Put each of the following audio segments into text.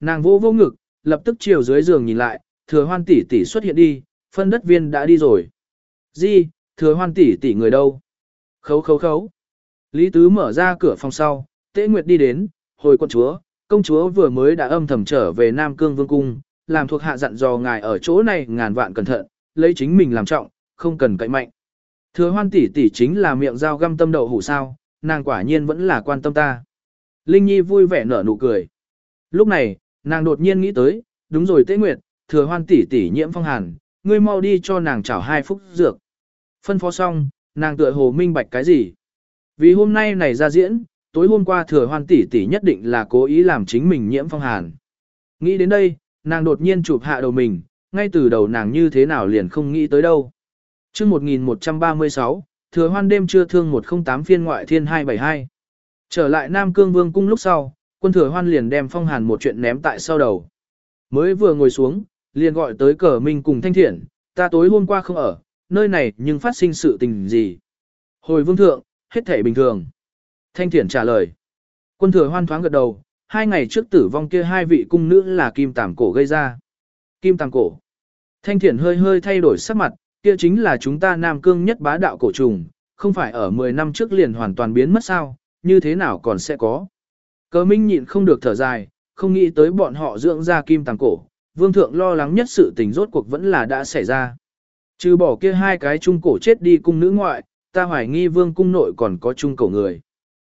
Nàng vô vô ngực, lập tức chiều dưới giường nhìn lại, thừa hoan tỷ tỷ xuất hiện đi, phân đất viên đã đi rồi. Di, thừa hoan tỷ tỷ người đâu? Khấu khấu khấu. Lý Tứ mở ra cửa phòng sau, Tế Nguyệt đi đến, hồi quân chúa, công chúa vừa mới đã âm thầm trở về Nam Cương Vương Cung, làm thuộc hạ dặn dò ngài ở chỗ này ngàn vạn cẩn thận, lấy chính mình làm trọng, không cần cậy mạnh. Thừa hoan tỷ tỷ chính là miệng dao găm tâm đậu hủ sao, nàng quả nhiên vẫn là quan tâm ta. Linh Nhi vui vẻ nở nụ cười. Lúc này, nàng đột nhiên nghĩ tới, đúng rồi Tế Nguyệt, thừa hoan tỷ tỷ nhiễm phong hàn, ngươi mau đi cho nàng chảo hai phút dược. Phân phó xong, nàng tựa hồ minh bạch cái gì. Vì hôm nay này ra diễn, tối hôm qua thừa hoan tỷ tỷ nhất định là cố ý làm chính mình nhiễm phong hàn. Nghĩ đến đây, nàng đột nhiên chụp hạ đầu mình, ngay từ đầu nàng như thế nào liền không nghĩ tới đâu. chương 1136, thừa hoan đêm trưa thương 108 phiên ngoại thiên 272. Trở lại Nam Cương Vương cung lúc sau, quân thừa hoan liền đem phong hàn một chuyện ném tại sau đầu. Mới vừa ngồi xuống, liền gọi tới cờ minh cùng thanh thiện, ta tối hôm qua không ở, nơi này nhưng phát sinh sự tình gì. Hồi vương thượng, hết thể bình thường. Thanh thiện trả lời. Quân thừa hoan thoáng gật đầu, hai ngày trước tử vong kia hai vị cung nữ là kim tàm cổ gây ra. Kim tàm cổ. Thanh thiện hơi hơi thay đổi sắc mặt, kia chính là chúng ta nam cương nhất bá đạo cổ trùng, không phải ở 10 năm trước liền hoàn toàn biến mất sao, như thế nào còn sẽ có. Cờ minh nhịn không được thở dài, không nghĩ tới bọn họ dưỡng ra kim tàng cổ, vương thượng lo lắng nhất sự tình rốt cuộc vẫn là đã xảy ra. Trừ bỏ kia hai cái trung cổ chết đi cung nữ ngoại, ta hoài nghi vương cung nội còn có trung cổ người.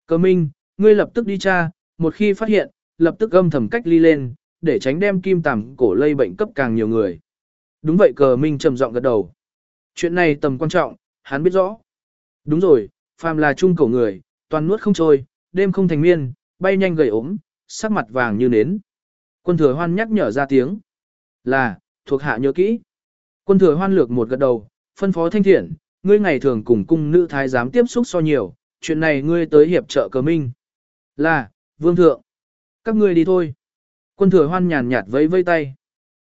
Cờ minh, ngươi lập tức đi tra, một khi phát hiện, lập tức âm thầm cách ly lên, để tránh đem kim tàng cổ lây bệnh cấp càng nhiều người. Đúng vậy cờ minh trầm giọng gật đầu. Chuyện này tầm quan trọng, hắn biết rõ. Đúng rồi, phàm là trung cổ người, toàn nuốt không trôi, đêm không thành miên, bay nhanh gầy ốm, sắc mặt vàng như nến. Quân thừa hoan nhắc nhở ra tiếng. Là, thuộc hạ nhớ kỹ. Quân thừa hoan lược một gật đầu, phân phó thanh thiện, ngươi ngày thường cùng cung nữ thái giám tiếp xúc so nhiều, chuyện này ngươi tới hiệp trợ cờ minh. Là, vương thượng. Các ngươi đi thôi. Quân thừa hoan nhàn nhạt vẫy vây tay.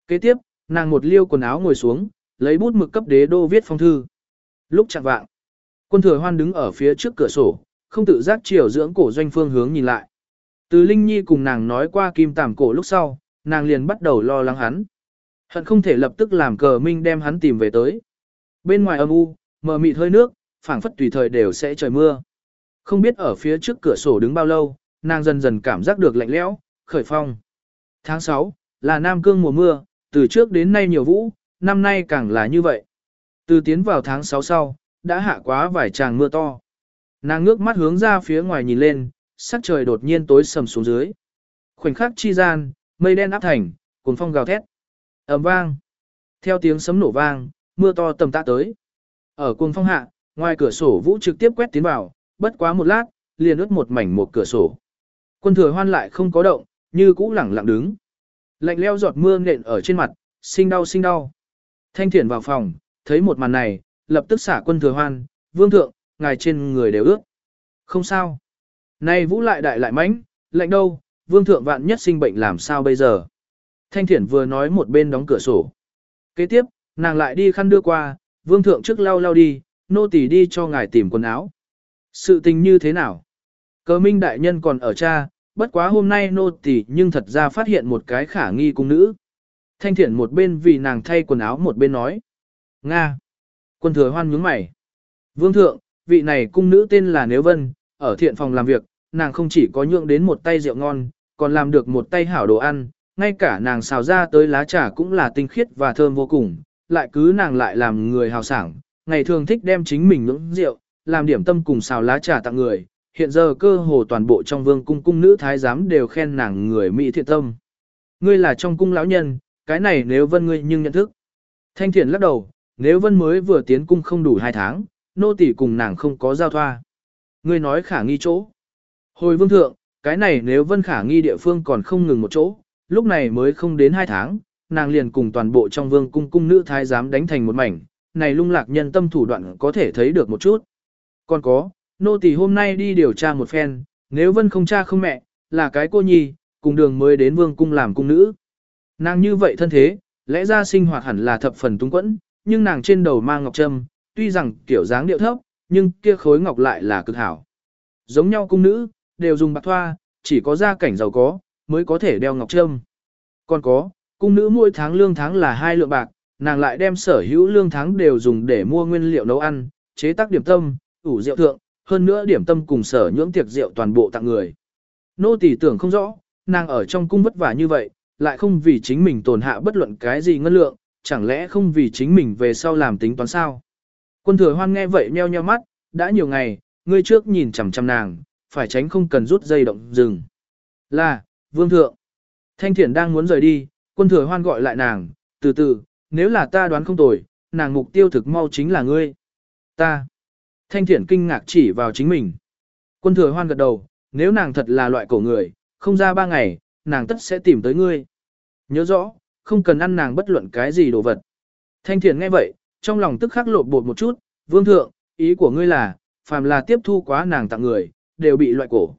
Kế tiếp, nàng một liêu quần áo ngồi xuống, lấy bút mực cấp đế đô viết phong thư. Lúc chạng vạng, quân thừa hoan đứng ở phía trước cửa sổ, không tự giác chiều dưỡng cổ doanh phương hướng nhìn lại. Từ Linh Nhi cùng nàng nói qua kim tàm cổ lúc sau, nàng liền bắt đầu lo lắng hắn. Hận không thể lập tức làm cờ minh đem hắn tìm về tới. Bên ngoài âm u, mờ mịt hơi nước, phảng phất tùy thời đều sẽ trời mưa. Không biết ở phía trước cửa sổ đứng bao lâu, nàng dần dần cảm giác được lạnh lẽo, khởi phong. Tháng 6, là Nam Cương mùa mưa, từ trước đến nay nhiều vũ, năm nay càng là như vậy. Từ tiến vào tháng 6 sau, đã hạ quá vài tràng mưa to. Nàng ngước mắt hướng ra phía ngoài nhìn lên, sắc trời đột nhiên tối sầm xuống dưới. Khoảnh khắc chi gian, mây đen áp thành, cuồng phong gào thét. ầm vang. Theo tiếng sấm nổ vang, mưa to tầm tạ tới. Ở cuồng phong hạ, ngoài cửa sổ vũ trực tiếp quét tiến vào, bất quá một lát, liền ướt một mảnh một cửa sổ. Quân thừa hoan lại không có động, như cũ lẳng lặng đứng. Lạnh leo giọt mưa nện ở trên mặt, sinh đau sinh đau. Thanh thiển vào phòng, thấy một màn này, lập tức xả quân thừa hoan, vương thượng, ngài trên người đều ướt. Không sao. Nay vũ lại đại lại mãnh, lạnh đâu, vương thượng vạn nhất sinh bệnh làm sao bây giờ. Thanh thiển vừa nói một bên đóng cửa sổ. Kế tiếp, nàng lại đi khăn đưa qua, vương thượng trước lau lau đi, nô tỳ đi cho ngài tìm quần áo. Sự tình như thế nào? Cờ minh đại nhân còn ở cha, bất quá hôm nay nô tỳ nhưng thật ra phát hiện một cái khả nghi cung nữ. Thanh thiển một bên vì nàng thay quần áo một bên nói. Nga. Quân thừa hoan nhướng mày. Vương thượng, vị này cung nữ tên là Nếu Vân, ở thiện phòng làm việc, nàng không chỉ có nhượng đến một tay rượu ngon, còn làm được một tay hảo đồ ăn, ngay cả nàng xào ra tới lá trà cũng là tinh khiết và thơm vô cùng, lại cứ nàng lại làm người hào sảng, ngày thường thích đem chính mình nhưỡng rượu, làm điểm tâm cùng xào lá trà tặng người, hiện giờ cơ hồ toàn bộ trong vương cung cung nữ thái giám đều khen nàng người mỹ thiện tâm. Ngươi là trong cung lão nhân, cái này nếu vân ngươi nhưng nhận thức. Thanh thiện lắc đầu, nếu vân mới vừa tiến cung không đủ hai tháng, nô tỳ cùng nàng không có giao thoa. Ngươi nói khả nghi chỗ. Hồi vương thượng, cái này nếu vân khả nghi địa phương còn không ngừng một chỗ, lúc này mới không đến hai tháng, nàng liền cùng toàn bộ trong vương cung cung nữ thái giám đánh thành một mảnh, này lung lạc nhân tâm thủ đoạn có thể thấy được một chút. Còn có, nô tỳ hôm nay đi điều tra một phen, nếu vân không cha không mẹ, là cái cô nhi, cùng đường mới đến vương cung làm cung nữ. Nàng như vậy thân thế, lẽ ra sinh hoạt hẳn là thập phần túng quẫn, nhưng nàng trên đầu mang ngọc trâm, tuy rằng kiểu dáng điệu thấp, nhưng kia khối ngọc lại là cực hảo. Giống nhau cung nữ, đều dùng bạc thoa, chỉ có gia cảnh giàu có, mới có thể đeo ngọc trâm. Còn có, cung nữ mỗi tháng lương tháng là hai lượng bạc, nàng lại đem sở hữu lương tháng đều dùng để mua nguyên liệu nấu ăn, chế tác điểm tâm, ủ rượu thượng, hơn nữa điểm tâm cùng sở nhưỡng tiệc rượu toàn bộ tặng người. Nô tỳ tưởng không rõ, nàng ở trong cung vất vả như vậy, lại không vì chính mình tổn hạ bất luận cái gì ngân lượng, chẳng lẽ không vì chính mình về sau làm tính toán sao? Quân thừa hoan nghe vậy nheo nheo mắt, đã nhiều ngày, ngươi trước nhìn chằm chằm nàng, phải tránh không cần rút dây động dừng. Là, vương thượng. Thanh thiển đang muốn rời đi, quân thừa hoan gọi lại nàng, từ từ, nếu là ta đoán không tồi, nàng mục tiêu thực mau chính là ngươi. Ta. Thanh thiển kinh ngạc chỉ vào chính mình. Quân thừa hoan gật đầu, nếu nàng thật là loại cổ người, không ra ba ngày, nàng tất sẽ tìm tới ngươi. Nhớ rõ, không cần ăn nàng bất luận cái gì đồ vật. Thanh thiển nghe vậy, trong lòng tức khắc lộn bột một chút, vương thượng, ý của ngươi là, phàm là tiếp thu quá nàng tặng người, đều bị loại cổ.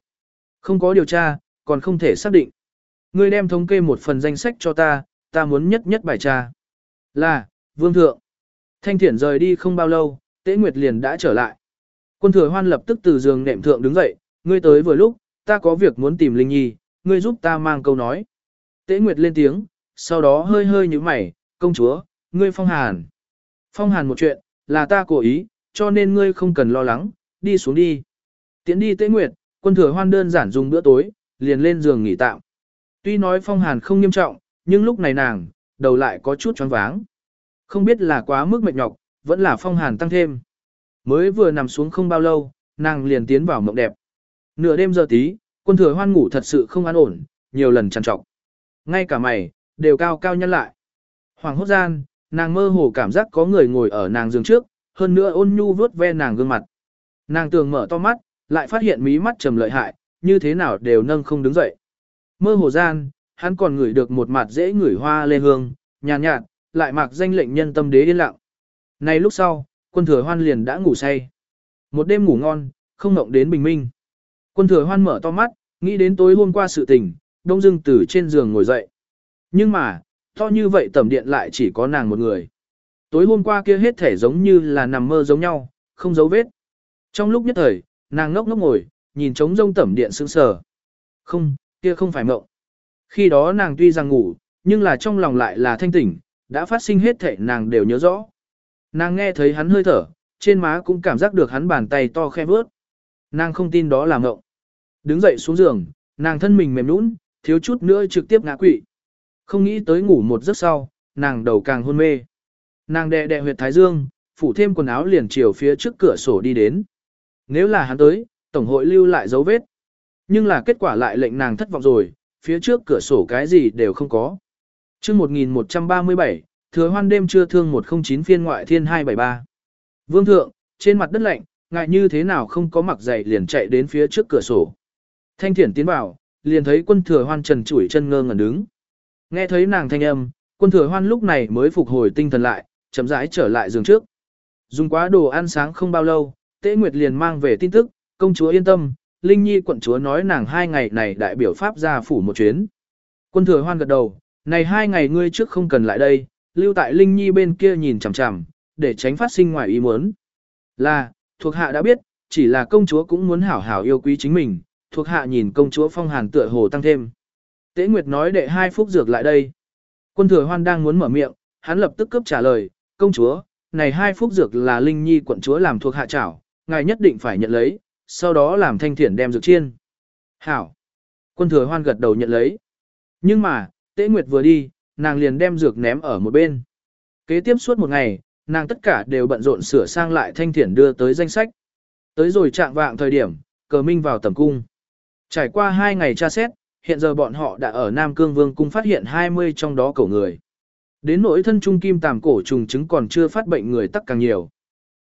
Không có điều tra, còn không thể xác định. Ngươi đem thống kê một phần danh sách cho ta, ta muốn nhất nhất bài tra. Là, vương thượng. Thanh thiển rời đi không bao lâu, tế nguyệt liền đã trở lại. Quân thừa hoan lập tức từ giường nệm thượng đứng dậy, ngươi tới vừa lúc, ta có việc muốn tìm Linh Nhi, ngươi giúp ta mang câu nói. Tế nguyệt lên tiếng, sau đó hơi hơi như mày, công chúa, ngươi phong hàn. Phong hàn một chuyện, là ta cố ý, cho nên ngươi không cần lo lắng, đi xuống đi. Tiến đi tế nguyệt, quân thừa hoan đơn giản dùng bữa tối, liền lên giường nghỉ tạm. Tuy nói phong hàn không nghiêm trọng, nhưng lúc này nàng, đầu lại có chút choáng váng. Không biết là quá mức mệt nhọc, vẫn là phong hàn tăng thêm. Mới vừa nằm xuống không bao lâu, nàng liền tiến vào mộng đẹp. Nửa đêm giờ tí, quân thừa hoan ngủ thật sự không an ổn, nhiều lần trằn trọc. Ngay cả mày, đều cao cao nhăn lại. Hoàng hốt gian, nàng mơ hồ cảm giác có người ngồi ở nàng giường trước, hơn nữa ôn nhu vuốt ve nàng gương mặt. Nàng tường mở to mắt, lại phát hiện mí mắt trầm lợi hại, như thế nào đều nâng không đứng dậy. Mơ hồ gian, hắn còn ngửi được một mặt dễ ngửi hoa lê hương, nhàn nhạt, nhạt, lại mặc danh lệnh nhân tâm đế yên lặng. Nay lúc sau, quân thừa hoan liền đã ngủ say. Một đêm ngủ ngon, không mộng đến bình minh. Quân thừa hoan mở to mắt, nghĩ đến tối hôm qua sự tình, đông dưng từ trên giường ngồi dậy. Nhưng mà, to như vậy tẩm điện lại chỉ có nàng một người. Tối hôm qua kia hết thể giống như là nằm mơ giống nhau, không dấu vết. Trong lúc nhất thời, nàng ngốc ngốc ngồi, nhìn trống rông tẩm điện sững sờ. Không, kia không phải mộng. Khi đó nàng tuy rằng ngủ, nhưng là trong lòng lại là thanh tỉnh, đã phát sinh hết thể nàng đều nhớ rõ. Nàng nghe thấy hắn hơi thở, trên má cũng cảm giác được hắn bàn tay to khe vớt. Nàng không tin đó là mộng. Đứng dậy xuống giường, nàng thân mình mềm nũng, thiếu chút nữa trực tiếp ngã quỵ. Không nghĩ tới ngủ một giấc sau, nàng đầu càng hôn mê. Nàng đè đè huyệt thái dương, phủ thêm quần áo liền chiều phía trước cửa sổ đi đến. Nếu là hắn tới, tổng hội lưu lại dấu vết. Nhưng là kết quả lại lệnh nàng thất vọng rồi, phía trước cửa sổ cái gì đều không có. chương 1137, thừa hoan đêm trưa thương 109 phiên ngoại thiên 273. Vương thượng, trên mặt đất lạnh, ngại như thế nào không có mặc giày liền chạy đến phía trước cửa sổ. Thanh thiển tiến vào, liền thấy quân thừa hoan trần chủi chân ngơ ngẩn đứng. Nghe thấy nàng thanh âm, quân thừa hoan lúc này mới phục hồi tinh thần lại, chậm rãi trở lại giường trước. Dùng quá đồ ăn sáng không bao lâu, Tế Nguyệt liền mang về tin tức, công chúa yên tâm, Linh Nhi quận chúa nói nàng hai ngày này đại biểu Pháp ra phủ một chuyến. Quân thừa hoan gật đầu, này hai ngày ngươi trước không cần lại đây, lưu tại Linh Nhi bên kia nhìn chằm chằm, để tránh phát sinh ngoài ý muốn. Là, thuộc hạ đã biết, chỉ là công chúa cũng muốn hảo hảo yêu quý chính mình, thuộc hạ nhìn công chúa phong hàn tựa hồ tăng thêm. Tế Nguyệt nói đệ hai phút dược lại đây. Quân thừa hoan đang muốn mở miệng, hắn lập tức cấp trả lời, công chúa, này hai phúc dược là Linh Nhi quận chúa làm thuộc hạ chảo ngài nhất định phải nhận lấy, sau đó làm thanh thiển đem dược chiên. Hảo. Quân thừa hoan gật đầu nhận lấy. Nhưng mà, Tế Nguyệt vừa đi, nàng liền đem dược ném ở một bên. Kế tiếp suốt một ngày, nàng tất cả đều bận rộn sửa sang lại thanh thiển đưa tới danh sách. Tới rồi trạng vạng thời điểm, cờ minh vào tầm cung. Trải qua hai ngày tra xét, hiện giờ bọn họ đã ở Nam Cương Vương cung phát hiện 20 trong đó cổ người. Đến nỗi thân trung kim tàm cổ trùng chứng còn chưa phát bệnh người tắc càng nhiều.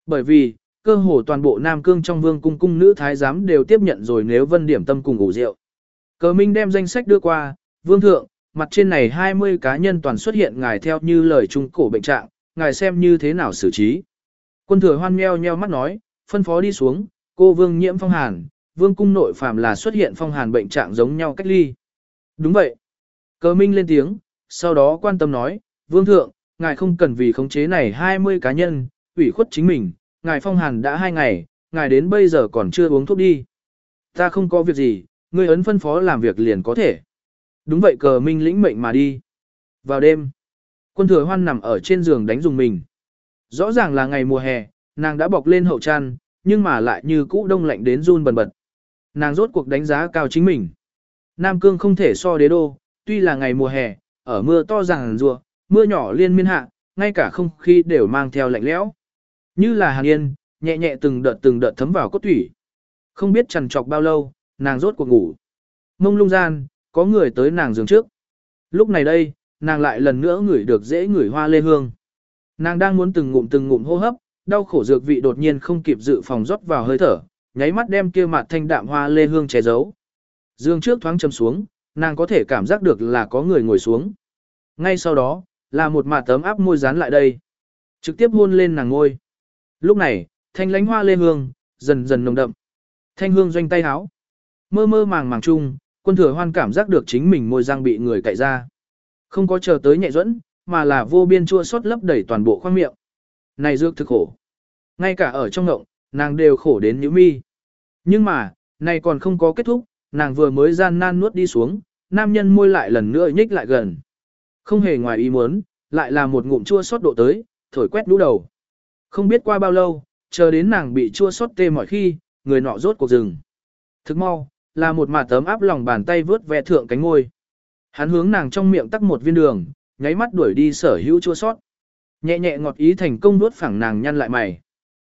Bởi vì, cơ hồ toàn bộ Nam Cương trong vương cung cung nữ thái giám đều tiếp nhận rồi nếu vân điểm tâm cùng ngủ rượu. Cờ Minh đem danh sách đưa qua, vương thượng, mặt trên này 20 cá nhân toàn xuất hiện ngài theo như lời trung cổ bệnh trạng, ngài xem như thế nào xử trí. Quân thừa hoan meo nheo mắt nói, phân phó đi xuống, cô vương nhiễm phong hàn, vương cung nội phàm là xuất hiện phong hàn bệnh trạng giống nhau cách ly. Đúng vậy. Cờ Minh lên tiếng, sau đó quan tâm nói, Vương thượng, ngài không cần vì khống chế này 20 cá nhân, ủy khuất chính mình, ngài phong hàn đã hai ngày, ngài đến bây giờ còn chưa uống thuốc đi. Ta không có việc gì, ngươi ấn phân phó làm việc liền có thể. Đúng vậy cờ minh lĩnh mệnh mà đi. Vào đêm, quân thừa hoan nằm ở trên giường đánh dùng mình. Rõ ràng là ngày mùa hè, nàng đã bọc lên hậu tràn, nhưng mà lại như cũ đông lạnh đến run bần bật. Nàng rốt cuộc đánh giá cao chính mình. Nam Cương không thể so đế đô, tuy là ngày mùa hè, ở mưa to ràng rùa, mưa nhỏ liên miên hạ, ngay cả không khí đều mang theo lạnh lẽo. Như là hàn yên, nhẹ nhẹ từng đợt từng đợt thấm vào cốt thủy. Không biết chằn trọc bao lâu, nàng rốt cuộc ngủ. Mông lung gian, có người tới nàng giường trước. Lúc này đây, nàng lại lần nữa ngửi được dễ ngửi hoa lê hương. Nàng đang muốn từng ngụm từng ngụm hô hấp, đau khổ dược vị đột nhiên không kịp dự phòng rót vào hơi thở, nháy mắt đem kia mặt thanh đạm hoa lê hương che giấu. Dương trước thoáng chầm xuống, nàng có thể cảm giác được là có người ngồi xuống. Ngay sau đó, là một mặt tấm áp môi dán lại đây. Trực tiếp hôn lên nàng ngôi. Lúc này, thanh lánh hoa lê hương, dần dần nồng đậm. Thanh hương doanh tay háo. Mơ mơ màng màng chung, quân thừa hoan cảm giác được chính mình môi răng bị người cạy ra. Không có chờ tới nhẹ dẫn, mà là vô biên chua xót lấp đầy toàn bộ khoang miệng. Này dược thực khổ. Ngay cả ở trong ngộng, nàng đều khổ đến nhíu mi. Nhưng mà, này còn không có kết thúc, nàng vừa mới gian nan nuốt đi xuống, nam nhân môi lại lần nữa nhích lại gần. Không hề ngoài ý muốn, lại là một ngụm chua xót độ tới, thổi quét lũ đầu. Không biết qua bao lâu, chờ đến nàng bị chua xót tê mọi khi, người nọ rốt cuộc rừng. Thức mau, là một mả tấm áp lòng bàn tay vướt vẹ thượng cánh ngôi. Hắn hướng nàng trong miệng tắc một viên đường, nháy mắt đuổi đi sở hữu chua xót. Nhẹ nhẹ ngọt ý thành công nuốt phẳng nàng nhăn lại mày.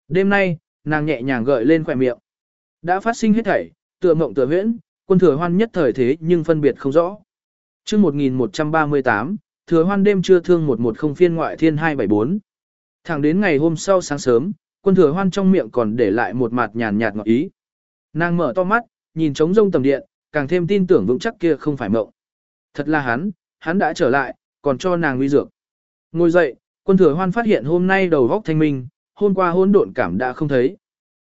Đêm nay, nàng nhẹ nhàng gợi lên khỏe miệng. Đã phát sinh hết thảy, tựa mộng tựa huyễn, quân thừa hoan nhất thời thế nhưng phân biệt không rõ. Trước 1138, thừa hoan đêm trưa thương 110 phiên ngoại thiên 274. Thẳng đến ngày hôm sau sáng sớm, quân thừa hoan trong miệng còn để lại một mặt nhàn nhạt ngọt ý. Nàng mở to mắt, nhìn trống rông tầm điện, càng thêm tin tưởng vững chắc kia không phải mộng. Thật là hắn, hắn đã trở lại, còn cho nàng uy dược. Ngồi dậy, quân thừa hoan phát hiện hôm nay đầu góc thanh minh, hôm qua hôn độn cảm đã không thấy.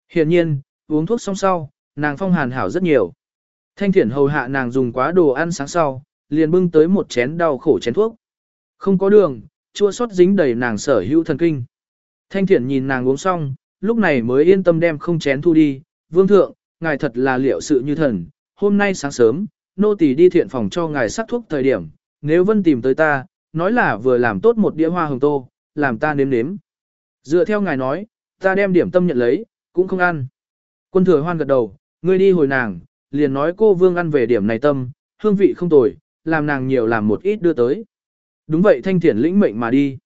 Hiện nhiên, uống thuốc xong sau, nàng phong hàn hảo rất nhiều. Thanh thiển hầu hạ nàng dùng quá đồ ăn sáng sau, liền bưng tới một chén đau khổ chén thuốc. Không có đường, chua xót dính đầy nàng sở hữu thần kinh. Thanh Thiện nhìn nàng uống xong, lúc này mới yên tâm đem không chén thu đi. Vương thượng, ngài thật là liệu sự như thần, hôm nay sáng sớm, nô tỳ đi thiện phòng cho ngài sắc thuốc thời điểm, nếu vân tìm tới ta, nói là vừa làm tốt một đĩa hoa hồng tô, làm ta nếm nếm. Dựa theo ngài nói, ta đem điểm tâm nhận lấy, cũng không ăn. Quân thừa hoan gật đầu, ngươi đi hồi nàng, liền nói cô vương ăn về điểm này tâm, hương vị không tồi, làm nàng nhiều làm một ít đưa tới. Đúng vậy thanh thiển lĩnh mệnh mà đi.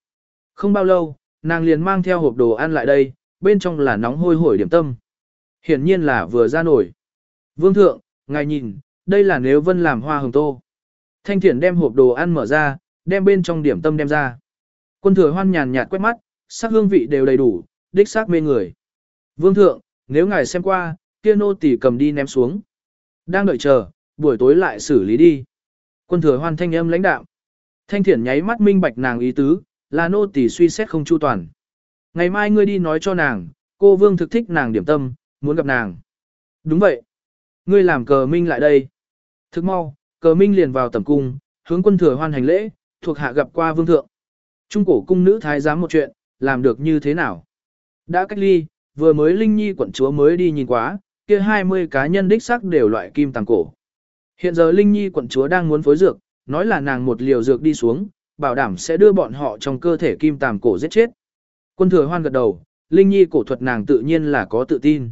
Không bao lâu, nàng liền mang theo hộp đồ ăn lại đây, bên trong là nóng hôi hổi điểm tâm. Hiển nhiên là vừa ra nổi. Vương thượng, ngài nhìn, đây là nếu vân làm hoa hồng tô. Thanh thiển đem hộp đồ ăn mở ra, đem bên trong điểm tâm đem ra. Quân thừa hoan nhàn nhạt quét mắt, sắc hương vị đều đầy đủ, đích xác mê người. Vương thượng, nếu ngài xem qua, kia nô tỳ cầm đi ném xuống. Đang đợi chờ, buổi tối lại xử lý đi. Quân thừa hoan thanh âm lãnh đạo. Thanh thiển nháy mắt minh bạch nàng ý tứ, là nô tỳ suy xét không chu toàn. Ngày mai ngươi đi nói cho nàng, cô vương thực thích nàng điểm tâm, muốn gặp nàng. Đúng vậy. Ngươi làm cờ minh lại đây. Thức mau, cờ minh liền vào tầm cung, hướng quân thừa hoan hành lễ, thuộc hạ gặp qua vương thượng. Trung cổ cung nữ thái giám một chuyện, làm được như thế nào? Đã cách ly, vừa mới Linh Nhi quận chúa mới đi nhìn quá, kia 20 cá nhân đích sắc đều loại kim tàng cổ. Hiện giờ Linh Nhi quận chúa đang muốn phối dược, nói là nàng một liều dược đi xuống, bảo đảm sẽ đưa bọn họ trong cơ thể kim tàm cổ giết chết. Quân thừa hoan gật đầu, Linh Nhi cổ thuật nàng tự nhiên là có tự tin.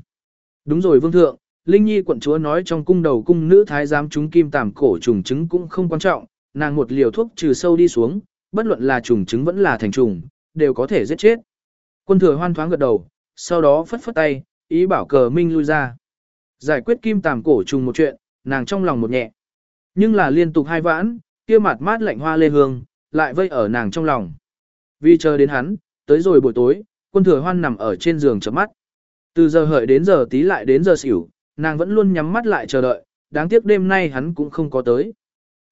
Đúng rồi vương thượng, Linh Nhi quận chúa nói trong cung đầu cung nữ thái giám chúng kim tàm cổ trùng trứng cũng không quan trọng, nàng một liều thuốc trừ sâu đi xuống, bất luận là trùng trứng vẫn là thành trùng, đều có thể giết chết. Quân thừa hoan thoáng gật đầu, sau đó phất phất tay, ý bảo cờ minh lui ra. Giải quyết kim tàm cổ trùng một chuyện, nàng trong lòng một nhẹ. Nhưng là liên tục hai vãn, kia mặt mát lạnh hoa lê hương, lại vây ở nàng trong lòng. Vì chờ đến hắn, tới rồi buổi tối, quân thừa hoan nằm ở trên giường chấm mắt. Từ giờ hợi đến giờ tí lại đến giờ xỉu, nàng vẫn luôn nhắm mắt lại chờ đợi, đáng tiếc đêm nay hắn cũng không có tới.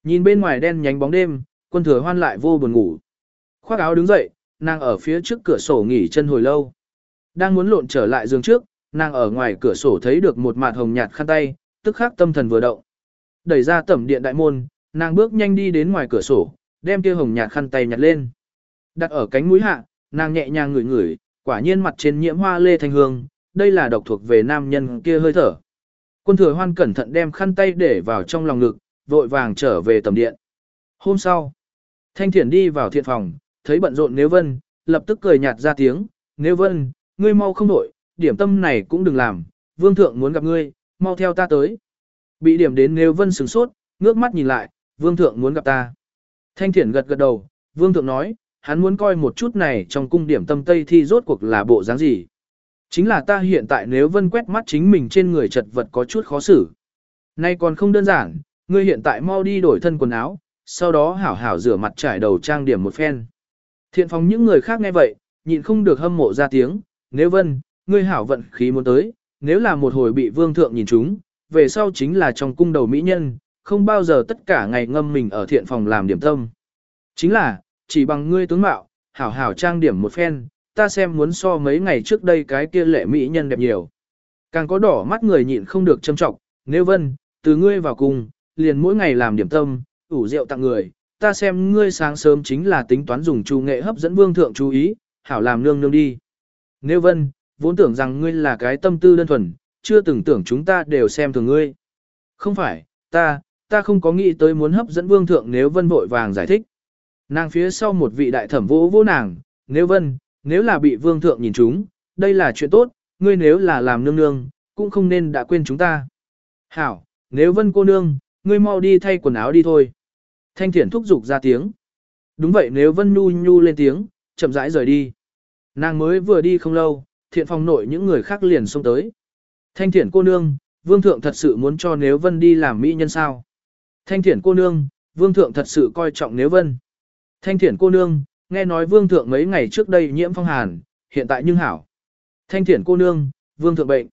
Nhìn bên ngoài đen nhánh bóng đêm, quân thừa hoan lại vô buồn ngủ. Khoác áo đứng dậy, nàng ở phía trước cửa sổ nghỉ chân hồi lâu. Đang muốn lộn trở lại giường trước, nàng ở ngoài cửa sổ thấy được một mặt hồng nhạt khăn tay, tức khắc tâm thần vừa động. Đẩy ra tẩm điện đại môn, nàng bước nhanh đi đến ngoài cửa sổ, đem kia hồng nhạt khăn tay nhặt lên. Đặt ở cánh mũi hạ, nàng nhẹ nhàng ngửi ngửi, quả nhiên mặt trên nhiễm hoa lê thanh hương, đây là độc thuộc về nam nhân kia hơi thở. Quân thừa hoan cẩn thận đem khăn tay để vào trong lòng ngực, vội vàng trở về tầm điện. Hôm sau, Thanh thiển đi vào thiện phòng, thấy bận rộn nếu vân, lập tức cười nhạt ra tiếng, nếu vân, ngươi mau không đổi, điểm tâm này cũng đừng làm, vương thượng muốn gặp ngươi, mau theo ta tới. Bị điểm đến nếu vân sửng sốt, ngước mắt nhìn lại, vương thượng muốn gặp ta. Thanh thiển gật gật đầu, vương thượng nói, hắn muốn coi một chút này trong cung điểm tâm tây thi rốt cuộc là bộ dáng gì. Chính là ta hiện tại nếu vân quét mắt chính mình trên người chật vật có chút khó xử. Nay còn không đơn giản, ngươi hiện tại mau đi đổi thân quần áo, sau đó hảo hảo rửa mặt trải đầu trang điểm một phen. Thiện phòng những người khác nghe vậy, nhịn không được hâm mộ ra tiếng, nếu vân, ngươi hảo vận khí muốn tới, nếu là một hồi bị vương thượng nhìn chúng, về sau chính là trong cung đầu mỹ nhân, không bao giờ tất cả ngày ngâm mình ở thiện phòng làm điểm tâm. Chính là, chỉ bằng ngươi tướng mạo, hảo hảo trang điểm một phen, ta xem muốn so mấy ngày trước đây cái kia lệ mỹ nhân đẹp nhiều. Càng có đỏ mắt người nhịn không được châm trọng, nếu vân, từ ngươi vào cùng, liền mỗi ngày làm điểm tâm, ủ rượu tặng người, ta xem ngươi sáng sớm chính là tính toán dùng chu nghệ hấp dẫn vương thượng chú ý, hảo làm nương nương đi. Nếu vân, vốn tưởng rằng ngươi là cái tâm tư đơn thuần, chưa từng tưởng chúng ta đều xem thường ngươi. Không phải, ta, ta không có nghĩ tới muốn hấp dẫn vương thượng nếu vân vội vàng giải thích. Nàng phía sau một vị đại thẩm vỗ vỗ nàng, nếu vân, nếu là bị vương thượng nhìn chúng, đây là chuyện tốt, ngươi nếu là làm nương nương, cũng không nên đã quên chúng ta. Hảo, nếu vân cô nương, ngươi mau đi thay quần áo đi thôi. Thanh thiển thúc giục ra tiếng. Đúng vậy nếu vân nhu nhu lên tiếng, chậm rãi rời đi. Nàng mới vừa đi không lâu, thiện phòng nội những người khác liền xông tới. Thanh thiển cô nương, vương thượng thật sự muốn cho nếu vân đi làm mỹ nhân sao. Thanh thiển cô nương, vương thượng thật sự coi trọng nếu vân. Thanh thiển cô nương, nghe nói vương thượng mấy ngày trước đây nhiễm phong hàn, hiện tại nhưng hảo. Thanh thiển cô nương, vương thượng bệnh.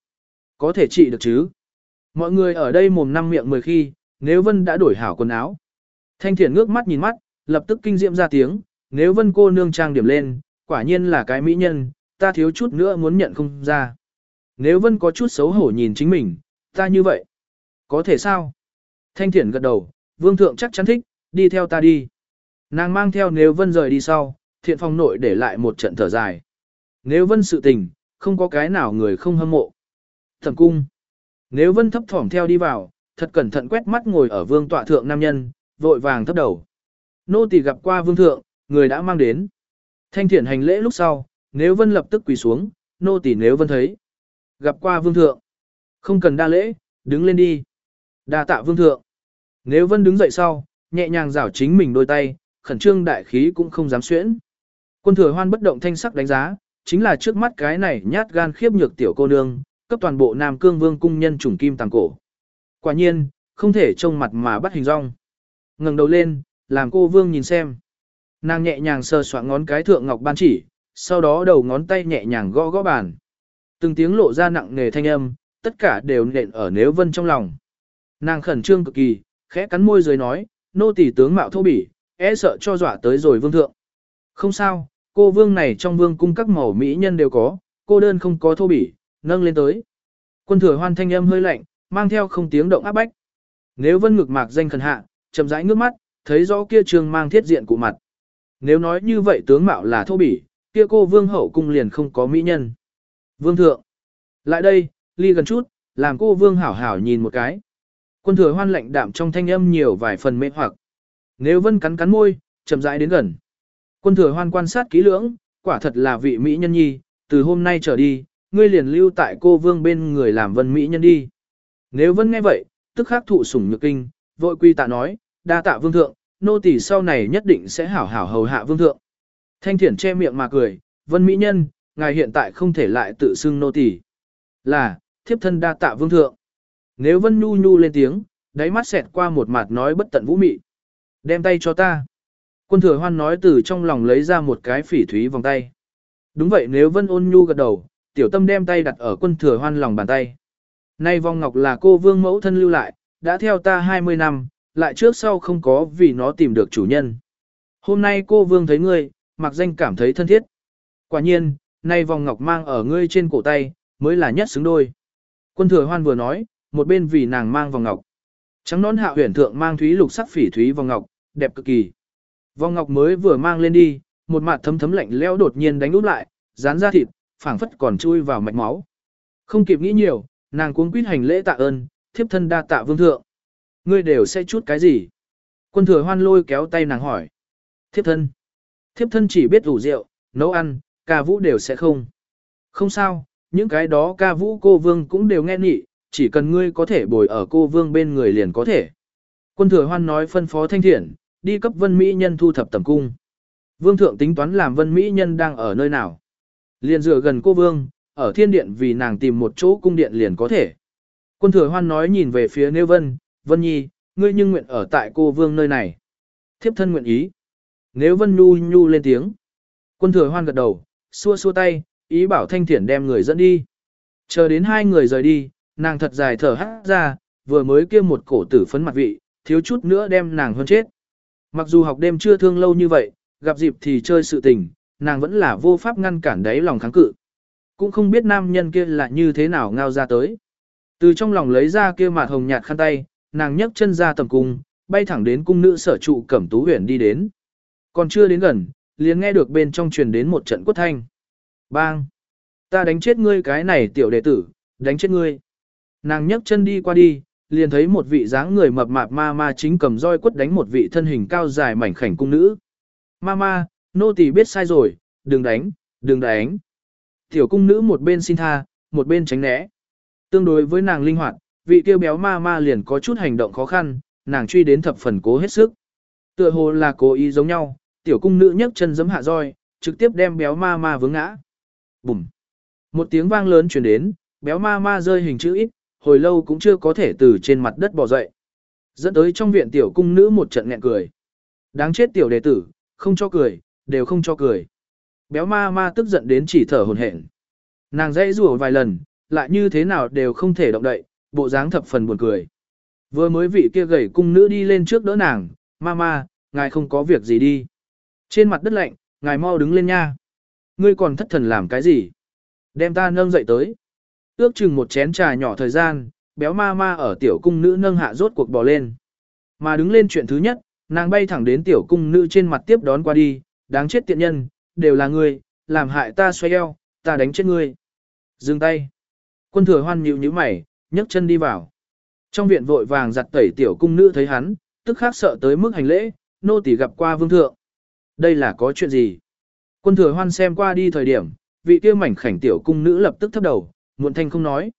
Có thể trị được chứ? Mọi người ở đây mồm năm miệng mười khi, nếu vân đã đổi hảo quần áo. Thanh thiển ngước mắt nhìn mắt, lập tức kinh diệm ra tiếng, nếu vân cô nương trang điểm lên, quả nhiên là cái mỹ nhân, ta thiếu chút nữa muốn nhận không ra. Nếu vân có chút xấu hổ nhìn chính mình, ta như vậy. Có thể sao? Thanh thiển gật đầu, vương thượng chắc chắn thích, đi theo ta đi. Nàng mang theo nếu vân rời đi sau, thiện phòng nội để lại một trận thở dài. Nếu vân sự tình, không có cái nào người không hâm mộ. Thẩm cung. Nếu vân thấp thỏm theo đi vào, thật cẩn thận quét mắt ngồi ở vương tọa thượng nam nhân, vội vàng thấp đầu. Nô tỳ gặp qua vương thượng, người đã mang đến. Thanh thiện hành lễ lúc sau, nếu vân lập tức quỳ xuống, nô tỳ nếu vân thấy. Gặp qua vương thượng. Không cần đa lễ, đứng lên đi. Đa tạ vương thượng. Nếu vân đứng dậy sau, nhẹ nhàng rảo chính mình đôi tay, khẩn trương đại khí cũng không dám xuyễn. Quân thừa hoan bất động thanh sắc đánh giá, chính là trước mắt cái này nhát gan khiếp nhược tiểu cô nương, cấp toàn bộ Nam Cương Vương cung nhân trùng kim tàng cổ. Quả nhiên, không thể trông mặt mà bắt hình rong. ngẩng đầu lên, làm cô Vương nhìn xem. Nàng nhẹ nhàng sờ soạn ngón cái thượng ngọc ban chỉ, sau đó đầu ngón tay nhẹ nhàng gõ gõ bàn. Từng tiếng lộ ra nặng nề thanh âm, tất cả đều nện ở nếu vân trong lòng. Nàng khẩn trương cực kỳ, khẽ cắn môi dưới nói, nô tỳ tướng mạo thô bỉ, e sợ cho dọa tới rồi vương thượng. Không sao, cô vương này trong vương cung các màu mỹ nhân đều có, cô đơn không có thô bỉ, nâng lên tới. Quân thừa hoan thanh âm hơi lạnh, mang theo không tiếng động áp bách. Nếu vân ngực mạc danh khẩn hạ, chậm rãi ngước mắt, thấy rõ kia trường mang thiết diện của mặt. Nếu nói như vậy tướng mạo là thô bỉ, kia cô vương hậu cung liền không có mỹ nhân. Vương thượng, lại đây, ly gần chút, làm cô vương hảo hảo nhìn một cái. Quân thừa hoan lạnh đạm trong thanh âm nhiều vài phần mê hoặc. Nếu vân cắn cắn môi, chậm rãi đến gần. Quân thừa hoan quan sát kỹ lưỡng, quả thật là vị mỹ nhân nhi, từ hôm nay trở đi, ngươi liền lưu tại cô vương bên người làm vân mỹ nhân đi. Nếu vân nghe vậy, tức khắc thụ sủng nhược kinh, vội quy tạ nói, đa tạ vương thượng, nô tỳ sau này nhất định sẽ hảo hảo hầu hạ vương thượng. Thanh thiển che miệng mà cười, vân mỹ nhân, ngài hiện tại không thể lại tự xưng nô tỳ. Là, thiếp thân đa tạ vương thượng. Nếu vân nhu nhu lên tiếng, đáy mắt xẹt qua một mặt nói bất tận vũ mị. Đem tay cho ta. Quân thừa hoan nói từ trong lòng lấy ra một cái phỉ thúy vòng tay. Đúng vậy nếu vân ôn nhu gật đầu, tiểu tâm đem tay đặt ở quân thừa hoan lòng bàn tay. Nay vòng ngọc là cô vương mẫu thân lưu lại, đã theo ta 20 năm, lại trước sau không có vì nó tìm được chủ nhân. Hôm nay cô vương thấy ngươi, mặc danh cảm thấy thân thiết. Quả nhiên, nay vòng ngọc mang ở ngươi trên cổ tay, mới là nhất xứng đôi. Quân thừa hoan vừa nói, một bên vì nàng mang vòng ngọc. Trắng nón hạ huyền thượng mang thúy lục sắc phỉ thúy vòng ngọc, đẹp cực kỳ. Vòng ngọc mới vừa mang lên đi, một mặt thấm thấm lạnh lẽo đột nhiên đánh úp lại, dán ra thịt, phảng phất còn chui vào mạch máu. Không kịp nghĩ nhiều, nàng cuống quýt hành lễ tạ ơn, thiếp thân đa tạ vương thượng. Ngươi đều sẽ chút cái gì? Quân thừa hoan lôi kéo tay nàng hỏi. Thiếp thân. Thiếp thân chỉ biết ủ rượu, nấu ăn, ca vũ đều sẽ không. Không sao, những cái đó ca vũ cô vương cũng đều nghe nị, chỉ cần ngươi có thể bồi ở cô vương bên người liền có thể. Quân thừa hoan nói phân phó thanh thiện, đi cấp vân mỹ nhân thu thập tầm cung. Vương thượng tính toán làm vân mỹ nhân đang ở nơi nào. Liền dựa gần cô vương, ở thiên điện vì nàng tìm một chỗ cung điện liền có thể. Quân thừa hoan nói nhìn về phía Nêu Vân, Vân Nhi, ngươi nhưng nguyện ở tại cô vương nơi này. Thiếp thân nguyện ý. Nếu Vân Nhu Nhu lên tiếng. Quân thừa hoan gật đầu, xua xua tay, ý bảo thanh thiển đem người dẫn đi. Chờ đến hai người rời đi, nàng thật dài thở hát ra, vừa mới kia một cổ tử phấn mặt vị, thiếu chút nữa đem nàng hơn chết. Mặc dù học đêm chưa thương lâu như vậy, gặp dịp thì chơi sự tình, nàng vẫn là vô pháp ngăn cản đáy lòng kháng cự. Cũng không biết nam nhân kia là như thế nào ngao ra tới. Từ trong lòng lấy ra kia mạt hồng nhạt khăn tay, nàng nhấc chân ra tầm cung, bay thẳng đến cung nữ sở trụ cẩm tú huyền đi đến. Còn chưa đến gần, liền nghe được bên trong truyền đến một trận quất thanh. Bang! Ta đánh chết ngươi cái này tiểu đệ tử, đánh chết ngươi. Nàng nhấc chân đi qua đi, liền thấy một vị dáng người mập mạp ma ma chính cầm roi quất đánh một vị thân hình cao dài mảnh khảnh cung nữ. Ma ma, nô tỳ biết sai rồi, đừng đánh, đừng đánh. Tiểu cung nữ một bên xin tha, một bên tránh né. Tương đối với nàng linh hoạt, vị kêu béo ma ma liền có chút hành động khó khăn, nàng truy đến thập phần cố hết sức. Tựa hồ là cố ý giống nhau, tiểu cung nữ nhấc chân giẫm hạ roi, trực tiếp đem béo ma ma vướng ngã. Bùm. Một tiếng vang lớn truyền đến, béo ma ma rơi hình chữ ít, hồi lâu cũng chưa có thể từ trên mặt đất bò dậy. Dẫn tới trong viện tiểu cung nữ một trận nghẹn cười. Đáng chết tiểu đệ tử, không cho cười, đều không cho cười. Béo ma ma tức giận đến chỉ thở hồn hển. Nàng dãy rủa vài lần, lại như thế nào đều không thể động đậy, bộ dáng thập phần buồn cười. Vừa mới vị kia gầy cung nữ đi lên trước đỡ nàng, ma ma, ngài không có việc gì đi. Trên mặt đất lạnh, ngài mau đứng lên nha. Ngươi còn thất thần làm cái gì? Đem ta nâng dậy tới. Ước chừng một chén trà nhỏ thời gian, béo ma ma ở tiểu cung nữ nâng hạ rốt cuộc bò lên. Mà đứng lên chuyện thứ nhất, nàng bay thẳng đến tiểu cung nữ trên mặt tiếp đón qua đi, đáng chết tiện nhân, đều là ngươi, làm hại ta xoay eo, ta đánh chết ngươi. Dừng tay. Quân thừa hoan nhịu như mày, nhấc chân đi vào. Trong viện vội vàng giặt tẩy tiểu cung nữ thấy hắn, tức khắc sợ tới mức hành lễ, nô tỳ gặp qua vương thượng. Đây là có chuyện gì? Quân thừa hoan xem qua đi thời điểm, vị kia mảnh khảnh tiểu cung nữ lập tức thấp đầu, muộn thanh không nói.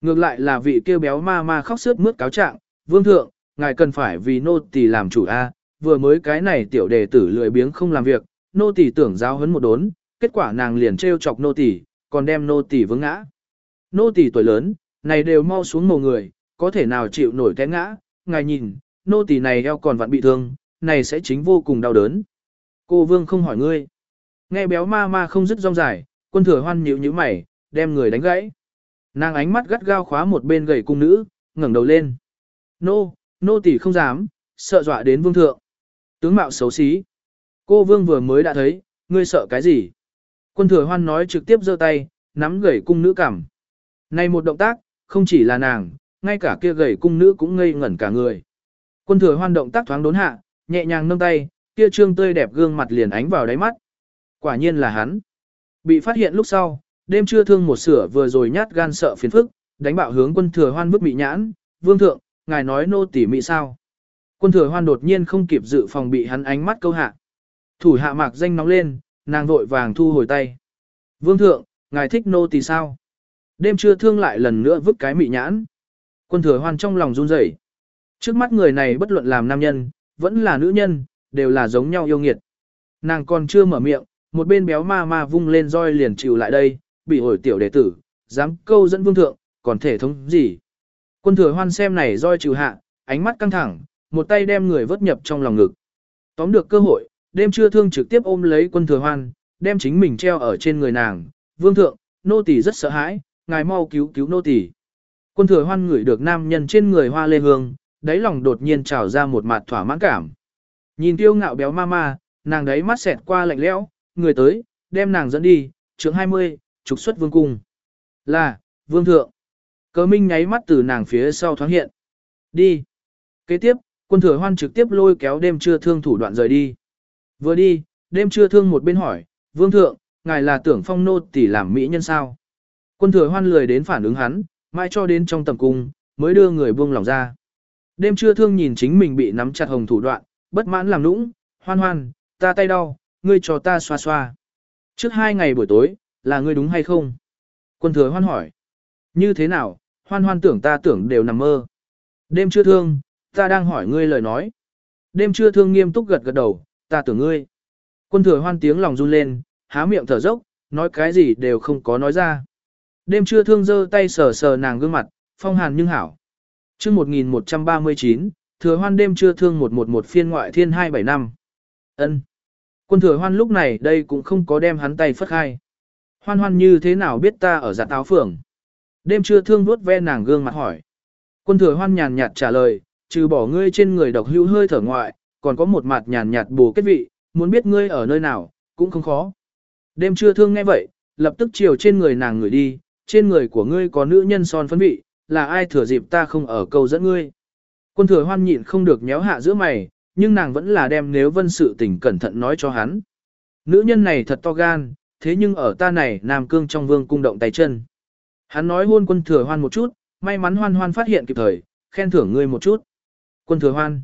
Ngược lại là vị kia béo ma ma khóc sướt mướt cáo trạng, vương thượng, ngài cần phải vì nô tỳ làm chủ a, vừa mới cái này tiểu đề tử lười biếng không làm việc, nô tỳ tưởng giáo huấn một đốn, kết quả nàng liền trêu chọc nô tỳ, còn đem nô tỳ vướng ngã. Nô tỳ tuổi lớn, này đều mau xuống mồ người, có thể nào chịu nổi té ngã, ngài nhìn, nô tỳ này eo còn vặn bị thương, này sẽ chính vô cùng đau đớn. Cô vương không hỏi ngươi. Nghe béo ma ma không dứt rong dài, quân thừa hoan nhíu nhíu mày, đem người đánh gãy. Nàng ánh mắt gắt gao khóa một bên gầy cung nữ, ngẩng đầu lên. Nô, nô tỳ không dám, sợ dọa đến vương thượng. Tướng mạo xấu xí. Cô vương vừa mới đã thấy, ngươi sợ cái gì? Quân thừa hoan nói trực tiếp giơ tay, nắm gầy cung nữ cảm. Này một động tác, không chỉ là nàng, ngay cả kia gầy cung nữ cũng ngây ngẩn cả người. Quân thừa hoan động tác thoáng đốn hạ, nhẹ nhàng nâng tay, kia trương tươi đẹp gương mặt liền ánh vào đáy mắt. Quả nhiên là hắn. Bị phát hiện lúc sau, đêm trưa thương một sửa vừa rồi nhát gan sợ phiền phức, đánh bạo hướng quân thừa hoan bức bị nhãn, vương thượng, ngài nói nô tỉ mị sao. Quân thừa hoan đột nhiên không kịp dự phòng bị hắn ánh mắt câu hạ. Thủ hạ mạc danh nóng lên, nàng vội vàng thu hồi tay. Vương thượng, ngài thích nô tỳ sao? Đêm trưa thương lại lần nữa vứt cái mị nhãn. Quân thừa hoan trong lòng run rẩy. Trước mắt người này bất luận làm nam nhân, vẫn là nữ nhân, đều là giống nhau yêu nghiệt. Nàng còn chưa mở miệng, một bên béo ma ma vung lên roi liền chịu lại đây, bị hồi tiểu đệ tử, dám câu dẫn vương thượng, còn thể thống gì. Quân thừa hoan xem này roi chịu hạ, ánh mắt căng thẳng, một tay đem người vớt nhập trong lòng ngực. Tóm được cơ hội, đêm trưa thương trực tiếp ôm lấy quân thừa hoan, đem chính mình treo ở trên người nàng. Vương thượng, nô tỳ rất sợ hãi, ngài mau cứu cứu nô tỳ. Quân thừa hoan ngửi được nam nhân trên người hoa lê hương, đáy lòng đột nhiên trào ra một mặt thỏa mãn cảm. Nhìn tiêu ngạo béo ma ma, nàng đấy mắt xẹt qua lạnh lẽo, người tới, đem nàng dẫn đi, chương 20, trục xuất vương cung. Là, vương thượng. Cớ minh nháy mắt từ nàng phía sau thoáng hiện. Đi. Kế tiếp, quân thừa hoan trực tiếp lôi kéo đêm trưa thương thủ đoạn rời đi. Vừa đi, đêm trưa thương một bên hỏi, vương thượng, ngài là tưởng phong nô tỷ làm mỹ nhân sao? Quân thừa hoan lười đến phản ứng hắn, mai cho đến trong tầm cung, mới đưa người buông lòng ra. Đêm trưa thương nhìn chính mình bị nắm chặt hồng thủ đoạn, bất mãn làm lũng, hoan hoan, ta tay đau, ngươi cho ta xoa xoa. Trước hai ngày buổi tối, là ngươi đúng hay không? Quân thừa hoan hỏi. Như thế nào, hoan hoan tưởng ta tưởng đều nằm mơ. Đêm chưa thương, ta đang hỏi ngươi lời nói. Đêm chưa thương nghiêm túc gật gật đầu, ta tưởng ngươi. Quân thừa hoan tiếng lòng run lên, há miệng thở dốc, nói cái gì đều không có nói ra. Đêm chưa thương giơ tay sờ sờ nàng gương mặt, phong hàn nhưng hảo. chương 1139, thừa hoan đêm chưa thương 111 phiên ngoại thiên 275. ân Quân thừa hoan lúc này đây cũng không có đem hắn tay phất khai. Hoan hoan như thế nào biết ta ở giặt áo phường? Đêm chưa thương vuốt ve nàng gương mặt hỏi. Quân thừa hoan nhàn nhạt trả lời, trừ bỏ ngươi trên người độc hữu hơi thở ngoại, còn có một mặt nhàn nhạt bù kết vị, muốn biết ngươi ở nơi nào, cũng không khó. Đêm chưa thương nghe vậy, lập tức chiều trên người nàng người đi, trên người của ngươi có nữ nhân son phấn vị, là ai thừa dịp ta không ở câu dẫn ngươi. Quân thừa hoan nhịn không được nhéo hạ giữa mày, nhưng nàng vẫn là đem nếu vân sự tình cẩn thận nói cho hắn. Nữ nhân này thật to gan, thế nhưng ở ta này Nam Cương trong vương cung động tay chân. Hắn nói hôn quân thừa hoan một chút, may mắn hoan hoan phát hiện kịp thời, khen thưởng ngươi một chút. Quân thừa hoan.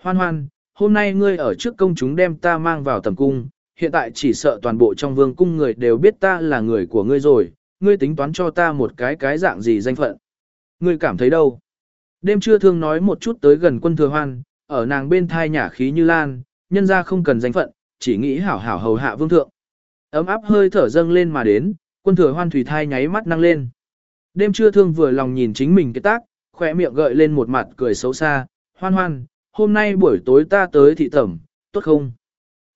Hoan hoan, hôm nay ngươi ở trước công chúng đem ta mang vào tầm cung, hiện tại chỉ sợ toàn bộ trong vương cung người đều biết ta là người của ngươi rồi, ngươi tính toán cho ta một cái cái dạng gì danh phận. Ngươi cảm thấy đâu? Đêm trưa thương nói một chút tới gần quân thừa hoan, ở nàng bên thai nhả khí như lan, nhân ra không cần danh phận, chỉ nghĩ hảo hảo hầu hạ vương thượng. Ấm áp hơi thở dâng lên mà đến, quân thừa hoan thủy thai nháy mắt năng lên. Đêm trưa thương vừa lòng nhìn chính mình cái tác, khỏe miệng gợi lên một mặt cười xấu xa, hoan hoan, hôm nay buổi tối ta tới thị tẩm, tốt không?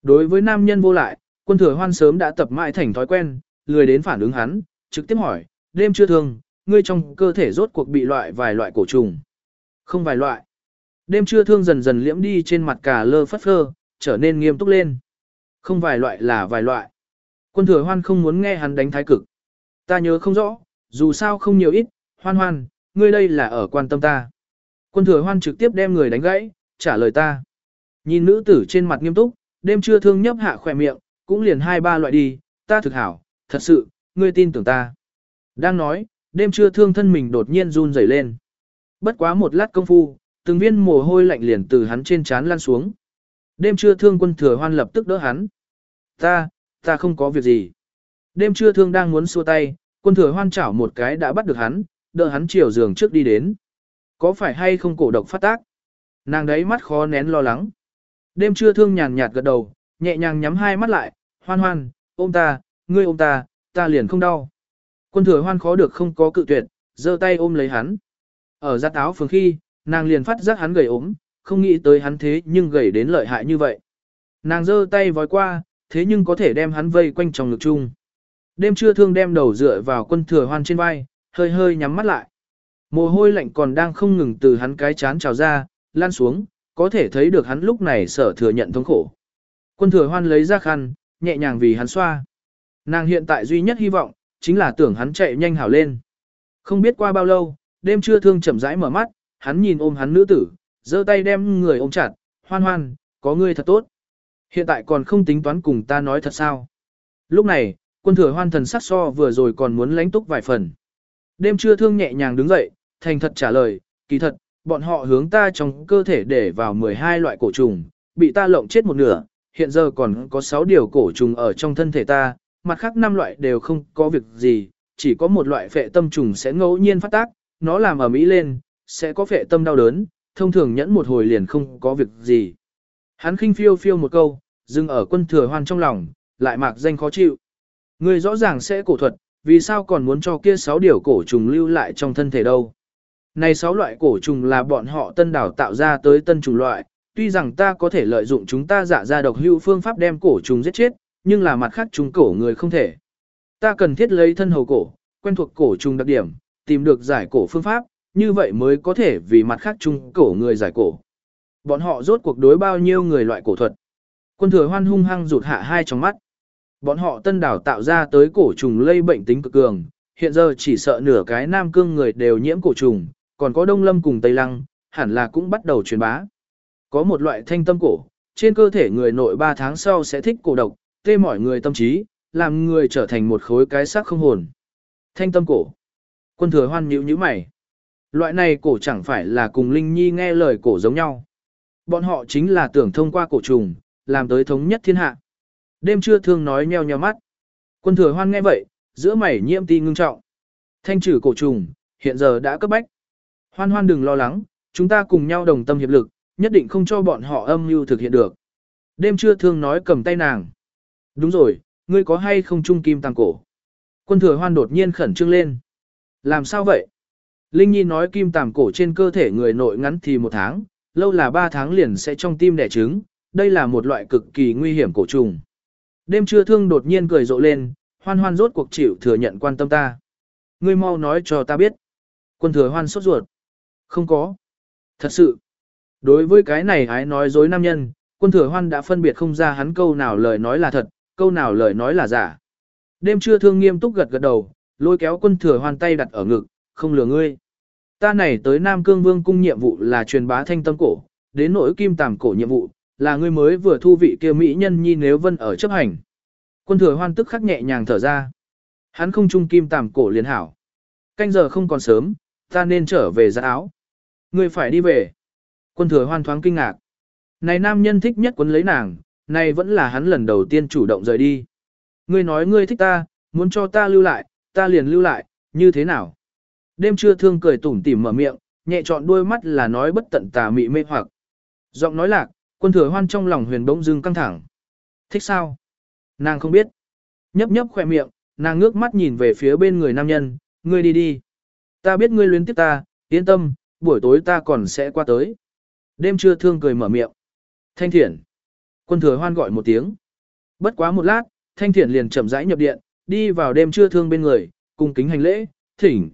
Đối với nam nhân vô lại, quân thừa hoan sớm đã tập mãi thành thói quen, lười đến phản ứng hắn, trực tiếp hỏi, đêm Trưa thương, ngươi trong cơ thể rốt cuộc bị loại vài loại cổ trùng. Không vài loại. Đêm trưa thương dần dần liễm đi trên mặt cả lơ phất phơ, trở nên nghiêm túc lên. Không vài loại là vài loại. Quân thừa hoan không muốn nghe hắn đánh thái cực. Ta nhớ không rõ, dù sao không nhiều ít, hoan hoan, ngươi đây là ở quan tâm ta. Quân thừa hoan trực tiếp đem người đánh gãy, trả lời ta. Nhìn nữ tử trên mặt nghiêm túc, đêm Trưa thương nhấp hạ khỏe miệng, cũng liền hai ba loại đi, ta thực hảo, thật sự, ngươi tin tưởng ta. Đang nói, đêm Trưa thương thân mình đột nhiên run rẩy lên. Bất quá một lát công phu, từng viên mồ hôi lạnh liền từ hắn trên trán lan xuống. Đêm trưa thương quân thừa hoan lập tức đỡ hắn. Ta, ta không có việc gì. Đêm trưa thương đang muốn xua tay, quân thừa hoan chảo một cái đã bắt được hắn, đỡ hắn chiều giường trước đi đến. Có phải hay không cổ độc phát tác? Nàng đấy mắt khó nén lo lắng. Đêm trưa thương nhàn nhạt gật đầu, nhẹ nhàng nhắm hai mắt lại, hoan hoan, ôm ta, ngươi ôm ta, ta liền không đau. Quân thừa hoan khó được không có cự tuyệt, giơ tay ôm lấy hắn. Ở giặt áo phường khi, nàng liền phát giác hắn gầy ốm, không nghĩ tới hắn thế nhưng gầy đến lợi hại như vậy. Nàng giơ tay vói qua, thế nhưng có thể đem hắn vây quanh trong ngực chung. Đêm trưa thương đem đầu dựa vào quân thừa hoan trên vai, hơi hơi nhắm mắt lại. Mồ hôi lạnh còn đang không ngừng từ hắn cái chán trào ra, lan xuống, có thể thấy được hắn lúc này sở thừa nhận thống khổ. Quân thừa hoan lấy ra khăn, nhẹ nhàng vì hắn xoa. Nàng hiện tại duy nhất hy vọng, chính là tưởng hắn chạy nhanh hảo lên. Không biết qua bao lâu, đêm trưa thương chậm rãi mở mắt, hắn nhìn ôm hắn nữ tử, giơ tay đem người ôm chặt, hoan hoan, có ngươi thật tốt. Hiện tại còn không tính toán cùng ta nói thật sao. Lúc này, quân thừa hoan thần sắc so vừa rồi còn muốn lánh túc vài phần. Đêm trưa thương nhẹ nhàng đứng dậy, thành thật trả lời, kỳ thật, bọn họ hướng ta trong cơ thể để vào 12 loại cổ trùng, bị ta lộng chết một nửa, hiện giờ còn có 6 điều cổ trùng ở trong thân thể ta, mặt khác 5 loại đều không có việc gì, chỉ có một loại phệ tâm trùng sẽ ngẫu nhiên phát tác, nó làm ở mỹ lên, sẽ có phệ tâm đau đớn, thông thường nhẫn một hồi liền không có việc gì. Hắn khinh phiêu phiêu một câu, dừng ở quân thừa hoan trong lòng, lại mạc danh khó chịu. Người rõ ràng sẽ cổ thuật, vì sao còn muốn cho kia sáu điều cổ trùng lưu lại trong thân thể đâu. Này sáu loại cổ trùng là bọn họ tân đảo tạo ra tới tân trùng loại, tuy rằng ta có thể lợi dụng chúng ta giả ra độc hữu phương pháp đem cổ trùng giết chết, nhưng là mặt khác chúng cổ người không thể. Ta cần thiết lấy thân hầu cổ, quen thuộc cổ trùng đặc điểm, tìm được giải cổ phương pháp, như vậy mới có thể vì mặt khác chung cổ người giải cổ. Bọn họ rốt cuộc đối bao nhiêu người loại cổ thuật. Quân thừa hoan hung hăng rụt hạ hai trong mắt. Bọn họ tân đảo tạo ra tới cổ trùng lây bệnh tính cực cường, hiện giờ chỉ sợ nửa cái nam cương người đều nhiễm cổ trùng, còn có đông lâm cùng tây lăng, hẳn là cũng bắt đầu truyền bá. Có một loại thanh tâm cổ, trên cơ thể người nội 3 tháng sau sẽ thích cổ độc, tê mỏi người tâm trí, làm người trở thành một khối cái xác không hồn. Thanh tâm cổ. Quân thừa hoan nhíu nhíu mày. Loại này cổ chẳng phải là cùng Linh Nhi nghe lời cổ giống nhau. Bọn họ chính là tưởng thông qua cổ trùng, làm tới thống nhất thiên hạ. Đêm trưa thương nói nheo nheo mắt. Quân thừa hoan nghe vậy, giữa mày nhiễm ti ngưng trọng. Thanh trừ cổ trùng, hiện giờ đã cấp bách. Hoan hoan đừng lo lắng, chúng ta cùng nhau đồng tâm hiệp lực, nhất định không cho bọn họ âm mưu thực hiện được. Đêm trưa thương nói cầm tay nàng. Đúng rồi, ngươi có hay không trung kim tăng cổ? Quân thừa hoan đột nhiên khẩn trương lên. Làm sao vậy? Linh Nhi nói kim tàm cổ trên cơ thể người nội ngắn thì một tháng, lâu là ba tháng liền sẽ trong tim đẻ trứng, đây là một loại cực kỳ nguy hiểm cổ trùng. Đêm trưa thương đột nhiên cười rộ lên, hoan hoan rốt cuộc chịu thừa nhận quan tâm ta. Ngươi mau nói cho ta biết. Quân thừa hoan sốt ruột. Không có. Thật sự. Đối với cái này ái nói dối nam nhân, quân thừa hoan đã phân biệt không ra hắn câu nào lời nói là thật, câu nào lời nói là giả. Đêm trưa thương nghiêm túc gật gật đầu, lôi kéo quân thừa hoàn tay đặt ở ngực, không lừa ngươi. Ta này tới Nam Cương Vương cung nhiệm vụ là truyền bá thanh tâm cổ, đến nỗi kim tàm cổ nhiệm vụ, là ngươi mới vừa thu vị kia mỹ nhân nhi nếu vân ở chấp hành. Quân thừa hoan tức khắc nhẹ nhàng thở ra. Hắn không trung kim tàm cổ liền hảo. Canh giờ không còn sớm, ta nên trở về ra áo. Ngươi phải đi về. Quân thừa hoan thoáng kinh ngạc. Này nam nhân thích nhất quấn lấy nàng, này vẫn là hắn lần đầu tiên chủ động rời đi. Ngươi nói ngươi thích ta, muốn cho ta lưu lại, ta liền lưu lại, như thế nào? Đêm trưa thương cười tủm tỉm mở miệng, nhẹ chọn đôi mắt là nói bất tận tà mị mê hoặc. Giọng nói lạc, quân thừa hoan trong lòng huyền bỗng dưng căng thẳng. Thích sao? Nàng không biết. Nhấp nhấp khỏe miệng, nàng ngước mắt nhìn về phía bên người nam nhân, ngươi đi đi. Ta biết ngươi luyến tiếp ta, yên tâm, buổi tối ta còn sẽ qua tới. Đêm trưa thương cười mở miệng. Thanh thiển Quân thừa hoan gọi một tiếng. Bất quá một lát, thanh thiển liền chậm rãi nhập điện, đi vào đêm trưa thương bên người, cung kính hành lễ, thỉnh.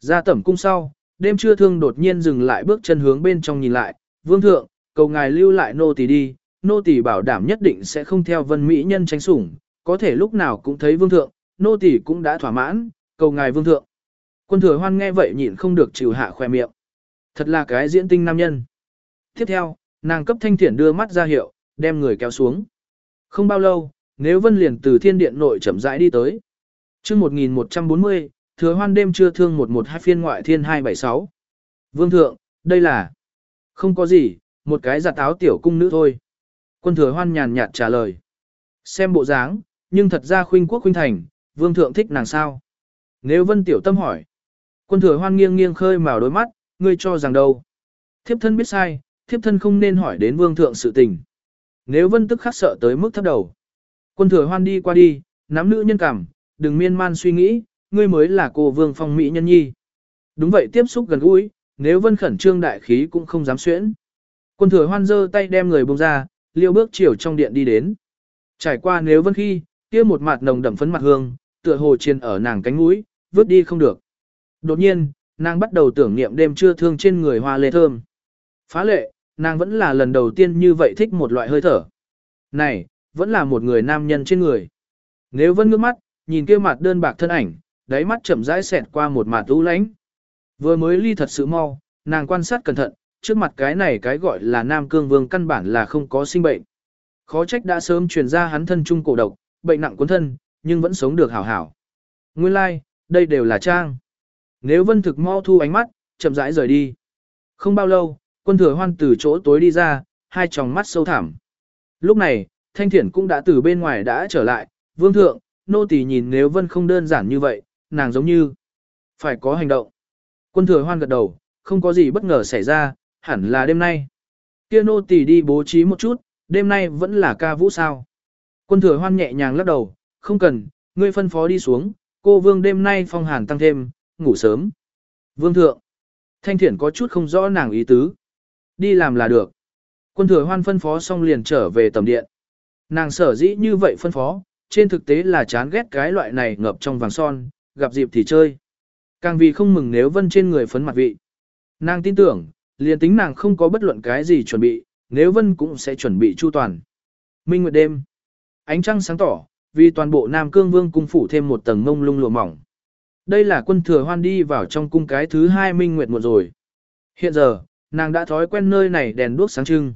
Ra tẩm cung sau, đêm trưa thương đột nhiên dừng lại bước chân hướng bên trong nhìn lại, vương thượng, cầu ngài lưu lại nô tỳ đi, nô tỳ bảo đảm nhất định sẽ không theo vân mỹ nhân tranh sủng, có thể lúc nào cũng thấy vương thượng, nô tỳ cũng đã thỏa mãn, cầu ngài vương thượng. Quân thừa hoan nghe vậy nhịn không được chịu hạ khoe miệng. Thật là cái diễn tinh nam nhân. Tiếp theo, nàng cấp thanh thiển đưa mắt ra hiệu, đem người kéo xuống. Không bao lâu, nếu vân liền từ thiên điện nội chậm rãi đi tới. chương 1140, thừa hoan đêm chưa thương 112 phiên ngoại thiên 276. Vương thượng, đây là... Không có gì, một cái giặt áo tiểu cung nữ thôi. Quân thừa hoan nhàn nhạt trả lời. Xem bộ dáng, nhưng thật ra khuynh quốc khuynh thành, vương thượng thích nàng sao. Nếu vân tiểu tâm hỏi. Quân thừa hoan nghiêng nghiêng khơi màu đôi mắt, ngươi cho rằng đâu. Thiếp thân biết sai, thiếp thân không nên hỏi đến vương thượng sự tình. Nếu vân tức khắc sợ tới mức thấp đầu. Quân thừa hoan đi qua đi, nắm nữ nhân cảm, đừng miên man suy nghĩ, ngươi mới là cô vương phong mỹ nhân nhi. Đúng vậy tiếp xúc gần gũi, nếu vân khẩn trương đại khí cũng không dám xuyễn. Quân thừa hoan giơ tay đem người bông ra, liêu bước chiều trong điện đi đến. Trải qua nếu vân khi, kia một mặt nồng đậm phấn mặt hương, tựa hồ chiên ở nàng cánh mũi, vứt đi không được. Đột nhiên, nàng bắt đầu tưởng niệm đêm trưa thương trên người hoa lê thơm. Phá lệ, nàng vẫn là lần đầu tiên như vậy thích một loại hơi thở. Này, vẫn là một người nam nhân trên người. Nếu vân ngước mắt, nhìn kia mặt đơn bạc thân ảnh, đáy mắt chậm rãi xẹt qua một mặt u lãnh. Vừa mới ly thật sự mau, nàng quan sát cẩn thận, trước mặt cái này cái gọi là Nam Cương Vương căn bản là không có sinh bệnh. Khó trách đã sớm truyền ra hắn thân trung cổ độc, bệnh nặng cuốn thân, nhưng vẫn sống được hảo hảo. Nguyên lai, like, đây đều là trang. Nếu vân thực mau thu ánh mắt, chậm rãi rời đi. Không bao lâu, quân thừa hoan từ chỗ tối đi ra, hai tròng mắt sâu thẳm. Lúc này, thanh thiển cũng đã từ bên ngoài đã trở lại, vương thượng, nô tỳ nhìn nếu vân không đơn giản như vậy, nàng giống như phải có hành động. Quân thừa hoan gật đầu, không có gì bất ngờ xảy ra, hẳn là đêm nay. Kia nô tỳ đi bố trí một chút, đêm nay vẫn là ca vũ sao. Quân thừa hoan nhẹ nhàng lắc đầu, không cần, ngươi phân phó đi xuống, cô vương đêm nay phong hàn tăng thêm, ngủ sớm. Vương thượng, thanh thiển có chút không rõ nàng ý tứ. Đi làm là được. Quân thừa hoan phân phó xong liền trở về tầm điện. Nàng sở dĩ như vậy phân phó, trên thực tế là chán ghét cái loại này ngập trong vàng son, gặp dịp thì chơi. Càng vì không mừng nếu vân trên người phấn mặt vị. Nàng tin tưởng, liền tính nàng không có bất luận cái gì chuẩn bị, nếu vân cũng sẽ chuẩn bị chu toàn. Minh nguyệt đêm. Ánh trăng sáng tỏ, vì toàn bộ Nam Cương Vương cung phủ thêm một tầng ngông lung lụa mỏng. Đây là quân thừa hoan đi vào trong cung cái thứ hai minh nguyệt một rồi. Hiện giờ, nàng đã thói quen nơi này đèn đuốc sáng trưng.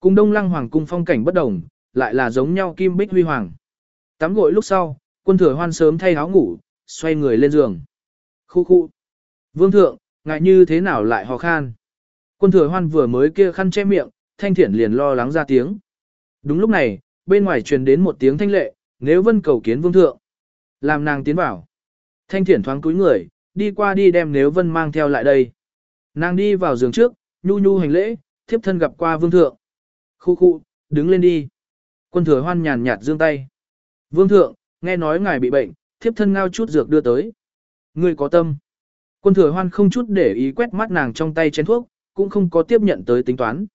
Cung đông lăng hoàng cung phong cảnh bất đồng, lại là giống nhau kim bích huy hoàng. Tắm gội lúc sau, quân thừa hoan sớm thay áo ngủ, xoay người lên giường. Khu khu. Vương thượng, ngại như thế nào lại ho khan. Quân thừa hoan vừa mới kia khăn che miệng, thanh thiển liền lo lắng ra tiếng. Đúng lúc này, bên ngoài truyền đến một tiếng thanh lệ, nếu vân cầu kiến vương thượng. Làm nàng tiến vào. Thanh thiển thoáng cúi người, đi qua đi đem nếu vân mang theo lại đây. Nàng đi vào giường trước, nhu nhu hành lễ, thiếp thân gặp qua vương thượng. Khu khu, đứng lên đi. Quân thừa hoan nhàn nhạt dương tay. Vương thượng, nghe nói ngài bị bệnh, thiếp thân ngao chút dược đưa tới. Người có tâm. Quân thừa hoan không chút để ý quét mắt nàng trong tay chén thuốc, cũng không có tiếp nhận tới tính toán.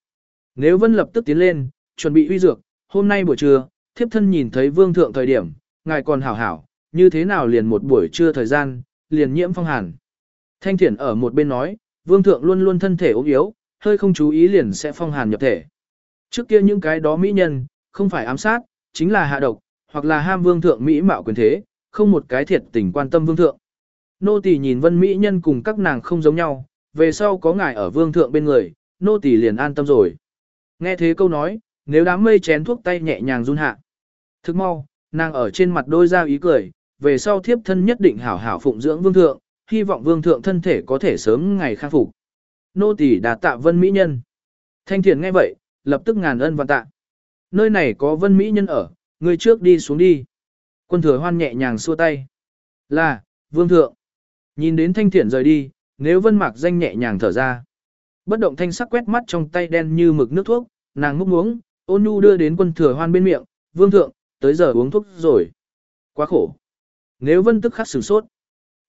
Nếu vân lập tức tiến lên, chuẩn bị huy dược, hôm nay buổi trưa, thiếp thân nhìn thấy vương thượng thời điểm, ngài còn hảo hảo, như thế nào liền một buổi trưa thời gian, liền nhiễm phong hàn. Thanh thiển ở một bên nói, vương thượng luôn luôn thân thể ốm yếu, hơi không chú ý liền sẽ phong hàn nhập thể. Trước kia những cái đó mỹ nhân, không phải ám sát, chính là hạ độc, hoặc là ham vương thượng mỹ mạo quyền thế, không một cái thiệt tình quan tâm vương thượng. Nô tỳ nhìn vân mỹ nhân cùng các nàng không giống nhau, về sau có ngài ở vương thượng bên người, nô tỳ liền an tâm rồi. Nghe thế câu nói, nếu đám mây chén thuốc tay nhẹ nhàng run hạ. Thức mau, nàng ở trên mặt đôi ra ý cười, về sau thiếp thân nhất định hảo hảo phụng dưỡng vương thượng, hy vọng vương thượng thân thể có thể sớm ngày khang phục. Nô tỳ đã tạ vân mỹ nhân. Thanh thiền nghe vậy, lập tức ngàn ân và tạ. Nơi này có vân mỹ nhân ở, người trước đi xuống đi. Quân thừa hoan nhẹ nhàng xua tay. Là, vương thượng. Nhìn đến thanh thiện rời đi, nếu vân mạc danh nhẹ nhàng thở ra. Bất động thanh sắc quét mắt trong tay đen như mực nước thuốc, nàng múc uống, ôn nhu đưa đến quân thừa hoan bên miệng, vương thượng, tới giờ uống thuốc rồi. Quá khổ. Nếu vân tức khắc sửng sốt.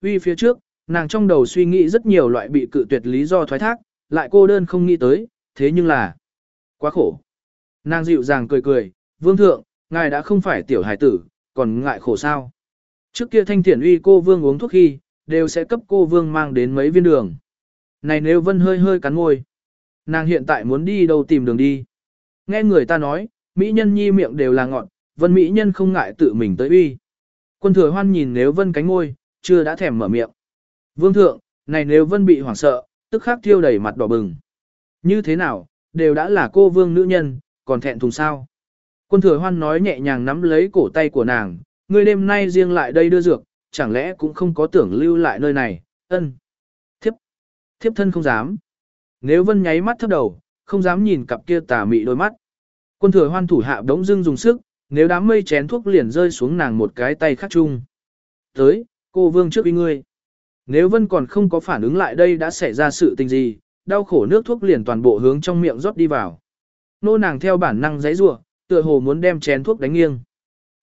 Uy phía trước, nàng trong đầu suy nghĩ rất nhiều loại bị cự tuyệt lý do thoái thác, lại cô đơn không nghĩ tới, thế nhưng là quá khổ. Nàng dịu dàng cười cười, vương thượng, ngài đã không phải tiểu hải tử, còn ngại khổ sao. Trước kia thanh thiển uy cô vương uống thuốc khi, đều sẽ cấp cô vương mang đến mấy viên đường. Này nếu vân hơi hơi cắn ngôi, nàng hiện tại muốn đi đâu tìm đường đi. Nghe người ta nói, mỹ nhân nhi miệng đều là ngọn, vân mỹ nhân không ngại tự mình tới uy. Quân thừa hoan nhìn nếu vân cánh ngôi, chưa đã thèm mở miệng. Vương thượng, này nếu vân bị hoảng sợ, tức khắc thiêu đầy mặt đỏ bừng. Như thế nào, đều đã là cô vương nữ nhân, còn thẹn thùng sao. Quân thừa hoan nói nhẹ nhàng nắm lấy cổ tay của nàng, ngươi đêm nay riêng lại đây đưa dược, chẳng lẽ cũng không có tưởng lưu lại nơi này, ân. Thiếp, thiếp thân không dám. Nếu vân nháy mắt thấp đầu, không dám nhìn cặp kia tà mị đôi mắt. Quân thừa hoan thủ hạ đống dưng dùng sức, nếu đám mây chén thuốc liền rơi xuống nàng một cái tay khắc chung. Tới, cô vương trước ý ngươi. Nếu vân còn không có phản ứng lại đây đã xảy ra sự tình gì, đau khổ nước thuốc liền toàn bộ hướng trong miệng rót đi vào. Nô nàng theo bản năng giấy rủa tựa hồ muốn đem chén thuốc đánh nghiêng.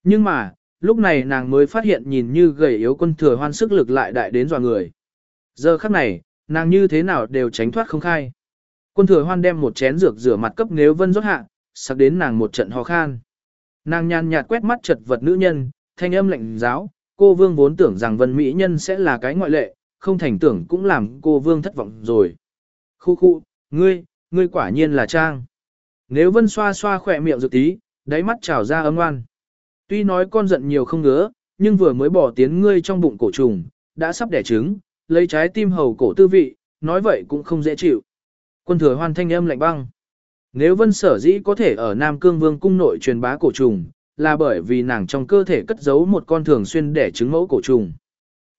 Nhưng mà, lúc này nàng mới phát hiện nhìn như gầy yếu quân thừa hoan sức lực lại đại đến dò người. Giờ khắc này, nàng như thế nào đều tránh thoát không khai. Quân thừa hoan đem một chén dược rửa mặt cấp nếu vân rót hạ, sắc đến nàng một trận ho khan. Nàng nhàn nhạt quét mắt chật vật nữ nhân, thanh âm lạnh giáo, cô vương vốn tưởng rằng vân mỹ nhân sẽ là cái ngoại lệ, không thành tưởng cũng làm cô vương thất vọng rồi. Khu khu, ngươi, ngươi quả nhiên là trang. Nếu vân xoa xoa khỏe miệng dược tí, đáy mắt trào ra ấm oan. Tuy nói con giận nhiều không ngứa, nhưng vừa mới bỏ tiến ngươi trong bụng cổ trùng, đã sắp đẻ trứng, lấy trái tim hầu cổ tư vị, nói vậy cũng không dễ chịu. Quân thừa hoan thanh âm lạnh băng. Nếu vân sở dĩ có thể ở Nam Cương Vương cung nội truyền bá cổ trùng, là bởi vì nàng trong cơ thể cất giấu một con thường xuyên đẻ trứng mẫu cổ trùng.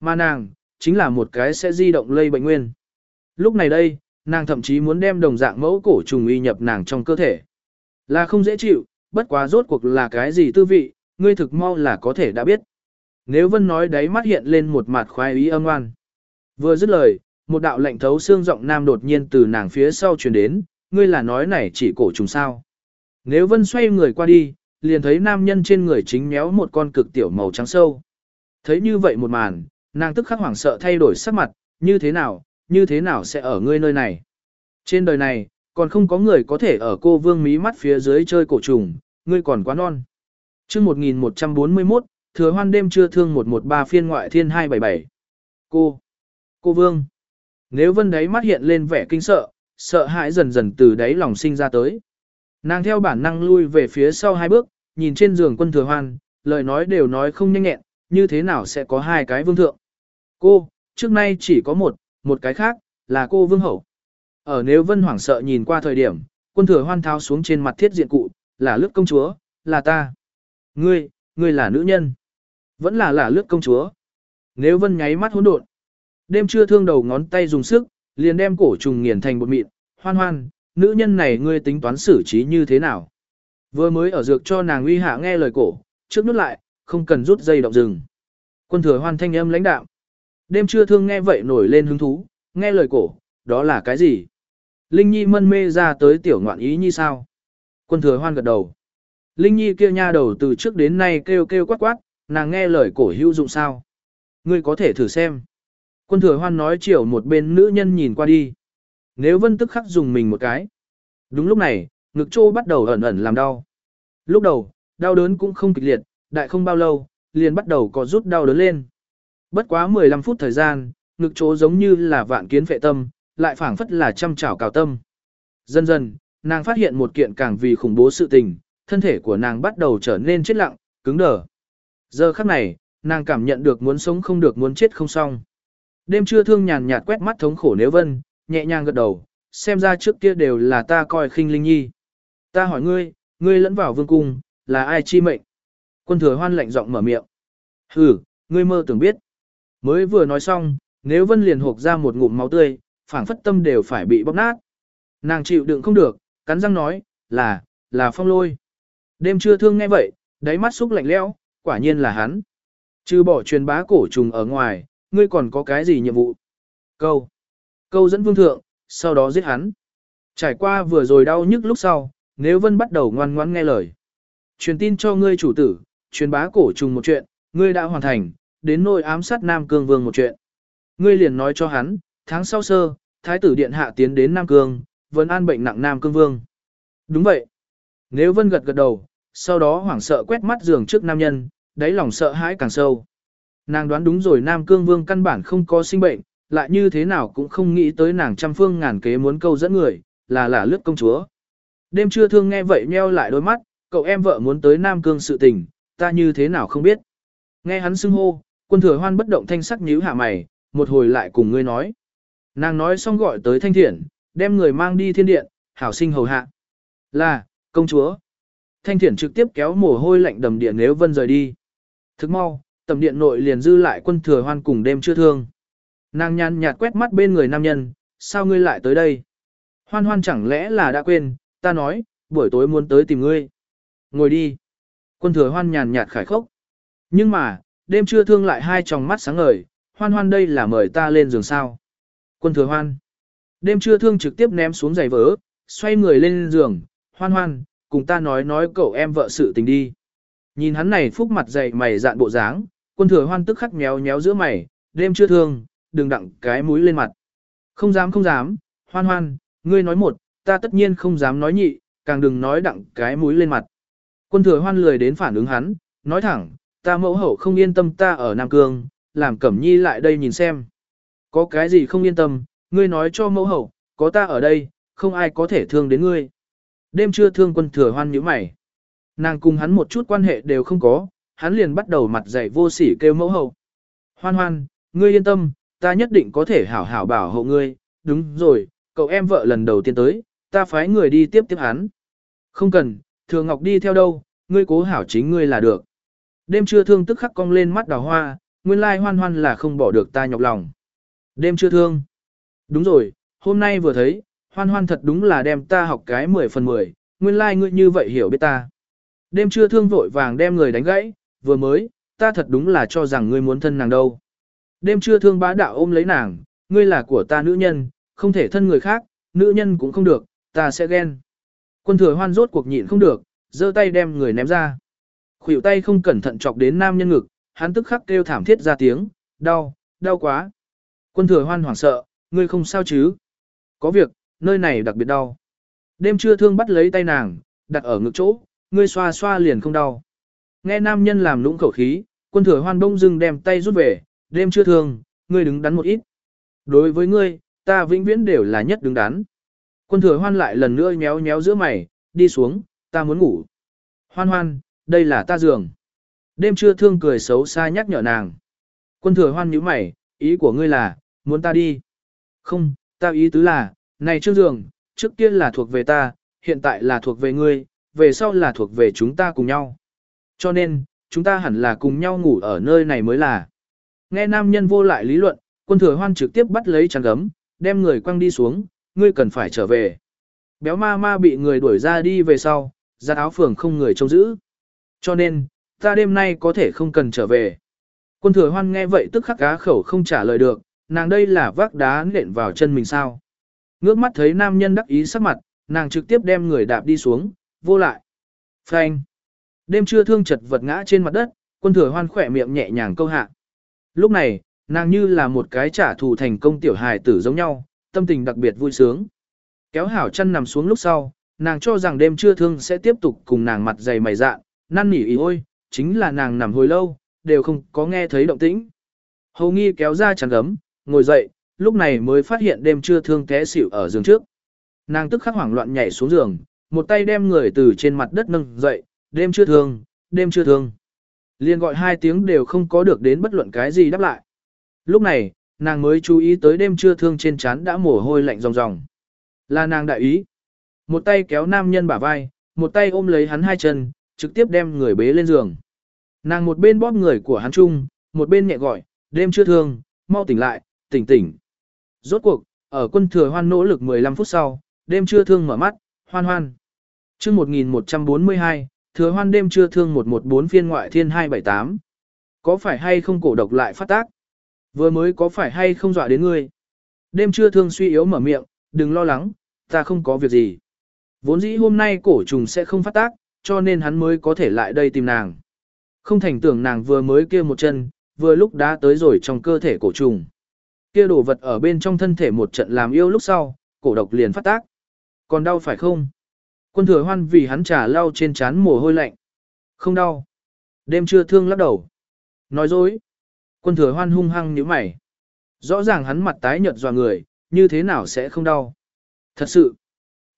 Mà nàng, chính là một cái sẽ di động lây bệnh nguyên. Lúc này đây, nàng thậm chí muốn đem đồng dạng mẫu cổ trùng y nhập nàng trong cơ thể. Là không dễ chịu, bất quá rốt cuộc là cái gì tư vị, ngươi thực mau là có thể đã biết. Nếu Vân nói đấy mắt hiện lên một mặt khoái ý âm ngoan. Vừa dứt lời, một đạo lệnh thấu xương giọng nam đột nhiên từ nàng phía sau truyền đến, ngươi là nói này chỉ cổ trùng sao. Nếu Vân xoay người qua đi, liền thấy nam nhân trên người chính méo một con cực tiểu màu trắng sâu. Thấy như vậy một màn, nàng tức khắc hoảng sợ thay đổi sắc mặt, như thế nào, như thế nào sẽ ở ngươi nơi này. Trên đời này, còn không có người có thể ở cô vương mí mắt phía dưới chơi cổ trùng, ngươi còn quá non. chương 1141, thừa hoan đêm trưa thương 113 phiên ngoại thiên 277. Cô, cô vương. Nếu vân đấy mắt hiện lên vẻ kinh sợ, sợ hãi dần dần từ đáy lòng sinh ra tới. Nàng theo bản năng lui về phía sau hai bước, nhìn trên giường quân thừa hoan, lời nói đều nói không nhanh nhẹn, như thế nào sẽ có hai cái vương thượng. Cô, trước nay chỉ có một, một cái khác, là cô vương hậu. Ở nếu vân hoảng sợ nhìn qua thời điểm, quân thừa hoan thao xuống trên mặt thiết diện cụ, là lướt công chúa, là ta. Ngươi, ngươi là nữ nhân. Vẫn là là lướt công chúa. Nếu vân nháy mắt hỗn độn. Đêm trưa thương đầu ngón tay dùng sức, liền đem cổ trùng nghiền thành bột mịn. Hoan hoan, nữ nhân này ngươi tính toán xử trí như thế nào? Vừa mới ở dược cho nàng uy hạ nghe lời cổ, trước nút lại, không cần rút dây động rừng. Quân thừa hoan thanh âm lãnh đạo. Đêm trưa thương nghe vậy nổi lên hứng thú, nghe lời cổ, đó là cái gì? Linh Nhi mân mê ra tới tiểu ngoạn ý như sao? Quân thừa hoan gật đầu. Linh Nhi kêu nha đầu từ trước đến nay kêu kêu quát quát, nàng nghe lời cổ hữu dụng sao? Ngươi có thể thử xem. Quân thừa hoan nói chiều một bên nữ nhân nhìn qua đi. Nếu vân tức khắc dùng mình một cái. Đúng lúc này, ngực trô bắt đầu ẩn ẩn làm đau. Lúc đầu, đau đớn cũng không kịch liệt, đại không bao lâu, liền bắt đầu có rút đau đớn lên. Bất quá 15 phút thời gian, ngực chỗ giống như là vạn kiến phệ tâm, lại phảng phất là trăm trảo cào tâm. Dần dần, nàng phát hiện một kiện càng vì khủng bố sự tình, thân thể của nàng bắt đầu trở nên chết lặng, cứng đờ. Giờ khắc này, nàng cảm nhận được muốn sống không được muốn chết không xong. Đêm trưa thương nhàn nhạt quét mắt thống khổ nếu vân, nhẹ nhàng gật đầu, xem ra trước kia đều là ta coi khinh linh nhi. Ta hỏi ngươi, ngươi lẫn vào vương cung, là ai chi mệnh? Quân thừa hoan lạnh giọng mở miệng. Hừ, ngươi mơ tưởng biết. Mới vừa nói xong, nếu vân liền hộp ra một ngụm máu tươi, phảng phất tâm đều phải bị bóp nát. Nàng chịu đựng không được, cắn răng nói, là, là phong lôi. Đêm trưa thương nghe vậy, đáy mắt xúc lạnh lẽo, quả nhiên là hắn. Trừ bỏ truyền bá cổ trùng ở ngoài, ngươi còn có cái gì nhiệm vụ? Câu. Câu dẫn vương thượng, sau đó giết hắn. Trải qua vừa rồi đau nhức lúc sau, nếu vân bắt đầu ngoan ngoãn nghe lời. Truyền tin cho ngươi chủ tử, truyền bá cổ trùng một chuyện, ngươi đã hoàn thành, đến nỗi ám sát Nam Cương Vương một chuyện. Ngươi liền nói cho hắn, tháng sau sơ, Thái tử Điện Hạ tiến đến Nam Cương, vẫn an bệnh nặng Nam Cương Vương. Đúng vậy. Nếu Vân gật gật đầu, sau đó hoảng sợ quét mắt giường trước nam nhân, đáy lòng sợ hãi càng sâu. Nàng đoán đúng rồi Nam Cương Vương căn bản không có sinh bệnh, lại như thế nào cũng không nghĩ tới nàng trăm phương ngàn kế muốn câu dẫn người, là là lướt công chúa. Đêm trưa thương nghe vậy nheo lại đôi mắt, cậu em vợ muốn tới Nam Cương sự tình, ta như thế nào không biết. Nghe hắn xưng hô, quân thừa hoan bất động thanh sắc nhíu hạ mày, một hồi lại cùng ngươi nói. Nàng nói xong gọi tới thanh thiện, đem người mang đi thiên điện, hảo sinh hầu hạ. Là, công chúa. Thanh thiện trực tiếp kéo mồ hôi lạnh đầm điện nếu vân rời đi. Thức mau, tầm điện nội liền dư lại quân thừa hoan cùng đêm chưa thương. Nàng nhàn nhạt quét mắt bên người nam nhân, sao ngươi lại tới đây? Hoan hoan chẳng lẽ là đã quên, ta nói, buổi tối muốn tới tìm ngươi. Ngồi đi. Quân thừa hoan nhàn nhạt khải khốc. Nhưng mà, đêm trưa thương lại hai tròng mắt sáng ngời, hoan hoan đây là mời ta lên giường sao. Quân thừa hoan. Đêm trưa thương trực tiếp ném xuống giày vỡ, xoay người lên giường, hoan hoan, cùng ta nói nói cậu em vợ sự tình đi. Nhìn hắn này phúc mặt dày mày dạn bộ dáng, quân thừa hoan tức khắc méo méo giữa mày, đêm chưa thương, đừng đặng cái mũi lên mặt. Không dám không dám, hoan hoan, ngươi nói một, ta tất nhiên không dám nói nhị, càng đừng nói đặng cái mũi lên mặt. Quân thừa hoan lười đến phản ứng hắn, nói thẳng, ta mẫu hậu không yên tâm ta ở Nam Cương, làm Cẩm Nhi lại đây nhìn xem. Có cái gì không yên tâm, ngươi nói cho mẫu hậu, có ta ở đây, không ai có thể thương đến ngươi. Đêm trưa thương quân thừa hoan nhíu mày. Nàng cùng hắn một chút quan hệ đều không có, hắn liền bắt đầu mặt dày vô sỉ kêu mẫu hậu. Hoan hoan, ngươi yên tâm, ta nhất định có thể hảo hảo bảo hộ ngươi, đúng rồi, cậu em vợ lần đầu tiên tới, ta phái người đi tiếp tiếp hắn. Không cần, thừa ngọc đi theo đâu, ngươi cố hảo chính ngươi là được. Đêm trưa thương tức khắc cong lên mắt đào hoa, nguyên lai hoan hoan là không bỏ được ta nhọc lòng. Đêm trưa thương. Đúng rồi, hôm nay vừa thấy, hoan hoan thật đúng là đem ta học cái 10 phần 10, nguyên lai ngươi như vậy hiểu biết ta. Đêm trưa thương vội vàng đem người đánh gãy, vừa mới, ta thật đúng là cho rằng ngươi muốn thân nàng đâu. Đêm trưa thương bá đạo ôm lấy nàng, ngươi là của ta nữ nhân, không thể thân người khác, nữ nhân cũng không được, ta sẽ ghen. Quân thừa hoan rốt cuộc nhịn không được, giơ tay đem người ném ra. Khuỷu tay không cẩn thận chọc đến nam nhân ngực, hắn tức khắc kêu thảm thiết ra tiếng, đau, đau quá. Quân thừa hoan hoảng sợ, ngươi không sao chứ? Có việc, nơi này đặc biệt đau. Đêm trưa thương bắt lấy tay nàng, đặt ở ngực chỗ, ngươi xoa xoa liền không đau. Nghe nam nhân làm lũng khẩu khí, quân thừa hoan bông dưng đem tay rút về, đêm trưa thương, ngươi đứng đắn một ít. Đối với ngươi, ta vĩnh viễn đều là nhất đứng đắn. Quân thừa hoan lại lần nữa nhéo nhéo giữa mày, đi xuống, ta muốn ngủ. Hoan hoan, đây là ta giường. Đêm trưa thương cười xấu xa nhắc nhở nàng. Quân thừa hoan nhíu mày, ý của ngươi là, muốn ta đi. Không, ta ý tứ là, này trương giường, trước tiên là thuộc về ta, hiện tại là thuộc về ngươi, về sau là thuộc về chúng ta cùng nhau. Cho nên, chúng ta hẳn là cùng nhau ngủ ở nơi này mới là. Nghe nam nhân vô lại lý luận, quân thừa hoan trực tiếp bắt lấy chăn gấm, đem người quăng đi xuống, ngươi cần phải trở về. Béo ma ma bị người đuổi ra đi về sau, giặt áo phường không người trông giữ. Cho nên, ta đêm nay có thể không cần trở về. Quân thừa hoan nghe vậy tức khắc cá khẩu không trả lời được, nàng đây là vác đá nện vào chân mình sao. Ngước mắt thấy nam nhân đắc ý sắc mặt, nàng trực tiếp đem người đạp đi xuống, vô lại. Phanh. Đêm trưa thương chật vật ngã trên mặt đất, quân thừa hoan khỏe miệng nhẹ nhàng câu hạ. Lúc này, nàng như là một cái trả thù thành công tiểu hài tử giống nhau, tâm tình đặc biệt vui sướng. Kéo hảo chân nằm xuống lúc sau, nàng cho rằng đêm trưa thương sẽ tiếp tục cùng nàng mặt dày mày dạn năn nỉ ý ôi, chính là nàng nằm hồi lâu, đều không có nghe thấy động tĩnh. Hầu nghi kéo ra chăn gấm, ngồi dậy, lúc này mới phát hiện đêm trưa thương té xỉu ở giường trước. Nàng tức khắc hoảng loạn nhảy xuống giường, một tay đem người từ trên mặt đất nâng dậy, đêm chưa thương, đêm chưa thương. Liên gọi hai tiếng đều không có được đến bất luận cái gì đáp lại. Lúc này, nàng mới chú ý tới đêm chưa thương trên trán đã mồ hôi lạnh ròng ròng. Là nàng đại ý. Một tay kéo nam nhân bả vai, một tay ôm lấy hắn hai chân, trực tiếp đem người bế lên giường. Nàng một bên bóp người của hắn chung, một bên nhẹ gọi, đêm chưa thương, mau tỉnh lại, tỉnh tỉnh. Rốt cuộc, ở quân thừa hoan nỗ lực 15 phút sau, đêm chưa thương mở mắt, hoan hoan. chương 1142, thừa hoan đêm chưa thương 114 phiên ngoại thiên 278. Có phải hay không cổ độc lại phát tác? Vừa mới có phải hay không dọa đến ngươi? Đêm chưa thương suy yếu mở miệng, đừng lo lắng, ta không có việc gì. Vốn dĩ hôm nay cổ trùng sẽ không phát tác, cho nên hắn mới có thể lại đây tìm nàng. Không thành tưởng nàng vừa mới kia một chân, vừa lúc đã tới rồi trong cơ thể cổ trùng. Kia đồ vật ở bên trong thân thể một trận làm yêu lúc sau, cổ độc liền phát tác. Còn đau phải không? Quân thừa hoan vì hắn trà lau trên chán mồ hôi lạnh. Không đau. Đêm trưa thương lắc đầu. Nói dối. Quân thừa hoan hung hăng nhíu mày. Rõ ràng hắn mặt tái nhợt dò người, như thế nào sẽ không đau. Thật sự.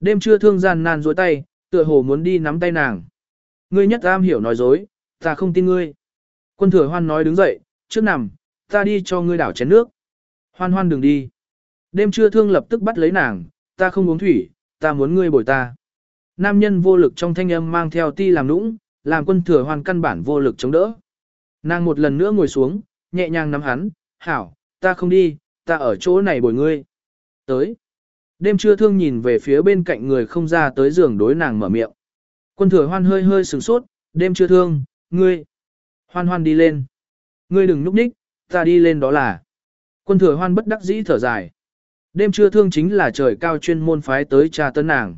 Đêm trưa thương gian nan dối tay, tựa hồ muốn đi nắm tay nàng. Ngươi nhất am hiểu nói dối, ta không tin ngươi. Quân thừa hoan nói đứng dậy, trước nằm, ta đi cho ngươi đảo chén nước. Hoan hoan đừng đi. Đêm trưa thương lập tức bắt lấy nàng, ta không uống thủy, ta muốn ngươi bồi ta. Nam nhân vô lực trong thanh âm mang theo ti làm nũng, làm quân thừa hoan căn bản vô lực chống đỡ. Nàng một lần nữa ngồi xuống, nhẹ nhàng nắm hắn, hảo, ta không đi, ta ở chỗ này bồi ngươi. Tới. Đêm trưa thương nhìn về phía bên cạnh người không ra tới giường đối nàng mở miệng. Quân thừa hoan hơi hơi sừng sốt, đêm trưa thương, ngươi. Hoan hoan đi lên. Ngươi đừng núp ních, ta đi lên đó là. Quân thừa hoan bất đắc dĩ thở dài. Đêm trưa thương chính là trời cao chuyên môn phái tới trà tấn nàng.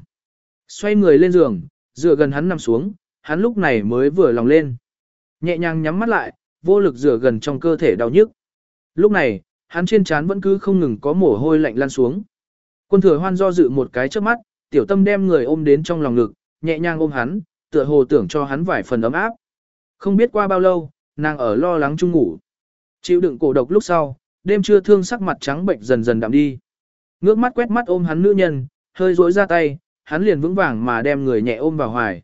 Xoay người lên giường, dựa gần hắn nằm xuống, hắn lúc này mới vừa lòng lên. Nhẹ nhàng nhắm mắt lại, vô lực dựa gần trong cơ thể đau nhức. Lúc này, hắn trên trán vẫn cứ không ngừng có mồ hôi lạnh lan xuống. Quân thừa hoan do dự một cái trước mắt, tiểu tâm đem người ôm đến trong lòng ngực, nhẹ nhàng ôm hắn, tựa hồ tưởng cho hắn vài phần ấm áp. Không biết qua bao lâu, nàng ở lo lắng chung ngủ. Chịu đựng cổ độc lúc sau, đêm trưa thương sắc mặt trắng bệnh dần dần đậm đi. Ngước mắt quét mắt ôm hắn nữ nhân, hơi rỗi ra tay, hắn liền vững vàng mà đem người nhẹ ôm vào hoài.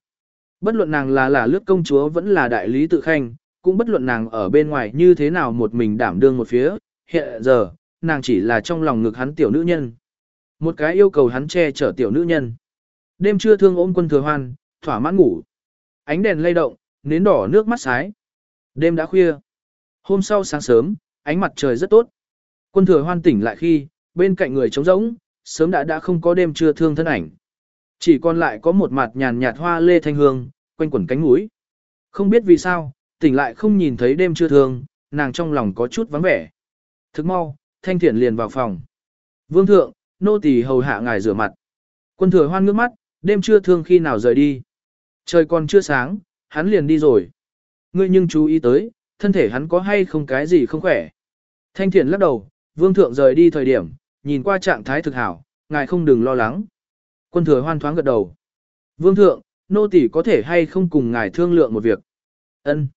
Bất luận nàng là là lướt công chúa vẫn là đại lý tự khanh, cũng bất luận nàng ở bên ngoài như thế nào một mình đảm đương một phía, hiện giờ, nàng chỉ là trong lòng ngực hắn tiểu nữ nhân. Một cái yêu cầu hắn che chở tiểu nữ nhân. Đêm trưa thương ôm quân thừa hoan, thỏa mãn ngủ. Ánh đèn lay động, nến đỏ nước mắt sái. Đêm đã khuya. Hôm sau sáng sớm, ánh mặt trời rất tốt. Quân thừa hoan tỉnh lại khi, bên cạnh người trống rỗng, sớm đã đã không có đêm trưa thương thân ảnh. Chỉ còn lại có một mặt nhàn nhạt hoa lê thanh hương, quanh quẩn cánh mũi. Không biết vì sao, tỉnh lại không nhìn thấy đêm trưa thương, nàng trong lòng có chút vắng vẻ. Thức mau, thanh thiện liền vào phòng. Vương thượng, nô tỳ hầu hạ ngài rửa mặt. Quân thừa hoan ngước mắt, đêm trưa thương khi nào rời đi. Trời còn chưa sáng, hắn liền đi rồi. Ngươi nhưng chú ý tới, thân thể hắn có hay không cái gì không khỏe. Thanh thiện lắc đầu, vương thượng rời đi thời điểm, nhìn qua trạng thái thực hảo, ngài không đừng lo lắng. Quân thừa hoan thoáng gật đầu. Vương thượng, nô tỳ có thể hay không cùng ngài thương lượng một việc. Ân.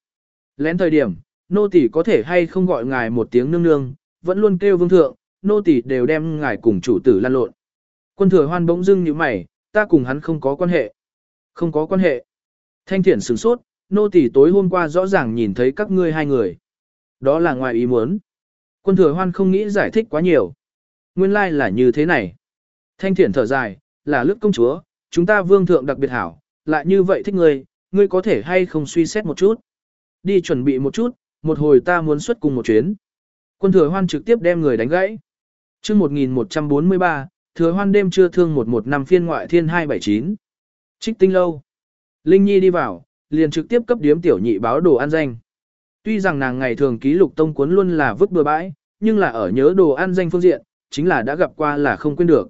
Lén thời điểm, nô tỳ có thể hay không gọi ngài một tiếng nương nương, vẫn luôn kêu vương thượng, nô tỳ đều đem ngài cùng chủ tử lan lộn. Quân thừa hoan bỗng dưng như mày, ta cùng hắn không có quan hệ. Không có quan hệ. Thanh thiển sửng sốt, nô tỳ tối hôm qua rõ ràng nhìn thấy các ngươi hai người. Đó là ngoài ý muốn. Quân thừa hoan không nghĩ giải thích quá nhiều. Nguyên lai like là như thế này. Thanh thiển thở dài, là lướt công chúa, chúng ta vương thượng đặc biệt hảo, lại như vậy thích ngươi, ngươi có thể hay không suy xét một chút. Đi chuẩn bị một chút, một hồi ta muốn xuất cùng một chuyến. Quân thừa hoan trực tiếp đem người đánh gãy chương 1143, thừa hoan đêm chưa thương 115 phiên ngoại thiên 279. Trích tinh lâu. Linh Nhi đi vào, liền trực tiếp cấp điếm tiểu nhị báo đồ ăn danh. Tuy rằng nàng ngày thường ký lục tông cuốn luôn là vứt bừa bãi, nhưng là ở nhớ đồ ăn danh phương diện, chính là đã gặp qua là không quên được.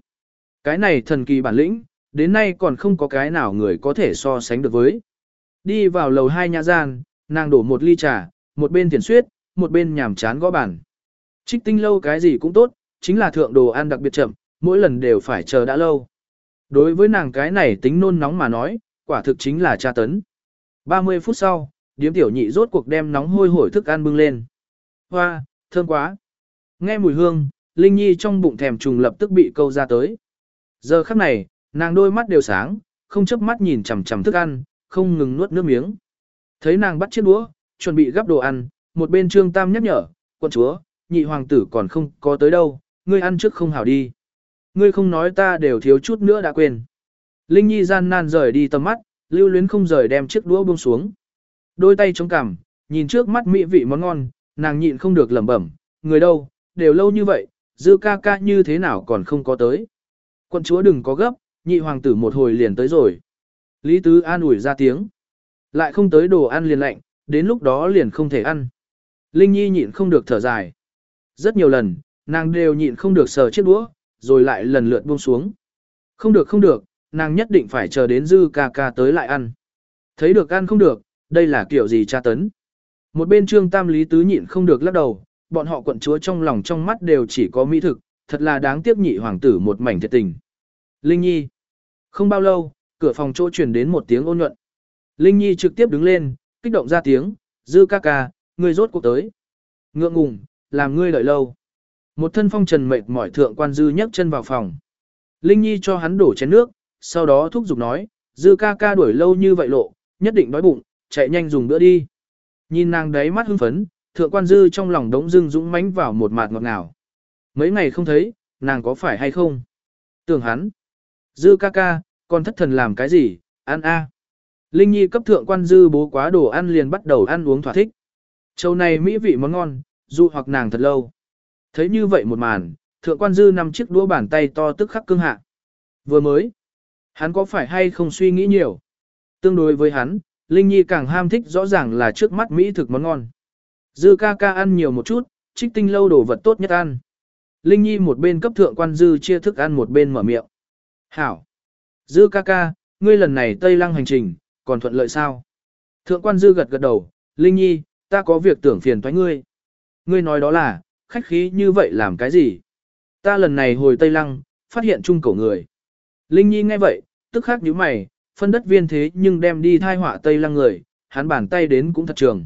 Cái này thần kỳ bản lĩnh, đến nay còn không có cái nào người có thể so sánh được với. Đi vào lầu hai nhà gian, nàng đổ một ly trà, một bên thiền suyết, một bên nhàm chán gõ bản. Trích tinh lâu cái gì cũng tốt, chính là thượng đồ ăn đặc biệt chậm, mỗi lần đều phải chờ đã lâu. Đối với nàng cái này tính nôn nóng mà nói, quả thực chính là tra tấn. 30 phút sau, điếm tiểu nhị rốt cuộc đem nóng hôi hổi thức ăn bưng lên. Hoa, thơm quá. Nghe mùi hương, Linh Nhi trong bụng thèm trùng lập tức bị câu ra tới. Giờ khắc này, nàng đôi mắt đều sáng, không chớp mắt nhìn chằm chằm thức ăn, không ngừng nuốt nước miếng. Thấy nàng bắt chiếc đũa, chuẩn bị gắp đồ ăn, một bên Trương Tam nhắc nhở, quân chúa, nhị hoàng tử còn không có tới đâu, ngươi ăn trước không hảo đi. Ngươi không nói ta đều thiếu chút nữa đã quên. Linh Nhi gian nan rời đi tầm mắt, lưu luyến không rời đem chiếc đũa buông xuống. Đôi tay chống cằm, nhìn trước mắt mỹ vị món ngon, nàng nhịn không được lẩm bẩm, người đâu, đều lâu như vậy, dư ca ca như thế nào còn không có tới. quân chúa đừng có gấp, nhị hoàng tử một hồi liền tới rồi. Lý Tứ an ủi ra tiếng. Lại không tới đồ ăn liền lạnh, đến lúc đó liền không thể ăn. Linh Nhi nhịn không được thở dài. Rất nhiều lần, nàng đều nhịn không được sờ chiếc đũa, rồi lại lần lượt buông xuống. Không được không được, nàng nhất định phải chờ đến dư ca ca tới lại ăn. Thấy được ăn không được, đây là kiểu gì tra tấn. Một bên trương tam lý tứ nhịn không được lắc đầu, bọn họ quận chúa trong lòng trong mắt đều chỉ có mỹ thực, thật là đáng tiếc nhị hoàng tử một mảnh thiệt tình. Linh Nhi. Không bao lâu, cửa phòng chỗ truyền đến một tiếng ôn nhuận. Linh Nhi trực tiếp đứng lên, kích động ra tiếng, dư ca ca, ngươi rốt cuộc tới. Ngượng ngùng, làm ngươi đợi lâu. Một thân phong trần mệt mỏi thượng quan dư nhấc chân vào phòng. Linh Nhi cho hắn đổ chén nước, sau đó thúc giục nói, dư ca ca đuổi lâu như vậy lộ, nhất định đói bụng, chạy nhanh dùng bữa đi. Nhìn nàng đấy mắt hưng phấn, thượng quan dư trong lòng đống dưng dũng mãnh vào một mạt ngọt ngào. Mấy ngày không thấy, nàng có phải hay không? Tưởng hắn. Dư ca ca, con thất thần làm cái gì, ăn a. Linh Nhi cấp thượng quan dư bố quá đồ ăn liền bắt đầu ăn uống thỏa thích. Châu này mỹ vị món ngon, dù hoặc nàng thật lâu. Thấy như vậy một màn, thượng quan dư nằm chiếc đũa bàn tay to tức khắc cương hạ. Vừa mới, hắn có phải hay không suy nghĩ nhiều? Tương đối với hắn, Linh Nhi càng ham thích rõ ràng là trước mắt mỹ thực món ngon. Dư ca ca ăn nhiều một chút, trích tinh lâu đồ vật tốt nhất ăn. Linh Nhi một bên cấp thượng quan dư chia thức ăn một bên mở miệng. Hảo! Dư ca ca, ngươi lần này Tây Lăng hành trình, còn thuận lợi sao? Thượng quan dư gật gật đầu, Linh Nhi, ta có việc tưởng phiền thoái ngươi. Ngươi nói đó là, khách khí như vậy làm cái gì? Ta lần này hồi Tây Lăng, phát hiện chung cổ người. Linh Nhi nghe vậy, tức khắc nhíu mày, phân đất viên thế nhưng đem đi thai họa Tây Lăng người, hắn bàn tay đến cũng thật trường.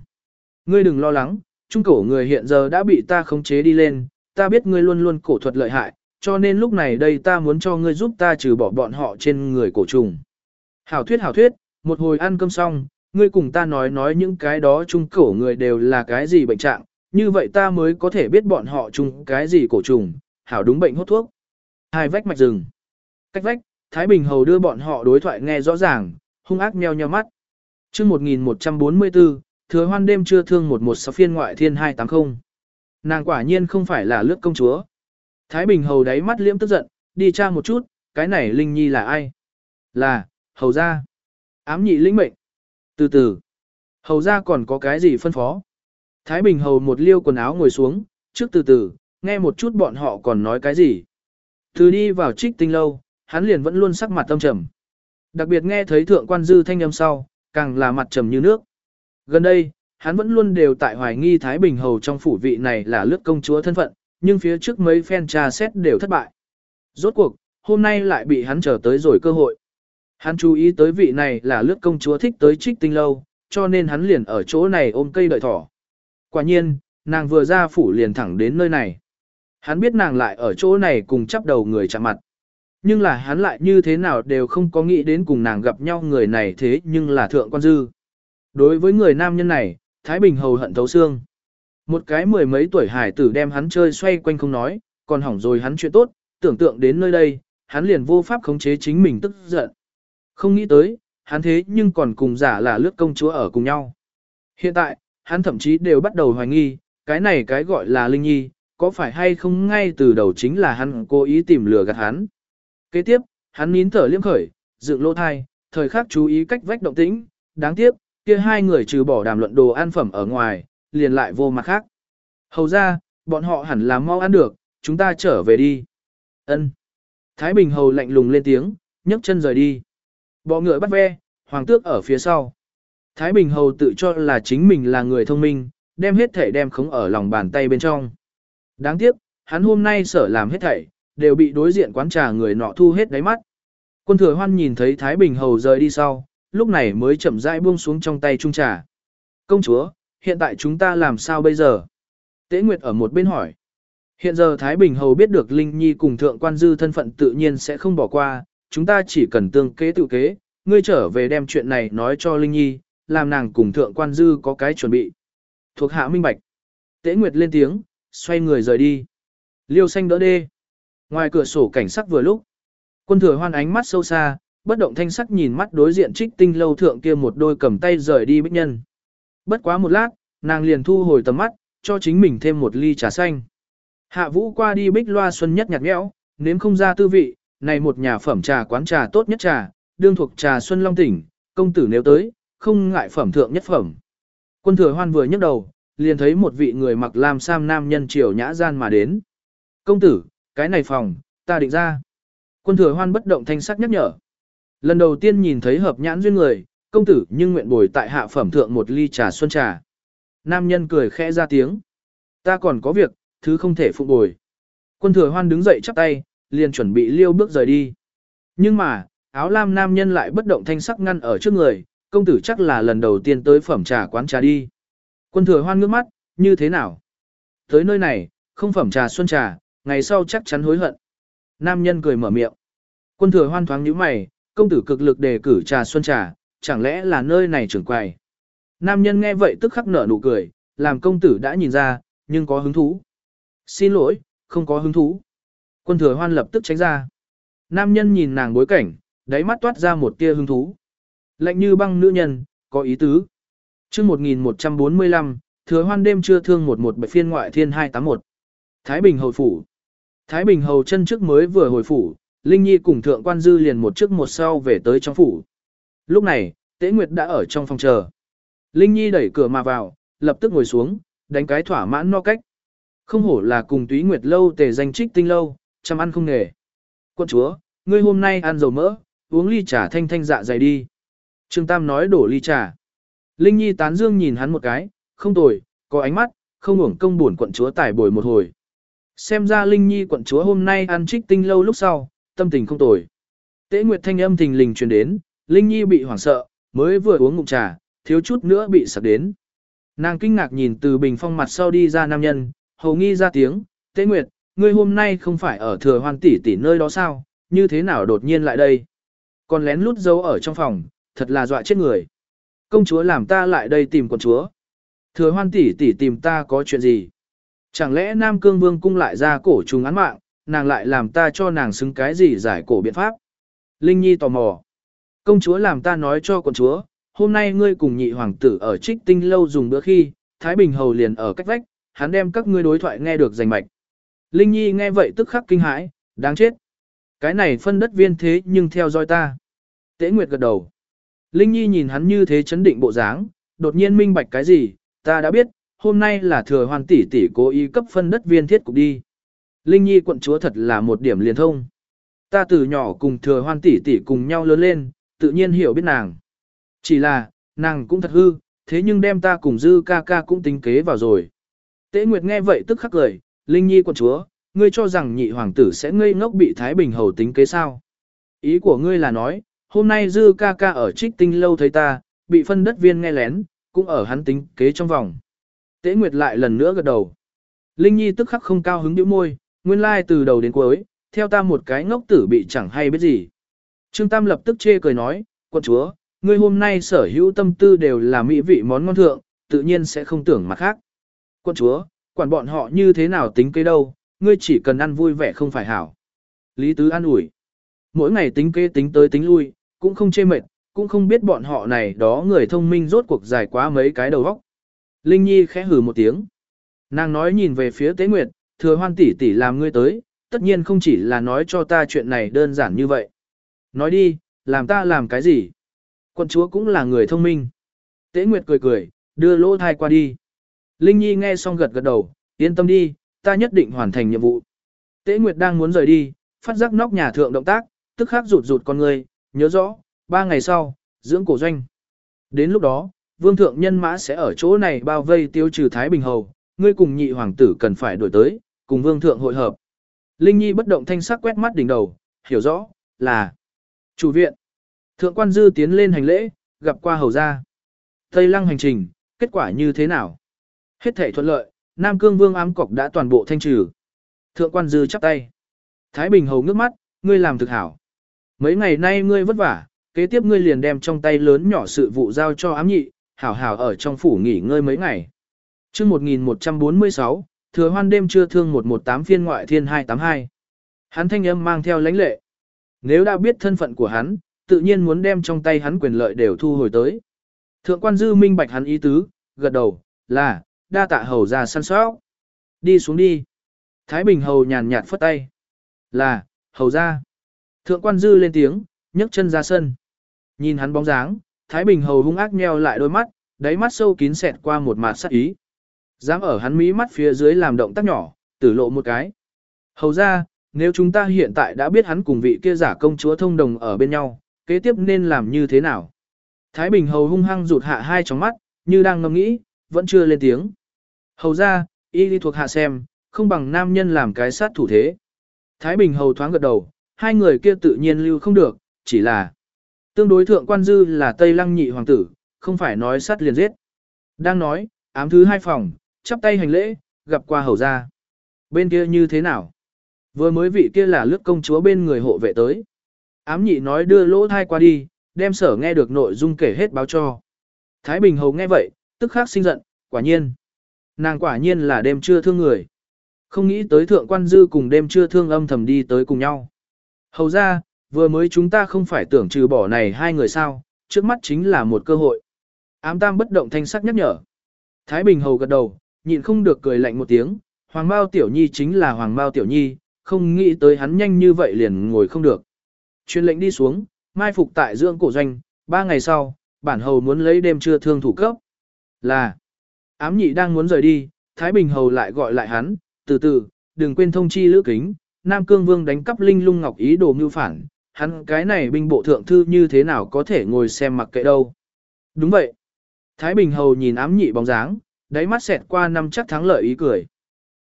Ngươi đừng lo lắng, trung cổ người hiện giờ đã bị ta khống chế đi lên, ta biết ngươi luôn luôn cổ thuật lợi hại, cho nên lúc này đây ta muốn cho ngươi giúp ta trừ bỏ bọn họ trên người cổ trùng. Hảo thuyết hảo thuyết, một hồi ăn cơm xong, ngươi cùng ta nói nói những cái đó trung cổ người đều là cái gì bệnh trạng, như vậy ta mới có thể biết bọn họ chung cái gì cổ trùng, hảo đúng bệnh hốt thuốc. Hai vách mạch rừng. Cách vách, Thái Bình Hầu đưa bọn họ đối thoại nghe rõ ràng, hung ác meo nheo mắt. chương 1144, thừa hoan đêm chưa thương một một sáu phiên ngoại thiên 280. Nàng quả nhiên không phải là lướt công chúa. Thái Bình Hầu đáy mắt liễm tức giận, đi tra một chút, cái này Linh Nhi là ai? Là, Hầu gia. Ám nhị lĩnh mệnh. Từ từ, Hầu gia còn có cái gì phân phó? Thái Bình Hầu một liêu quần áo ngồi xuống, trước từ từ, nghe một chút bọn họ còn nói cái gì. Từ đi vào trích tinh lâu, hắn liền vẫn luôn sắc mặt tâm trầm. Đặc biệt nghe thấy thượng quan dư thanh âm sau, càng là mặt trầm như nước. Gần đây, hắn vẫn luôn đều tại hoài nghi Thái Bình Hầu trong phủ vị này là lướt công chúa thân phận, nhưng phía trước mấy phen trà xét đều thất bại. Rốt cuộc, hôm nay lại bị hắn chờ tới rồi cơ hội. Hắn chú ý tới vị này là lướt công chúa thích tới trích tinh lâu, cho nên hắn liền ở chỗ này ôm cây đợi thỏ. Quả nhiên, nàng vừa ra phủ liền thẳng đến nơi này. Hắn biết nàng lại ở chỗ này cùng chắp đầu người chạm mặt. Nhưng là hắn lại như thế nào đều không có nghĩ đến cùng nàng gặp nhau người này thế nhưng là thượng quan dư. Đối với người nam nhân này, Thái Bình hầu hận thấu xương. Một cái mười mấy tuổi hải tử đem hắn chơi xoay quanh không nói, còn hỏng rồi hắn chuyện tốt, tưởng tượng đến nơi đây, hắn liền vô pháp khống chế chính mình tức giận. Không nghĩ tới, hắn thế nhưng còn cùng giả là lướt công chúa ở cùng nhau. Hiện tại, hắn thậm chí đều bắt đầu hoài nghi, cái này cái gọi là Linh Nhi, có phải hay không ngay từ đầu chính là hắn cố ý tìm lừa gạt hắn. Kế tiếp, hắn nín thở liêm khởi, dựng lỗ thai, thời khắc chú ý cách vách động tĩnh, đáng tiếc, kia hai người trừ bỏ đàm luận đồ ăn phẩm ở ngoài, liền lại vô mặt khác. Hầu ra, bọn họ hẳn là mau ăn được, chúng ta trở về đi. Ân. Thái Bình Hầu lạnh lùng lên tiếng, nhấc chân rời đi. Bọ ngựa bắt ve, hoàng tước ở phía sau. Thái Bình Hầu tự cho là chính mình là người thông minh, đem hết thảy đem khống ở lòng bàn tay bên trong. Đáng tiếc, hắn hôm nay sở làm hết thảy, đều bị đối diện quán trà người nọ thu hết đáy mắt. Quân thừa hoan nhìn thấy Thái Bình Hầu rời đi sau, lúc này mới chậm rãi buông xuống trong tay trung trà. Công chúa, hiện tại chúng ta làm sao bây giờ? Tế Nguyệt ở một bên hỏi. Hiện giờ Thái Bình Hầu biết được Linh Nhi cùng Thượng Quan Dư thân phận tự nhiên sẽ không bỏ qua, chúng ta chỉ cần tương kế tự kế, ngươi trở về đem chuyện này nói cho Linh Nhi, làm nàng cùng Thượng Quan Dư có cái chuẩn bị. Thuộc hạ minh bạch. Tế Nguyệt lên tiếng, xoay người rời đi. Liêu xanh đỡ đê. Ngoài cửa sổ cảnh sắc vừa lúc. Quân thừa hoan ánh mắt sâu xa, bất động thanh sắc nhìn mắt đối diện trích tinh lâu thượng kia một đôi cầm tay rời đi bích nhân. Bất quá một lát, nàng liền thu hồi tầm mắt, cho chính mình thêm một ly trà xanh. Hạ vũ qua đi bích loa xuân nhất nhạt nhẽo, nếm không ra tư vị, này một nhà phẩm trà quán trà tốt nhất trà, đương thuộc trà xuân long tỉnh, công tử nếu tới, không ngại phẩm thượng nhất phẩm. Quân thừa hoan vừa nhấc đầu, liền thấy một vị người mặc lam sam nam nhân triều nhã gian mà đến. Công tử, cái này phòng, ta định ra. Quân thừa hoan bất động thanh sắc nhắc nhở. Lần đầu tiên nhìn thấy hợp nhãn duyên người, công tử nhưng nguyện bồi tại hạ phẩm thượng một ly trà xuân trà. Nam nhân cười khẽ ra tiếng. Ta còn có việc, thứ không thể phụ bồi. Quân thừa hoan đứng dậy chắp tay, liền chuẩn bị liêu bước rời đi. Nhưng mà, áo lam nam nhân lại bất động thanh sắc ngăn ở trước người, công tử chắc là lần đầu tiên tới phẩm trà quán trà đi. Quân thừa hoan ngước mắt, như thế nào? Tới nơi này, không phẩm trà xuân trà, ngày sau chắc chắn hối hận. Nam nhân cười mở miệng. Quân thừa hoan thoáng nhíu mày, công tử cực lực đề cử trà xuân trà, chẳng lẽ là nơi này trưởng quầy. Nam nhân nghe vậy tức khắc nở nụ cười, làm công tử đã nhìn ra, nhưng có hứng thú. Xin lỗi, không có hứng thú. Quân thừa hoan lập tức tránh ra. Nam nhân nhìn nàng bối cảnh, đáy mắt toát ra một tia hứng thú. Lạnh như băng nữ nhân, có ý tứ. chương 1145, thừa hoan đêm chưa thương một một bảy phiên ngoại thiên 281. Thái Bình Hầu Phủ Thái Bình Hầu chân trước mới vừa hồi phủ, Linh Nhi cùng Thượng Quan Dư liền một trước một sau về tới trong phủ. Lúc này, Tế Nguyệt đã ở trong phòng chờ. Linh Nhi đẩy cửa mà vào, lập tức ngồi xuống, đánh cái thỏa mãn no cách. Không hổ là cùng túy Nguyệt lâu tề danh trích tinh lâu, chăm ăn không nghề. Quân chúa, ngươi hôm nay ăn dầu mỡ, uống ly trà thanh thanh dạ dày đi. Trương Tam nói đổ ly trà. Linh Nhi tán dương nhìn hắn một cái, không tồi, có ánh mắt, không uổng công buồn quận chúa tải bồi một hồi. Xem ra Linh Nhi quận chúa hôm nay ăn trích tinh lâu lúc sau, tâm tình không tồi. Tế Nguyệt thanh âm thình lình truyền đến, Linh Nhi bị hoảng sợ, mới vừa uống ngụm trà, thiếu chút nữa bị sặc đến. Nàng kinh ngạc nhìn từ bình phong mặt sau đi ra nam nhân, hầu nghi ra tiếng, Tế Nguyệt, ngươi hôm nay không phải ở thừa hoan tỷ tỷ nơi đó sao, như thế nào đột nhiên lại đây? Còn lén lút giấu ở trong phòng, thật là dọa chết người. Công chúa làm ta lại đây tìm quận chúa. Thừa hoan tỷ tỷ tìm ta có chuyện gì? Chẳng lẽ Nam Cương Vương cung lại ra cổ trùng án mạng, nàng lại làm ta cho nàng xứng cái gì giải cổ biện pháp? Linh Nhi tò mò. Công chúa làm ta nói cho quận chúa, hôm nay ngươi cùng nhị hoàng tử ở trích tinh lâu dùng bữa khi, Thái Bình Hầu liền ở cách vách, hắn đem các ngươi đối thoại nghe được rành mạch. Linh Nhi nghe vậy tức khắc kinh hãi, đáng chết. Cái này phân đất viên thế nhưng theo dõi ta. Tế Nguyệt gật đầu. Linh Nhi nhìn hắn như thế chấn định bộ dáng, đột nhiên minh bạch cái gì, ta đã biết, hôm nay là thừa hoàn tỷ tỷ cố ý cấp phân đất viên thiết cục đi. Linh Nhi quận chúa thật là một điểm liền thông. Ta từ nhỏ cùng thừa hoan tỷ tỷ cùng nhau lớn lên, tự nhiên hiểu biết nàng. Chỉ là, nàng cũng thật hư, thế nhưng đem ta cùng dư ca ca cũng tính kế vào rồi. Tế Nguyệt nghe vậy tức khắc cười, Linh Nhi quận chúa, ngươi cho rằng nhị hoàng tử sẽ ngây ngốc bị Thái Bình hầu tính kế sao. Ý của ngươi là nói, hôm nay dư ca ca ở trích tinh lâu thấy ta, bị phân đất viên nghe lén, cũng ở hắn tính kế trong vòng. Tế Nguyệt lại lần nữa gật đầu. Linh Nhi tức khắc không cao hứng điệu môi, nguyên lai từ đầu đến cuối, theo ta một cái ngốc tử bị chẳng hay biết gì. Trương Tam lập tức chê cười nói, quân chúa, ngươi hôm nay sở hữu tâm tư đều là mỹ vị món ngon thượng, tự nhiên sẽ không tưởng mặt khác. Quân chúa, quản bọn họ như thế nào tính kế đâu, ngươi chỉ cần ăn vui vẻ không phải hảo. Lý Tứ an ủi. Mỗi ngày tính kế tính tới tính lui, cũng không chê mệt, cũng không biết bọn họ này đó người thông minh rốt cuộc dài quá mấy cái đầu vóc. Linh Nhi khẽ hừ một tiếng. Nàng nói nhìn về phía Tế Nguyệt, thừa hoan tỷ tỷ làm ngươi tới, tất nhiên không chỉ là nói cho ta chuyện này đơn giản như vậy. Nói đi, làm ta làm cái gì? Quân chúa cũng là người thông minh. Tế Nguyệt cười cười, đưa lỗ thai qua đi. Linh Nhi nghe xong gật gật đầu, yên tâm đi, ta nhất định hoàn thành nhiệm vụ. Tế Nguyệt đang muốn rời đi, phát giác nóc nhà thượng động tác, tức khắc rụt rụt con người, nhớ rõ, ba ngày sau, dưỡng cổ doanh. Đến lúc đó, vương thượng nhân mã sẽ ở chỗ này bao vây tiêu trừ Thái Bình Hầu, ngươi cùng nhị hoàng tử cần phải đổi tới, cùng vương thượng hội hợp. Linh Nhi bất động thanh sắc quét mắt đỉnh đầu, hiểu rõ, là chủ viện. Thượng quan dư tiến lên hành lễ, gặp qua hầu gia. Tây lăng hành trình, kết quả như thế nào? Hết thể thuận lợi, Nam Cương Vương ám cọc đã toàn bộ thanh trừ. Thượng quan dư chắp tay. Thái Bình hầu ngước mắt, ngươi làm thực hảo. Mấy ngày nay ngươi vất vả, kế tiếp ngươi liền đem trong tay lớn nhỏ sự vụ giao cho ám nhị, hảo hảo ở trong phủ nghỉ ngơi mấy ngày. Trước 1146, thừa hoan đêm trưa thương 118 phiên ngoại thiên 282. Hắn thanh âm mang theo lãnh lệ. Nếu đã biết thân phận của hắn, tự nhiên muốn đem trong tay hắn quyền lợi đều thu hồi tới. Thượng quan dư minh bạch hắn ý tứ, gật đầu, là, đa tạ hầu ra săn sóc. Đi xuống đi. Thái Bình hầu nhàn nhạt phất tay. Là, hầu ra. Thượng quan dư lên tiếng, nhấc chân ra sân. Nhìn hắn bóng dáng, Thái Bình hầu hung ác nheo lại đôi mắt, đáy mắt sâu kín xẹt qua một mạt sắc ý. Dám ở hắn mí mắt phía dưới làm động tác nhỏ, tử lộ một cái. Hầu ra, nếu chúng ta hiện tại đã biết hắn cùng vị kia giả công chúa thông đồng ở bên nhau, kế tiếp nên làm như thế nào? Thái Bình hầu hung hăng rụt hạ hai tròng mắt, như đang ngẫm nghĩ, vẫn chưa lên tiếng. Hầu ra, y đi thuộc hạ xem, không bằng nam nhân làm cái sát thủ thế. Thái Bình hầu thoáng gật đầu, hai người kia tự nhiên lưu không được, chỉ là tương đối thượng quan dư là Tây Lăng nhị hoàng tử, không phải nói sát liền giết. Đang nói, ám thứ hai phòng, chắp tay hành lễ, gặp qua hầu ra. Bên kia như thế nào? Vừa mới vị kia là lướt công chúa bên người hộ vệ tới. Ám nhị nói đưa lỗ thai qua đi, đem sở nghe được nội dung kể hết báo cho. Thái Bình hầu nghe vậy, tức khắc sinh giận, quả nhiên. Nàng quả nhiên là đêm chưa thương người. Không nghĩ tới thượng quan dư cùng đêm chưa thương âm thầm đi tới cùng nhau. Hầu ra, vừa mới chúng ta không phải tưởng trừ bỏ này hai người sao, trước mắt chính là một cơ hội. Ám tam bất động thanh sắc nhắc nhở. Thái Bình hầu gật đầu, nhịn không được cười lạnh một tiếng, Hoàng Mao Tiểu Nhi chính là Hoàng Mao Tiểu Nhi, không nghĩ tới hắn nhanh như vậy liền ngồi không được. Truyền lệnh đi xuống, mai phục tại dưỡng cổ doanh, ba ngày sau, bản hầu muốn lấy đêm trưa thương thủ cấp. Là, ám nhị đang muốn rời đi, Thái Bình hầu lại gọi lại hắn, từ từ, đừng quên thông chi lữ kính, Nam Cương Vương đánh cắp linh lung ngọc ý đồ mưu phản, hắn cái này binh bộ thượng thư như thế nào có thể ngồi xem mặc kệ đâu. Đúng vậy. Thái Bình hầu nhìn ám nhị bóng dáng, đáy mắt xẹt qua năm chắc thắng lợi ý cười.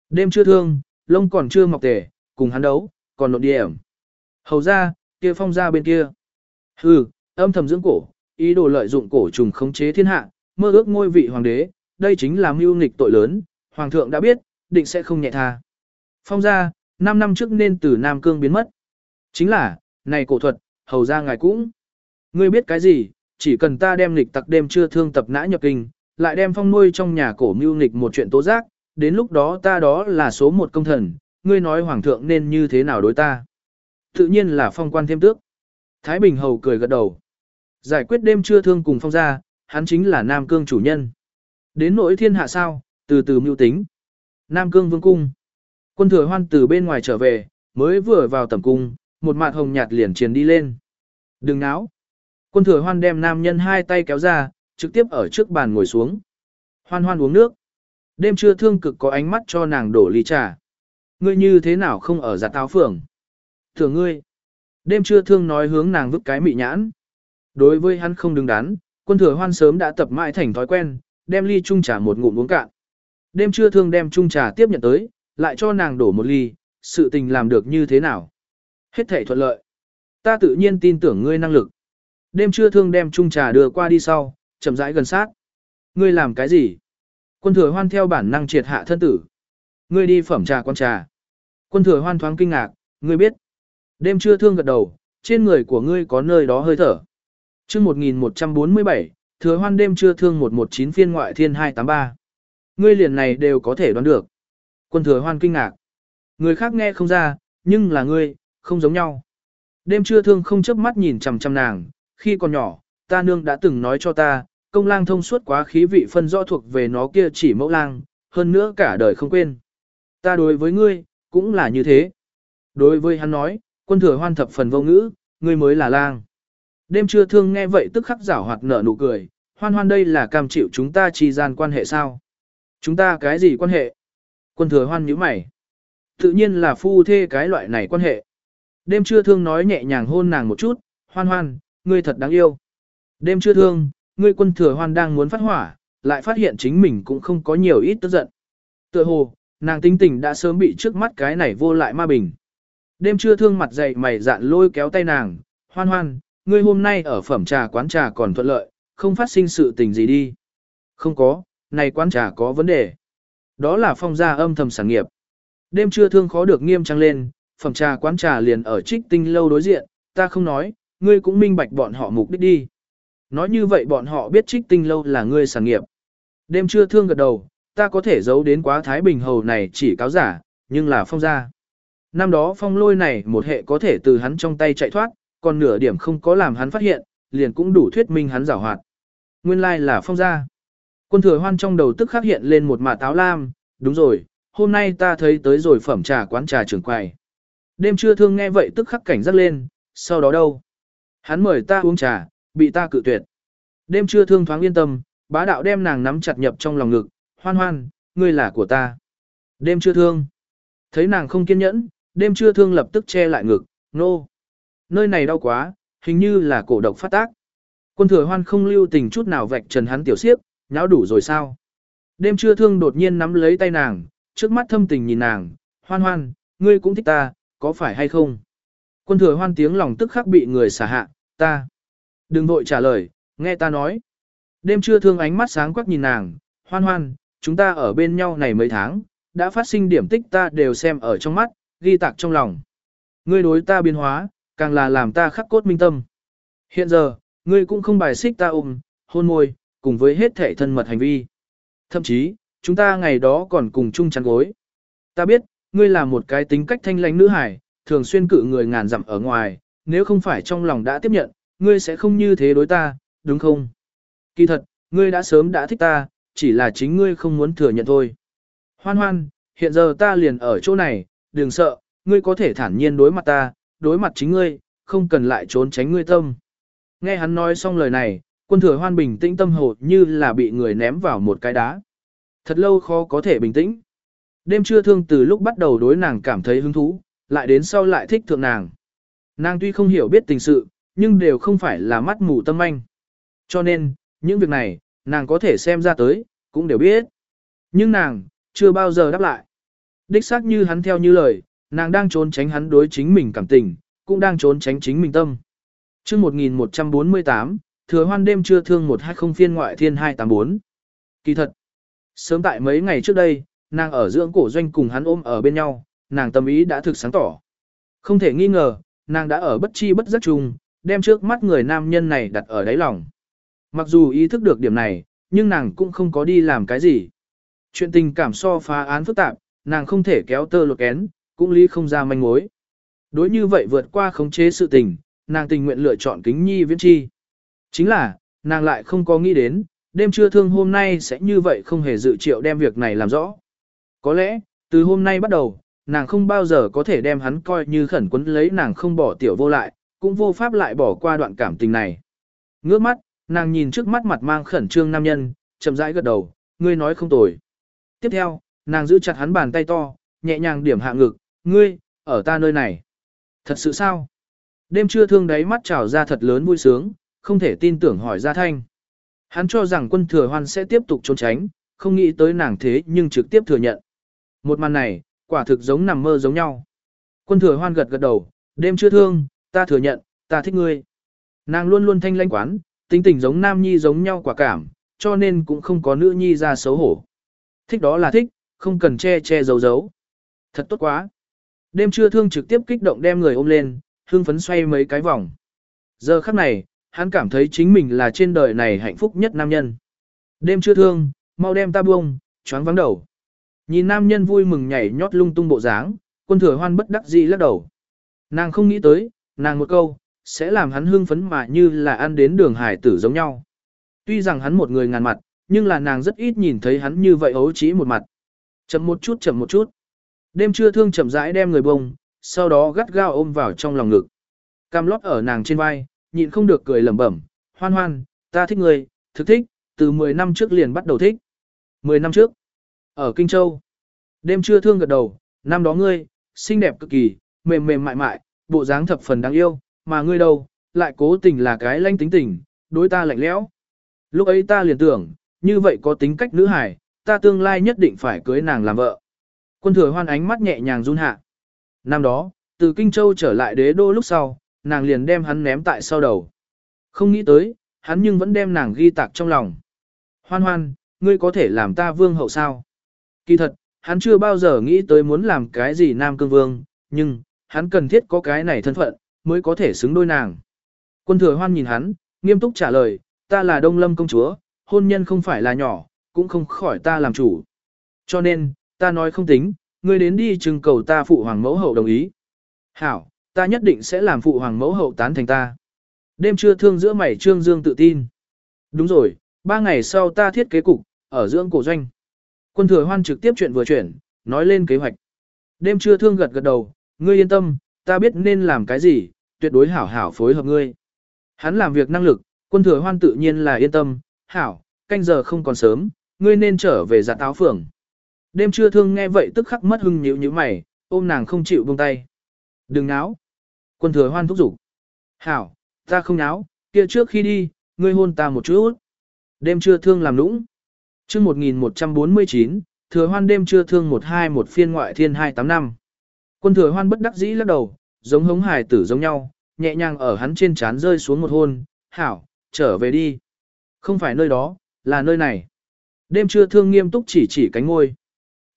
Đêm chưa thương, lông còn chưa mọc tể, cùng hắn đấu, còn nộn điểm. Hầu ra, kia phong ra bên kia. Hừ, âm thầm dưỡng cổ, ý đồ lợi dụng cổ trùng khống chế thiên hạ, mơ ước ngôi vị hoàng đế, đây chính là mưu nghịch tội lớn, hoàng thượng đã biết, định sẽ không nhẹ tha. Phong ra, 5 năm trước nên từ Nam Cương biến mất. Chính là, này cổ thuật, hầu ra ngài cũng. Ngươi biết cái gì, chỉ cần ta đem nghịch tặc đêm chưa thương tập nã nhập kinh, lại đem phong nuôi trong nhà cổ mưu nghịch một chuyện tố giác, đến lúc đó ta đó là số một công thần, ngươi nói hoàng thượng nên như thế nào đối ta. Tự nhiên là phong quan thêm tước. Thái Bình Hầu cười gật đầu. Giải quyết đêm chưa thương cùng phong gia, hắn chính là Nam Cương chủ nhân. Đến nỗi thiên hạ sao, từ từ mưu tính. Nam Cương vương cung. Quân thừa hoan từ bên ngoài trở về, mới vừa vào tầm cung, một mặt hồng nhạt liền truyền đi lên. Đừng náo. Quân thừa hoan đem nam nhân hai tay kéo ra, trực tiếp ở trước bàn ngồi xuống. Hoan hoan uống nước. Đêm trưa thương cực có ánh mắt cho nàng đổ ly trà. Ngươi như thế nào không ở giặt táo phường? Thường ngươi. Đêm trưa thương nói hướng nàng vứt cái mị nhãn. Đối với hắn không đứng đắn, quân thừa hoan sớm đã tập mãi thành thói quen, đem ly chung trà một ngụm uống cạn. Đêm trưa thương đem chung trà tiếp nhận tới, lại cho nàng đổ một ly, sự tình làm được như thế nào? Hết thể thuận lợi. Ta tự nhiên tin tưởng ngươi năng lực. Đêm trưa thương đem chung trà đưa qua đi sau, chậm rãi gần sát. Ngươi làm cái gì? Quân thừa hoan theo bản năng triệt hạ thân tử. Ngươi đi phẩm trà quan trà. Quân thừa hoan thoáng kinh ngạc, ngươi biết. Đêm trưa thương gật đầu, trên người của ngươi có nơi đó hơi thở. chương 1147, thừa hoan đêm trưa thương 119 phiên ngoại thiên 283. Ngươi liền này đều có thể đoán được. Quân thừa hoan kinh ngạc. Người khác nghe không ra, nhưng là ngươi, không giống nhau. Đêm trưa thương không chớp mắt nhìn chằm chằm nàng, khi còn nhỏ, ta nương đã từng nói cho ta, công lang thông suốt quá khí vị phân rõ thuộc về nó kia chỉ mẫu lang, hơn nữa cả đời không quên. Ta đối với ngươi, cũng là như thế. Đối với hắn nói, quân thừa hoan thập phần vô ngữ, ngươi mới là lang. Đêm trưa thương nghe vậy tức khắc giảo hoạt nở nụ cười, hoan hoan đây là cam chịu chúng ta chi gian quan hệ sao? Chúng ta cái gì quan hệ? Quân thừa hoan nhíu mày. Tự nhiên là phu thê cái loại này quan hệ. Đêm trưa thương nói nhẹ nhàng hôn nàng một chút, hoan hoan, ngươi thật đáng yêu. Đêm trưa thương, ngươi quân thừa hoan đang muốn phát hỏa, lại phát hiện chính mình cũng không có nhiều ít tức giận. Tựa hồ, nàng tinh tình đã sớm bị trước mắt cái này vô lại ma bình. Đêm trưa thương mặt dày mày dạn lôi kéo tay nàng, hoan hoan, ngươi hôm nay ở phẩm trà quán trà còn thuận lợi, không phát sinh sự tình gì đi. Không có, này quán trà có vấn đề. Đó là phong gia âm thầm sản nghiệp. Đêm trưa thương khó được nghiêm trang lên, phẩm trà quán trà liền ở trích tinh lâu đối diện, ta không nói, ngươi cũng minh bạch bọn họ mục đích đi. Nói như vậy bọn họ biết trích tinh lâu là ngươi sản nghiệp. Đêm trưa thương gật đầu, ta có thể giấu đến quá Thái Bình Hầu này chỉ cáo giả, nhưng là phong gia. Năm đó phong lôi này một hệ có thể từ hắn trong tay chạy thoát, còn nửa điểm không có làm hắn phát hiện, liền cũng đủ thuyết minh hắn giảo hoạt. Nguyên lai là phong gia. Quân thừa hoan trong đầu tức khắc hiện lên một mạ táo lam, đúng rồi, hôm nay ta thấy tới rồi phẩm trà quán trà trường quầy. Đêm trưa thương nghe vậy tức khắc cảnh giác lên, sau đó đâu? Hắn mời ta uống trà, bị ta cự tuyệt. Đêm trưa thương thoáng yên tâm, bá đạo đem nàng nắm chặt nhập trong lòng ngực, hoan hoan, ngươi là của ta. Đêm trưa thương. Thấy nàng không kiên nhẫn, đêm trưa thương lập tức che lại ngực, nô. No. Nơi này đau quá, hình như là cổ độc phát tác. Quân thừa hoan không lưu tình chút nào vạch trần hắn tiểu siếp, nháo đủ rồi sao. Đêm trưa thương đột nhiên nắm lấy tay nàng, trước mắt thâm tình nhìn nàng, hoan hoan, ngươi cũng thích ta, có phải hay không? Quân thừa hoan tiếng lòng tức khắc bị người xả hạ, ta. Đừng vội trả lời, nghe ta nói. Đêm trưa thương ánh mắt sáng quắc nhìn nàng, hoan hoan, chúng ta ở bên nhau này mấy tháng, đã phát sinh điểm tích ta đều xem ở trong mắt, ghi tạc trong lòng. Ngươi đối ta biến hóa, càng là làm ta khắc cốt minh tâm. Hiện giờ, ngươi cũng không bài xích ta ôm, hôn môi, cùng với hết thể thân mật hành vi. Thậm chí, chúng ta ngày đó còn cùng chung chăn gối. Ta biết, ngươi là một cái tính cách thanh lãnh nữ hải, thường xuyên cự người ngàn dặm ở ngoài, nếu không phải trong lòng đã tiếp nhận, ngươi sẽ không như thế đối ta, đúng không? Kỳ thật, ngươi đã sớm đã thích ta, chỉ là chính ngươi không muốn thừa nhận thôi. Hoan hoan, hiện giờ ta liền ở chỗ này, đừng sợ, ngươi có thể thản nhiên đối mặt ta, đối mặt chính ngươi, không cần lại trốn tránh ngươi tâm. Nghe hắn nói xong lời này, quân thừa hoan bình tĩnh tâm hồ như là bị người ném vào một cái đá. Thật lâu khó có thể bình tĩnh. Đêm trưa thương từ lúc bắt đầu đối nàng cảm thấy hứng thú, lại đến sau lại thích thượng nàng. Nàng tuy không hiểu biết tình sự, nhưng đều không phải là mắt mù tâm anh. Cho nên, những việc này, nàng có thể xem ra tới, cũng đều biết. Nhưng nàng, chưa bao giờ đáp lại. Đích xác như hắn theo như lời, nàng đang trốn tránh hắn đối chính mình cảm tình, cũng đang trốn tránh chính mình tâm. chương 1148, thừa hoan đêm chưa thương 120 phiên ngoại thiên 284. Kỳ thật, sớm tại mấy ngày trước đây, nàng ở dưỡng cổ doanh cùng hắn ôm ở bên nhau, nàng tâm ý đã thực sáng tỏ. Không thể nghi ngờ, nàng đã ở bất chi bất giác chung, đem trước mắt người nam nhân này đặt ở đáy lòng. Mặc dù ý thức được điểm này, nhưng nàng cũng không có đi làm cái gì. Chuyện tình cảm so phá án phức tạp, nàng không thể kéo tơ lột kén, cũng lý không ra manh mối. Đối như vậy vượt qua khống chế sự tình, nàng tình nguyện lựa chọn kính nhi viễn chi. Chính là, nàng lại không có nghĩ đến, đêm trưa thương hôm nay sẽ như vậy không hề dự triệu đem việc này làm rõ. Có lẽ, từ hôm nay bắt đầu, nàng không bao giờ có thể đem hắn coi như khẩn quấn lấy nàng không bỏ tiểu vô lại, cũng vô pháp lại bỏ qua đoạn cảm tình này. Ngước mắt, nàng nhìn trước mắt mặt mang khẩn trương nam nhân, chậm rãi gật đầu, ngươi nói không tồi. Tiếp theo, nàng giữ chặt hắn bàn tay to, nhẹ nhàng điểm hạ ngực, ngươi, ở ta nơi này. Thật sự sao? Đêm trưa thương đáy mắt trào ra thật lớn vui sướng, không thể tin tưởng hỏi ra thanh. Hắn cho rằng quân thừa hoan sẽ tiếp tục trốn tránh, không nghĩ tới nàng thế nhưng trực tiếp thừa nhận. Một màn này, quả thực giống nằm mơ giống nhau. Quân thừa hoan gật gật đầu, đêm chưa thương, ta thừa nhận, ta thích ngươi. Nàng luôn luôn thanh lãnh quán, tính tình giống nam nhi giống nhau quả cảm, cho nên cũng không có nữ nhi ra xấu hổ. Thích đó là thích, không cần che che giấu giấu. Thật tốt quá. Đêm trưa thương trực tiếp kích động đem người ôm lên, hương phấn xoay mấy cái vòng. Giờ khắc này, hắn cảm thấy chính mình là trên đời này hạnh phúc nhất nam nhân. Đêm chưa thương, mau đem ta buông, choáng vắng đầu. Nhìn nam nhân vui mừng nhảy nhót lung tung bộ dáng, quân thừa hoan bất đắc dĩ lắc đầu. Nàng không nghĩ tới, nàng một câu, sẽ làm hắn hưng phấn mà như là ăn đến đường hải tử giống nhau. Tuy rằng hắn một người ngàn mặt, nhưng là nàng rất ít nhìn thấy hắn như vậy ấu trí một mặt. Chậm một chút chậm một chút. Đêm trưa thương chậm rãi đem người bông, sau đó gắt gao ôm vào trong lòng ngực. Cam lót ở nàng trên vai, nhịn không được cười lẩm bẩm, hoan hoan, ta thích ngươi, thực thích, từ 10 năm trước liền bắt đầu thích. 10 năm trước, ở Kinh Châu, đêm trưa thương gật đầu, năm đó ngươi, xinh đẹp cực kỳ, mềm mềm mại mại, bộ dáng thập phần đáng yêu, mà ngươi đâu, lại cố tình là cái lanh tính tình, đối ta lạnh lẽo. Lúc ấy ta liền tưởng, như vậy có tính cách nữ hải, ta tương lai nhất định phải cưới nàng làm vợ. Quân thừa hoan ánh mắt nhẹ nhàng run hạ. Năm đó, từ Kinh Châu trở lại đế đô lúc sau, nàng liền đem hắn ném tại sau đầu. Không nghĩ tới, hắn nhưng vẫn đem nàng ghi tạc trong lòng. Hoan hoan, ngươi có thể làm ta vương hậu sao? Kỳ thật, hắn chưa bao giờ nghĩ tới muốn làm cái gì nam cương vương, nhưng, hắn cần thiết có cái này thân phận, mới có thể xứng đôi nàng. Quân thừa hoan nhìn hắn, nghiêm túc trả lời, ta là đông lâm công chúa, hôn nhân không phải là nhỏ, cũng không khỏi ta làm chủ. Cho nên, ta nói không tính, ngươi đến đi trưng cầu ta phụ hoàng mẫu hậu đồng ý. Hảo, ta nhất định sẽ làm phụ hoàng mẫu hậu tán thành ta. Đêm trưa thương giữa mày trương dương tự tin. Đúng rồi, ba ngày sau ta thiết kế cục, ở dưỡng cổ doanh. Quân thừa hoan trực tiếp chuyện vừa chuyển, nói lên kế hoạch. Đêm trưa thương gật gật đầu, ngươi yên tâm, ta biết nên làm cái gì, tuyệt đối hảo hảo phối hợp ngươi. Hắn làm việc năng lực, quân thừa hoan tự nhiên là yên tâm, hảo, canh giờ không còn sớm, ngươi nên trở về giặt áo phường. Đêm trưa thương nghe vậy tức khắc mất hưng nhíu nhíu mày, ôm nàng không chịu buông tay. Đừng náo. Quân thừa hoan thúc giục. Hảo, ta không náo, kia trước khi đi, ngươi hôn ta một chút. Đêm trưa thương làm nũng. chương 1149, thừa hoan đêm trưa thương 121 phiên ngoại thiên 285. Quân thừa hoan bất đắc dĩ lắc đầu, giống hống hài tử giống nhau, nhẹ nhàng ở hắn trên trán rơi xuống một hôn, hảo, trở về đi. Không phải nơi đó, là nơi này. Đêm trưa thương nghiêm túc chỉ chỉ cánh ngôi.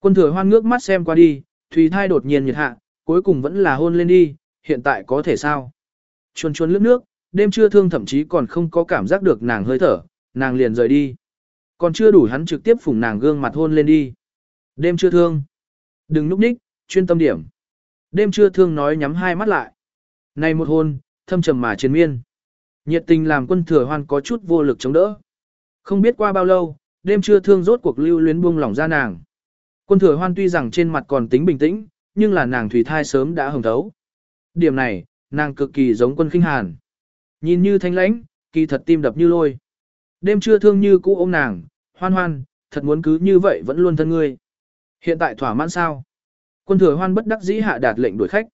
Quân thừa hoan ngước mắt xem qua đi, Thùy thai đột nhiên nhiệt hạ, cuối cùng vẫn là hôn lên đi, hiện tại có thể sao? Chuồn chuồn lướt nước, đêm trưa thương thậm chí còn không có cảm giác được nàng hơi thở, nàng liền rời đi. Còn chưa đủ hắn trực tiếp phủng nàng gương mặt hôn lên đi. Đêm trưa thương. Đừng núp ních, chuyên tâm điểm. Đêm trưa thương nói nhắm hai mắt lại. Này một hôn, thâm trầm mà chiến miên. Nhiệt tình làm quân thừa hoan có chút vô lực chống đỡ. Không biết qua bao lâu, đêm trưa thương rốt cuộc lưu luyến buông lỏng ra nàng. Quân thừa hoan tuy rằng trên mặt còn tính bình tĩnh, nhưng là nàng thủy thai sớm đã hồng thấu. Điểm này, nàng cực kỳ giống quân khinh hàn. Nhìn như thanh lãnh, kỳ thật tim đập như lôi. Đêm trưa thương như cũ ôm nàng, hoan hoan, thật muốn cứ như vậy vẫn luôn thân ngươi. Hiện tại thỏa mãn sao? Quân thừa hoan bất đắc dĩ hạ đạt lệnh đuổi khách.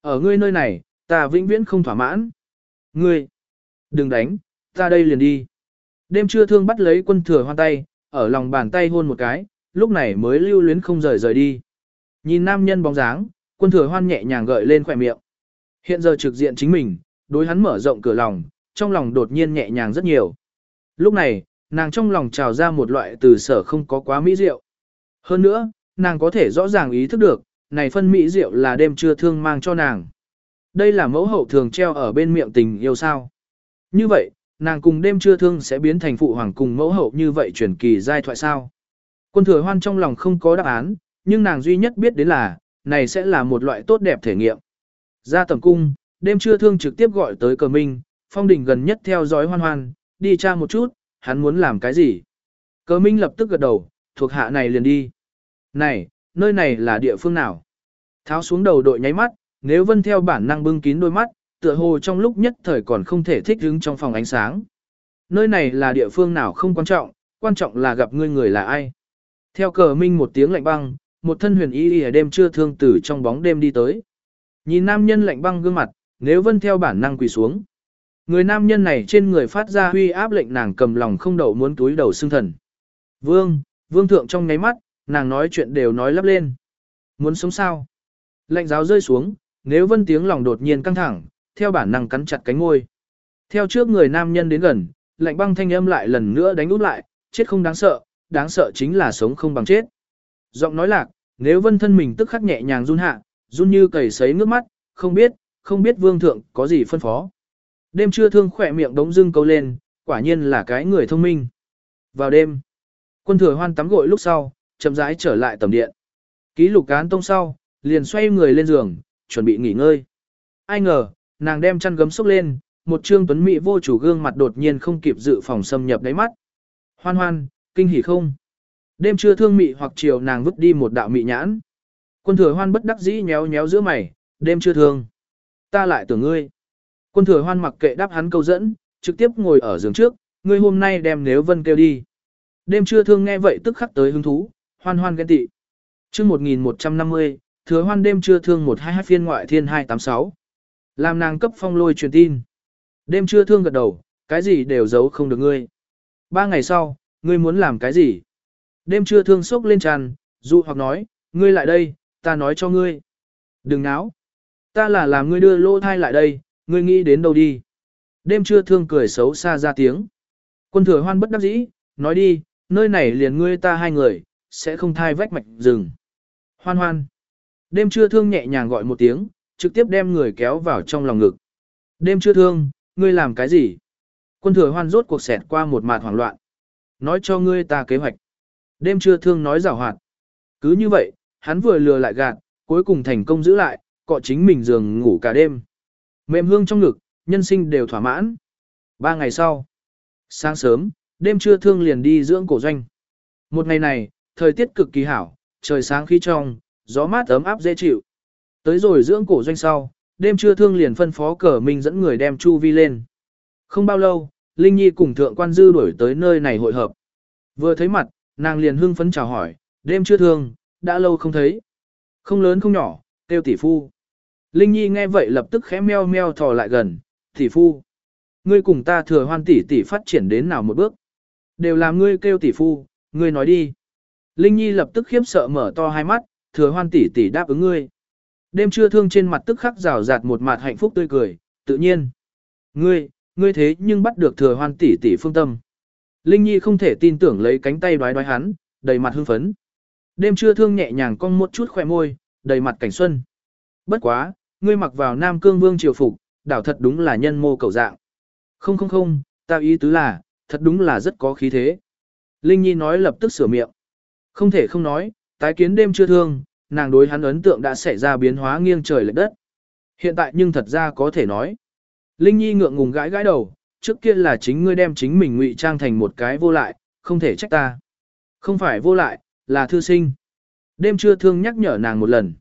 Ở ngươi nơi này, ta vĩnh viễn không thỏa mãn. Ngươi, đừng đánh, ta đây liền đi. Đêm trưa thương bắt lấy quân thừa hoan tay, ở lòng bàn tay hôn một cái, lúc này mới lưu luyến không rời rời đi. Nhìn nam nhân bóng dáng, quân thừa hoan nhẹ nhàng gợi lên khỏe miệng. Hiện giờ trực diện chính mình, đối hắn mở rộng cửa lòng, trong lòng đột nhiên nhẹ nhàng rất nhiều. Lúc này, nàng trong lòng trào ra một loại từ sở không có quá mỹ diệu. Hơn nữa, nàng có thể rõ ràng ý thức được, này phân mỹ diệu là đêm trưa thương mang cho nàng. Đây là mẫu hậu thường treo ở bên miệng tình yêu sao. Như vậy, nàng cùng đêm trưa thương sẽ biến thành phụ hoàng cùng mẫu hậu như vậy truyền kỳ giai thoại sao. Quân thừa hoan trong lòng không có đáp án, nhưng nàng duy nhất biết đến là, này sẽ là một loại tốt đẹp thể nghiệm. Ra tầm cung, đêm trưa thương trực tiếp gọi tới cờ minh, phong đình gần nhất theo dõi hoan hoan, đi tra một chút, hắn muốn làm cái gì. Cờ minh lập tức gật đầu, thuộc hạ này liền đi. Này, nơi này là địa phương nào? Tháo xuống đầu đội nháy mắt, nếu vân theo bản năng bưng kín đôi mắt, tựa hồ trong lúc nhất thời còn không thể thích ứng trong phòng ánh sáng. Nơi này là địa phương nào không quan trọng, quan trọng là gặp ngươi người là ai. Theo cờ minh một tiếng lạnh băng, một thân huyền y ở đêm trưa thương tử trong bóng đêm đi tới. Nhìn nam nhân lạnh băng gương mặt, nếu vân theo bản năng quỳ xuống. Người nam nhân này trên người phát ra huy áp lệnh nàng cầm lòng không đậu muốn túi đầu xương thần. Vương, vương thượng trong ngáy mắt, nàng nói chuyện đều nói lắp lên. Muốn sống sao? Lệnh giáo rơi xuống, nếu vân tiếng lòng đột nhiên căng thẳng, theo bản năng cắn chặt cánh ngôi. Theo trước người nam nhân đến gần, lạnh băng thanh âm lại lần nữa đánh út lại, chết không đáng sợ, đáng sợ chính là sống không bằng chết. Giọng nói lạc, nếu vân thân mình tức khắc nhẹ nhàng run hạ, run như cầy sấy nước mắt, không biết, không biết vương thượng có gì phân phó. Đêm trưa thương khỏe miệng đống dưng câu lên, quả nhiên là cái người thông minh. Vào đêm, quân thừa hoan tắm gội lúc sau, chậm rãi trở lại tầm điện. Ký lục cán tông sau, liền xoay người lên giường, chuẩn bị nghỉ ngơi. Ai ngờ, nàng đem chăn gấm xúc lên, một trương tuấn mỹ vô chủ gương mặt đột nhiên không kịp dự phòng xâm nhập đáy mắt. Hoan hoan, kinh hỉ không? Đêm trưa thương mị hoặc chiều nàng vứt đi một đạo mị nhãn. Quân thừa hoan bất đắc dĩ nhéo nhéo giữa mày, đêm chưa thương. Ta lại tưởng ngươi. Quân thừa hoan mặc kệ đáp hắn câu dẫn, trực tiếp ngồi ở giường trước, ngươi hôm nay đem nếu vân kêu đi. Đêm trưa thương nghe vậy tức khắc tới hứng thú, hoan hoan ghen tị. chương 1150, thừa hoan đêm trưa thương 122 phiên ngoại thiên 286. Làm nàng cấp phong lôi truyền tin. Đêm trưa thương gật đầu, cái gì đều giấu không được ngươi. Ba ngày sau, ngươi muốn làm cái gì? Đêm trưa thương sốc lên tràn, dụ hoặc nói, ngươi lại đây, ta nói cho ngươi. Đừng náo. Ta là làm ngươi đưa lô thai lại đây, ngươi nghĩ đến đâu đi. Đêm trưa thương cười xấu xa ra tiếng. Quân thừa hoan bất đắc dĩ, nói đi, nơi này liền ngươi ta hai người, sẽ không thai vách mạch rừng. Hoan hoan. Đêm trưa thương nhẹ nhàng gọi một tiếng, trực tiếp đem người kéo vào trong lòng ngực. Đêm trưa thương, ngươi làm cái gì? Quân thừa hoan rốt cuộc xẹt qua một mạt hoảng loạn. Nói cho ngươi ta kế hoạch. Đêm trưa thương nói rào hoạt. Cứ như vậy, hắn vừa lừa lại gạt, cuối cùng thành công giữ lại, cọ chính mình giường ngủ cả đêm. Mềm hương trong ngực, nhân sinh đều thỏa mãn. Ba ngày sau, sáng sớm, đêm trưa thương liền đi dưỡng cổ doanh. Một ngày này, thời tiết cực kỳ hảo, trời sáng khí trong, gió mát ấm áp dễ chịu. Tới rồi dưỡng cổ doanh sau, đêm trưa thương liền phân phó cờ mình dẫn người đem Chu Vi lên. Không bao lâu, Linh Nhi cùng thượng quan dư đuổi tới nơi này hội hợp. Vừa thấy mặt, nàng liền hưng phấn chào hỏi, đêm trưa thương, đã lâu không thấy. Không lớn không nhỏ, tiêu tỷ phu. Linh Nhi nghe vậy lập tức khẽ meo meo thò lại gần, tỷ phu. Ngươi cùng ta thừa hoan tỷ tỷ phát triển đến nào một bước. Đều làm ngươi kêu tỷ phu, ngươi nói đi. Linh Nhi lập tức khiếp sợ mở to hai mắt, thừa hoan tỷ tỷ đáp ứng ngươi. Đêm trưa thương trên mặt tức khắc rào rạt một mặt hạnh phúc tươi cười, tự nhiên. Ngươi, ngươi thế nhưng bắt được thừa hoan tỷ tỷ phương tâm. Linh Nhi không thể tin tưởng lấy cánh tay đoái đoái hắn, đầy mặt hưng phấn. Đêm trưa thương nhẹ nhàng cong một chút khỏe môi, đầy mặt cảnh xuân. Bất quá, ngươi mặc vào Nam Cương Vương triều phục, đảo thật đúng là nhân mô cầu dạng. Không không không, ta ý tứ là, thật đúng là rất có khí thế. Linh Nhi nói lập tức sửa miệng. Không thể không nói, tái kiến đêm chưa thương, nàng đối hắn ấn tượng đã xảy ra biến hóa nghiêng trời lệch đất. Hiện tại nhưng thật ra có thể nói. Linh Nhi ngượng ngùng gãi gãi đầu, trước kia là chính ngươi đem chính mình ngụy trang thành một cái vô lại, không thể trách ta. Không phải vô lại, là thư sinh. Đêm trưa thương nhắc nhở nàng một lần.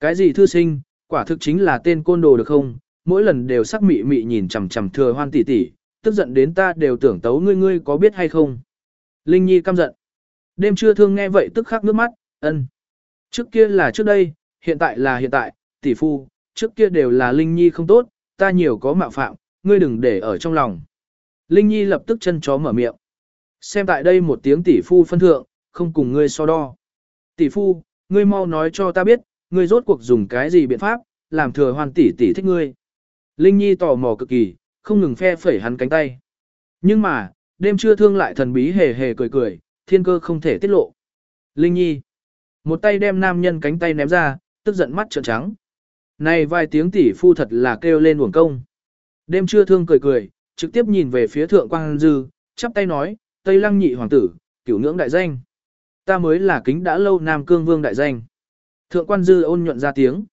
Cái gì thư sinh, quả thực chính là tên côn đồ được không, mỗi lần đều sắc mị mị nhìn chằm chằm thừa hoan tỷ tỷ, tức giận đến ta đều tưởng tấu ngươi ngươi có biết hay không. Linh Nhi căm giận. Đêm trưa thương nghe vậy tức khắc nước mắt, ân. Trước kia là trước đây, hiện tại là hiện tại, tỷ phu, trước kia đều là Linh Nhi không tốt, ta nhiều có mạo phạm, ngươi đừng để ở trong lòng. Linh Nhi lập tức chân chó mở miệng. Xem tại đây một tiếng tỷ phu phân thượng, không cùng ngươi so đo. Tỷ phu, ngươi mau nói cho ta biết, ngươi rốt cuộc dùng cái gì biện pháp, làm thừa hoàn tỷ tỷ thích ngươi. Linh Nhi tò mò cực kỳ, không ngừng phe phẩy hắn cánh tay. Nhưng mà, đêm trưa thương lại thần bí hề hề cười cười, thiên cơ không thể tiết lộ. Linh Nhi, một tay đem nam nhân cánh tay ném ra, tức giận mắt trợn trắng. Này vài tiếng tỷ phu thật là kêu lên uổng công. Đêm trưa thương cười cười, trực tiếp nhìn về phía thượng quang dư, chắp tay nói, Tây Lăng nhị hoàng tử, cửu ngưỡng đại danh. Ta mới là kính đã lâu Nam Cương Vương đại danh. Thượng quan dư ôn nhuận ra tiếng.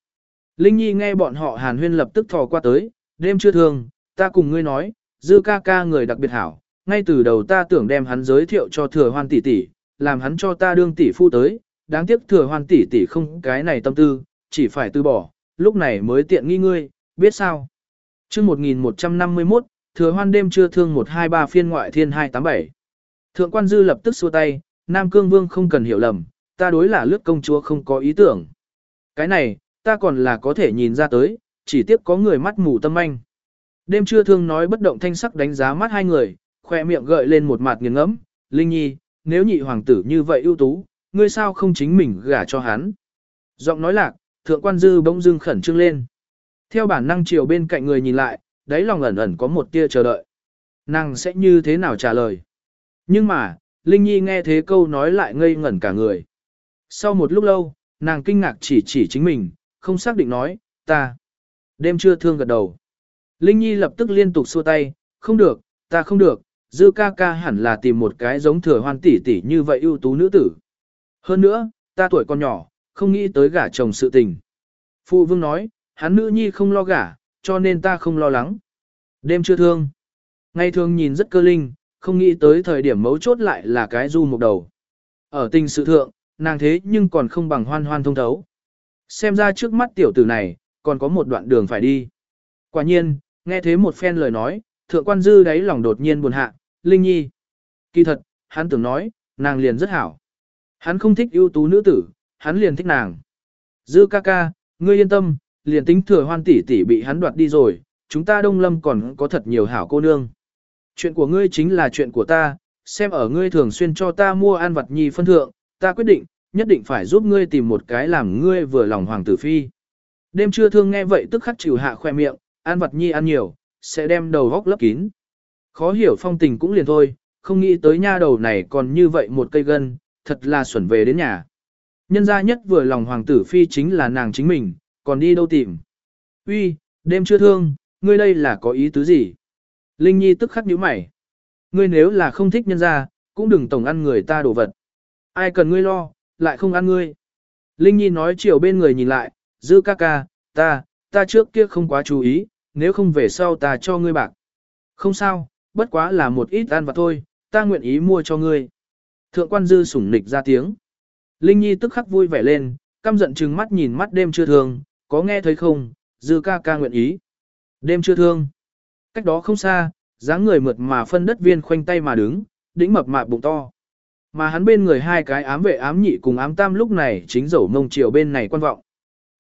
Linh Nhi nghe bọn họ hàn huyên lập tức thò qua tới, đêm chưa thường, ta cùng ngươi nói, dư ca ca người đặc biệt hảo, ngay từ đầu ta tưởng đem hắn giới thiệu cho thừa hoan tỷ tỷ, làm hắn cho ta đương tỷ phu tới, đáng tiếc thừa hoan tỷ tỷ không cái này tâm tư, chỉ phải từ bỏ, lúc này mới tiện nghi ngươi, biết sao. chương 1151, thừa hoan đêm chưa thương 123 phiên ngoại thiên 287. Thượng quan dư lập tức xua tay, Nam Cương Vương không cần hiểu lầm, ta đối là lướt công chúa không có ý tưởng. Cái này, ta còn là có thể nhìn ra tới, chỉ tiếc có người mắt mù tâm anh. Đêm trưa thương nói bất động thanh sắc đánh giá mắt hai người, khoe miệng gợi lên một mặt nghiêng ngẫm, Linh Nhi, nếu nhị hoàng tử như vậy ưu tú, ngươi sao không chính mình gả cho hắn. Giọng nói lạc, thượng quan dư bỗng dưng khẩn trương lên. Theo bản năng chiều bên cạnh người nhìn lại, đáy lòng ẩn ẩn có một tia chờ đợi. Nàng sẽ như thế nào trả lời. Nhưng mà, Linh Nhi nghe thế câu nói lại ngây ngẩn cả người. Sau một lúc lâu, nàng kinh ngạc chỉ chỉ chính mình, không xác định nói, ta. Đêm trưa thương gật đầu. Linh Nhi lập tức liên tục xua tay, không được, ta không được, dư ca ca hẳn là tìm một cái giống thừa hoan tỷ tỷ như vậy ưu tú nữ tử. Hơn nữa, ta tuổi còn nhỏ, không nghĩ tới gả chồng sự tình. Phụ vương nói, hắn nữ nhi không lo gả, cho nên ta không lo lắng. Đêm chưa thương. Ngày thường nhìn rất cơ linh, không nghĩ tới thời điểm mấu chốt lại là cái du một đầu. Ở tình sự thượng, nàng thế nhưng còn không bằng hoan hoan thông thấu. Xem ra trước mắt tiểu tử này, còn có một đoạn đường phải đi. Quả nhiên, nghe thế một phen lời nói, thượng quan dư đáy lòng đột nhiên buồn hạ, Linh Nhi. Kỳ thật, hắn tưởng nói, nàng liền rất hảo. Hắn không thích ưu tú nữ tử, hắn liền thích nàng. Dư ca ca, ngươi yên tâm, liền tính thừa hoan tỷ tỷ bị hắn đoạt đi rồi, chúng ta đông lâm còn có thật nhiều hảo cô nương. Chuyện của ngươi chính là chuyện của ta, xem ở ngươi thường xuyên cho ta mua ăn vật nhi phân thượng, ta quyết định, nhất định phải giúp ngươi tìm một cái làm ngươi vừa lòng hoàng tử phi. Đêm trưa thương nghe vậy tức khắc chịu hạ khoe miệng, ăn vật nhi ăn nhiều, sẽ đem đầu góc lấp kín. Khó hiểu phong tình cũng liền thôi, không nghĩ tới nha đầu này còn như vậy một cây gân, thật là xuẩn về đến nhà. Nhân gia nhất vừa lòng hoàng tử phi chính là nàng chính mình, còn đi đâu tìm. Uy, đêm chưa thương, ngươi đây là có ý tứ gì? Linh Nhi tức khắc nhíu mày. Ngươi nếu là không thích nhân gia, cũng đừng tổng ăn người ta đồ vật. Ai cần ngươi lo, lại không ăn ngươi. Linh Nhi nói chiều bên người nhìn lại, dư ca ca, ta, ta trước kia không quá chú ý, nếu không về sau ta cho ngươi bạc. Không sao, bất quá là một ít ăn vặt thôi, ta nguyện ý mua cho ngươi. Thượng quan dư sủng nịch ra tiếng. Linh Nhi tức khắc vui vẻ lên, căm giận trừng mắt nhìn mắt đêm chưa thương, có nghe thấy không, dư ca ca nguyện ý. Đêm chưa thương. Cách đó không xa, dáng người mượt mà phân đất viên khoanh tay mà đứng, đĩnh mập mạp bụng to. Mà hắn bên người hai cái ám vệ ám nhị cùng ám tam lúc này chính dẫu mông chiều bên này quan vọng.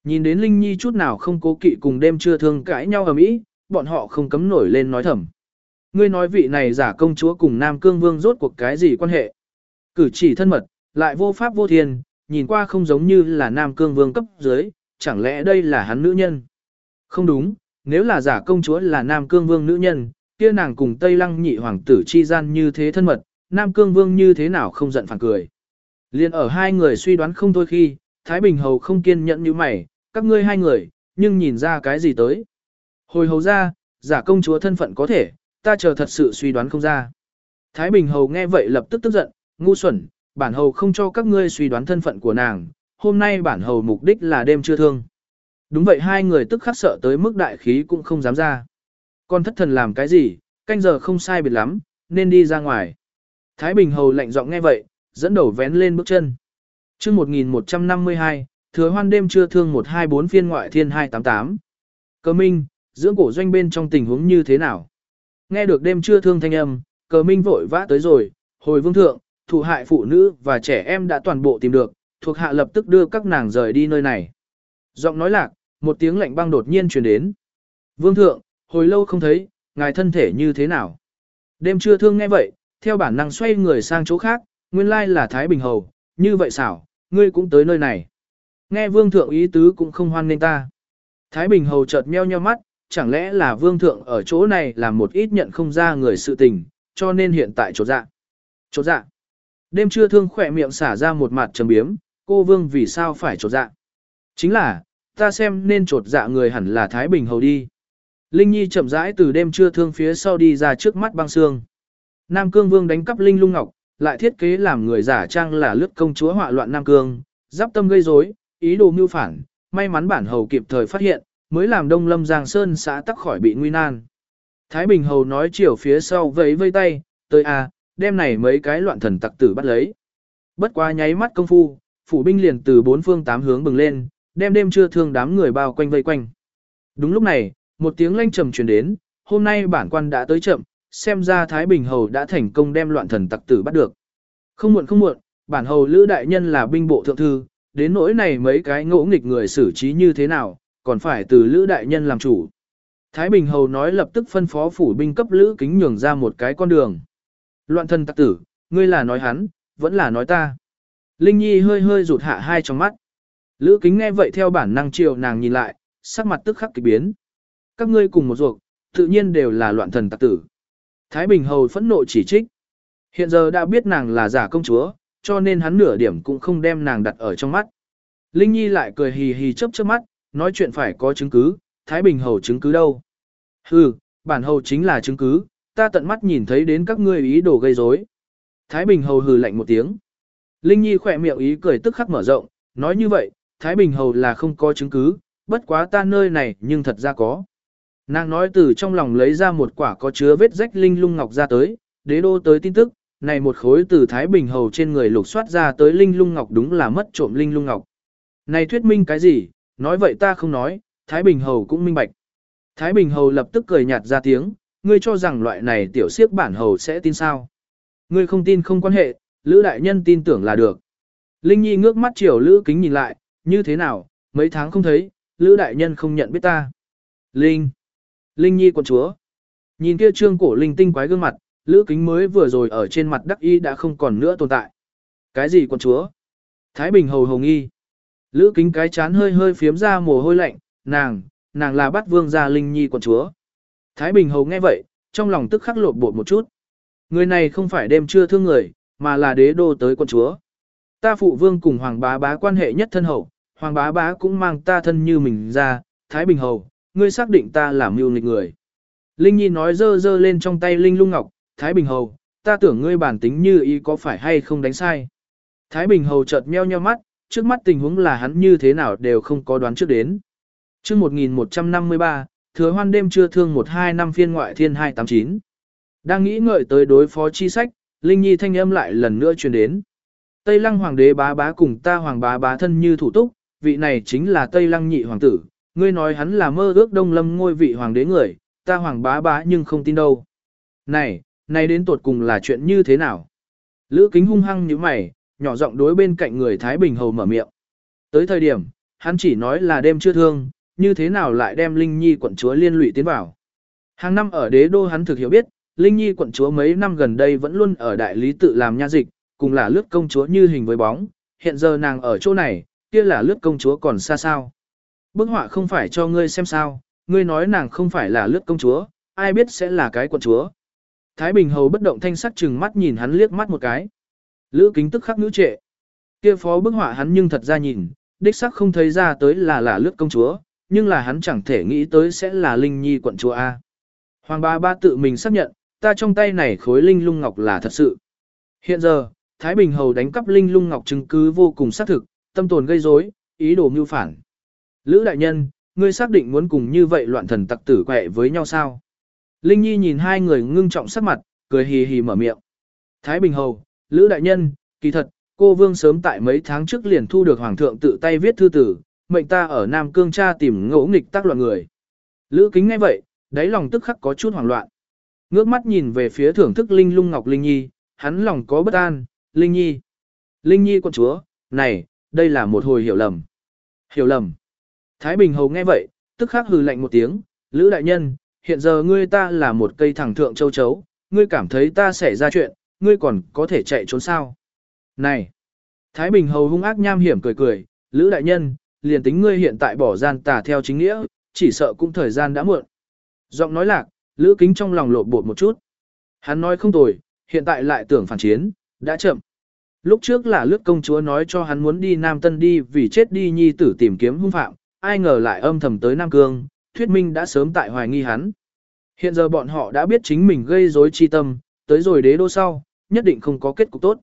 Nhìn đến Linh Nhi chút nào không cố kỵ cùng đêm chưa thương cãi nhau ở mỹ, bọn họ không cấm nổi lên nói thầm. Ngươi nói vị này giả công chúa cùng Nam Cương Vương rốt cuộc cái gì quan hệ? Cử chỉ thân mật, lại vô pháp vô thiên, nhìn qua không giống như là Nam Cương Vương cấp dưới, chẳng lẽ đây là hắn nữ nhân? Không đúng, nếu là giả công chúa là Nam Cương Vương nữ nhân, kia nàng cùng Tây Lăng nhị hoàng tử chi gian như thế thân mật, Nam Cương Vương như thế nào không giận phản cười. Liên ở hai người suy đoán không thôi khi, Thái Bình Hầu không kiên nhẫn như mày, các ngươi hai người, nhưng nhìn ra cái gì tới. Hồi hầu ra, giả công chúa thân phận có thể, ta chờ thật sự suy đoán không ra. Thái Bình Hầu nghe vậy lập tức tức giận, ngu xuẩn, bản hầu không cho các ngươi suy đoán thân phận của nàng, hôm nay bản hầu mục đích là đêm chưa thương. Đúng vậy hai người tức khắc sợ tới mức đại khí cũng không dám ra. Con thất thần làm cái gì, canh giờ không sai biệt lắm, nên đi ra ngoài. Thái Bình Hầu lạnh giọng nghe vậy, dẫn đầu vén lên bước chân. chương 1152, thừa hoan đêm trưa thương 124 phiên ngoại thiên 288. Cờ Minh, dưỡng cổ doanh bên trong tình huống như thế nào? Nghe được đêm trưa thương thanh âm, cờ Minh vội vã tới rồi, hồi vương thượng, thủ hại phụ nữ và trẻ em đã toàn bộ tìm được, thuộc hạ lập tức đưa các nàng rời đi nơi này. Giọng nói lạc, một tiếng lạnh băng đột nhiên truyền đến. Vương thượng, hồi lâu không thấy, ngài thân thể như thế nào? Đêm trưa thương nghe vậy, theo bản năng xoay người sang chỗ khác, nguyên lai là Thái Bình Hầu, như vậy xảo, ngươi cũng tới nơi này. Nghe vương thượng ý tứ cũng không hoan nên ta. Thái Bình Hầu chợt meo nheo mắt, chẳng lẽ là vương thượng ở chỗ này làm một ít nhận không ra người sự tình, cho nên hiện tại chỗ dạ. Chỗ dạ. Đêm trưa thương khỏe miệng xả ra một mặt trầm biếm, cô vương vì sao phải chỗ dạ. Chính là, ta xem nên trột dạ người hẳn là Thái Bình Hầu đi. Linh Nhi chậm rãi từ đêm trưa thương phía sau đi ra trước mắt băng xương. Nam Cương Vương đánh cắp Linh Lung Ngọc, lại thiết kế làm người giả trang là lướt công chúa họa loạn Nam Cương, giáp tâm gây rối, ý đồ mưu phản, may mắn bản hầu kịp thời phát hiện, mới làm Đông Lâm Giang Sơn xã tắc khỏi bị nguy nan. Thái Bình hầu nói chiều phía sau vẫy vây tay, tới à, đem này mấy cái loạn thần tặc tử bắt lấy. Bất quá nháy mắt công phu, phủ binh liền từ bốn phương tám hướng bừng lên, đem đêm trưa thương đám người bao quanh vây quanh. Đúng lúc này, một tiếng lanh trầm truyền đến, hôm nay bản quan đã tới chậm, xem ra Thái Bình hầu đã thành công đem loạn thần tặc tử bắt được. Không muộn không muộn, bản hầu lữ đại nhân là binh bộ thượng thư, đến nỗi này mấy cái ngỗ nghịch người xử trí như thế nào, còn phải từ Lữ Đại Nhân làm chủ. Thái Bình Hầu nói lập tức phân phó phủ binh cấp Lữ Kính nhường ra một cái con đường. Loạn thần tặc tử, ngươi là nói hắn, vẫn là nói ta. Linh Nhi hơi hơi rụt hạ hai trong mắt. Lữ Kính nghe vậy theo bản năng chiều nàng nhìn lại, sắc mặt tức khắc kỳ biến. Các ngươi cùng một ruột, tự nhiên đều là loạn thần tặc tử. Thái Bình Hầu phẫn nộ chỉ trích. Hiện giờ đã biết nàng là giả công chúa, cho nên hắn nửa điểm cũng không đem nàng đặt ở trong mắt. Linh Nhi lại cười hì hì chớp chớp mắt, nói chuyện phải có chứng cứ, Thái Bình Hầu chứng cứ đâu. Hừ, bản hầu chính là chứng cứ, ta tận mắt nhìn thấy đến các ngươi ý đồ gây rối. Thái Bình Hầu hừ lạnh một tiếng. Linh Nhi khỏe miệng ý cười tức khắc mở rộng, nói như vậy, Thái Bình Hầu là không có chứng cứ, bất quá ta nơi này nhưng thật ra có. Nàng nói từ trong lòng lấy ra một quả có chứa vết rách linh lung ngọc ra tới, đế đô tới tin tức, này một khối từ Thái Bình Hầu trên người lục soát ra tới Linh Lung Ngọc đúng là mất trộm Linh Lung Ngọc. Này thuyết minh cái gì, nói vậy ta không nói, Thái Bình Hầu cũng minh bạch. Thái Bình Hầu lập tức cười nhạt ra tiếng, ngươi cho rằng loại này tiểu siếc bản hầu sẽ tin sao. Ngươi không tin không quan hệ, Lữ Đại Nhân tin tưởng là được. Linh Nhi ngước mắt chiều Lữ Kính nhìn lại, như thế nào, mấy tháng không thấy, Lữ Đại Nhân không nhận biết ta. Linh. Linh Nhi quận chúa. Nhìn kia trương cổ linh tinh quái gương mặt, Lữ Kính mới vừa rồi ở trên mặt đắc y đã không còn nữa tồn tại. Cái gì quận chúa? Thái Bình hầu hầu nghi. Lữ Kính cái chán hơi hơi phiếm ra mồ hôi lạnh, nàng, nàng là bắt vương gia Linh Nhi quận chúa. Thái Bình hầu nghe vậy, trong lòng tức khắc lột bột một chút. Người này không phải đêm chưa thương người, mà là đế đô tới quận chúa. Ta phụ vương cùng hoàng bá bá quan hệ nhất thân hậu, hoàng bá bá cũng mang ta thân như mình ra, Thái Bình hầu, ngươi xác định ta là mưu nghịch người. Linh Nhi nói dơ dơ lên trong tay Linh lung ngọc, Thái Bình hầu, ta tưởng ngươi bản tính như ý có phải hay không đánh sai. Thái Bình hầu chợt meo nheo mắt, trước mắt tình huống là hắn như thế nào đều không có đoán trước đến. chương 1153, thừa hoan đêm chưa thương 12 năm phiên ngoại thiên 289. Đang nghĩ ngợi tới đối phó chi sách, Linh Nhi thanh âm lại lần nữa truyền đến. Tây lăng hoàng đế bá bá cùng ta hoàng bá bá thân như thủ túc, vị này chính là Tây lăng nhị hoàng tử, ngươi nói hắn là mơ ước đông lâm ngôi vị hoàng đế người, ta hoàng bá bá nhưng không tin đâu. Này, này đến tột cùng là chuyện như thế nào? Lữ kính hung hăng như mày, nhỏ giọng đối bên cạnh người Thái Bình Hầu mở miệng. Tới thời điểm, hắn chỉ nói là đêm chưa thương, như thế nào lại đem Linh Nhi quận chúa liên lụy tiến vào. Hàng năm ở đế đô hắn thực hiểu biết, Linh Nhi quận chúa mấy năm gần đây vẫn luôn ở đại lý tự làm nha dịch, cùng là lướt công chúa như hình với bóng, hiện giờ nàng ở chỗ này, kia là lướt công chúa còn xa sao. Bức họa không phải cho ngươi xem sao, ngươi nói nàng không phải là lướt công chúa, ai biết sẽ là cái quận chúa. Thái Bình Hầu bất động thanh sắc chừng mắt nhìn hắn liếc mắt một cái. Lữ kính tức khắc ngữ trệ. Kia phó bức họa hắn nhưng thật ra nhìn, đích sắc không thấy ra tới là là lướt công chúa, nhưng là hắn chẳng thể nghĩ tới sẽ là Linh Nhi quận chúa A. Hoàng ba ba tự mình xác nhận, ta trong tay này khối Linh lung ngọc là thật sự. Hiện giờ, Thái Bình Hầu đánh cắp Linh lung ngọc chứng cứ vô cùng xác thực, tâm tồn gây rối, ý đồ mưu phản. Lữ đại nhân, ngươi xác định muốn cùng như vậy loạn thần tặc tử quẹ với nhau sao? Linh Nhi nhìn hai người ngưng trọng sắc mặt, cười hì hì mở miệng. Thái Bình Hầu, Lữ Đại Nhân, kỳ thật, cô Vương sớm tại mấy tháng trước liền thu được Hoàng thượng tự tay viết thư tử, mệnh ta ở Nam Cương tra tìm ngỗ nghịch tác loạn người. Lữ Kính ngay vậy, đáy lòng tức khắc có chút hoảng loạn. Ngước mắt nhìn về phía thưởng thức Linh Lung Ngọc Linh Nhi, hắn lòng có bất an, Linh Nhi. Linh Nhi con chúa, này, đây là một hồi hiểu lầm. Hiểu lầm. Thái Bình Hầu nghe vậy, tức khắc hừ lạnh một tiếng, Lữ Đại Nhân, hiện giờ ngươi ta là một cây thẳng thượng châu chấu, ngươi cảm thấy ta sẽ ra chuyện, ngươi còn có thể chạy trốn sao? Này! Thái Bình Hầu hung ác nham hiểm cười cười, Lữ Đại Nhân, liền tính ngươi hiện tại bỏ gian tà theo chính nghĩa, chỉ sợ cũng thời gian đã muộn. Giọng nói lạc, Lữ Kính trong lòng lột bột một chút. Hắn nói không tồi, hiện tại lại tưởng phản chiến, đã chậm. Lúc trước là lướt công chúa nói cho hắn muốn đi Nam Tân đi vì chết đi nhi tử tìm kiếm hung phạm, ai ngờ lại âm thầm tới Nam Cương, thuyết minh đã sớm tại hoài nghi hắn. Hiện giờ bọn họ đã biết chính mình gây rối chi tâm, tới rồi đế đô sau, nhất định không có kết cục tốt.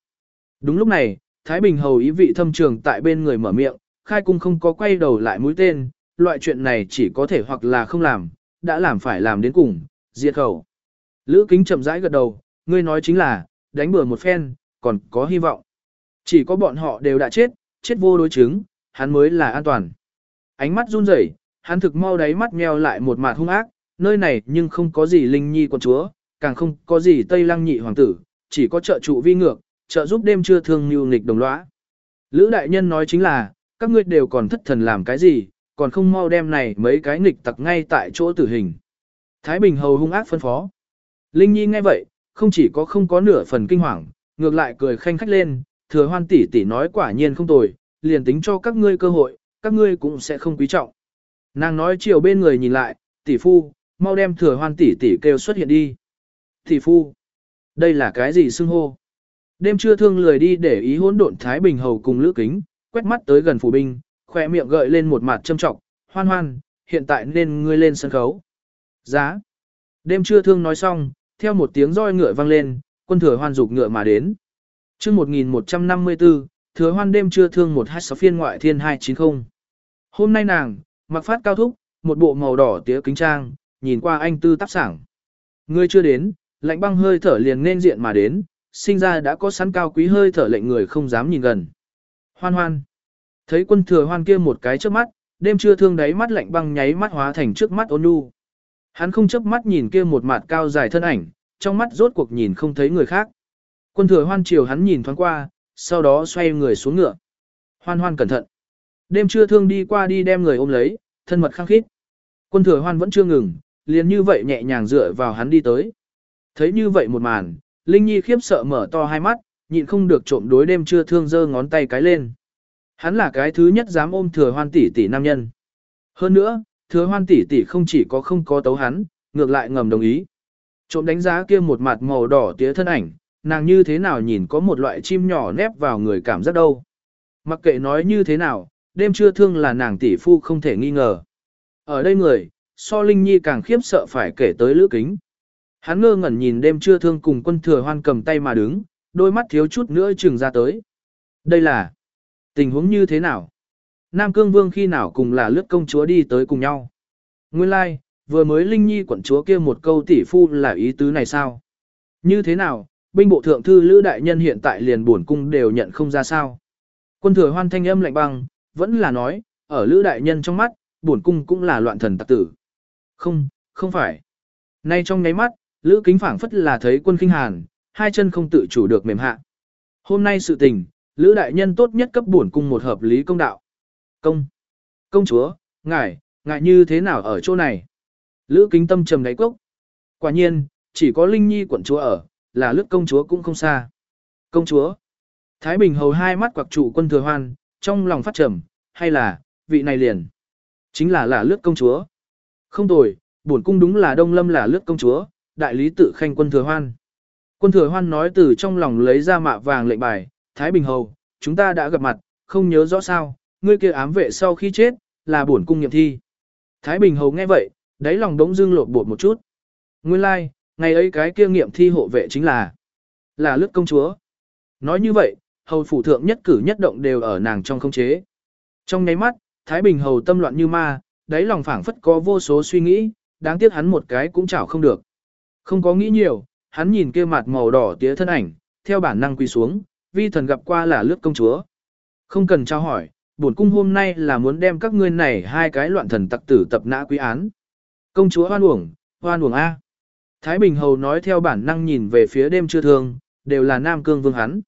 Đúng lúc này, Thái Bình hầu ý vị thâm trường tại bên người mở miệng, khai cung không có quay đầu lại mũi tên, loại chuyện này chỉ có thể hoặc là không làm, đã làm phải làm đến cùng, diệt khẩu. Lữ kính chậm rãi gật đầu, ngươi nói chính là, đánh bừa một phen, còn có hy vọng. Chỉ có bọn họ đều đã chết, chết vô đối chứng, hắn mới là an toàn. Ánh mắt run rẩy, hắn thực mau đáy mắt meo lại một mặt hung ác, nơi này nhưng không có gì linh nhi quân chúa, càng không có gì tây lăng nhị hoàng tử, chỉ có trợ trụ vi ngược, trợ giúp đêm chưa thương như nghịch đồng lõa. Lữ đại nhân nói chính là, các ngươi đều còn thất thần làm cái gì, còn không mau đem này mấy cái nghịch tặc ngay tại chỗ tử hình. Thái Bình hầu hung ác phân phó. Linh Nhi nghe vậy, không chỉ có không có nửa phần kinh hoàng, ngược lại cười khanh khách lên, thừa hoan tỷ tỷ nói quả nhiên không tồi, liền tính cho các ngươi cơ hội, các ngươi cũng sẽ không quý trọng. Nàng nói chiều bên người nhìn lại, tỷ phu, mau đem thừa hoan tỷ tỷ kêu xuất hiện đi. Tỷ phu, đây là cái gì xưng hô? Đêm trưa thương lười đi để ý hỗn độn Thái Bình Hầu cùng Lữ Kính, quét mắt tới gần phủ binh, khỏe miệng gợi lên một mặt châm trọng, hoan hoan, hiện tại nên ngươi lên sân khấu. Giá. Đêm trưa thương nói xong, theo một tiếng roi ngựa vang lên, quân thừa hoan dục ngựa mà đến chương 1154, thừa hoan đêm trưa thương 126 phiên ngoại thiên 290. Hôm nay nàng, mặc phát cao thúc, một bộ màu đỏ tía kính trang, nhìn qua anh tư tác sảng. Ngươi chưa đến, lạnh băng hơi thở liền nên diện mà đến, sinh ra đã có sẵn cao quý hơi thở lệnh người không dám nhìn gần. Hoan hoan. Thấy quân thừa hoan kia một cái trước mắt, đêm trưa thương đáy mắt lạnh băng nháy mắt hóa thành trước mắt ôn nhu. Hắn không chớp mắt nhìn kia một mặt cao dài thân ảnh, trong mắt rốt cuộc nhìn không thấy người khác. Quân thừa hoan chiều hắn nhìn thoáng qua, sau đó xoay người xuống ngựa. Hoan hoan cẩn thận. Đêm trưa thương đi qua đi đem người ôm lấy, thân mật khăng khít. Quân thừa hoan vẫn chưa ngừng, liền như vậy nhẹ nhàng dựa vào hắn đi tới. Thấy như vậy một màn, Linh Nhi khiếp sợ mở to hai mắt, nhịn không được trộm đối đêm trưa thương giơ ngón tay cái lên. Hắn là cái thứ nhất dám ôm thừa hoan tỷ tỷ nam nhân. Hơn nữa, thừa hoan tỷ tỷ không chỉ có không có tấu hắn, ngược lại ngầm đồng ý. Trộm đánh giá kia một mặt màu đỏ tía thân ảnh, nàng như thế nào nhìn có một loại chim nhỏ nép vào người cảm giác đâu. Mặc kệ nói như thế nào, đêm trưa thương là nàng tỷ phu không thể nghi ngờ. Ở đây người, so Linh Nhi càng khiếp sợ phải kể tới lữ kính. Hắn ngơ ngẩn nhìn đêm trưa thương cùng quân thừa hoan cầm tay mà đứng, đôi mắt thiếu chút nữa chừng ra tới. Đây là tình huống như thế nào? Nam Cương Vương khi nào cùng là lướt công chúa đi tới cùng nhau? Nguyên lai, like, vừa mới Linh Nhi quận chúa kia một câu tỷ phu là ý tứ này sao? Như thế nào, binh bộ thượng thư Lữ Đại Nhân hiện tại liền buồn cung đều nhận không ra sao? Quân thừa hoan thanh âm lạnh băng, vẫn là nói, ở Lữ Đại Nhân trong mắt, buồn cung cũng là loạn thần tặc tử. Không, không phải. Nay trong nháy mắt, Lữ Kính phảng phất là thấy quân kinh hàn, hai chân không tự chủ được mềm hạ. Hôm nay sự tình, Lữ Đại Nhân tốt nhất cấp buồn cung một hợp lý công đạo. Công! Công chúa, ngài, ngài như thế nào ở chỗ này? Lữ kính tâm trầm đáy cốc. Quả nhiên, chỉ có Linh Nhi quận chúa ở, là lướt công chúa cũng không xa. Công chúa! Thái Bình hầu hai mắt quặc trụ quân thừa hoan, trong lòng phát trầm, hay là, vị này liền. Chính là là lướt công chúa. Không tồi, bổn cung đúng là đông lâm là lướt công chúa, đại lý tự khanh quân thừa hoan. Quân thừa hoan nói từ trong lòng lấy ra mạ vàng lệnh bài, Thái Bình hầu, chúng ta đã gặp mặt, không nhớ rõ sao, ngươi kia ám vệ sau khi chết, là bổn cung nghiệm thi. Thái Bình Hầu nghe vậy, đáy lòng đống dưng lột bột một chút. Nguyên lai, like, ngày ấy cái kia nghiệm thi hộ vệ chính là, là lướt công chúa. Nói như vậy, hầu phủ thượng nhất cử nhất động đều ở nàng trong không chế. Trong nháy mắt, Thái Bình Hầu tâm loạn như ma, đáy lòng phảng phất có vô số suy nghĩ, đáng tiếc hắn một cái cũng chảo không được. Không có nghĩ nhiều, hắn nhìn kia mặt màu đỏ tía thân ảnh, theo bản năng quỳ xuống, vi thần gặp qua là lướt công chúa. Không cần trao hỏi, bổn cung hôm nay là muốn đem các ngươi này hai cái loạn thần tặc tử tập nã quý án. Công chúa hoan uổng, hoan uổng A. Thái Bình Hầu nói theo bản năng nhìn về phía đêm chưa thương, đều là Nam Cương Vương hắn.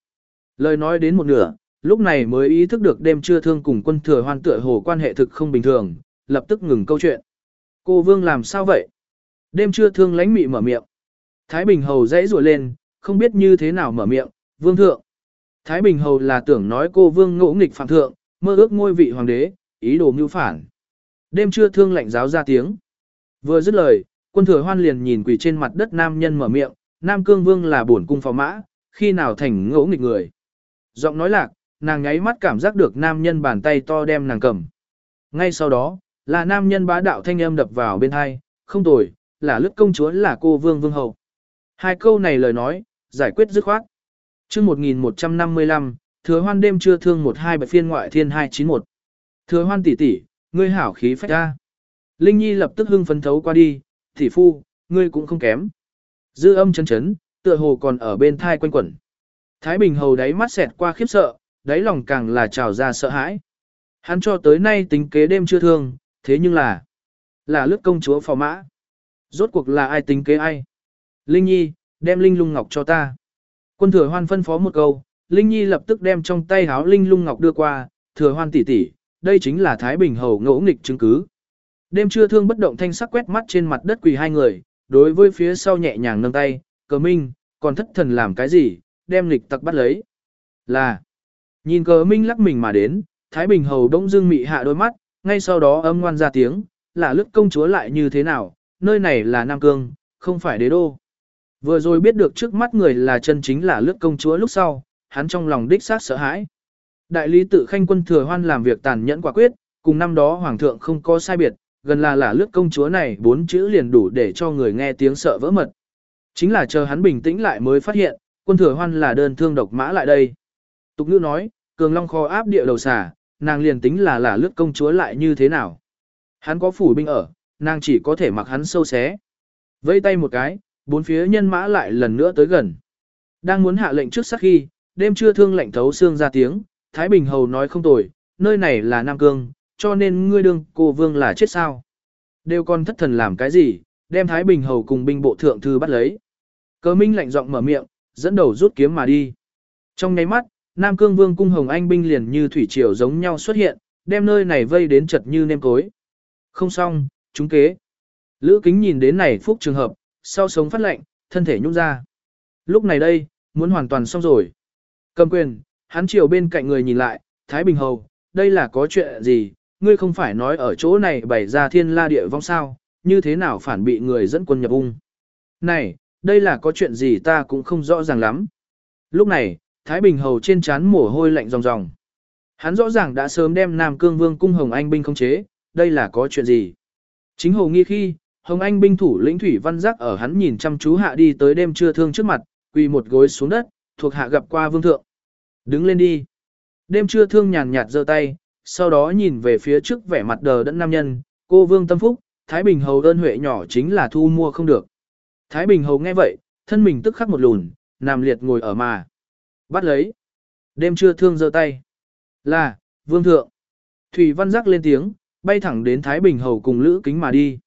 Lời nói đến một nửa, lúc này mới ý thức được đêm chưa thương cùng quân thừa hoan tựa hồ quan hệ thực không bình thường, lập tức ngừng câu chuyện. Cô Vương làm sao vậy? Đêm chưa thương lánh mị mở miệng. Thái Bình Hầu dãy rùa lên, không biết như thế nào mở miệng, Vương Thượng. Thái Bình Hầu là tưởng nói cô Vương ngỗ nghịch phạm thượng, mơ ước ngôi vị hoàng đế, ý đồ mưu phản. Đêm trưa thương lạnh giáo ra tiếng. Vừa dứt lời, quân thừa hoan liền nhìn quỳ trên mặt đất nam nhân mở miệng, nam cương vương là bổn cung phò mã, khi nào thành ngỗ nghịch người. Giọng nói lạc, nàng nháy mắt cảm giác được nam nhân bàn tay to đem nàng cầm. Ngay sau đó, là nam nhân bá đạo thanh âm đập vào bên hai, không tồi, là lức công chúa là cô vương vương hậu. Hai câu này lời nói, giải quyết dứt khoát. chương 1155, Thừa hoan đêm chưa thương một hai bạch phiên ngoại thiên 291. Thừa hoan tỷ tỷ, ngươi hảo khí phách ra. Linh Nhi lập tức hưng phấn thấu qua đi, thị phu, ngươi cũng không kém. Dư âm chấn chấn, tựa hồ còn ở bên thai quanh quẩn. Thái Bình hầu đáy mắt xẹt qua khiếp sợ, đáy lòng càng là trào ra sợ hãi. Hắn cho tới nay tính kế đêm chưa thương, thế nhưng là, là lướt công chúa phò mã. Rốt cuộc là ai tính kế ai? Linh Nhi, đem Linh lung ngọc cho ta. Quân thừa hoan phân phó một câu, Linh Nhi lập tức đem trong tay háo Linh lung ngọc đưa qua, thừa hoan tỷ tỷ, đây chính là Thái Bình Hầu ngỗ nghịch chứng cứ. Đêm trưa thương bất động thanh sắc quét mắt trên mặt đất quỳ hai người, đối với phía sau nhẹ nhàng nâng tay, cờ minh, còn thất thần làm cái gì, đem lịch tặc bắt lấy. Là, nhìn cờ minh lắc mình mà đến, Thái Bình Hầu đông dương mị hạ đôi mắt, ngay sau đó âm ngoan ra tiếng, là lức công chúa lại như thế nào, nơi này là Nam Cương, không phải đế đô. Vừa rồi biết được trước mắt người là chân chính là lướt công chúa lúc sau, hắn trong lòng đích xác sợ hãi. Đại lý tự khanh quân thừa hoan làm việc tàn nhẫn quả quyết, cùng năm đó hoàng thượng không có sai biệt, gần là là lướt công chúa này bốn chữ liền đủ để cho người nghe tiếng sợ vỡ mật. Chính là chờ hắn bình tĩnh lại mới phát hiện, quân thừa hoan là đơn thương độc mã lại đây. Tục ngữ nói, cường long kho áp địa đầu xà nàng liền tính là là lướt công chúa lại như thế nào. Hắn có phủ binh ở, nàng chỉ có thể mặc hắn sâu xé. Vây tay một cái, bốn phía nhân mã lại lần nữa tới gần. Đang muốn hạ lệnh trước sắc khi, đêm trưa thương lệnh thấu xương ra tiếng, Thái Bình Hầu nói không tồi, nơi này là Nam Cương, cho nên ngươi đương cô vương là chết sao. Đều còn thất thần làm cái gì, đem Thái Bình hầu cùng binh bộ thượng thư bắt lấy. Cờ Minh lạnh giọng mở miệng, dẫn đầu rút kiếm mà đi. Trong nháy mắt, Nam Cương Vương cung Hồng Anh binh liền như thủy triều giống nhau xuất hiện, đem nơi này vây đến chật như nêm cối. Không xong, chúng kế. Lữ Kính nhìn đến này phúc trường hợp, sau sống phát lệnh, thân thể nhúc ra. Lúc này đây, muốn hoàn toàn xong rồi. Cầm quyền, hắn chiều bên cạnh người nhìn lại, Thái Bình Hầu, đây là có chuyện gì, ngươi không phải nói ở chỗ này bày ra thiên la địa vong sao, như thế nào phản bị người dẫn quân nhập ung. Này, đây là có chuyện gì ta cũng không rõ ràng lắm. Lúc này, Thái Bình Hầu trên trán mồ hôi lạnh ròng ròng. Hắn rõ ràng đã sớm đem Nam Cương Vương cung Hồng Anh binh không chế, đây là có chuyện gì. Chính hồ nghi khi, Hồng Anh binh thủ lĩnh Thủy Văn Giác ở hắn nhìn chăm chú hạ đi tới đêm trưa thương trước mặt, quỳ một gối xuống đất, thuộc hạ gặp qua vương thượng. Đứng lên đi. Đêm trưa thương nhàn nhạt giơ tay, sau đó nhìn về phía trước vẻ mặt đờ đẫn nam nhân, cô vương tâm phúc, Thái Bình Hầu đơn huệ nhỏ chính là thu mua không được. Thái Bình Hầu nghe vậy, thân mình tức khắc một lùn, nằm liệt ngồi ở mà. Bắt lấy. Đêm trưa thương giơ tay. Là, vương thượng. Thủy Văn Giác lên tiếng, bay thẳng đến Thái Bình Hầu cùng Lữ Kính mà đi.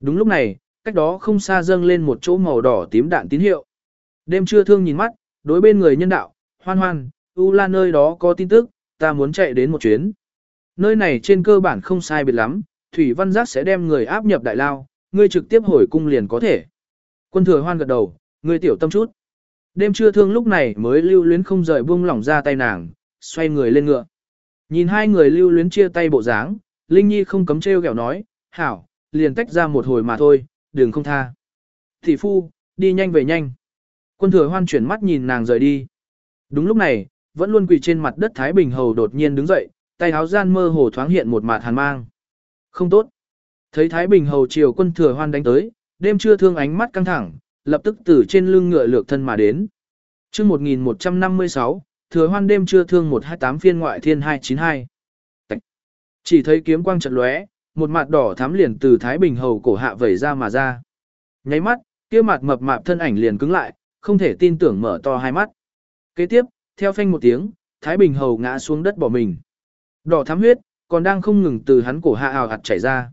Đúng lúc này, cách đó không xa dâng lên một chỗ màu đỏ tím đạn tín hiệu. Đêm trưa thương nhìn mắt, đối bên người nhân đạo, hoan hoan, U La nơi đó có tin tức, ta muốn chạy đến một chuyến. Nơi này trên cơ bản không sai biệt lắm, Thủy Văn Giác sẽ đem người áp nhập đại lao, ngươi trực tiếp hồi cung liền có thể. Quân thừa hoan gật đầu, ngươi tiểu tâm chút. Đêm trưa thương lúc này mới lưu luyến không rời buông lỏng ra tay nàng, xoay người lên ngựa. Nhìn hai người lưu luyến chia tay bộ dáng, Linh Nhi không cấm trêu ghẹo nói, hảo, liền tách ra một hồi mà thôi, đừng không tha. Thị phu, đi nhanh về nhanh. Quân thừa hoan chuyển mắt nhìn nàng rời đi. Đúng lúc này, vẫn luôn quỳ trên mặt đất Thái Bình Hầu đột nhiên đứng dậy, tay háo gian mơ hồ thoáng hiện một mạt hàn mang. Không tốt. Thấy Thái Bình Hầu triều quân thừa hoan đánh tới, đêm trưa thương ánh mắt căng thẳng, lập tức từ trên lưng ngựa lược thân mà đến. chương 1156, thừa hoan đêm trưa thương 128 phiên ngoại thiên 292. Chỉ thấy kiếm quang chật lóe, một mặt đỏ thắm liền từ Thái Bình Hầu cổ hạ vẩy ra mà ra. Nháy mắt, kia mặt mập mạp thân ảnh liền cứng lại, không thể tin tưởng mở to hai mắt. Kế tiếp, theo phanh một tiếng, Thái Bình Hầu ngã xuống đất bỏ mình. Đỏ thắm huyết, còn đang không ngừng từ hắn cổ hạ ào hạt chảy ra.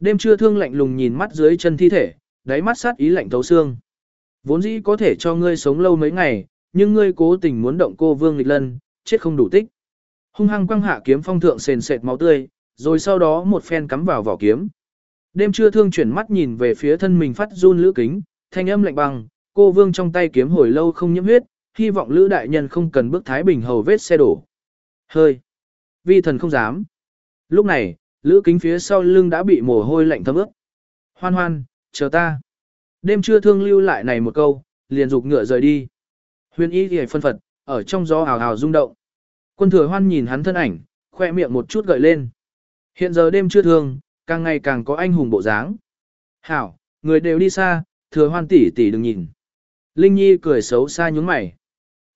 Đêm trưa thương lạnh lùng nhìn mắt dưới chân thi thể, đáy mắt sát ý lạnh thấu xương. Vốn dĩ có thể cho ngươi sống lâu mấy ngày, nhưng ngươi cố tình muốn động cô Vương Lịch Lân, chết không đủ tích. Hung hăng quăng hạ kiếm phong thượng sền sệt máu tươi, rồi sau đó một phen cắm vào vỏ kiếm. Đêm trưa thương chuyển mắt nhìn về phía thân mình phát run lữ kính, thanh âm lạnh băng, cô Vương trong tay kiếm hồi lâu không nhiễm huyết, hy vọng lữ đại nhân không cần bước thái bình hầu vết xe đổ. Hơi. Vi thần không dám. Lúc này, lữ kính phía sau lưng đã bị mồ hôi lạnh thấm ướt. Hoan hoan, chờ ta. Đêm trưa thương lưu lại này một câu, liền dục ngựa rời đi. Huyền y thì phân phật, ở trong gió hào hào rung động. Quân thừa hoan nhìn hắn thân ảnh, khoe miệng một chút gợi lên. Hiện giờ đêm trưa thương, càng ngày càng có anh hùng bộ dáng. Hảo, người đều đi xa, thừa hoan tỷ tỷ đừng nhìn. Linh Nhi cười xấu xa nhúng mày.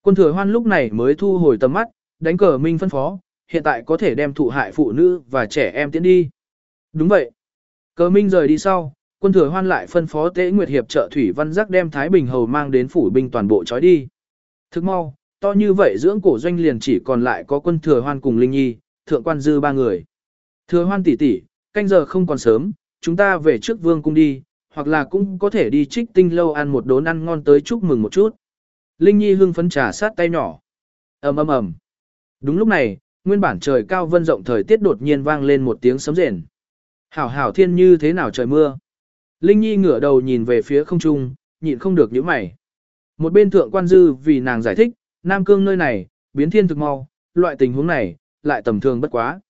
Quân thừa hoan lúc này mới thu hồi tầm mắt, đánh cờ minh phân phó, hiện tại có thể đem thụ hại phụ nữ và trẻ em tiến đi. Đúng vậy. Cờ minh rời đi sau, quân thừa hoan lại phân phó tế nguyệt hiệp trợ thủy văn giác đem Thái Bình Hầu mang đến phủ binh toàn bộ trói đi. Thức mau, to như vậy dưỡng cổ doanh liền chỉ còn lại có quân thừa hoan cùng Linh Nhi, thượng quan dư ba người. Thừa hoan tỷ tỷ, canh giờ không còn sớm, chúng ta về trước vương cung đi, hoặc là cũng có thể đi trích tinh lâu ăn một đốn ăn ngon tới chúc mừng một chút. Linh Nhi hưng phấn trà sát tay nhỏ. ầm ầm ầm. Đúng lúc này, nguyên bản trời cao vân rộng thời tiết đột nhiên vang lên một tiếng sấm rền. Hảo hảo thiên như thế nào trời mưa. Linh Nhi ngửa đầu nhìn về phía không trung, nhịn không được nhíu mày. Một bên thượng quan dư vì nàng giải thích, Nam Cương nơi này, biến thiên thực mau, loại tình huống này, lại tầm thường bất quá.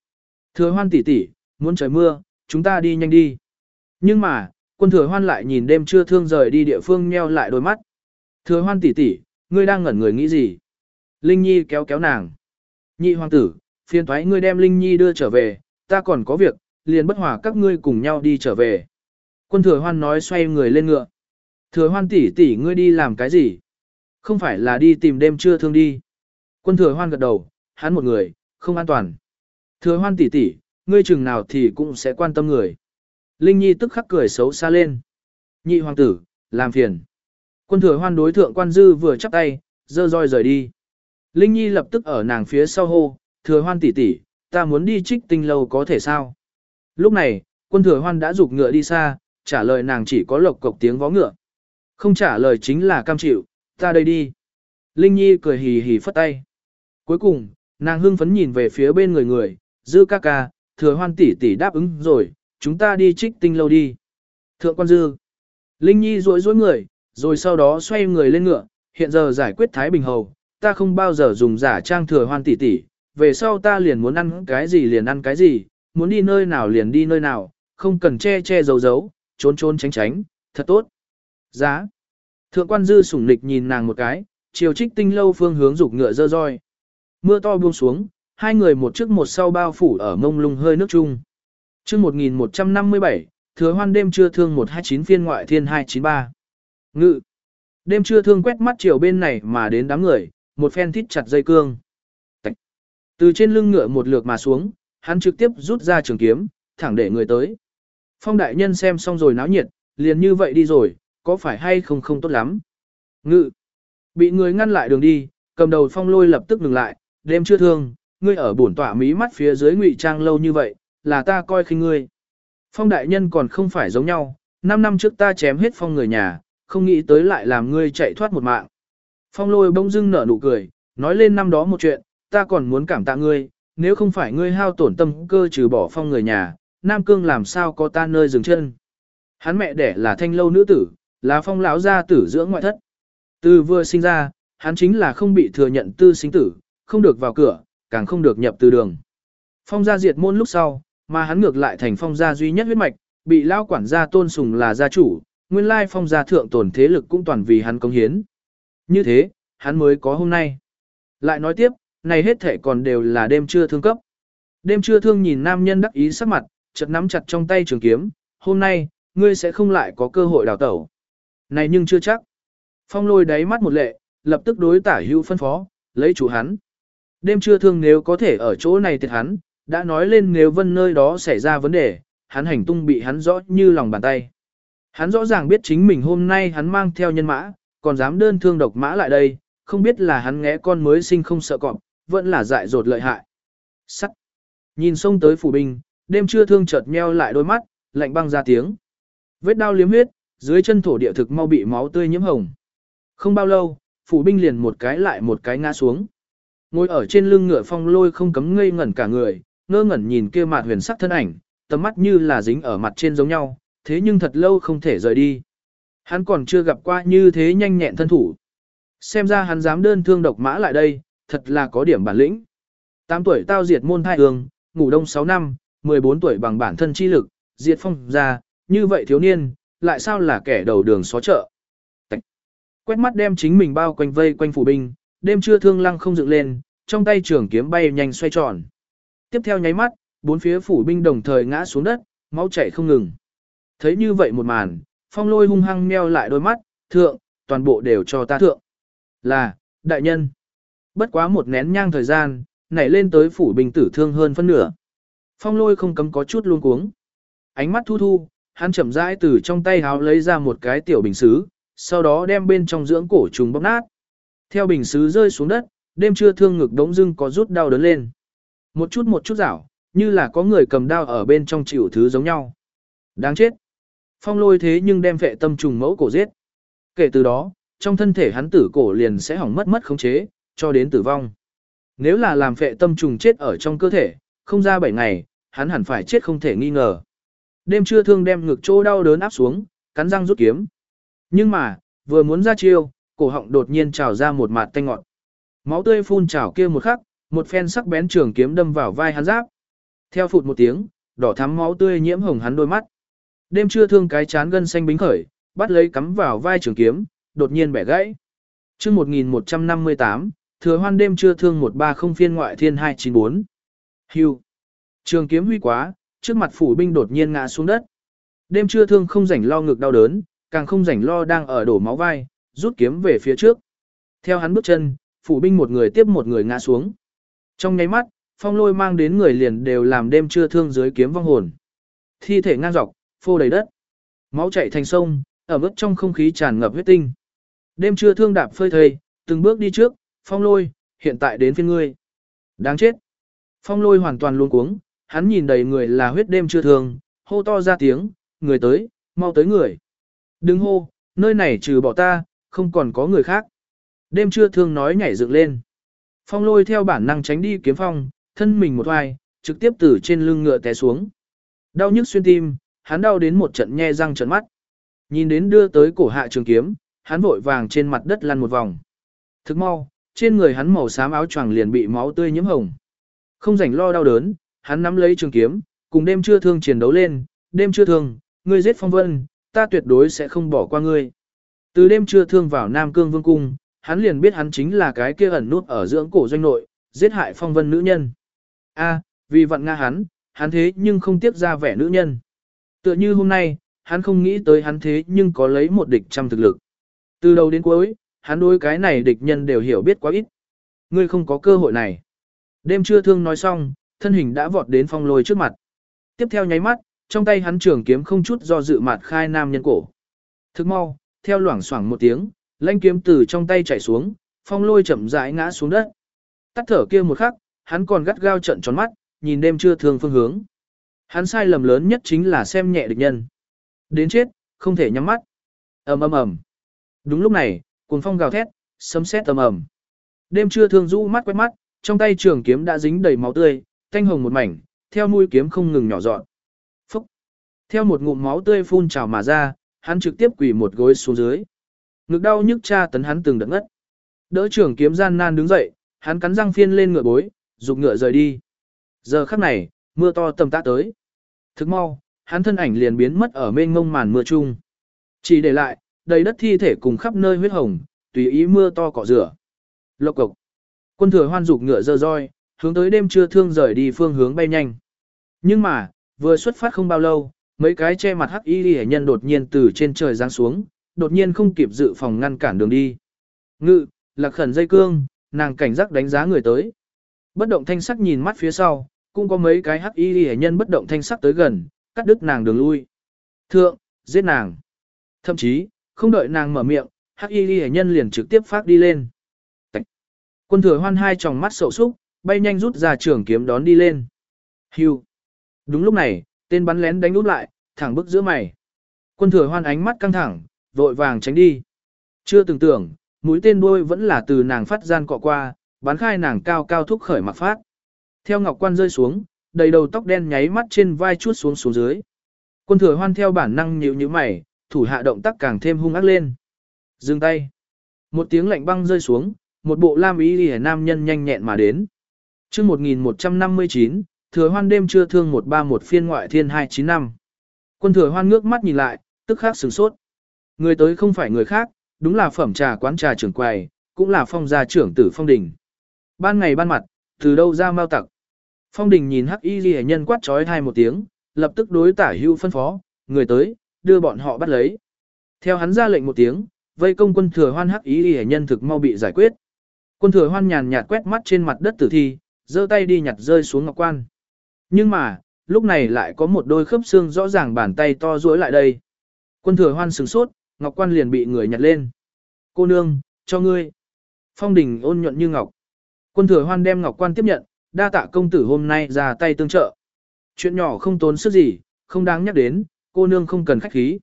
Thừa hoan tỷ tỷ, muốn trời mưa, chúng ta đi nhanh đi. Nhưng mà, quân thừa hoan lại nhìn đêm chưa thương rời đi địa phương nheo lại đôi mắt. Thừa hoan tỷ tỷ, ngươi đang ngẩn người nghĩ gì? Linh Nhi kéo kéo nàng. Nhị hoàng tử, phiền thoái ngươi đem Linh Nhi đưa trở về, ta còn có việc, liền bất hòa các ngươi cùng nhau đi trở về. Quân thừa hoan nói xoay người lên ngựa. Thừa hoan tỷ tỷ ngươi đi làm cái gì? Không phải là đi tìm đêm trưa thương đi. Quân thừa hoan gật đầu, hắn một người, không an toàn. Thừa hoan tỷ tỷ, ngươi chừng nào thì cũng sẽ quan tâm người. Linh Nhi tức khắc cười xấu xa lên. Nhị hoàng tử, làm phiền. Quân thừa hoan đối thượng quan dư vừa chắp tay, dơ roi rời đi. Linh Nhi lập tức ở nàng phía sau hô, thừa hoan tỷ tỷ, ta muốn đi trích tinh lâu có thể sao? Lúc này, quân thừa hoan đã rục ngựa đi xa, trả lời nàng chỉ có lộc cộc tiếng vó ngựa. Không trả lời chính là cam chịu, ta đây đi. Linh Nhi cười hì hì phất tay. Cuối cùng, nàng hưng phấn nhìn về phía bên người người, dư ca ca, thừa hoan tỷ tỷ đáp ứng rồi, chúng ta đi trích tinh lâu đi. Thượng quan dư. Linh Nhi rối rối người, rồi sau đó xoay người lên ngựa, hiện giờ giải quyết Thái Bình Hầu, ta không bao giờ dùng giả trang thừa hoan tỷ tỷ, về sau ta liền muốn ăn cái gì liền ăn cái gì, muốn đi nơi nào liền đi nơi nào, không cần che che giấu giấu, trốn trốn tránh tránh, thật tốt. Giá. Thượng quan dư sủng nịch nhìn nàng một cái, chiều trích tinh lâu phương hướng dục ngựa dơ roi. Mưa to buông xuống, hai người một trước một sau bao phủ ở mông lung hơi nước chung. chương 1157, thừa hoan đêm trưa thương 129 phiên ngoại thiên 293. Ngự. Đêm trưa thương quét mắt chiều bên này mà đến đám người, một phen thít chặt dây cương. Từ trên lưng ngựa một lượt mà xuống, hắn trực tiếp rút ra trường kiếm, thẳng để người tới. Phong đại nhân xem xong rồi náo nhiệt, liền như vậy đi rồi, có phải hay không không tốt lắm. Ngự. Bị người ngăn lại đường đi, cầm đầu phong lôi lập tức ngừng lại, đêm chưa thương, ngươi ở bổn tọa mí mắt phía dưới ngụy trang lâu như vậy, là ta coi khinh ngươi. Phong đại nhân còn không phải giống nhau, 5 năm trước ta chém hết phong người nhà, không nghĩ tới lại làm ngươi chạy thoát một mạng. Phong lôi bỗng dưng nở nụ cười, nói lên năm đó một chuyện, ta còn muốn cảm tạ ngươi, nếu không phải ngươi hao tổn tâm cơ trừ bỏ phong người nhà, Nam Cương làm sao có ta nơi dừng chân. Hắn mẹ đẻ là thanh lâu nữ tử, là phong lão gia tử dưỡng ngoại thất. Từ vừa sinh ra, hắn chính là không bị thừa nhận tư sinh tử, không được vào cửa, càng không được nhập từ đường. Phong gia diệt môn lúc sau, mà hắn ngược lại thành phong gia duy nhất huyết mạch, bị lao quản gia tôn sùng là gia chủ, nguyên lai phong gia thượng tổn thế lực cũng toàn vì hắn công hiến. Như thế, hắn mới có hôm nay. Lại nói tiếp, này hết thể còn đều là đêm trưa thương cấp. Đêm trưa thương nhìn nam nhân đắc ý sắc mặt, chợt nắm chặt trong tay trường kiếm, hôm nay, ngươi sẽ không lại có cơ hội đào tẩu. Này nhưng chưa chắc. Phong lôi đáy mắt một lệ, lập tức đối tả hữu phân phó, lấy chủ hắn. Đêm trưa thương nếu có thể ở chỗ này thiệt hắn, đã nói lên nếu vân nơi đó xảy ra vấn đề, hắn hành tung bị hắn rõ như lòng bàn tay. Hắn rõ ràng biết chính mình hôm nay hắn mang theo nhân mã, còn dám đơn thương độc mã lại đây, không biết là hắn ngẽ con mới sinh không sợ cọp, vẫn là dại dột lợi hại. Sắt. Nhìn xông tới phủ binh, đêm trưa thương chợt nheo lại đôi mắt, lạnh băng ra tiếng. Vết đau liếm huyết, dưới chân thổ địa thực mau bị máu tươi nhiễm hồng. Không bao lâu, phủ binh liền một cái lại một cái ngã xuống. Ngồi ở trên lưng ngựa phong lôi không cấm ngây ngẩn cả người, ngơ ngẩn nhìn kia mặt huyền sắc thân ảnh, tầm mắt như là dính ở mặt trên giống nhau, thế nhưng thật lâu không thể rời đi. Hắn còn chưa gặp qua như thế nhanh nhẹn thân thủ. Xem ra hắn dám đơn thương độc mã lại đây, thật là có điểm bản lĩnh. 8 tuổi tao diệt môn thai hương, ngủ đông 6 năm, 14 tuổi bằng bản thân chi lực, diệt phong ra, như vậy thiếu niên, lại sao là kẻ đầu đường xó chợ. Tạch. Quét mắt đem chính mình bao quanh vây quanh phủ binh, đêm trưa thương lăng không dựng lên, trong tay trường kiếm bay nhanh xoay tròn. Tiếp theo nháy mắt, bốn phía phủ binh đồng thời ngã xuống đất, máu chảy không ngừng. Thấy như vậy một màn, phong lôi hung hăng meo lại đôi mắt, thượng, toàn bộ đều cho ta thượng. Là, đại nhân. Bất quá một nén nhang thời gian, nảy lên tới phủ bình tử thương hơn phân nửa. Phong lôi không cấm có chút luôn cuống. Ánh mắt thu thu, hắn chậm rãi từ trong tay háo lấy ra một cái tiểu bình xứ, sau đó đem bên trong dưỡng cổ trùng bóc nát. Theo bình xứ rơi xuống đất, đêm trưa thương ngực đống dưng có rút đau đớn lên. Một chút một chút rảo, như là có người cầm đao ở bên trong chịu thứ giống nhau. Đáng chết. Phong lôi thế nhưng đem vệ tâm trùng mẫu cổ giết. Kể từ đó, trong thân thể hắn tử cổ liền sẽ hỏng mất mất khống chế, cho đến tử vong. Nếu là làm phệ tâm trùng chết ở trong cơ thể, không ra 7 ngày, hắn hẳn phải chết không thể nghi ngờ. Đêm trưa thương đem ngực chỗ đau đớn áp xuống, cắn răng rút kiếm. Nhưng mà, vừa muốn ra chiêu, cổ họng đột nhiên trào ra một mạt tanh ngọt. Máu tươi phun trào kia một khắc, một phen sắc bén trường kiếm đâm vào vai hắn giáp. Theo phụt một tiếng, đỏ thắm máu tươi nhiễm hồng hắn đôi mắt. Đêm trưa thương cái chán gân xanh bính khởi, bắt lấy cắm vào vai trường kiếm, đột nhiên bẻ gãy. Chương 1158, thừa hoan đêm trưa thương 130 phiên ngoại thiên 294. Hưu. Trường kiếm huy quá, trước mặt phủ binh đột nhiên ngã xuống đất. Đêm trưa thương không rảnh lo ngực đau đớn, càng không rảnh lo đang ở đổ máu vai, rút kiếm về phía trước. Theo hắn bước chân, phủ binh một người tiếp một người ngã xuống. Trong nháy mắt, phong lôi mang đến người liền đều làm đêm trưa thương dưới kiếm vong hồn. Thi thể ngang dọc, phô đầy đất. Máu chảy thành sông, ở mức trong không khí tràn ngập huyết tinh. Đêm trưa thương đạp phơi thây, từng bước đi trước, phong lôi, hiện tại đến phiên ngươi. Đáng chết. Phong lôi hoàn toàn luôn cuống, hắn nhìn đầy người là huyết đêm chưa thường, hô to ra tiếng, người tới, mau tới người. Đừng hô, nơi này trừ bỏ ta, không còn có người khác. Đêm chưa thương nói nhảy dựng lên. Phong lôi theo bản năng tránh đi kiếm phong, thân mình một hoài, trực tiếp từ trên lưng ngựa té xuống. Đau nhức xuyên tim, hắn đau đến một trận nhe răng trận mắt. Nhìn đến đưa tới cổ hạ trường kiếm, hắn vội vàng trên mặt đất lăn một vòng. Thức mau, trên người hắn màu xám áo choàng liền bị máu tươi nhiễm hồng. Không rảnh lo đau đớn, hắn nắm lấy trường kiếm, cùng đêm chưa thương chiến đấu lên, đêm chưa thương, ngươi giết phong vân, ta tuyệt đối sẽ không bỏ qua ngươi. Từ đêm chưa thương vào Nam Cương Vương Cung, hắn liền biết hắn chính là cái kia ẩn nút ở dưỡng cổ doanh nội, giết hại phong vân nữ nhân. A, vì vận nga hắn, hắn thế nhưng không tiếc ra vẻ nữ nhân. Tựa như hôm nay, hắn không nghĩ tới hắn thế nhưng có lấy một địch trăm thực lực. Từ đầu đến cuối, hắn đối cái này địch nhân đều hiểu biết quá ít. Ngươi không có cơ hội này. Đêm trưa thương nói xong, thân hình đã vọt đến phong lôi trước mặt. Tiếp theo nháy mắt, trong tay hắn trường kiếm không chút do dự mạt khai nam nhân cổ. Thức mau, theo loảng xoảng một tiếng, lanh kiếm từ trong tay chảy xuống, phong lôi chậm rãi ngã xuống đất. Tắt thở kia một khắc, hắn còn gắt gao trận tròn mắt, nhìn đêm trưa thương phương hướng. Hắn sai lầm lớn nhất chính là xem nhẹ địch nhân. Đến chết, không thể nhắm mắt. ầm ầm ầm. Đúng lúc này, cuồng phong gào thét, sấm sét tầm ầm. Đêm trưa thương rũ mắt quét mắt, trong tay trường kiếm đã dính đầy máu tươi, thanh hồng một mảnh, theo mũi kiếm không ngừng nhỏ dọn. Phúc. Theo một ngụm máu tươi phun trào mà ra, hắn trực tiếp quỳ một gối xuống dưới. Ngực đau nhức cha tấn hắn từng đợt ngất. Đỡ trường kiếm gian nan đứng dậy, hắn cắn răng phiên lên ngựa bối, dục ngựa rời đi. Giờ khắc này, mưa to tầm tã tới. Thức mau, hắn thân ảnh liền biến mất ở mênh mông màn mưa chung. Chỉ để lại, đầy đất thi thể cùng khắp nơi huyết hồng, tùy ý mưa to cọ rửa. Lộc cộc. Quân thừa hoan dục ngựa dơ roi, hướng tới đêm trưa thương rời đi phương hướng bay nhanh. Nhưng mà, vừa xuất phát không bao lâu, mấy cái che mặt hắc y hệ nhân đột nhiên từ trên trời giáng xuống, đột nhiên không kịp dự phòng ngăn cản đường đi. Ngự, lạc khẩn dây cương, nàng cảnh giác đánh giá người tới. Bất động thanh sắc nhìn mắt phía sau, cũng có mấy cái hắc y hệ nhân bất động thanh sắc tới gần, cắt đứt nàng đường lui. Thượng, giết nàng. Thậm chí, không đợi nàng mở miệng, hắc y hệ nhân liền trực tiếp phát đi lên. Tạch. Quân thừa hoan hai tròng mắt sầu súc, bay nhanh rút ra trường kiếm đón đi lên. Hưu. Đúng lúc này, tên bắn lén đánh úp lại, thẳng bức giữa mày. Quân thừa hoan ánh mắt căng thẳng, vội vàng tránh đi. Chưa từng tưởng, mũi tên đuôi vẫn là từ nàng phát gian cọ qua, bắn khai nàng cao cao thúc khởi mặc phát. Theo ngọc quan rơi xuống, đầy đầu tóc đen nháy mắt trên vai chuốt xuống xuống dưới. Quân thừa hoan theo bản năng nhíu nhíu mày, thủ hạ động tác càng thêm hung ác lên. Dừng tay. Một tiếng lạnh băng rơi xuống, một bộ lam ý lìa nam nhân nhanh nhẹn mà đến. chương 1159, thừa hoan đêm trưa thương 131 phiên ngoại thiên 295. Quân thừa hoan ngước mắt nhìn lại, tức khắc sửng sốt. Người tới không phải người khác, đúng là phẩm trà quán trà trưởng quầy, cũng là phong gia trưởng tử phong đình. Ban ngày ban mặt, từ đâu ra mau tặc. Phong đình nhìn hắc y ghi nhân quát trói hai một tiếng, lập tức đối tả hưu phân phó, người tới, đưa bọn họ bắt lấy. Theo hắn ra lệnh một tiếng, vây công quân thừa hoan hắc y hệ nhân thực mau bị giải quyết. Quân thừa hoan nhàn nhạt quét mắt trên mặt đất tử thi, giơ tay đi nhặt rơi xuống ngọc quan. Nhưng mà, lúc này lại có một đôi khớp xương rõ ràng bàn tay to duỗi lại đây. Quân thừa hoan sửng sốt, ngọc quan liền bị người nhặt lên. Cô nương, cho ngươi. Phong đình ôn nhuận như ngọc. Quân thừa hoan đem ngọc quan tiếp nhận, đa tạ công tử hôm nay ra tay tương trợ. Chuyện nhỏ không tốn sức gì, không đáng nhắc đến, cô nương không cần khách khí.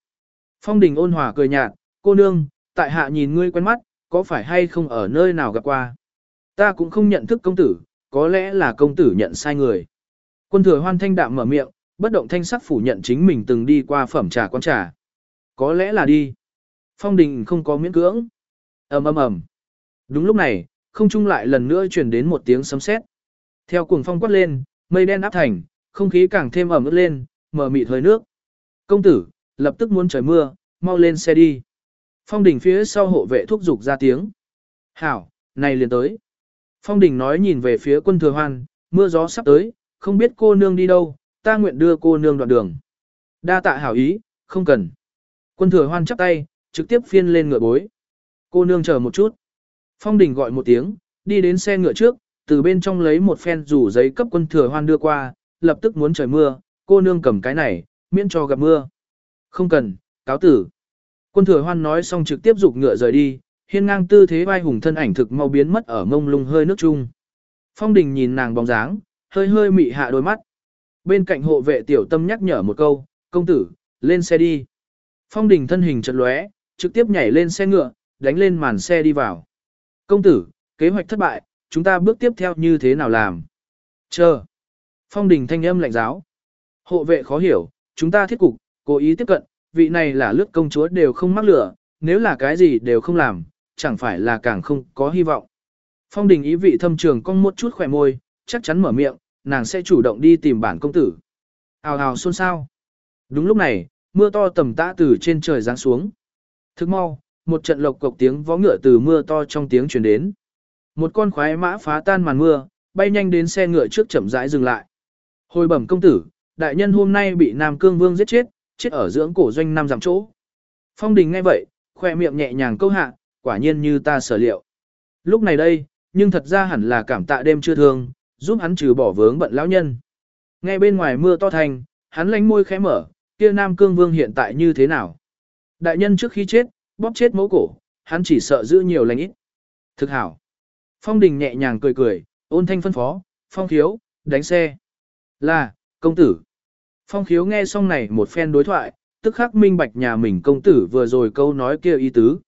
Phong đình ôn hòa cười nhạt, cô nương, tại hạ nhìn ngươi quen mắt, có phải hay không ở nơi nào gặp qua. Ta cũng không nhận thức công tử, có lẽ là công tử nhận sai người. Quân thừa hoan thanh đạm mở miệng, bất động thanh sắc phủ nhận chính mình từng đi qua phẩm trà quán trà. Có lẽ là đi. Phong đình không có miễn cưỡng. ầm ầm ầm. Đúng lúc này, không trung lại lần nữa truyền đến một tiếng sấm sét. Theo cuồng phong quát lên, mây đen áp thành, không khí càng thêm ẩm ướt lên, mở mịt hơi nước. Công tử, lập tức muốn trời mưa, mau lên xe đi. Phong đình phía sau hộ vệ thúc giục ra tiếng. Hảo, này liền tới. Phong đình nói nhìn về phía quân thừa hoan, mưa gió sắp tới, không biết cô nương đi đâu, ta nguyện đưa cô nương đoạn đường. Đa tạ hảo ý, không cần. Quân thừa hoan chắp tay, trực tiếp phiên lên ngựa bối. Cô nương chờ một chút. Phong đình gọi một tiếng, đi đến xe ngựa trước, từ bên trong lấy một phen rủ giấy cấp quân thừa hoan đưa qua, lập tức muốn trời mưa, cô nương cầm cái này, miễn cho gặp mưa. Không cần, cáo tử. Quân thừa hoan nói xong trực tiếp dục ngựa rời đi, hiên ngang tư thế vai hùng thân ảnh thực mau biến mất ở mông lung hơi nước chung. Phong đình nhìn nàng bóng dáng, hơi hơi mị hạ đôi mắt. Bên cạnh hộ vệ tiểu tâm nhắc nhở một câu, công tử, lên xe đi. Phong đình thân hình chật lóe, trực tiếp nhảy lên xe ngựa, đánh lên màn xe đi vào. Công tử, kế hoạch thất bại, chúng ta bước tiếp theo như thế nào làm? Chờ. Phong đình thanh âm lạnh giáo. Hộ vệ khó hiểu, chúng ta thiết cục, cố ý tiếp cận, vị này là lướt công chúa đều không mắc lửa, nếu là cái gì đều không làm, chẳng phải là càng không có hy vọng. Phong đình ý vị thâm trường cong một chút khỏe môi, chắc chắn mở miệng, nàng sẽ chủ động đi tìm bản công tử. Ào ào xôn xao. Đúng lúc này, mưa to tầm tã từ trên trời giáng xuống. Thức mau, một trận lộc cộc tiếng vó ngựa từ mưa to trong tiếng truyền đến. Một con khoái mã phá tan màn mưa, bay nhanh đến xe ngựa trước chậm rãi dừng lại. Hồi bẩm công tử, đại nhân hôm nay bị Nam Cương Vương giết chết, chết ở dưỡng cổ doanh năm giảm chỗ. Phong đình nghe vậy, khoe miệng nhẹ nhàng câu hạ, quả nhiên như ta sở liệu. Lúc này đây, nhưng thật ra hẳn là cảm tạ đêm chưa thương, giúp hắn trừ bỏ vướng bận lão nhân. Nghe bên ngoài mưa to thành, hắn lánh môi khẽ mở, kia Nam Cương Vương hiện tại như thế nào? Đại nhân trước khi chết, bóp chết mẫu cổ, hắn chỉ sợ giữ nhiều lành ít. Thực hảo. Phong đình nhẹ nhàng cười cười, ôn thanh phân phó, phong Thiếu, đánh xe. Là, công tử. Phong khiếu nghe xong này một phen đối thoại, tức khắc minh bạch nhà mình công tử vừa rồi câu nói kia ý tứ.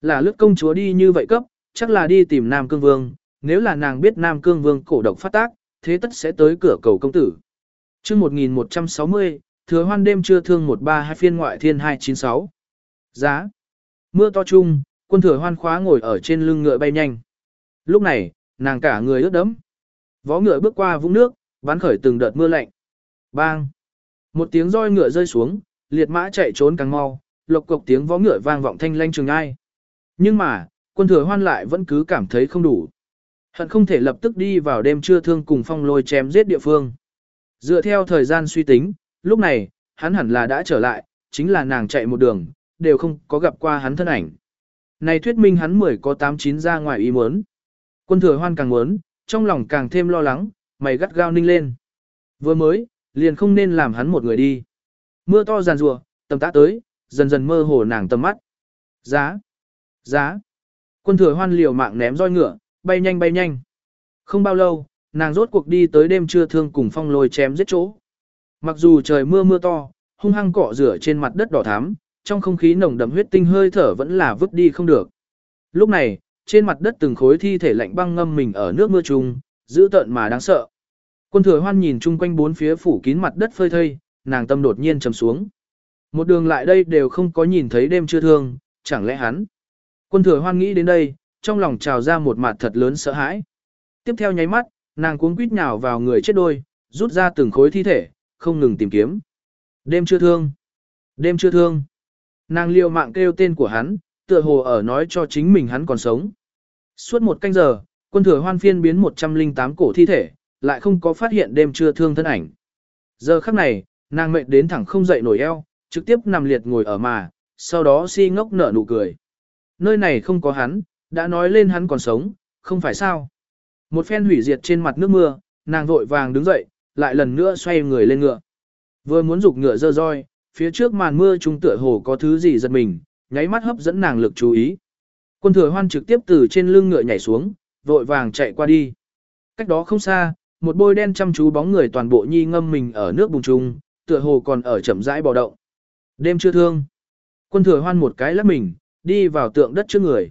Là lướt công chúa đi như vậy cấp, chắc là đi tìm Nam Cương Vương, nếu là nàng biết Nam Cương Vương cổ độc phát tác, thế tất sẽ tới cửa cầu công tử. chương 1160, thừa hoan đêm trưa thương 132 phiên ngoại thiên 296. Giá. Mưa to chung, quân thừa hoan khóa ngồi ở trên lưng ngựa bay nhanh. Lúc này, nàng cả người ướt đẫm. Vó ngựa bước qua vũng nước, bắn khởi từng đợt mưa lạnh. Bang! Một tiếng roi ngựa rơi xuống, liệt mã chạy trốn càng mau, lộc cộc tiếng vó ngựa vang vọng thanh lanh trường ai. Nhưng mà, quân thừa hoan lại vẫn cứ cảm thấy không đủ. Hận không thể lập tức đi vào đêm trưa thương cùng phong lôi chém giết địa phương. Dựa theo thời gian suy tính, lúc này, hắn hẳn là đã trở lại, chính là nàng chạy một đường, đều không có gặp qua hắn thân ảnh. Này thuyết minh hắn mười có tám chín ra ngoài ý muốn. Quân thừa hoan càng muốn, trong lòng càng thêm lo lắng, mày gắt gao ninh lên. Vừa mới, liền không nên làm hắn một người đi. Mưa to giàn rùa, tầm tá tới, dần dần mơ hồ nàng tầm mắt. Giá! Giá! Quân thừa hoan liều mạng ném roi ngựa, bay nhanh bay nhanh. Không bao lâu, nàng rốt cuộc đi tới đêm trưa thương cùng phong lôi chém giết chỗ. Mặc dù trời mưa mưa to, hung hăng cọ rửa trên mặt đất đỏ thắm, trong không khí nồng đậm huyết tinh hơi thở vẫn là vứt đi không được. Lúc này, trên mặt đất từng khối thi thể lạnh băng ngâm mình ở nước mưa trùng, dữ tợn mà đáng sợ. Quân thừa hoan nhìn chung quanh bốn phía phủ kín mặt đất phơi thây, nàng tâm đột nhiên trầm xuống. Một đường lại đây đều không có nhìn thấy đêm chưa thương, chẳng lẽ hắn. Quân thừa hoan nghĩ đến đây, trong lòng trào ra một mặt thật lớn sợ hãi. Tiếp theo nháy mắt, nàng cuống quýt nhào vào người chết đôi, rút ra từng khối thi thể, không ngừng tìm kiếm. Đêm chưa thương. Đêm chưa thương. Nàng liều mạng kêu tên của hắn, tựa hồ ở nói cho chính mình hắn còn sống. Suốt một canh giờ, quân thừa hoan phiên biến 108 cổ thi thể, lại không có phát hiện đêm trưa thương thân ảnh. Giờ khắc này, nàng mệt đến thẳng không dậy nổi eo, trực tiếp nằm liệt ngồi ở mà, sau đó si ngốc nở nụ cười. Nơi này không có hắn, đã nói lên hắn còn sống, không phải sao. Một phen hủy diệt trên mặt nước mưa, nàng vội vàng đứng dậy, lại lần nữa xoay người lên ngựa. Vừa muốn dục ngựa dơ roi, phía trước màn mưa trung tựa hồ có thứ gì giật mình, nháy mắt hấp dẫn nàng lực chú ý. Quân thừa hoan trực tiếp từ trên lưng ngựa nhảy xuống, vội vàng chạy qua đi. Cách đó không xa, một bôi đen chăm chú bóng người toàn bộ nhi ngâm mình ở nước bùng trung, tựa hồ còn ở chậm rãi bò động. Đêm chưa thương. Quân thừa hoan một cái lắc mình, đi vào tượng đất trước người.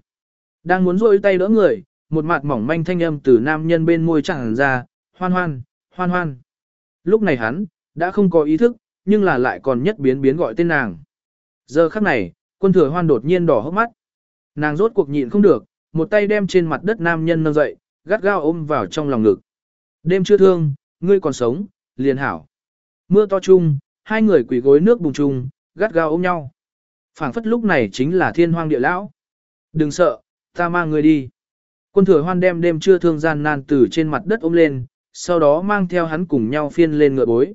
Đang muốn rôi tay đỡ người, một mặt mỏng manh thanh âm từ nam nhân bên môi chẳng ra, hoan hoan, hoan hoan. Lúc này hắn, đã không có ý thức, nhưng là lại còn nhất biến biến gọi tên nàng. Giờ khắc này, quân thừa hoan đột nhiên đỏ hốc mắt. Nàng rốt cuộc nhịn không được, một tay đem trên mặt đất nam nhân nâng dậy, gắt gao ôm vào trong lòng ngực. Đêm chưa thương, ngươi còn sống, liền hảo. Mưa to chung, hai người quỳ gối nước bùng chung, gắt gao ôm nhau. phảng phất lúc này chính là thiên hoang địa lão. Đừng sợ, ta mang ngươi đi. Quân thừa hoan đem đêm chưa thương gian nan từ trên mặt đất ôm lên, sau đó mang theo hắn cùng nhau phiên lên ngựa bối.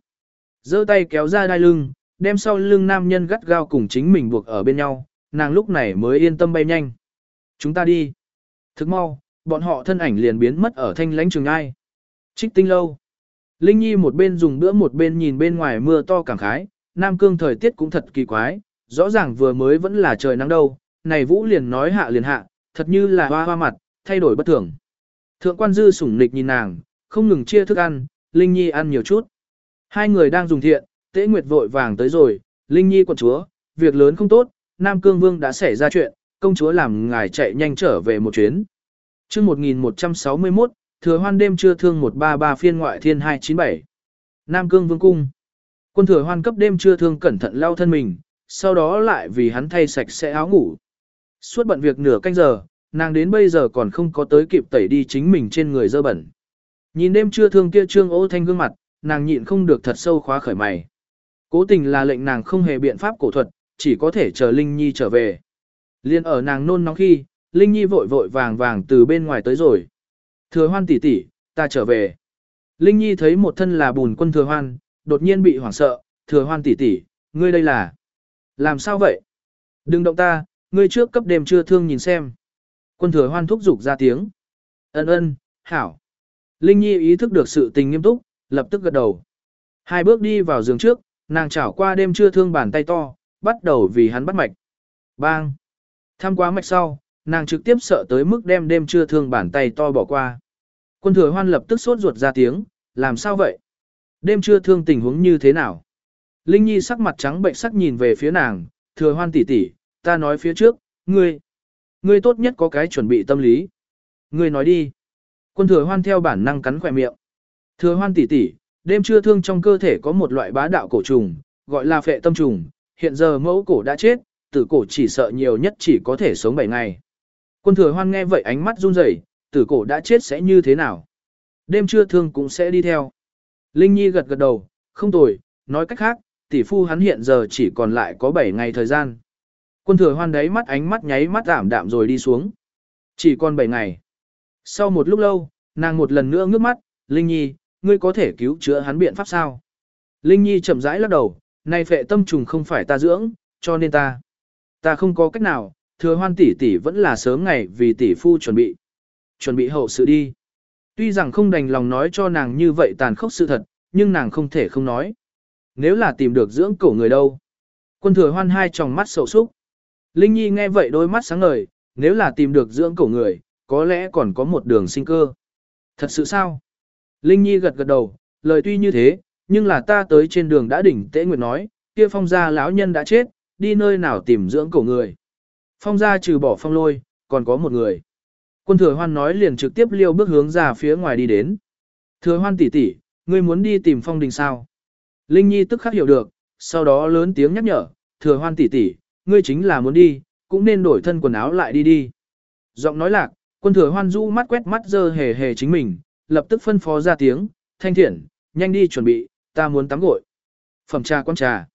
giơ tay kéo ra đai lưng, đem sau lưng nam nhân gắt gao cùng chính mình buộc ở bên nhau, nàng lúc này mới yên tâm bay nhanh. Chúng ta đi. Thức mau, bọn họ thân ảnh liền biến mất ở thanh lãnh trường ai. Trích tinh lâu. Linh Nhi một bên dùng bữa một bên nhìn bên ngoài mưa to cảm khái, Nam Cương thời tiết cũng thật kỳ quái, rõ ràng vừa mới vẫn là trời nắng đâu, này Vũ liền nói hạ liền hạ, thật như là hoa hoa mặt, thay đổi bất thường. Thượng quan dư sủng nịch nhìn nàng, không ngừng chia thức ăn, Linh Nhi ăn nhiều chút. Hai người đang dùng thiện, tế nguyệt vội vàng tới rồi, Linh Nhi quận chúa, việc lớn không tốt, Nam Cương Vương đã xảy ra chuyện, công chúa làm ngài chạy nhanh trở về một chuyến. chương 1161, thừa hoan đêm trưa thương 133 phiên ngoại thiên 297. Nam Cương Vương Cung. Quân thừa hoan cấp đêm trưa thương cẩn thận lau thân mình, sau đó lại vì hắn thay sạch sẽ áo ngủ. Suốt bận việc nửa canh giờ, nàng đến bây giờ còn không có tới kịp tẩy đi chính mình trên người dơ bẩn. Nhìn đêm trưa thương kia trương ô thanh gương mặt, nàng nhịn không được thật sâu khóa khởi mày. Cố tình là lệnh nàng không hề biện pháp cổ thuật, chỉ có thể chờ Linh Nhi trở về. Liên ở nàng nôn nóng khi, Linh Nhi vội vội vàng vàng từ bên ngoài tới rồi. Thừa hoan tỷ tỷ, ta trở về. Linh Nhi thấy một thân là bùn quân thừa hoan, đột nhiên bị hoảng sợ, thừa hoan tỷ tỷ, ngươi đây là. Làm sao vậy? Đừng động ta, ngươi trước cấp đêm chưa thương nhìn xem. Quân thừa hoan thúc giục ra tiếng. Ân ân, hảo. Linh Nhi ý thức được sự tình nghiêm túc, lập tức gật đầu. Hai bước đi vào giường trước, nàng chảo qua đêm chưa thương bàn tay to, bắt đầu vì hắn bắt mạch. Bang! Tham quá mạch sau, nàng trực tiếp sợ tới mức đem đêm chưa thương bàn tay to bỏ qua. Quân thừa hoan lập tức sốt ruột ra tiếng, làm sao vậy? Đêm Trưa thương tình huống như thế nào? Linh Nhi sắc mặt trắng bệnh sắc nhìn về phía nàng, thừa hoan tỷ tỷ, ta nói phía trước, ngươi, ngươi tốt nhất có cái chuẩn bị tâm lý. Ngươi nói đi. Quân thừa hoan theo bản năng cắn khỏe miệng. Thừa hoan tỷ tỷ, đêm Trưa thương trong cơ thể có một loại bá đạo cổ trùng, gọi là phệ tâm trùng, hiện giờ mẫu cổ đã chết, tử cổ chỉ sợ nhiều nhất chỉ có thể sống 7 ngày. Quân thừa hoan nghe vậy ánh mắt run rẩy, tử cổ đã chết sẽ như thế nào? Đêm trưa thương cũng sẽ đi theo. Linh Nhi gật gật đầu, không tồi, nói cách khác, tỷ phu hắn hiện giờ chỉ còn lại có 7 ngày thời gian. Quân thừa hoan đấy mắt ánh mắt nháy mắt giảm đạm rồi đi xuống. Chỉ còn 7 ngày. Sau một lúc lâu, nàng một lần nữa ngước mắt, Linh Nhi, ngươi có thể cứu chữa hắn biện pháp sao? Linh Nhi chậm rãi lắc đầu, này phệ tâm trùng không phải ta dưỡng, cho nên ta, ta không có cách nào, thừa hoan tỷ tỷ vẫn là sớm ngày vì tỷ phu chuẩn bị, chuẩn bị hậu sự đi. Tuy rằng không đành lòng nói cho nàng như vậy tàn khốc sự thật, nhưng nàng không thể không nói. Nếu là tìm được dưỡng cổ người đâu? Quân thừa hoan hai tròng mắt sầu súc. Linh Nhi nghe vậy đôi mắt sáng ngời, nếu là tìm được dưỡng cổ người, có lẽ còn có một đường sinh cơ. Thật sự sao? Linh Nhi gật gật đầu, lời tuy như thế, nhưng là ta tới trên đường đã đỉnh tế nguyệt nói, kia phong gia lão nhân đã chết, đi nơi nào tìm dưỡng cổ người. Phong gia trừ bỏ phong lôi, còn có một người. Quân thừa hoan nói liền trực tiếp liêu bước hướng ra phía ngoài đi đến. Thừa hoan tỷ tỷ, ngươi muốn đi tìm phong đình sao? Linh Nhi tức khắc hiểu được, sau đó lớn tiếng nhắc nhở, thừa hoan tỷ tỷ, ngươi chính là muốn đi, cũng nên đổi thân quần áo lại đi đi. Giọng nói lạc, quân thừa hoan du mắt quét mắt dơ hề hề chính mình, lập tức phân phó ra tiếng, thanh thiện, nhanh đi chuẩn bị, ta muốn tắm gội. Phẩm trà quan trà.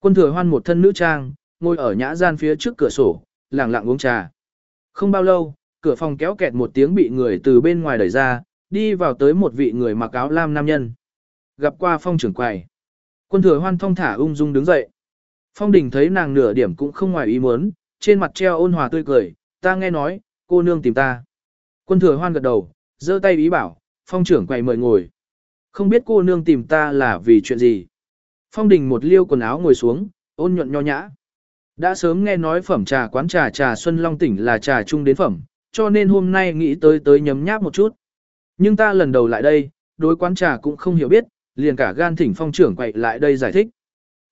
Quân thừa hoan một thân nữ trang, ngồi ở nhã gian phía trước cửa sổ, lặng lặng uống trà. Không bao lâu, cửa phòng kéo kẹt một tiếng bị người từ bên ngoài đẩy ra, đi vào tới một vị người mặc áo lam nam nhân. Gặp qua phong trưởng quầy. Quân thừa hoan thong thả ung dung đứng dậy. Phong đình thấy nàng nửa điểm cũng không ngoài ý muốn, trên mặt treo ôn hòa tươi cười, ta nghe nói, cô nương tìm ta. Quân thừa hoan gật đầu, giơ tay ý bảo, phong trưởng quầy mời ngồi. Không biết cô nương tìm ta là vì chuyện gì. Phong đình một liêu quần áo ngồi xuống, ôn nhuận nho nhã. Đã sớm nghe nói phẩm trà quán trà trà Xuân Long tỉnh là trà trung đến phẩm, cho nên hôm nay nghĩ tới tới nhấm nháp một chút. Nhưng ta lần đầu lại đây, đối quán trà cũng không hiểu biết, liền cả gan thỉnh phong trưởng quậy lại đây giải thích.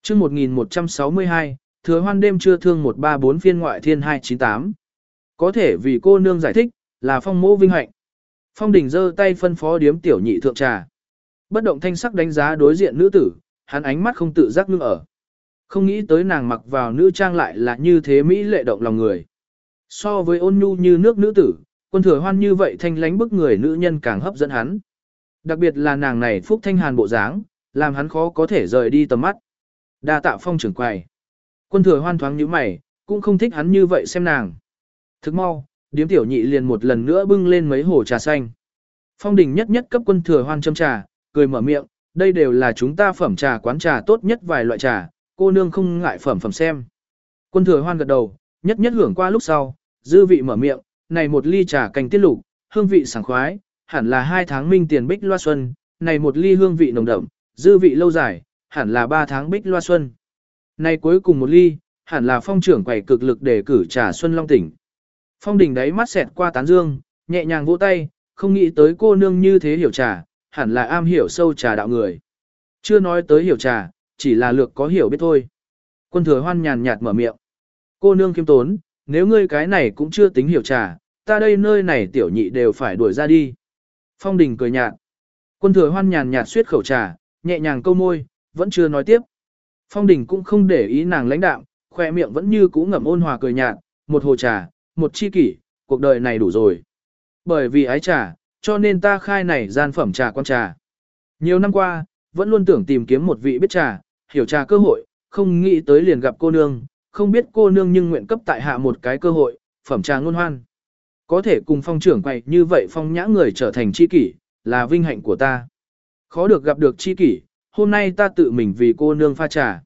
chương 1162, thừa hoan đêm trưa thương 134 phiên ngoại thiên 298. Có thể vì cô nương giải thích, là phong mô vinh hạnh. Phong đình giơ tay phân phó điếm tiểu nhị thượng trà. Bất động thanh sắc đánh giá đối diện nữ tử, hắn ánh mắt không tự giác ngưng ở. Không nghĩ tới nàng mặc vào nữ trang lại là như thế Mỹ lệ động lòng người. So với ôn nhu như nước nữ tử, quân thừa hoan như vậy thanh lánh bức người nữ nhân càng hấp dẫn hắn. Đặc biệt là nàng này phúc thanh hàn bộ dáng, làm hắn khó có thể rời đi tầm mắt. Đa tạo phong trưởng quầy. Quân thừa hoan thoáng như mày, cũng không thích hắn như vậy xem nàng. Thức mau, điếm tiểu nhị liền một lần nữa bưng lên mấy hồ trà xanh. Phong đình nhất nhất cấp quân thừa hoan châm trà, cười mở miệng, đây đều là chúng ta phẩm trà quán trà tốt nhất vài loại trà, cô nương không ngại phẩm phẩm xem. Quân thừa hoan gật đầu, nhất nhất hưởng qua lúc sau, dư vị mở miệng, này một ly trà canh tiết lục, hương vị sảng khoái, hẳn là hai tháng minh tiền bích loa xuân, này một ly hương vị nồng đậm, dư vị lâu dài, hẳn là ba tháng bích loa xuân. Này cuối cùng một ly, hẳn là phong trưởng quầy cực lực để cử trà xuân long tỉnh. Phong đỉnh đáy mắt xẹt qua tán dương, nhẹ nhàng vỗ tay, không nghĩ tới cô nương như thế hiểu trà, hẳn là am hiểu sâu trà đạo người. Chưa nói tới hiểu trà, chỉ là lược có hiểu biết thôi. Quân thừa hoan nhàn nhạt mở miệng. Cô nương kiêm tốn, nếu ngươi cái này cũng chưa tính hiểu trà, ta đây nơi này tiểu nhị đều phải đuổi ra đi. Phong đình cười nhạt. Quân thừa hoan nhàn nhạt suyết khẩu trà, nhẹ nhàng câu môi, vẫn chưa nói tiếp. Phong đình cũng không để ý nàng lãnh đạm, khoe miệng vẫn như cũ ngậm ôn hòa cười nhạt, một hồ trà, một chi kỷ, cuộc đời này đủ rồi. Bởi vì ái trà, cho nên ta khai này gian phẩm trà quan trà. Nhiều năm qua, vẫn luôn tưởng tìm kiếm một vị biết trà, hiểu trà cơ hội, không nghĩ tới liền gặp cô nương, không biết cô nương nhưng nguyện cấp tại hạ một cái cơ hội, phẩm trà ngôn hoan. Có thể cùng phong trưởng quay như vậy phong nhã người trở thành chi kỷ, là vinh hạnh của ta. Khó được gặp được chi kỷ, hôm nay ta tự mình vì cô nương pha trà.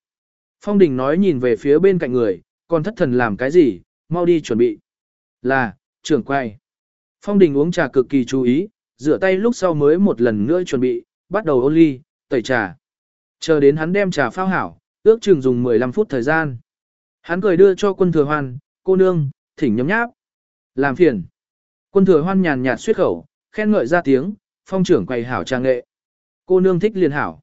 Phong đình nói nhìn về phía bên cạnh người, còn thất thần làm cái gì, mau đi chuẩn bị. Là, trưởng quay. Phong đình uống trà cực kỳ chú ý, rửa tay lúc sau mới một lần nữa chuẩn bị, bắt đầu ôn ly, tẩy trà. Chờ đến hắn đem trà phao hảo, ước chừng dùng 15 phút thời gian. Hắn cười đưa cho quân thừa hoan, cô nương, thỉnh nhấm nháp. Làm phiền. Quân thừa hoan nhàn nhạt suyết khẩu, khen ngợi ra tiếng, phong trưởng quầy hảo trang nghệ. Cô nương thích liền hảo.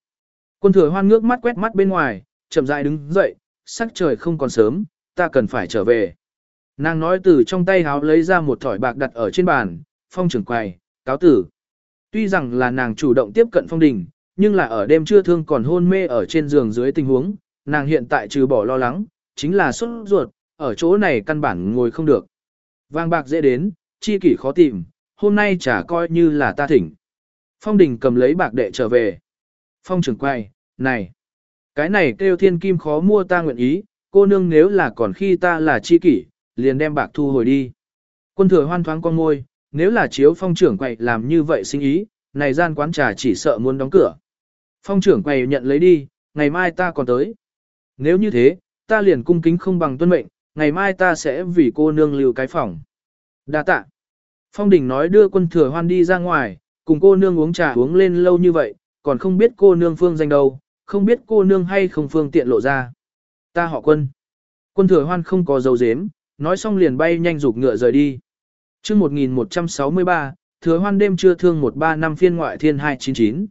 Quân thừa hoan ngước mắt quét mắt bên ngoài, chậm rãi đứng dậy, sắc trời không còn sớm, ta cần phải trở về. Nàng nói từ trong tay háo lấy ra một thỏi bạc đặt ở trên bàn, phong trưởng quầy, cáo tử. Tuy rằng là nàng chủ động tiếp cận phong đình, nhưng là ở đêm trưa thương còn hôn mê ở trên giường dưới tình huống, nàng hiện tại trừ bỏ lo lắng, chính là xuất ruột, ở chỗ này căn bản ngồi không được. Vàng bạc dễ đến, chi kỷ khó tìm, hôm nay chả coi như là ta thỉnh. Phong đình cầm lấy bạc đệ trở về. Phong trưởng quay, này, cái này kêu thiên kim khó mua ta nguyện ý, cô nương nếu là còn khi ta là chi kỷ, liền đem bạc thu hồi đi. Quân thừa hoan thoáng con môi, nếu là chiếu phong trưởng quầy làm như vậy sinh ý, này gian quán trà chỉ sợ muốn đóng cửa. Phong trưởng quầy nhận lấy đi, ngày mai ta còn tới. Nếu như thế, ta liền cung kính không bằng tuân mệnh, ngày mai ta sẽ vì cô nương lưu cái phòng. Đa tạ. Phong đình nói đưa quân thừa hoan đi ra ngoài, cùng cô nương uống trà uống lên lâu như vậy, còn không biết cô nương phương danh đâu, không biết cô nương hay không phương tiện lộ ra. Ta họ quân. Quân thừa hoan không có dấu dếm, nói xong liền bay nhanh rụt ngựa rời đi. chương 1163, thừa hoan đêm trưa thương 13 năm phiên ngoại thiên 299.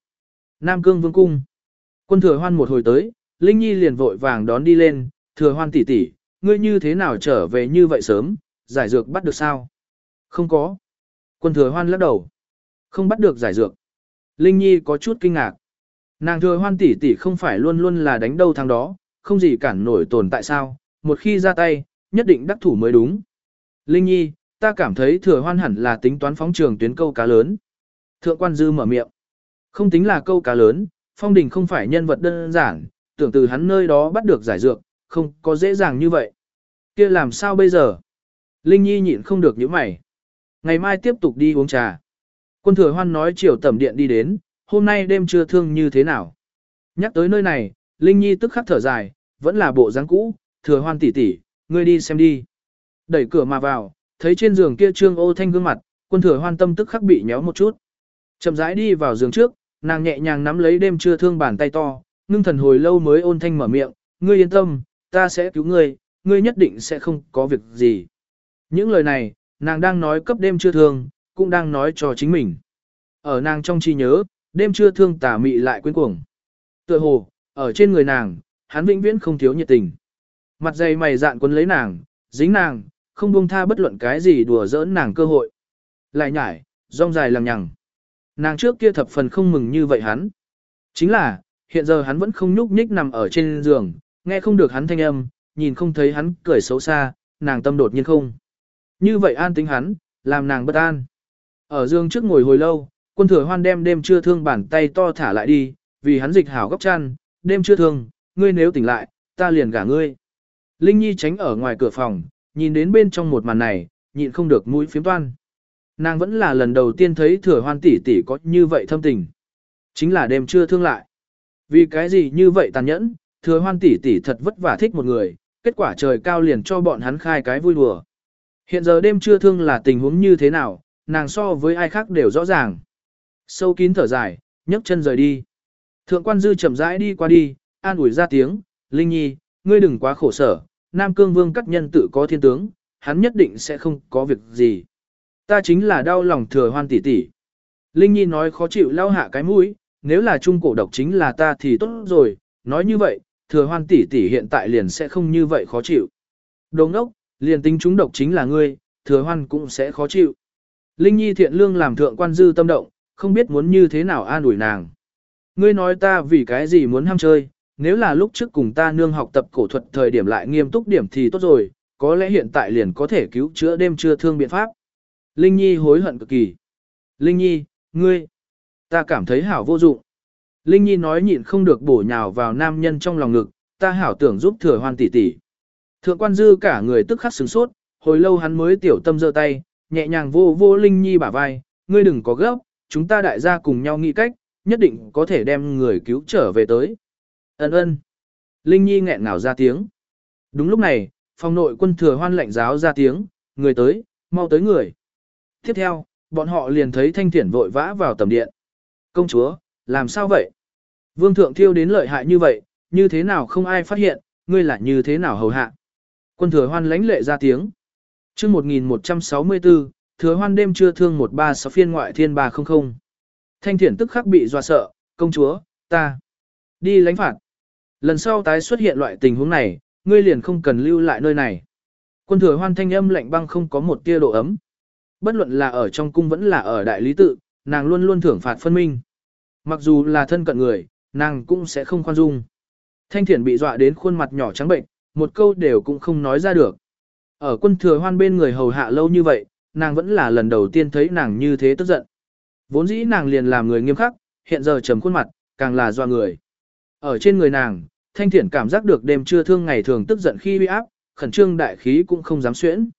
Nam Cương Vương Cung. Quân thừa hoan một hồi tới, Linh Nhi liền vội vàng đón đi lên, thừa hoan tỷ tỷ, ngươi như thế nào trở về như vậy sớm, giải dược bắt được sao? Không có. Quân thừa hoan lắc đầu. Không bắt được giải dược. Linh Nhi có chút kinh ngạc. Nàng thừa hoan tỷ tỷ không phải luôn luôn là đánh đâu thằng đó, không gì cản nổi tồn tại sao, một khi ra tay, nhất định đắc thủ mới đúng. Linh Nhi, ta cảm thấy thừa hoan hẳn là tính toán phóng trường tuyến câu cá lớn. Thượng quan dư mở miệng. Không tính là câu cá lớn, phong đình không phải nhân vật đơn giản, tưởng từ hắn nơi đó bắt được giải dược, không có dễ dàng như vậy. kia làm sao bây giờ? Linh Nhi nhịn không được những mày. Ngày mai tiếp tục đi uống trà. Quân thừa hoan nói chiều tẩm điện đi đến, hôm nay đêm chưa thương như thế nào. Nhắc tới nơi này, Linh Nhi tức khắc thở dài, vẫn là bộ dáng cũ, thừa hoan tỷ tỷ, ngươi đi xem đi. Đẩy cửa mà vào, thấy trên giường kia trương ô thanh gương mặt, quân thừa hoan tâm tức khắc bị nhéo một chút. Chậm rãi đi vào giường trước, nàng nhẹ nhàng nắm lấy đêm chưa thương bàn tay to, ngưng thần hồi lâu mới ôn thanh mở miệng, ngươi yên tâm, ta sẽ cứu ngươi, ngươi nhất định sẽ không có việc gì. Những lời này, nàng đang nói cấp đêm chưa thương, cũng đang nói cho chính mình. Ở nàng trong trí nhớ, đêm chưa thương tà mị lại quên cuồng. Tựa hồ, ở trên người nàng, hắn vĩnh viễn không thiếu nhiệt tình. Mặt dày mày dạn quấn lấy nàng, dính nàng, không buông tha bất luận cái gì đùa giỡn nàng cơ hội. Lại nhải, rong dài lằng nhằng. Nàng trước kia thập phần không mừng như vậy hắn. Chính là, hiện giờ hắn vẫn không nhúc nhích nằm ở trên giường, nghe không được hắn thanh âm, nhìn không thấy hắn cười xấu xa, nàng tâm đột nhiên không. Như vậy an tính hắn, làm nàng bất an. Ở dương trước ngồi hồi lâu, quân thừa hoan đem đêm chưa thương bàn tay to thả lại đi, vì hắn dịch hảo góc chăn, đêm chưa thương, ngươi nếu tỉnh lại, ta liền gả ngươi. Linh Nhi tránh ở ngoài cửa phòng, nhìn đến bên trong một màn này, nhịn không được mũi phiếm toan. Nàng vẫn là lần đầu tiên thấy thừa hoan tỷ tỷ có như vậy thâm tình. Chính là đêm chưa thương lại. Vì cái gì như vậy tàn nhẫn, thừa hoan tỷ tỷ thật vất vả thích một người, kết quả trời cao liền cho bọn hắn khai cái vui đùa. Hiện giờ đêm chưa thương là tình huống như thế nào, nàng so với ai khác đều rõ ràng. Sâu kín thở dài, nhấc chân rời đi. Thượng quan dư chậm rãi đi qua đi, an ủi ra tiếng, Linh Nhi, ngươi đừng quá khổ sở, Nam Cương Vương cắt nhân tự có thiên tướng, hắn nhất định sẽ không có việc gì. Ta chính là đau lòng thừa hoan tỷ tỷ. Linh Nhi nói khó chịu lao hạ cái mũi, nếu là trung cổ độc chính là ta thì tốt rồi, nói như vậy, thừa hoan tỷ tỷ hiện tại liền sẽ không như vậy khó chịu. Đồ ngốc, liền tính chúng độc chính là ngươi, thừa hoan cũng sẽ khó chịu. Linh Nhi thiện lương làm thượng quan dư tâm động, không biết muốn như thế nào an ủi nàng. Ngươi nói ta vì cái gì muốn ham chơi, nếu là lúc trước cùng ta nương học tập cổ thuật thời điểm lại nghiêm túc điểm thì tốt rồi, có lẽ hiện tại liền có thể cứu chữa đêm chưa thương biện pháp. Linh Nhi hối hận cực kỳ. Linh Nhi, ngươi, ta cảm thấy hảo vô dụng. Linh Nhi nói nhịn không được bổ nhào vào nam nhân trong lòng ngực, ta hảo tưởng giúp thừa hoan tỷ tỷ. Thượng quan dư cả người tức khắc sửng sốt, hồi lâu hắn mới tiểu tâm giơ tay, nhẹ nhàng vô vô Linh Nhi bả vai, ngươi đừng có gấp, chúng ta đại gia cùng nhau nghĩ cách, nhất định có thể đem người cứu trở về tới. Ấn ơn. Linh Nhi nghẹn ngào ra tiếng. Đúng lúc này, phòng nội quân thừa hoan lệnh giáo ra tiếng, người tới, mau tới người. Tiếp theo, bọn họ liền thấy thanh thiển vội vã vào tầm điện. Công chúa, làm sao vậy? Vương thượng thiêu đến lợi hại như vậy, như thế nào không ai phát hiện, ngươi là như thế nào hầu hạ? Quân thừa hoan lãnh lệ ra tiếng. chương 1164, thừa hoan đêm trưa thương 136 phiên ngoại thiên 300. Thanh thiển tức khắc bị dọa sợ, công chúa, ta đi lãnh phạt. Lần sau tái xuất hiện loại tình huống này, ngươi liền không cần lưu lại nơi này. Quân thừa hoan thanh âm lạnh băng không có một tia độ ấm. Bất luận là ở trong cung vẫn là ở đại lý tự, nàng luôn luôn thưởng phạt phân minh. Mặc dù là thân cận người, nàng cũng sẽ không khoan dung. Thanh thiển bị dọa đến khuôn mặt nhỏ trắng bệnh, một câu đều cũng không nói ra được. Ở quân thừa hoan bên người hầu hạ lâu như vậy, nàng vẫn là lần đầu tiên thấy nàng như thế tức giận. Vốn dĩ nàng liền làm người nghiêm khắc, hiện giờ trầm khuôn mặt, càng là dọa người. Ở trên người nàng, thanh thiển cảm giác được đêm trưa thương ngày thường tức giận khi uy áp, khẩn trương đại khí cũng không dám xuyễn.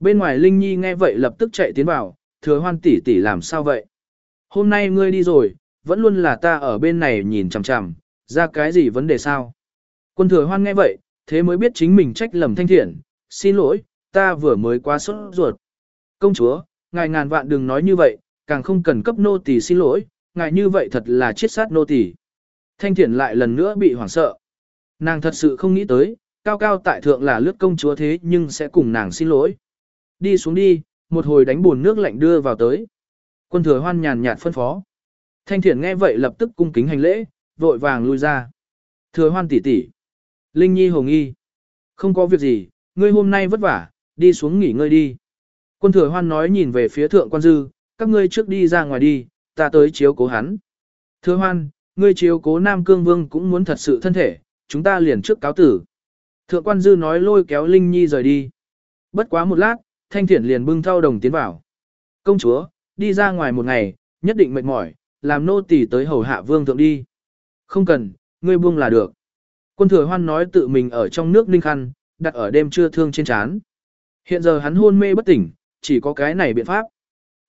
Bên ngoài Linh Nhi nghe vậy lập tức chạy tiến vào, thừa hoan tỷ tỷ làm sao vậy? Hôm nay ngươi đi rồi, vẫn luôn là ta ở bên này nhìn chằm chằm, ra cái gì vấn đề sao? Quân thừa hoan nghe vậy, thế mới biết chính mình trách lầm thanh thiện, xin lỗi, ta vừa mới quá sốt ruột. Công chúa, ngài ngàn vạn đừng nói như vậy, càng không cần cấp nô tỳ xin lỗi, ngài như vậy thật là chết sát nô tỳ. Thanh thiện lại lần nữa bị hoảng sợ. Nàng thật sự không nghĩ tới, cao cao tại thượng là lướt công chúa thế nhưng sẽ cùng nàng xin lỗi. Đi xuống đi, một hồi đánh buồn nước lạnh đưa vào tới. Quân thừa hoan nhàn nhạt phân phó. Thanh Thiển nghe vậy lập tức cung kính hành lễ, vội vàng lui ra. Thừa hoan tỷ tỷ. Linh Nhi hồng y. Không có việc gì, ngươi hôm nay vất vả, đi xuống nghỉ ngơi đi. Quân thừa hoan nói nhìn về phía thượng quan dư, các ngươi trước đi ra ngoài đi, ta tới chiếu cố hắn. Thừa hoan, ngươi chiếu cố Nam Cương Vương cũng muốn thật sự thân thể, chúng ta liền trước cáo tử. Thượng quan dư nói lôi kéo Linh Nhi rời đi. Bất quá một lát, Thanh Thiển liền bưng thao đồng tiến vào. Công chúa, đi ra ngoài một ngày, nhất định mệt mỏi, làm nô tỳ tới hầu hạ vương thượng đi. Không cần, ngươi buông là được. Quân thừa hoan nói tự mình ở trong nước ninh khăn, đặt ở đêm trưa thương trên chán. Hiện giờ hắn hôn mê bất tỉnh, chỉ có cái này biện pháp.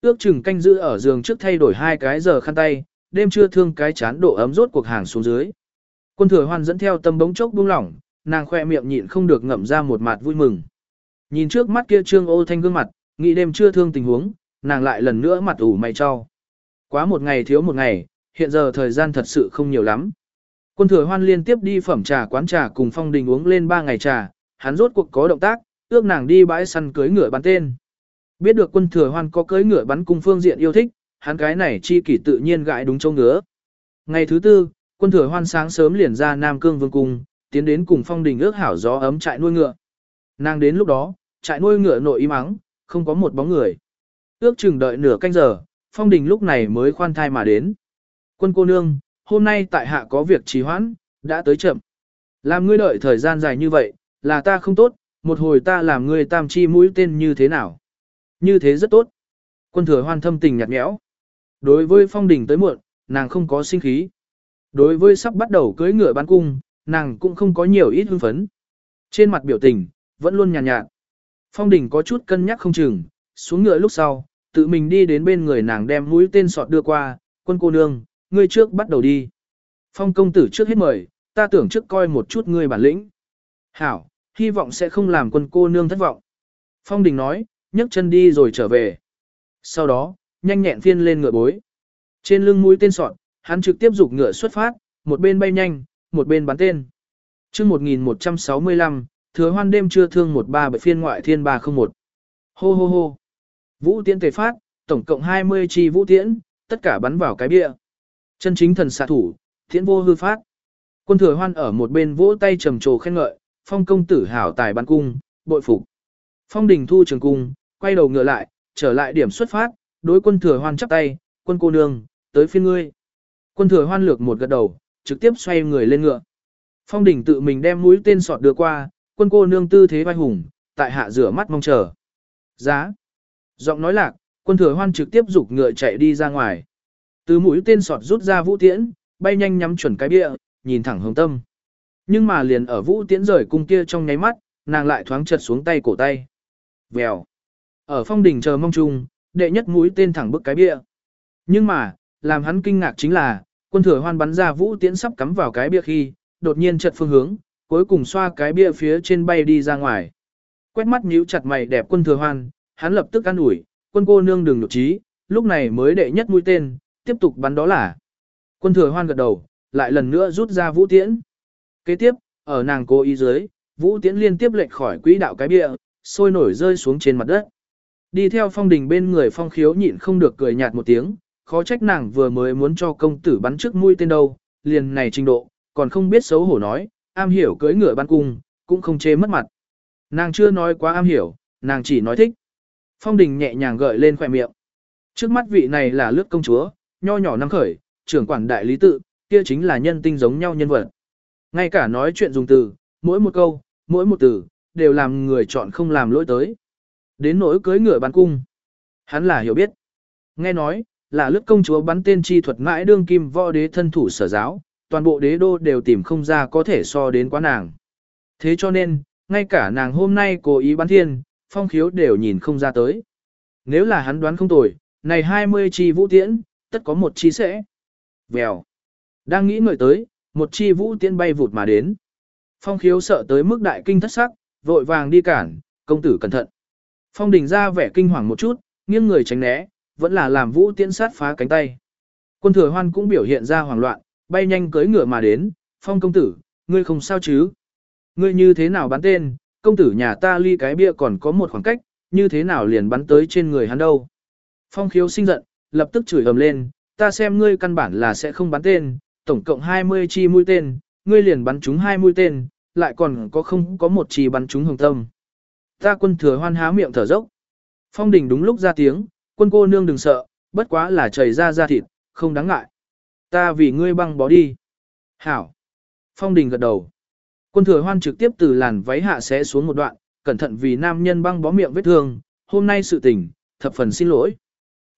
Ước chừng canh giữ ở giường trước thay đổi hai cái giờ khăn tay, đêm trưa thương cái chán độ ấm rốt cuộc hàng xuống dưới. Quân thừa hoan dẫn theo tâm bóng chốc buông lỏng, nàng khoe miệng nhịn không được ngậm ra một mặt vui mừng. Nhìn trước mắt kia trương ô thanh gương mặt, nghĩ đêm trưa thương tình huống, nàng lại lần nữa mặt ủ mày cho. Quá một ngày thiếu một ngày, hiện giờ thời gian thật sự không nhiều lắm. Quân thừa hoan liên tiếp đi phẩm trà quán trà cùng phong đình uống lên ba ngày trà, hắn rốt cuộc có động tác, ước nàng đi bãi săn cưới ngựa bắn tên. Biết được quân thừa hoan có cưới ngựa bắn cung phương diện yêu thích, hắn cái này chi kỷ tự nhiên gãi đúng châu ngứa. Ngày thứ tư, quân thừa hoan sáng sớm liền ra Nam Cương Vương Cung, tiến đến cùng phong đình ước hảo gió ấm trại nuôi ngựa. Nàng đến lúc đó, trại nuôi ngựa nội im ắng, không có một bóng người. Ước chừng đợi nửa canh giờ, phong đình lúc này mới khoan thai mà đến. Quân cô nương, hôm nay tại hạ có việc trì hoãn, đã tới chậm. Làm ngươi đợi thời gian dài như vậy, là ta không tốt, một hồi ta làm ngươi tam chi mũi tên như thế nào. Như thế rất tốt. Quân thừa hoan thâm tình nhạt nhẽo. Đối với phong đình tới muộn, nàng không có sinh khí. Đối với sắp bắt đầu cưới ngựa bán cung, nàng cũng không có nhiều ít hưng phấn. Trên mặt biểu tình, vẫn luôn nhàn nhạt, nhạt. Phong đình có chút cân nhắc không chừng, xuống ngựa lúc sau, tự mình đi đến bên người nàng đem mũi tên sọt đưa qua, quân cô nương, ngươi trước bắt đầu đi. Phong công tử trước hết mời, ta tưởng trước coi một chút ngươi bản lĩnh. Hảo, hy vọng sẽ không làm quân cô nương thất vọng. Phong đình nói, nhấc chân đi rồi trở về. Sau đó, nhanh nhẹn phiên lên ngựa bối. Trên lưng mũi tên sọt, hắn trực tiếp dục ngựa xuất phát, một bên bay nhanh, một bên bắn tên. chương 1165, thừa hoan đêm chưa thương một ba phiên ngoại thiên 301. Hô hô hô. Vũ tiễn tề phát, tổng cộng 20 chi vũ tiễn, tất cả bắn vào cái bia. Chân chính thần xạ thủ, tiễn vô hư phát. Quân thừa hoan ở một bên vỗ tay trầm trồ khen ngợi, phong công tử hảo tài bắn cung, bội phục. Phong đình thu trường cung, quay đầu ngựa lại, trở lại điểm xuất phát, đối quân thừa hoan chắp tay, quân cô nương, tới phiên ngươi. Quân thừa hoan lược một gật đầu, trực tiếp xoay người lên ngựa. Phong đình tự mình đem mũi tên sọt đưa qua, quân cô nương tư thế vai hùng, tại hạ rửa mắt mong chờ. Giá. Giọng nói lạc, quân thừa hoan trực tiếp dục ngựa chạy đi ra ngoài. Từ mũi tên sọt rút ra vũ tiễn, bay nhanh nhắm chuẩn cái bia, nhìn thẳng hướng tâm. Nhưng mà liền ở vũ tiễn rời cung kia trong nháy mắt, nàng lại thoáng chật xuống tay cổ tay. Vèo. Ở phong đỉnh chờ mong chung, đệ nhất mũi tên thẳng bức cái bia. Nhưng mà, làm hắn kinh ngạc chính là, quân thừa hoan bắn ra vũ tiễn sắp cắm vào cái bia khi, đột nhiên chật phương hướng, cuối cùng xoa cái bia phía trên bay đi ra ngoài. Quét mắt nhíu chặt mày đẹp quân thừa hoan, hắn lập tức an ủi, quân cô nương đừng nhục trí, lúc này mới đệ nhất mũi tên, tiếp tục bắn đó là. Quân thừa hoan gật đầu, lại lần nữa rút ra vũ tiễn. Kế tiếp, ở nàng cố ý dưới, vũ tiễn liên tiếp lệch khỏi quỹ đạo cái bia, sôi nổi rơi xuống trên mặt đất. Đi theo phong đình bên người phong khiếu nhịn không được cười nhạt một tiếng, khó trách nàng vừa mới muốn cho công tử bắn trước mũi tên đâu, liền này trình độ, còn không biết xấu hổ nói, am hiểu cưỡi ngựa bắn cung, cũng không chê mất mặt. Nàng chưa nói quá am hiểu, nàng chỉ nói thích. Phong đình nhẹ nhàng gợi lên khỏe miệng. Trước mắt vị này là lướt công chúa, nho nhỏ năng khởi, trưởng quản đại lý tự, kia chính là nhân tinh giống nhau nhân vật. Ngay cả nói chuyện dùng từ, mỗi một câu, mỗi một từ, đều làm người chọn không làm lỗi tới. Đến nỗi cưới ngựa bắn cung. Hắn là hiểu biết. Nghe nói, là lướt công chúa bắn tên chi thuật mãi đương kim võ đế thân thủ sở giáo, toàn bộ đế đô đều tìm không ra có thể so đến quá nàng. Thế cho nên, ngay cả nàng hôm nay cố ý bắn thiên, phong khiếu đều nhìn không ra tới. Nếu là hắn đoán không tồi, này 20 chi vũ tiễn, tất có một chi sẽ. Vèo. Đang nghĩ ngợi tới, một chi vũ tiễn bay vụt mà đến. Phong khiếu sợ tới mức đại kinh thất sắc, vội vàng đi cản, công tử cẩn thận. Phong đình ra vẻ kinh hoàng một chút, nghiêng người tránh né, vẫn là làm vũ tiễn sát phá cánh tay. Quân thừa hoan cũng biểu hiện ra hoảng loạn, bay nhanh cưỡi ngựa mà đến, phong công tử, ngươi không sao chứ? Ngươi như thế nào bán tên, công tử nhà ta ly cái bia còn có một khoảng cách, như thế nào liền bắn tới trên người hắn đâu? Phong khiếu sinh giận, lập tức chửi ầm lên, ta xem ngươi căn bản là sẽ không bắn tên, tổng cộng 20 chi mũi tên, ngươi liền bắn trúng 2 mũi tên, lại còn có không có một chi bắn trúng hồng tâm. Ta quân thừa hoan há miệng thở dốc. Phong đình đúng lúc ra tiếng, quân cô nương đừng sợ, bất quá là chảy ra ra thịt, không đáng ngại. Ta vì ngươi băng bó đi. Hảo. Phong đình gật đầu. Quân thừa hoan trực tiếp từ làn váy hạ sẽ xuống một đoạn, cẩn thận vì nam nhân băng bó miệng vết thương, hôm nay sự tình, thập phần xin lỗi.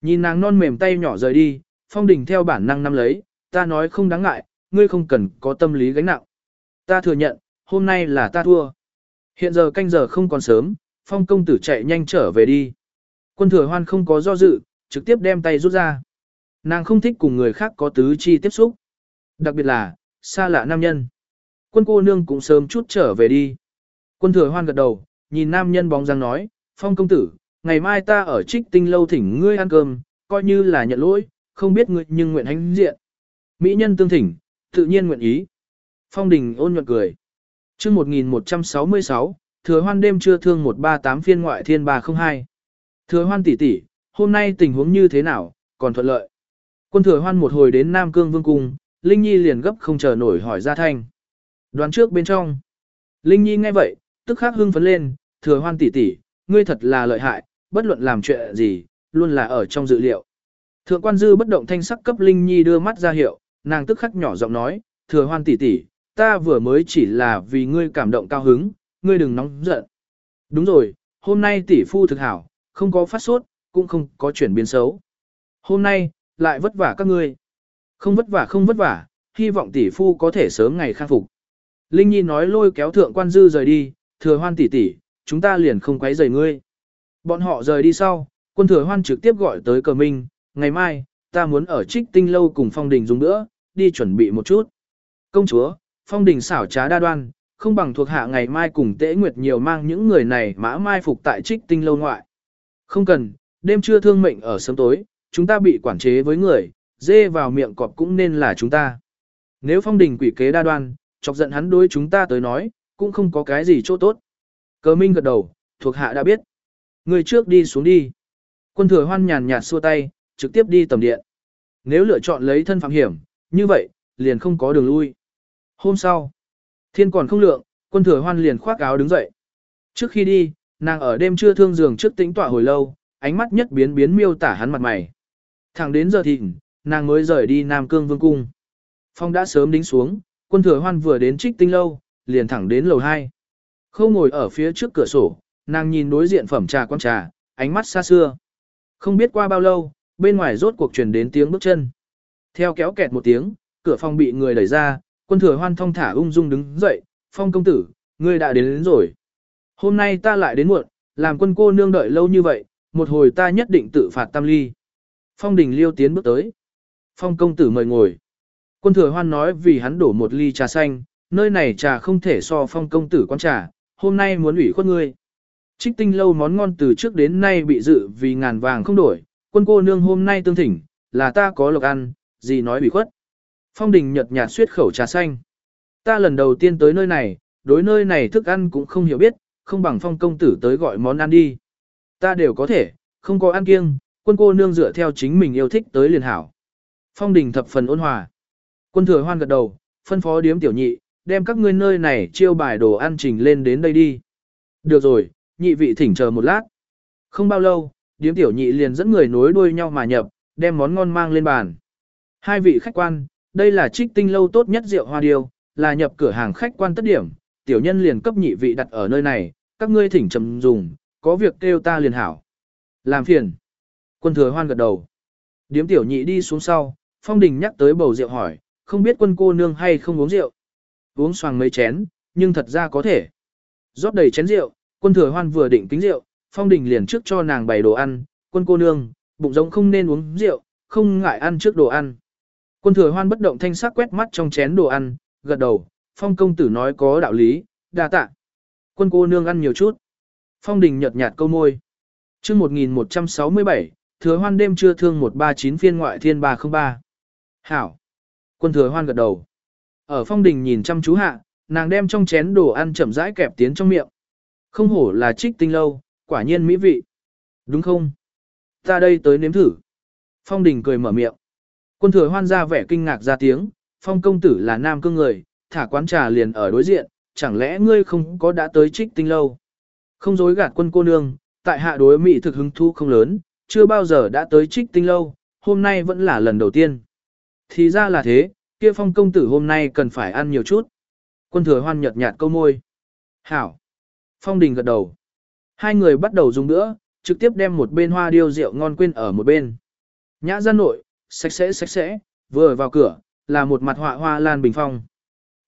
Nhìn nàng non mềm tay nhỏ rời đi, phong đình theo bản năng nắm lấy, ta nói không đáng ngại, ngươi không cần có tâm lý gánh nặng. Ta thừa nhận, hôm nay là ta thua. Hiện giờ canh giờ không còn sớm, phong công tử chạy nhanh trở về đi. Quân thừa hoan không có do dự, trực tiếp đem tay rút ra. Nàng không thích cùng người khác có tứ chi tiếp xúc. Đặc biệt là, xa lạ nam nhân. Quân cô nương cũng sớm chút trở về đi. Quân thừa hoan gật đầu, nhìn nam nhân bóng dáng nói, phong công tử, ngày mai ta ở trích tinh lâu thỉnh ngươi ăn cơm, coi như là nhận lỗi, không biết ngươi nhưng nguyện hãnh diện. Mỹ nhân tương thỉnh, tự nhiên nguyện ý. Phong đình ôn nhuận cười. chương 1166, thừa hoan đêm trưa thương 138 phiên ngoại thiên 302. Thừa hoan tỷ tỷ, hôm nay tình huống như thế nào, còn thuận lợi. Quân thừa hoan một hồi đến Nam Cương Vương Cung, Linh Nhi liền gấp không chờ nổi hỏi ra thanh. Đoán trước bên trong. Linh Nhi nghe vậy, tức khắc hưng phấn lên, thừa hoan tỷ tỷ, ngươi thật là lợi hại, bất luận làm chuyện gì, luôn là ở trong dự liệu. Thượng quan dư bất động thanh sắc cấp Linh Nhi đưa mắt ra hiệu, nàng tức khắc nhỏ giọng nói, thừa hoan tỷ tỷ, ta vừa mới chỉ là vì ngươi cảm động cao hứng, ngươi đừng nóng giận. Đúng rồi, hôm nay tỷ phu thực hảo, không có phát sốt, cũng không có chuyển biến xấu. Hôm nay, lại vất vả các ngươi. Không vất vả không vất vả, hy vọng tỷ phu có thể sớm ngày khang phục. Linh Nhi nói lôi kéo thượng quan dư rời đi, thừa hoan tỷ tỷ, chúng ta liền không quấy rầy ngươi. Bọn họ rời đi sau, quân thừa hoan trực tiếp gọi tới cờ minh, ngày mai, ta muốn ở trích tinh lâu cùng phong đình dùng nữa, đi chuẩn bị một chút. Công chúa, phong đình xảo trá đa đoan, không bằng thuộc hạ ngày mai cùng tễ nguyệt nhiều mang những người này mã mai phục tại trích tinh lâu ngoại. Không cần, đêm trưa thương mệnh ở sớm tối, chúng ta bị quản chế với người, dê vào miệng cọp cũng nên là chúng ta. Nếu phong đình quỷ kế đa đoan, chọc giận hắn đối chúng ta tới nói, cũng không có cái gì chỗ tốt. Cờ minh gật đầu, thuộc hạ đã biết. Người trước đi xuống đi. Quân thừa hoan nhàn nhạt xua tay, trực tiếp đi tầm điện. Nếu lựa chọn lấy thân phạm hiểm, như vậy, liền không có đường lui. Hôm sau, thiên còn không lượng, quân thừa hoan liền khoác áo đứng dậy. Trước khi đi, nàng ở đêm trưa thương giường trước tĩnh tọa hồi lâu, ánh mắt nhất biến biến miêu tả hắn mặt mày. Thẳng đến giờ thịnh, nàng mới rời đi Nam Cương Vương Cung. Phong đã sớm đính xuống, quân thừa hoan vừa đến trích tinh lâu, liền thẳng đến lầu 2. Khâu ngồi ở phía trước cửa sổ, nàng nhìn đối diện phẩm trà quán trà, ánh mắt xa xưa. Không biết qua bao lâu, bên ngoài rốt cuộc truyền đến tiếng bước chân. Theo kéo kẹt một tiếng, cửa phòng bị người đẩy ra, quân thừa hoan thong thả ung dung đứng dậy, phong công tử, ngươi đã đến, đến rồi. Hôm nay ta lại đến muộn, làm quân cô nương đợi lâu như vậy, một hồi ta nhất định tự phạt tam ly. Phong đình liêu tiến bước tới. Phong công tử mời ngồi. Quân thừa hoan nói vì hắn đổ một ly trà xanh, nơi này trà không thể so phong công tử quán trà, hôm nay muốn ủy khuất ngươi. Trích tinh lâu món ngon từ trước đến nay bị dự vì ngàn vàng không đổi, quân cô nương hôm nay tương thỉnh, là ta có lộc ăn, gì nói ủy khuất. Phong đình nhật nhạt suyết khẩu trà xanh. Ta lần đầu tiên tới nơi này, đối nơi này thức ăn cũng không hiểu biết, không bằng phong công tử tới gọi món ăn đi. Ta đều có thể, không có ăn kiêng, quân cô nương dựa theo chính mình yêu thích tới liền hảo. Phong đình thập phần ôn hòa. Quân thừa hoan gật đầu, phân phó điếm tiểu nhị, đem các ngươi nơi này chiêu bài đồ ăn trình lên đến đây đi. Được rồi, nhị vị thỉnh chờ một lát. Không bao lâu, điếm tiểu nhị liền dẫn người nối đuôi nhau mà nhập, đem món ngon mang lên bàn. Hai vị khách quan, đây là trích tinh lâu tốt nhất rượu hoa điêu, là nhập cửa hàng khách quan tất điểm, tiểu nhân liền cấp nhị vị đặt ở nơi này, các ngươi thỉnh trầm dùng, có việc kêu ta liền hảo. Làm phiền. Quân thừa hoan gật đầu. Điếm tiểu nhị đi xuống sau, phong đình nhắc tới bầu rượu hỏi, không biết quân cô nương hay không uống rượu. Uống xoàng mấy chén, nhưng thật ra có thể. rót đầy chén rượu, quân thừa hoan vừa định kính rượu, phong đình liền trước cho nàng bày đồ ăn, quân cô nương, bụng giống không nên uống rượu, không ngại ăn trước đồ ăn. Quân thừa hoan bất động thanh sắc quét mắt trong chén đồ ăn, gật đầu, phong công tử nói có đạo lý, đa tạ. Quân cô nương ăn nhiều chút. Phong đình nhợt nhạt câu môi. chương 1167, thừa hoan đêm trưa thương 139 phiên ngoại thiên 303. Hảo. Quân thừa hoan gật đầu. Ở phong đình nhìn chăm chú hạ, nàng đem trong chén đồ ăn chậm rãi kẹp tiến trong miệng. Không hổ là trích tinh lâu, quả nhiên mỹ vị. Đúng không? Ta đây tới nếm thử. Phong đình cười mở miệng. Quân thừa hoan ra vẻ kinh ngạc ra tiếng, phong công tử là nam cương người, thả quán trà liền ở đối diện, chẳng lẽ ngươi không có đã tới trích tinh lâu? Không dối gạt quân cô nương, tại hạ đối mỹ thực hứng thu không lớn, chưa bao giờ đã tới trích tinh lâu, hôm nay vẫn là lần đầu tiên. Thì ra là thế, kia phong công tử hôm nay cần phải ăn nhiều chút. Quân thừa hoan nhợt nhạt câu môi. Hảo. Phong đình gật đầu. Hai người bắt đầu dùng nữa, trực tiếp đem một bên hoa điêu rượu ngon quên ở một bên. Nhã ra nội, sạch sẽ sạch sẽ, vừa vào cửa, là một mặt họa hoa lan bình phong.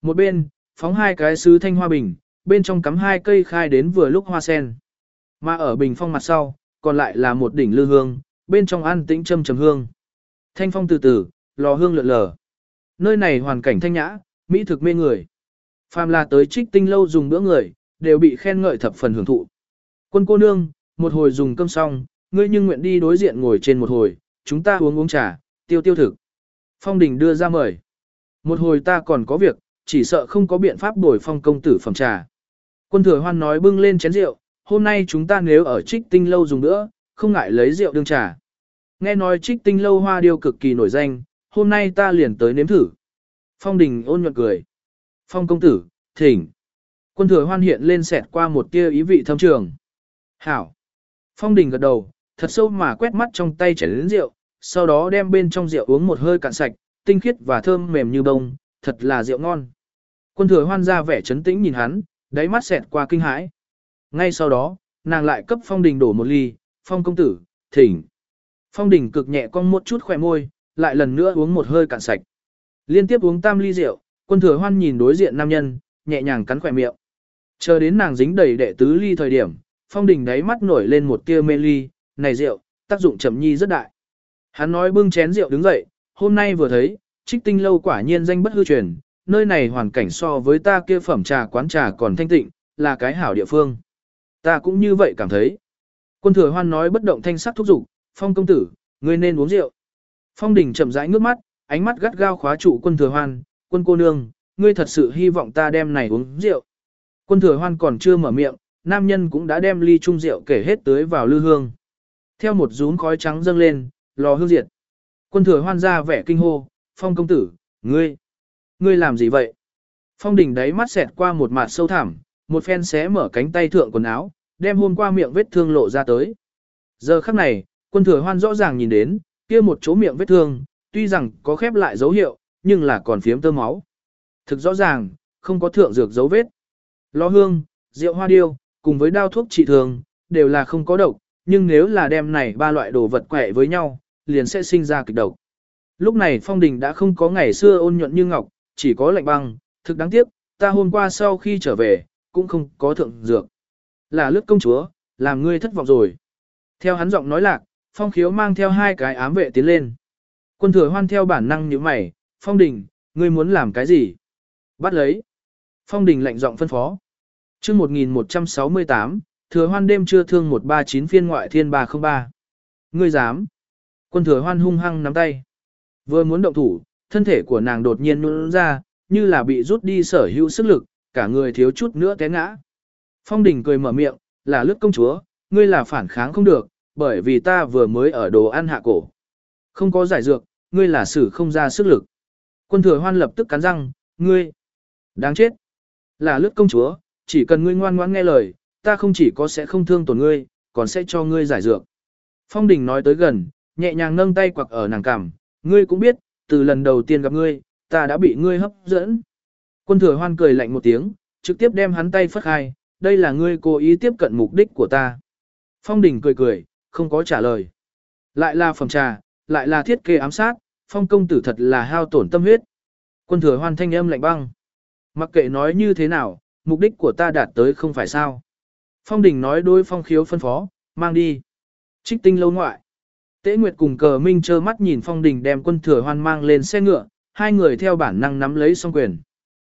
Một bên, phóng hai cái sứ thanh hoa bình, bên trong cắm hai cây khai đến vừa lúc hoa sen. Mà ở bình phong mặt sau, còn lại là một đỉnh lư hương, bên trong an tĩnh châm trầm hương. Thanh phong từ từ, lò hương lượn lờ. Nơi này hoàn cảnh thanh nhã, mỹ thực mê người. Phàm là tới trích tinh lâu dùng bữa người, đều bị khen ngợi thập phần hưởng thụ. Quân cô nương, một hồi dùng cơm xong, ngươi nhưng nguyện đi đối diện ngồi trên một hồi, chúng ta uống uống trà, tiêu tiêu thực. Phong đình đưa ra mời. Một hồi ta còn có việc, chỉ sợ không có biện pháp đổi phong công tử phẩm trà. Quân thừa hoan nói bưng lên chén rượu, hôm nay chúng ta nếu ở trích tinh lâu dùng nữa, không ngại lấy rượu đương trà. Nghe nói trích tinh lâu hoa điêu cực kỳ nổi danh, hôm nay ta liền tới nếm thử. Phong đình ôn nhuận cười. Phong công tử, thỉnh. Quân thừa hoan hiện lên sẹt qua một tia ý vị thâm trường. Hảo. Phong đình gật đầu, thật sâu mà quét mắt trong tay chảy đến rượu, sau đó đem bên trong rượu uống một hơi cạn sạch, tinh khiết và thơm mềm như bông, thật là rượu ngon. Quân thừa hoan ra vẻ chấn tĩnh nhìn hắn, đáy mắt xẹt qua kinh hãi. Ngay sau đó, nàng lại cấp phong đình đổ một ly, phong công tử, thỉnh. Phong đình cực nhẹ con một chút khỏe môi, lại lần nữa uống một hơi cạn sạch. Liên tiếp uống tam ly rượu, quân thừa hoan nhìn đối diện nam nhân, nhẹ nhàng cắn khỏe miệng. Chờ đến nàng dính đầy đệ tứ ly thời điểm, phong đình đáy mắt nổi lên một tia mê ly, này rượu, tác dụng chậm nhi rất đại. Hắn nói bưng chén rượu đứng dậy, hôm nay vừa thấy, trích tinh lâu quả nhiên danh bất hư truyền, nơi này hoàn cảnh so với ta kia phẩm trà quán trà còn thanh tịnh, là cái hảo địa phương. Ta cũng như vậy cảm thấy. Quân thừa hoan nói bất động thanh sắc thúc giục, phong công tử, ngươi nên uống rượu. Phong đình chậm rãi ngước mắt, ánh mắt gắt gao khóa trụ quân thừa hoan, quân cô nương, ngươi thật sự hy vọng ta đem này uống rượu. Quân thừa hoan còn chưa mở miệng, nam nhân cũng đã đem ly chung rượu kể hết tới vào lư hương. Theo một rún khói trắng dâng lên, lò hương diệt. Quân thừa hoan ra vẻ kinh hô, phong công tử, ngươi, ngươi làm gì vậy? Phong đình đáy mắt xẹt qua một mặt sâu thẳm, một phen xé mở cánh tay thượng quần áo, đem hôm qua miệng vết thương lộ ra tới. Giờ khắc này, quân thừa hoan rõ ràng nhìn đến, kia một chỗ miệng vết thương, tuy rằng có khép lại dấu hiệu, nhưng là còn phiếm tơ máu. Thực rõ ràng, không có thượng dược dấu vết. Lò hương, rượu hoa điêu, cùng với đao thuốc trị thường, đều là không có độc, nhưng nếu là đem này ba loại đồ vật quẻ với nhau, liền sẽ sinh ra kịch độc. Lúc này phong đình đã không có ngày xưa ôn nhuận như ngọc, chỉ có lạnh băng, thực đáng tiếc, ta hôm qua sau khi trở về, cũng không có thượng dược. Là lướt công chúa, làm ngươi thất vọng rồi. Theo hắn giọng nói lạc, phong khiếu mang theo hai cái ám vệ tiến lên. Quân thừa hoan theo bản năng như mày, phong đình, ngươi muốn làm cái gì? Bắt lấy. Phong đình lạnh giọng phân phó. chương 1168, thừa hoan đêm trưa thương 139 phiên ngoại thiên 303. Ngươi dám. Quân thừa hoan hung hăng nắm tay. Vừa muốn động thủ, thân thể của nàng đột nhiên nhún ra, như là bị rút đi sở hữu sức lực, cả người thiếu chút nữa té ngã. Phong đình cười mở miệng, là lướt công chúa, ngươi là phản kháng không được, bởi vì ta vừa mới ở đồ ăn hạ cổ. Không có giải dược, ngươi là xử không ra sức lực. Quân thừa hoan lập tức cắn răng, ngươi, đáng chết. Là lướt công chúa, chỉ cần ngươi ngoan ngoãn nghe lời, ta không chỉ có sẽ không thương tổn ngươi, còn sẽ cho ngươi giải dược. Phong đình nói tới gần, nhẹ nhàng nâng tay quặc ở nàng cằm, ngươi cũng biết, từ lần đầu tiên gặp ngươi, ta đã bị ngươi hấp dẫn. Quân thừa hoan cười lạnh một tiếng, trực tiếp đem hắn tay phất khai, đây là ngươi cố ý tiếp cận mục đích của ta. Phong đình cười cười, không có trả lời. Lại là phẩm trà, lại là thiết kế ám sát, phong công tử thật là hao tổn tâm huyết. Quân thừa hoan thanh âm lạnh băng. Mặc kệ nói như thế nào, mục đích của ta đạt tới không phải sao. Phong đình nói đôi phong khiếu phân phó, mang đi. Trích tinh lâu ngoại. Tế Nguyệt cùng cờ minh trơ mắt nhìn phong đình đem quân thừa hoan mang lên xe ngựa, hai người theo bản năng nắm lấy song quyền.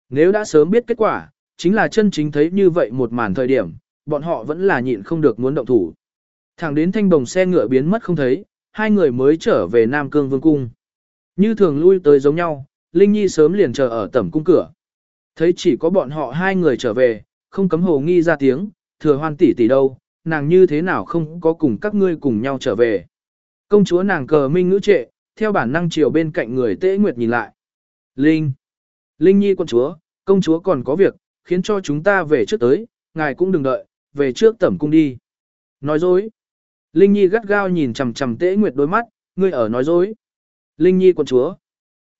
Nếu đã sớm biết kết quả, chính là chân chính thấy như vậy một màn thời điểm, bọn họ vẫn là nhịn không được muốn động thủ. Thẳng đến thanh bồng xe ngựa biến mất không thấy, hai người mới trở về Nam Cương Vương Cung. Như thường lui tới giống nhau, Linh Nhi sớm liền chờ ở tẩm cung cửa. Thấy chỉ có bọn họ hai người trở về, không cấm hồ nghi ra tiếng, thừa hoan tỷ tỷ đâu, nàng như thế nào không có cùng các ngươi cùng nhau trở về. Công chúa nàng cờ minh ngữ trệ, theo bản năng chiều bên cạnh người tế nguyệt nhìn lại. Linh! Linh Nhi quân chúa, công chúa còn có việc, khiến cho chúng ta về trước tới, ngài cũng đừng đợi, về trước tẩm cung đi. Nói dối. Linh Nhi gắt gao nhìn chằm chằm Tế Nguyệt đôi mắt, ngươi ở nói dối. Linh Nhi quận chúa.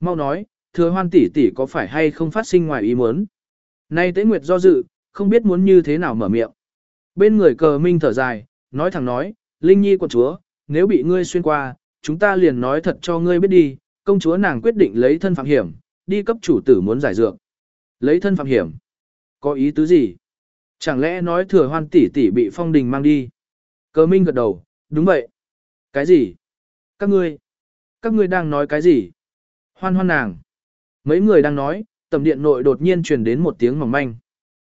Mau nói, thừa hoan tỷ tỷ có phải hay không phát sinh ngoài ý muốn. Nay Tế Nguyệt do dự, không biết muốn như thế nào mở miệng. Bên người cờ minh thở dài, nói thẳng nói, Linh Nhi quận chúa, nếu bị ngươi xuyên qua, chúng ta liền nói thật cho ngươi biết đi, công chúa nàng quyết định lấy thân phạm hiểm, đi cấp chủ tử muốn giải dược. Lấy thân phạm hiểm. Có ý tứ gì? Chẳng lẽ nói thừa hoan tỷ tỷ bị phong đình mang đi? Cờ minh gật đầu, đúng vậy. Cái gì? Các ngươi? Các ngươi đang nói cái gì? Hoan hoan nàng. Mấy người đang nói, tầm điện nội đột nhiên truyền đến một tiếng mỏng manh.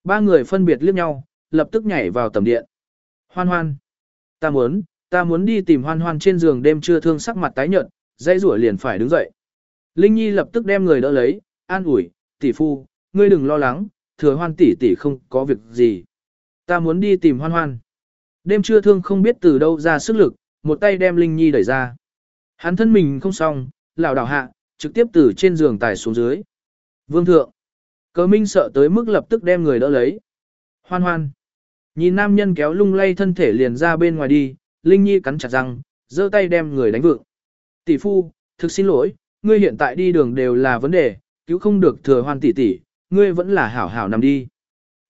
Ba người phân biệt liếc nhau, lập tức nhảy vào tầm điện. Hoan hoan. Ta muốn, ta muốn đi tìm hoan hoan trên giường đêm trưa thương sắc mặt tái nhợt, dây rủa liền phải đứng dậy. Linh Nhi lập tức đem người đỡ lấy, an ủi, tỷ phu, ngươi đừng lo lắng, thừa hoan tỷ tỷ không có việc gì. Ta muốn đi tìm hoan hoan. Đêm trưa thương không biết từ đâu ra sức lực, một tay đem Linh Nhi đẩy ra. Hắn thân mình không xong, lảo đảo hạ, trực tiếp từ trên giường tải xuống dưới. Vương thượng. Cờ minh sợ tới mức lập tức đem người đỡ lấy. Hoan hoan. Nhìn nam nhân kéo lung lay thân thể liền ra bên ngoài đi, Linh Nhi cắn chặt răng, giơ tay đem người đánh vượng. Tỷ phu, thực xin lỗi, ngươi hiện tại đi đường đều là vấn đề, cứu không được thừa hoan tỷ tỷ, ngươi vẫn là hảo hảo nằm đi.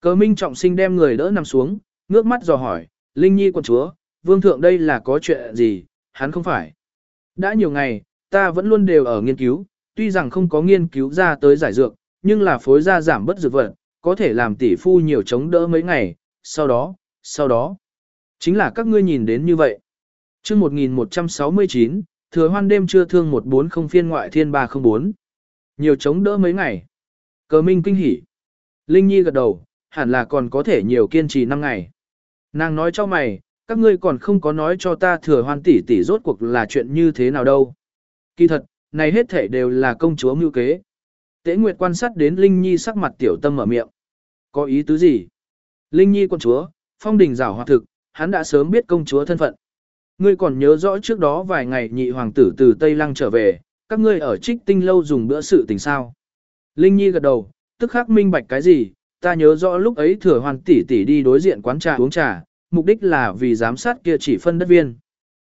Cờ minh trọng sinh đem người đỡ nằm xuống, ngước mắt dò hỏi, Linh Nhi quận chúa, vương thượng đây là có chuyện gì, hắn không phải. Đã nhiều ngày, ta vẫn luôn đều ở nghiên cứu, tuy rằng không có nghiên cứu ra tới giải dược, nhưng là phối ra giảm bất dược vật, có thể làm tỷ phu nhiều chống đỡ mấy ngày, sau đó, sau đó, chính là các ngươi nhìn đến như vậy. chương 1169, thừa hoan đêm trưa thương 140 phiên ngoại thiên 304. Nhiều chống đỡ mấy ngày. Cờ minh kinh hỉ. Linh Nhi gật đầu, hẳn là còn có thể nhiều kiên trì 5 ngày. Nàng nói cho mày, các ngươi còn không có nói cho ta thừa hoan tỷ tỷ rốt cuộc là chuyện như thế nào đâu. Kỳ thật, này hết thể đều là công chúa mưu kế. Tế Nguyệt quan sát đến Linh Nhi sắc mặt tiểu tâm mở miệng. Có ý tứ gì? Linh Nhi quân chúa, phong đình rảo hoạt thực, hắn đã sớm biết công chúa thân phận. Ngươi còn nhớ rõ trước đó vài ngày nhị hoàng tử từ Tây Lăng trở về, các ngươi ở trích tinh lâu dùng bữa sự tình sao. Linh Nhi gật đầu, tức khắc minh bạch cái gì, ta nhớ rõ lúc ấy thừa hoàn tỷ tỷ đi đối diện quán trà uống trà, mục đích là vì giám sát kia chỉ phân đất viên.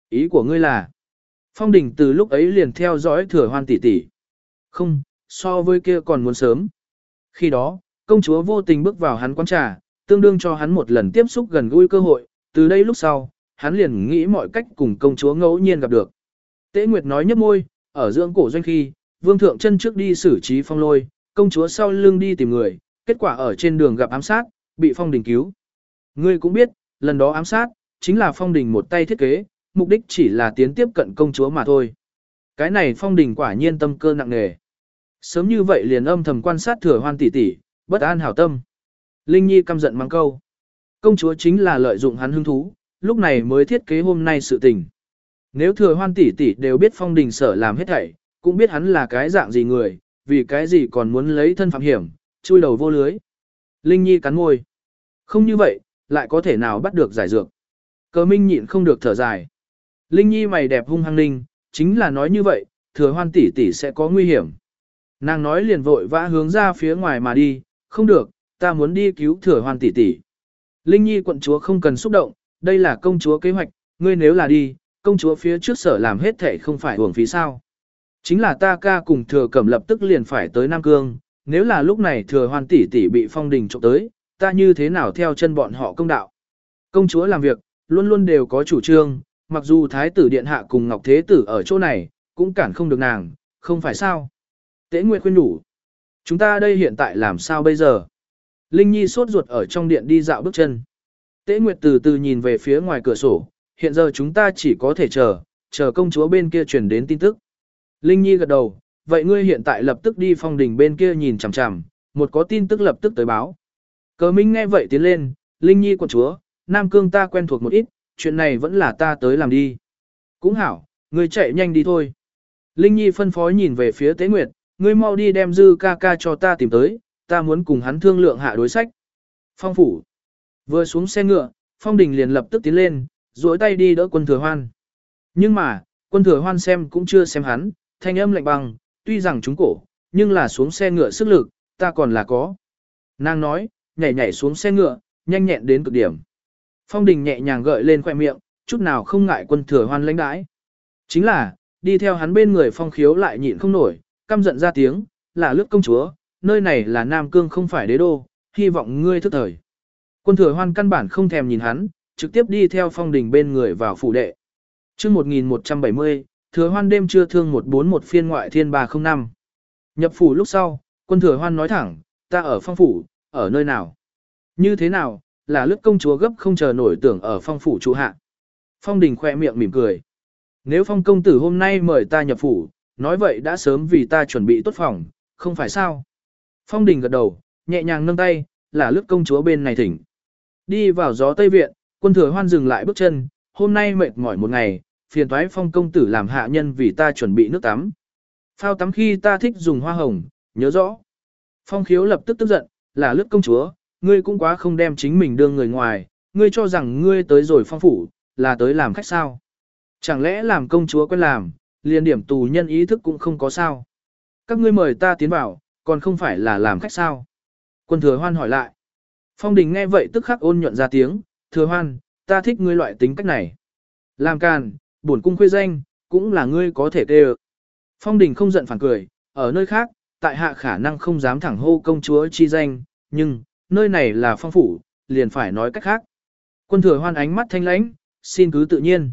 Ý của ngươi là, phong đình từ lúc ấy liền theo dõi thừa hoan tỷ tỷ. Không, so với kia còn muốn sớm. Khi đó, công chúa vô tình bước vào hắn quán trà, tương đương cho hắn một lần tiếp xúc gần gũi cơ hội, từ đây lúc sau, hắn liền nghĩ mọi cách cùng công chúa ngẫu nhiên gặp được. Tế Nguyệt nói nhấp môi, ở dưỡng cổ doanh khi, vương thượng chân trước đi xử trí phong lôi, công chúa sau lưng đi tìm người, kết quả ở trên đường gặp ám sát, bị phong đình cứu. Ngươi cũng biết, lần đó ám sát, chính là phong đình một tay thiết kế, mục đích chỉ là tiến tiếp cận công chúa mà thôi. Cái này phong đình quả nhiên tâm cơ nặng nề. Sớm như vậy liền âm thầm quan sát thừa hoan tỷ tỷ, bất an hảo tâm. Linh Nhi căm giận mắng câu. Công chúa chính là lợi dụng hắn hứng thú, lúc này mới thiết kế hôm nay sự tình. Nếu thừa hoan tỷ tỷ đều biết phong đình sở làm hết thảy, cũng biết hắn là cái dạng gì người, vì cái gì còn muốn lấy thân phạm hiểm, chui đầu vô lưới. Linh Nhi cắn môi. Không như vậy, lại có thể nào bắt được giải dược. Cờ minh nhịn không được thở dài. Linh Nhi mày đẹp hung hăng linh, chính là nói như vậy, thừa hoan tỷ tỷ sẽ có nguy hiểm. Nàng nói liền vội vã hướng ra phía ngoài mà đi, không được, ta muốn đi cứu thừa hoan tỷ tỷ. Linh Nhi quận chúa không cần xúc động, đây là công chúa kế hoạch, ngươi nếu là đi, công chúa phía trước sở làm hết thể không phải uổng phí sao. Chính là ta ca cùng thừa cẩm lập tức liền phải tới Nam Cương, nếu là lúc này thừa hoan tỷ tỷ bị phong đình trộm tới, ta như thế nào theo chân bọn họ công đạo. Công chúa làm việc, luôn luôn đều có chủ trương, mặc dù thái tử điện hạ cùng ngọc thế tử ở chỗ này, cũng cản không được nàng, không phải sao. Tế Nguyệt khuyên đủ. Chúng ta đây hiện tại làm sao bây giờ? Linh Nhi sốt ruột ở trong điện đi dạo bước chân. Tế Nguyệt từ từ nhìn về phía ngoài cửa sổ, hiện giờ chúng ta chỉ có thể chờ, chờ công chúa bên kia truyền đến tin tức. Linh Nhi gật đầu, vậy ngươi hiện tại lập tức đi phong đình bên kia nhìn chằm chằm, một có tin tức lập tức tới báo. Cờ Minh nghe vậy tiến lên, Linh Nhi quận chúa, Nam Cương ta quen thuộc một ít, chuyện này vẫn là ta tới làm đi. Cũng hảo, ngươi chạy nhanh đi thôi. Linh Nhi phân phó nhìn về phía Tế Nguyệt, ngươi mau đi đem dư ca ca cho ta tìm tới, ta muốn cùng hắn thương lượng hạ đối sách. Phong phủ. Vừa xuống xe ngựa, Phong Đình liền lập tức tiến lên, duỗi tay đi đỡ quân thừa hoan. Nhưng mà, quân thừa hoan xem cũng chưa xem hắn, thanh âm lạnh băng, tuy rằng chúng cổ, nhưng là xuống xe ngựa sức lực, ta còn là có. Nàng nói, nhảy nhảy xuống xe ngựa, nhanh nhẹn đến cực điểm. Phong Đình nhẹ nhàng gợi lên khoẻ miệng, chút nào không ngại quân thừa hoan lãnh đãi. Chính là, đi theo hắn bên người phong khiếu lại nhịn không nổi, căm giận ra tiếng, là lướt công chúa, nơi này là Nam Cương không phải đế đô, hy vọng ngươi thức thời. Quân thừa hoan căn bản không thèm nhìn hắn, trực tiếp đi theo phong đình bên người vào phủ đệ. chương 1170, thừa hoan đêm trưa thương 141 phiên ngoại thiên 305. Nhập phủ lúc sau, quân thừa hoan nói thẳng, ta ở phong phủ, ở nơi nào? Như thế nào, là lướt công chúa gấp không chờ nổi tưởng ở phong phủ trụ hạ. Phong đình khoe miệng mỉm cười. Nếu phong công tử hôm nay mời ta nhập phủ, nói vậy đã sớm vì ta chuẩn bị tốt phòng, không phải sao? Phong đình gật đầu, nhẹ nhàng nâng tay, là lướt công chúa bên này thỉnh. Đi vào gió Tây Viện, quân thừa hoan dừng lại bước chân, hôm nay mệt mỏi một ngày, phiền thoái phong công tử làm hạ nhân vì ta chuẩn bị nước tắm. Phao tắm khi ta thích dùng hoa hồng, nhớ rõ. Phong khiếu lập tức tức giận, là lướt công chúa, ngươi cũng quá không đem chính mình đưa người ngoài, ngươi cho rằng ngươi tới rồi phong phủ, là tới làm khách sao. Chẳng lẽ làm công chúa quen làm, liền điểm tù nhân ý thức cũng không có sao. Các ngươi mời ta tiến vào, còn không phải là làm khách sao. Quân thừa hoan hỏi lại. Phong đình nghe vậy tức khắc ôn nhuận ra tiếng, thừa hoan, ta thích ngươi loại tính cách này. Làm càn, bổn cung khuê danh, cũng là ngươi có thể tê Phong đình không giận phản cười, ở nơi khác, tại hạ khả năng không dám thẳng hô công chúa chi danh, nhưng, nơi này là phong phủ, liền phải nói cách khác. Quân thừa hoan ánh mắt thanh lãnh, xin cứ tự nhiên.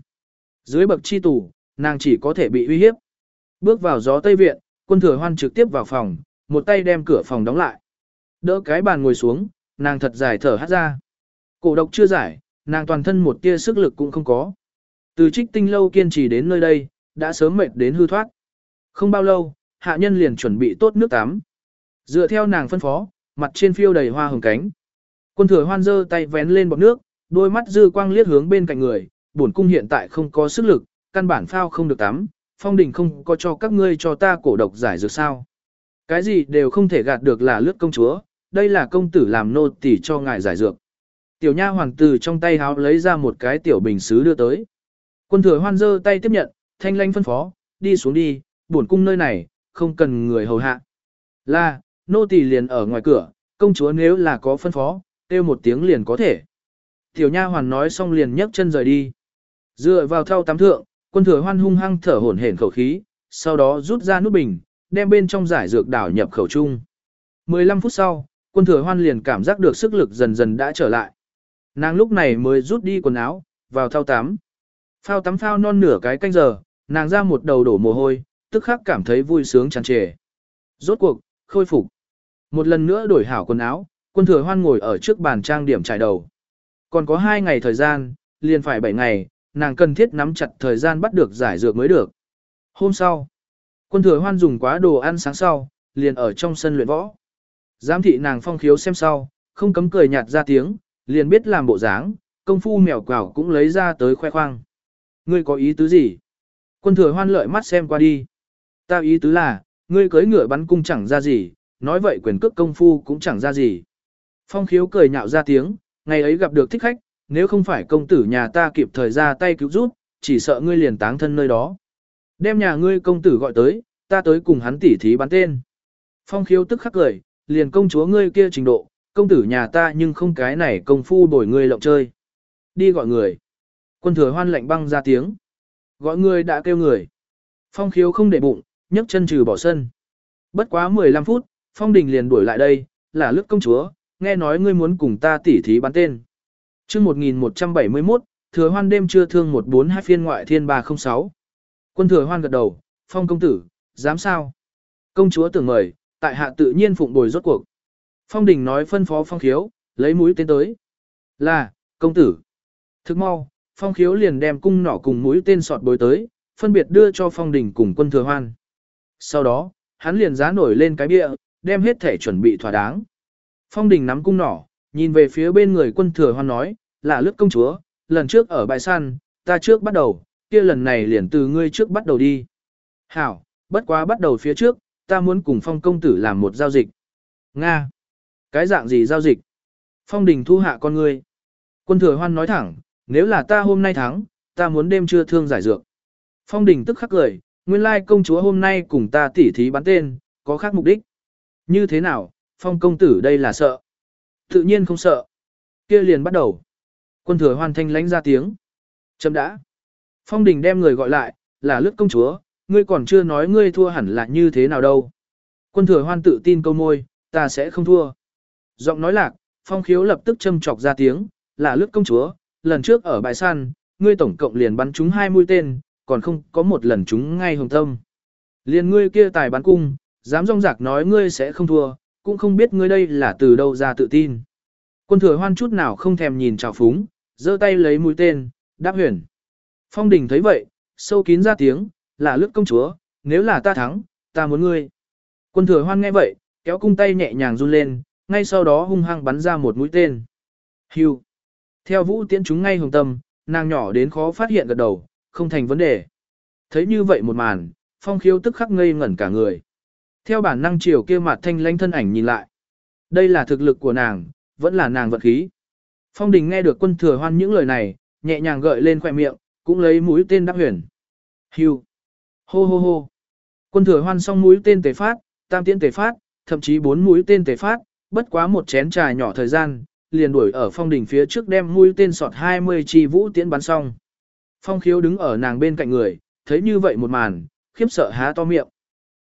Dưới bậc chi tủ, nàng chỉ có thể bị uy hiếp. Bước vào gió Tây Viện, quân thừa hoan trực tiếp vào phòng, một tay đem cửa phòng đóng lại. Đỡ cái bàn ngồi xuống, nàng thật dài thở hát ra. Cổ độc chưa giải, nàng toàn thân một tia sức lực cũng không có. Từ trích tinh lâu kiên trì đến nơi đây, đã sớm mệt đến hư thoát. Không bao lâu, hạ nhân liền chuẩn bị tốt nước tắm. Dựa theo nàng phân phó, mặt trên phiêu đầy hoa hồng cánh. Quân thừa hoan giơ tay vén lên bọt nước, đôi mắt dư quang liếc hướng bên cạnh người, bổn cung hiện tại không có sức lực, căn bản phao không được tắm, phong đình không có cho các ngươi cho ta cổ độc giải dược sao. Cái gì đều không thể gạt được là lướt công chúa, đây là công tử làm nô tỳ cho ngài giải dược. Tiểu nha hoàng tử trong tay háo lấy ra một cái tiểu bình sứ đưa tới. Quân thừa hoan giơ tay tiếp nhận, thanh lanh phân phó, đi xuống đi, bổn cung nơi này, không cần người hầu hạ. Là, nô tỳ liền ở ngoài cửa, công chúa nếu là có phân phó, kêu một tiếng liền có thể. Tiểu nha hoàn nói xong liền nhấc chân rời đi. Dựa vào thau tắm thượng, quân thừa hoan hung hăng thở hổn hển khẩu khí, sau đó rút ra nút bình, đem bên trong giải dược đảo nhập khẩu trung. 15 phút sau, quân thừa hoan liền cảm giác được sức lực dần dần đã trở lại. Nàng lúc này mới rút đi quần áo, vào thao tắm. Phao tắm phao non nửa cái canh giờ, nàng ra một đầu đổ mồ hôi, tức khắc cảm thấy vui sướng tràn trề. Rốt cuộc, khôi phục. Một lần nữa đổi hảo quần áo, quân thừa hoan ngồi ở trước bàn trang điểm trải đầu. Còn có hai ngày thời gian, liền phải bảy ngày, nàng cần thiết nắm chặt thời gian bắt được giải dược mới được. Hôm sau, quân thừa hoan dùng quá đồ ăn sáng sau, liền ở trong sân luyện võ. Giám thị nàng phong khiếu xem sau, không cấm cười nhạt ra tiếng, liền biết làm bộ dáng, công phu mèo quảo cũng lấy ra tới khoe khoang. Ngươi có ý tứ gì? Quân thừa hoan lợi mắt xem qua đi. Ta ý tứ là, ngươi cưới ngựa bắn cung chẳng ra gì, nói vậy quyền cước công phu cũng chẳng ra gì. Phong khiếu cười nhạo ra tiếng, ngày ấy gặp được thích khách, nếu không phải công tử nhà ta kịp thời ra tay cứu giúp, chỉ sợ ngươi liền táng thân nơi đó. Đem nhà ngươi công tử gọi tới, ta tới cùng hắn tỉ thí bắn tên. Phong khiếu tức khắc cười, liền công chúa ngươi kia trình độ, công tử nhà ta nhưng không cái này công phu bồi ngươi lộng chơi. Đi gọi người. Quân thừa hoan lệnh băng ra tiếng. Gọi người đã kêu người. Phong khiếu không để bụng, nhấc chân trừ bỏ sân. Bất quá 15 phút, Phong Đình liền đuổi lại đây, là lướt công chúa, nghe nói ngươi muốn cùng ta tỉ thí bán tên. chương 1171, thừa hoan đêm trưa thương 142 phiên ngoại thiên 306. Quân thừa hoan gật đầu, Phong công tử, dám sao? Công chúa tưởng mời, tại hạ tự nhiên phụng bồi rốt cuộc. Phong Đình nói phân phó Phong khiếu, lấy mũi tên tới. Là, công tử. Thức mau, Phong khiếu liền đem cung nỏ cùng mũi tên sọt bồi tới, phân biệt đưa cho Phong Đình cùng quân thừa hoan. Sau đó, hắn liền giá nổi lên cái bia, đem hết thể chuẩn bị thỏa đáng. Phong đình nắm cung nỏ, nhìn về phía bên người quân thừa hoan nói, là lướt công chúa, lần trước ở bãi săn, ta trước bắt đầu, kia lần này liền từ ngươi trước bắt đầu đi. Hảo, bất quá bắt đầu phía trước, ta muốn cùng phong công tử làm một giao dịch. Nga! Cái dạng gì giao dịch? Phong đình thu hạ con ngươi. Quân thừa hoan nói thẳng, nếu là ta hôm nay thắng, ta muốn đêm trưa thương giải dược. Phong đình tức khắc cười, nguyên lai công chúa hôm nay cùng ta tỉ thí bắn tên, có khác mục đích. Như thế nào, phong công tử đây là sợ. Tự nhiên không sợ. kia liền bắt đầu. Quân thừa hoàn thanh lánh ra tiếng. Chấm đã. Phong đình đem người gọi lại, là lướt công chúa, ngươi còn chưa nói ngươi thua hẳn là như thế nào đâu. Quân thừa hoan tự tin câu môi, ta sẽ không thua. Giọng nói lạc, phong khiếu lập tức châm chọc ra tiếng, là lướt công chúa, lần trước ở bãi săn, ngươi tổng cộng liền bắn trúng hai mũi tên, còn không có một lần trúng ngay hồng tâm. Liền ngươi kia tài bắn cung, dám rong rạc nói ngươi sẽ không thua, cũng không biết ngươi đây là từ đâu ra tự tin. Quân thừa hoan chút nào không thèm nhìn trào phúng, giơ tay lấy mũi tên, đáp huyền. Phong đình thấy vậy, sâu kín ra tiếng, là lướt công chúa, nếu là ta thắng, ta muốn ngươi. Quân thừa hoan nghe vậy, kéo cung tay nhẹ nhàng run lên, ngay sau đó hung hăng bắn ra một mũi tên. Hưu. Theo vũ tiễn chúng ngay hồng tâm, nàng nhỏ đến khó phát hiện gật đầu, không thành vấn đề. Thấy như vậy một màn, phong khiếu tức khắc ngây ngẩn cả người. Theo bản năng chiều kia mặt thanh lãnh thân ảnh nhìn lại. Đây là thực lực của nàng, vẫn là nàng vận khí. Phong đình nghe được quân thừa hoan những lời này, nhẹ nhàng gợi lên khoẻ miệng, cũng lấy mũi tên đáp huyền. Hưu. Hô hô hô. Quân thừa hoan xong mũi tên tề phát, tam tiễn tề phát, thậm chí bốn mũi tên tề phát, bất quá một chén trà nhỏ thời gian, liền đuổi ở phong đỉnh phía trước đem mũi tên sọt 20 chi vũ tiễn bắn xong. Phong khiếu đứng ở nàng bên cạnh người, thấy như vậy một màn, khiếp sợ há to miệng.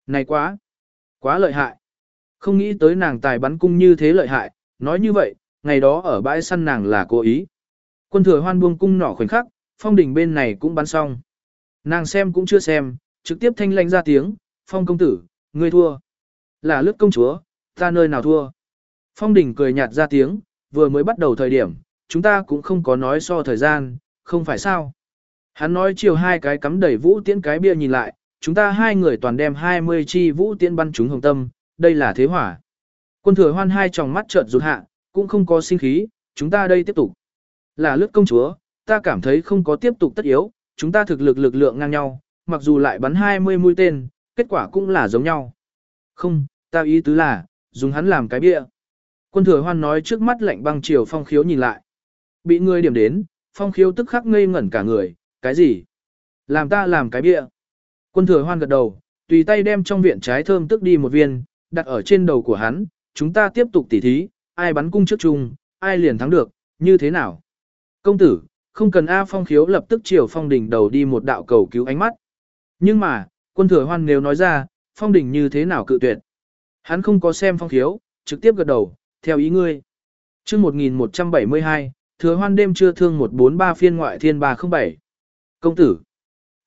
Này quá! Quá lợi hại! Không nghĩ tới nàng tài bắn cung như thế lợi hại, nói như vậy, ngày đó ở bãi săn nàng là cố ý. Quân thừa hoan buông cung nỏ khoảnh khắc, phong đỉnh bên này cũng bắn xong. Nàng xem cũng chưa xem, trực tiếp thanh lãnh ra tiếng, phong công tử, ngươi thua. Là lướt công chúa, ta nơi nào thua. Phong đỉnh cười nhạt ra tiếng, vừa mới bắt đầu thời điểm, chúng ta cũng không có nói so thời gian, không phải sao. Hắn nói chiều hai cái cắm đẩy vũ tiễn cái bia nhìn lại, chúng ta hai người toàn đem 20 chi vũ tiễn bắn chúng hồng tâm, đây là thế hỏa. Quân thừa hoan hai tròng mắt trợn rụt hạ, cũng không có sinh khí, chúng ta đây tiếp tục. Là lướt công chúa, ta cảm thấy không có tiếp tục tất yếu, chúng ta thực lực lực lượng ngang nhau, mặc dù lại bắn 20 mũi tên, kết quả cũng là giống nhau. Không, ta ý tứ là, dùng hắn làm cái bia. Quân thừa hoan nói trước mắt lạnh băng chiều phong khiếu nhìn lại. Bị người điểm đến, phong khiếu tức khắc ngây ngẩn cả người, cái gì? Làm ta làm cái bịa? Quân thừa hoan gật đầu, tùy tay đem trong viện trái thơm tức đi một viên, đặt ở trên đầu của hắn, chúng ta tiếp tục tỉ thí, ai bắn cung trước chung, ai liền thắng được, như thế nào? Công tử, không cần A Phong khiếu lập tức chiều Phong Đình đầu đi một đạo cầu cứu ánh mắt. Nhưng mà, quân thừa hoan nếu nói ra, Phong Đình như thế nào cự tuyệt. Hắn không có xem Phong khiếu, trực tiếp gật đầu, theo ý ngươi. chương 1172, thừa hoan đêm chưa thương 143 phiên ngoại thiên 307. Công tử,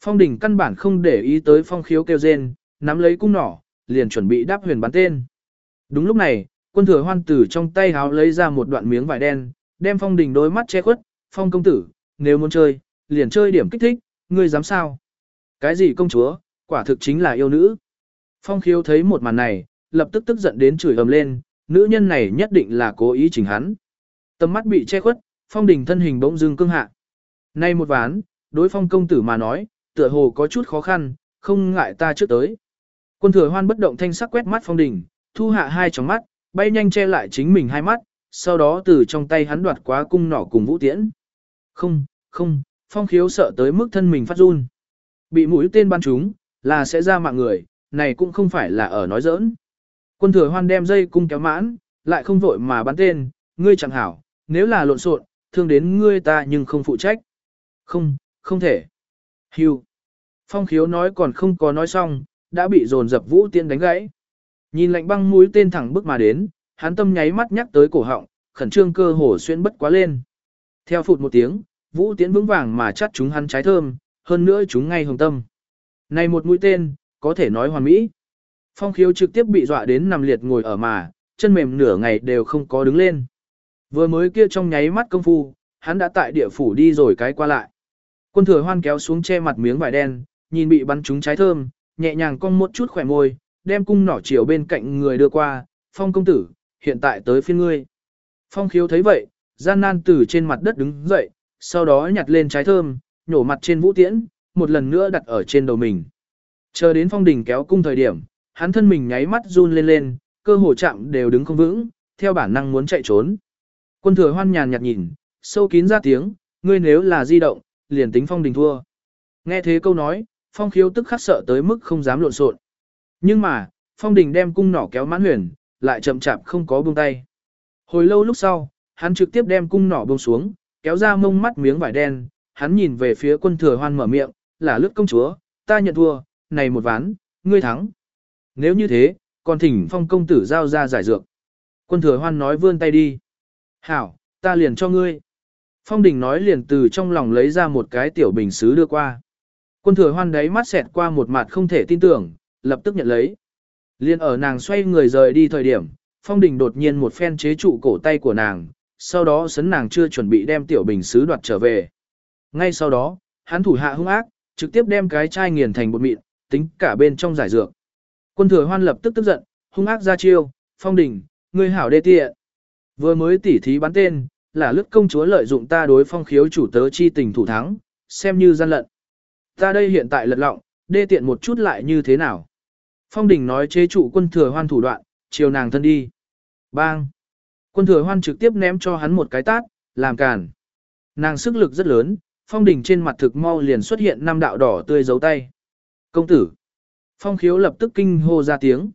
Phong đỉnh căn bản không để ý tới Phong khiếu kêu rên, nắm lấy cung nỏ, liền chuẩn bị đáp huyền bắn tên. Đúng lúc này, quân thừa hoan tử trong tay háo lấy ra một đoạn miếng vải đen, đem Phong đỉnh đôi mắt che khuất, Phong công tử, nếu muốn chơi, liền chơi điểm kích thích, ngươi dám sao? Cái gì công chúa, quả thực chính là yêu nữ. Phong khiếu thấy một màn này, lập tức tức giận đến chửi ầm lên, nữ nhân này nhất định là cố ý chỉnh hắn. Tầm mắt bị che khuất, phong đình thân hình bỗng dưng cương hạ. Nay một ván, đối phong công tử mà nói, tựa hồ có chút khó khăn, không ngại ta trước tới. Quân thừa hoan bất động thanh sắc quét mắt phong đình, thu hạ hai tròng mắt, bay nhanh che lại chính mình hai mắt, sau đó từ trong tay hắn đoạt quá cung nỏ cùng vũ tiễn. Không, không, phong khiếu sợ tới mức thân mình phát run. Bị mũi tên ban trúng, là sẽ ra mạng người, này cũng không phải là ở nói giỡn. Quân thừa hoan đem dây cung kéo mãn, lại không vội mà bắn tên, ngươi chẳng hảo, nếu là lộn xộn, thương đến ngươi ta nhưng không phụ trách. Không, không thể. Hưu. Phong khiếu nói còn không có nói xong, đã bị dồn dập vũ tiên đánh gãy. Nhìn lạnh băng mũi tên thẳng bước mà đến, hắn tâm nháy mắt nhắc tới cổ họng, khẩn trương cơ hồ xuyên bất quá lên. Theo phụt một tiếng, vũ tiễn vững vàng mà chắt chúng hắn trái thơm, hơn nữa chúng ngay hồng tâm. Này một mũi tên, có thể nói hoàn mỹ. Phong khiếu trực tiếp bị dọa đến nằm liệt ngồi ở mà, chân mềm nửa ngày đều không có đứng lên. Vừa mới kia trong nháy mắt công phu, hắn đã tại địa phủ đi rồi cái qua lại. Quân thừa hoan kéo xuống che mặt miếng vải đen, nhìn bị bắn trúng trái thơm, nhẹ nhàng cong một chút khỏe môi, đem cung nỏ chiều bên cạnh người đưa qua, phong công tử, hiện tại tới phiên ngươi. Phong khiếu thấy vậy, gian nan từ trên mặt đất đứng dậy, sau đó nhặt lên trái thơm, nhổ mặt trên vũ tiễn, một lần nữa đặt ở trên đầu mình. Chờ đến phong đình kéo cung thời điểm, hắn thân mình nháy mắt run lên lên, cơ hồ chạm đều đứng không vững, theo bản năng muốn chạy trốn. Quân thừa hoan nhàn nhạt nhìn, sâu kín ra tiếng, ngươi nếu là di động, liền tính phong đình thua. Nghe thế câu nói, phong khiếu tức khắc sợ tới mức không dám lộn xộn. Nhưng mà, phong đình đem cung nỏ kéo mãn huyền, lại chậm chạp không có buông tay. Hồi lâu lúc sau, hắn trực tiếp đem cung nỏ buông xuống, kéo ra mông mắt miếng vải đen, hắn nhìn về phía quân thừa hoan mở miệng, là lướt công chúa, ta nhận thua, này một ván, ngươi thắng. Nếu như thế, còn thỉnh phong công tử giao ra giải dược. Quân thừa hoan nói vươn tay đi. Hảo, ta liền cho ngươi. Phong đình nói liền từ trong lòng lấy ra một cái tiểu bình xứ đưa qua. Quân thừa hoan đấy mắt xẹt qua một mặt không thể tin tưởng, lập tức nhận lấy. Liên ở nàng xoay người rời đi thời điểm, phong đình đột nhiên một phen chế trụ cổ tay của nàng, sau đó sấn nàng chưa chuẩn bị đem tiểu bình xứ đoạt trở về. Ngay sau đó, hắn thủ hạ hung ác, trực tiếp đem cái chai nghiền thành bột mịn, tính cả bên trong giải dược. Quân thừa hoan lập tức tức giận, hung ác ra chiêu, phong đình, ngươi hảo đê tiện. Vừa mới tỉ thí bắn tên, là lướt công chúa lợi dụng ta đối phong khiếu chủ tớ chi tình thủ thắng, xem như gian lận. Ta đây hiện tại lật lọng, đê tiện một chút lại như thế nào. Phong đình nói chế trụ quân thừa hoan thủ đoạn, chiều nàng thân đi. Bang! Quân thừa hoan trực tiếp ném cho hắn một cái tát, làm cản. Nàng sức lực rất lớn, phong đình trên mặt thực mau liền xuất hiện năm đạo đỏ tươi dấu tay. Công tử! Phong khiếu lập tức kinh hô ra tiếng.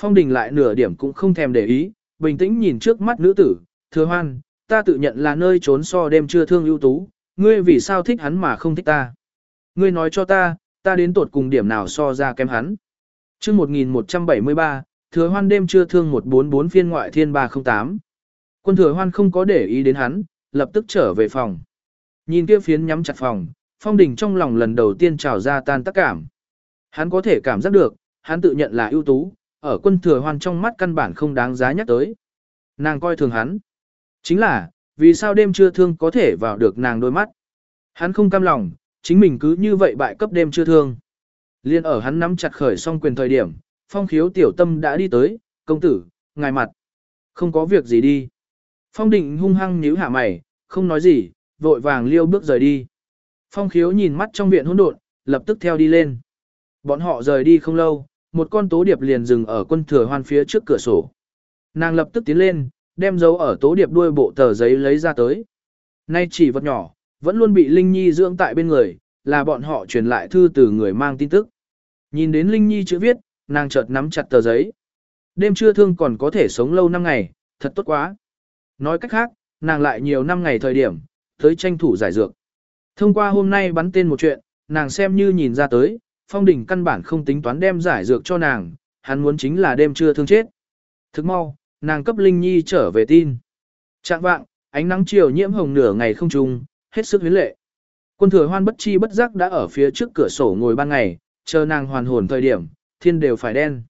Phong đình lại nửa điểm cũng không thèm để ý, bình tĩnh nhìn trước mắt nữ tử, thừa hoan, ta tự nhận là nơi trốn so đêm chưa thương ưu tú, ngươi vì sao thích hắn mà không thích ta. Ngươi nói cho ta, ta đến tột cùng điểm nào so ra kém hắn. chương 1173, thừa hoan đêm chưa thương 144 phiên ngoại thiên 308. Quân thừa hoan không có để ý đến hắn, lập tức trở về phòng. Nhìn kia phiến nhắm chặt phòng, phong đình trong lòng lần đầu tiên trào ra tan tác cảm. Hắn có thể cảm giác được, hắn tự nhận là ưu tú, ở quân thừa hoan trong mắt căn bản không đáng giá nhắc tới. Nàng coi thường hắn. Chính là, vì sao đêm chưa thương có thể vào được nàng đôi mắt. Hắn không cam lòng, chính mình cứ như vậy bại cấp đêm chưa thương. Liên ở hắn nắm chặt khởi xong quyền thời điểm, phong khiếu tiểu tâm đã đi tới, công tử, ngài mặt. Không có việc gì đi. Phong định hung hăng nhíu hạ mày, không nói gì, vội vàng liêu bước rời đi. Phong khiếu nhìn mắt trong viện hỗn độn, lập tức theo đi lên. Bọn họ rời đi không lâu, một con tố điệp liền dừng ở quân thừa hoan phía trước cửa sổ. Nàng lập tức tiến lên, đem dấu ở tố điệp đuôi bộ tờ giấy lấy ra tới. Nay chỉ vật nhỏ, vẫn luôn bị Linh Nhi dưỡng tại bên người, là bọn họ truyền lại thư từ người mang tin tức. Nhìn đến Linh Nhi chữ viết, nàng chợt nắm chặt tờ giấy. Đêm trưa thương còn có thể sống lâu năm ngày, thật tốt quá. Nói cách khác, nàng lại nhiều năm ngày thời điểm, tới tranh thủ giải dược. Thông qua hôm nay bắn tên một chuyện, nàng xem như nhìn ra tới, phong đình căn bản không tính toán đem giải dược cho nàng, hắn muốn chính là đêm trưa thương chết. Thức mau, nàng cấp Linh Nhi trở về tin. Trạng vạng, ánh nắng chiều nhiễm hồng nửa ngày không trùng, hết sức huyến lệ. Quân thừa hoan bất chi bất giác đã ở phía trước cửa sổ ngồi ban ngày, chờ nàng hoàn hồn thời điểm, thiên đều phải đen.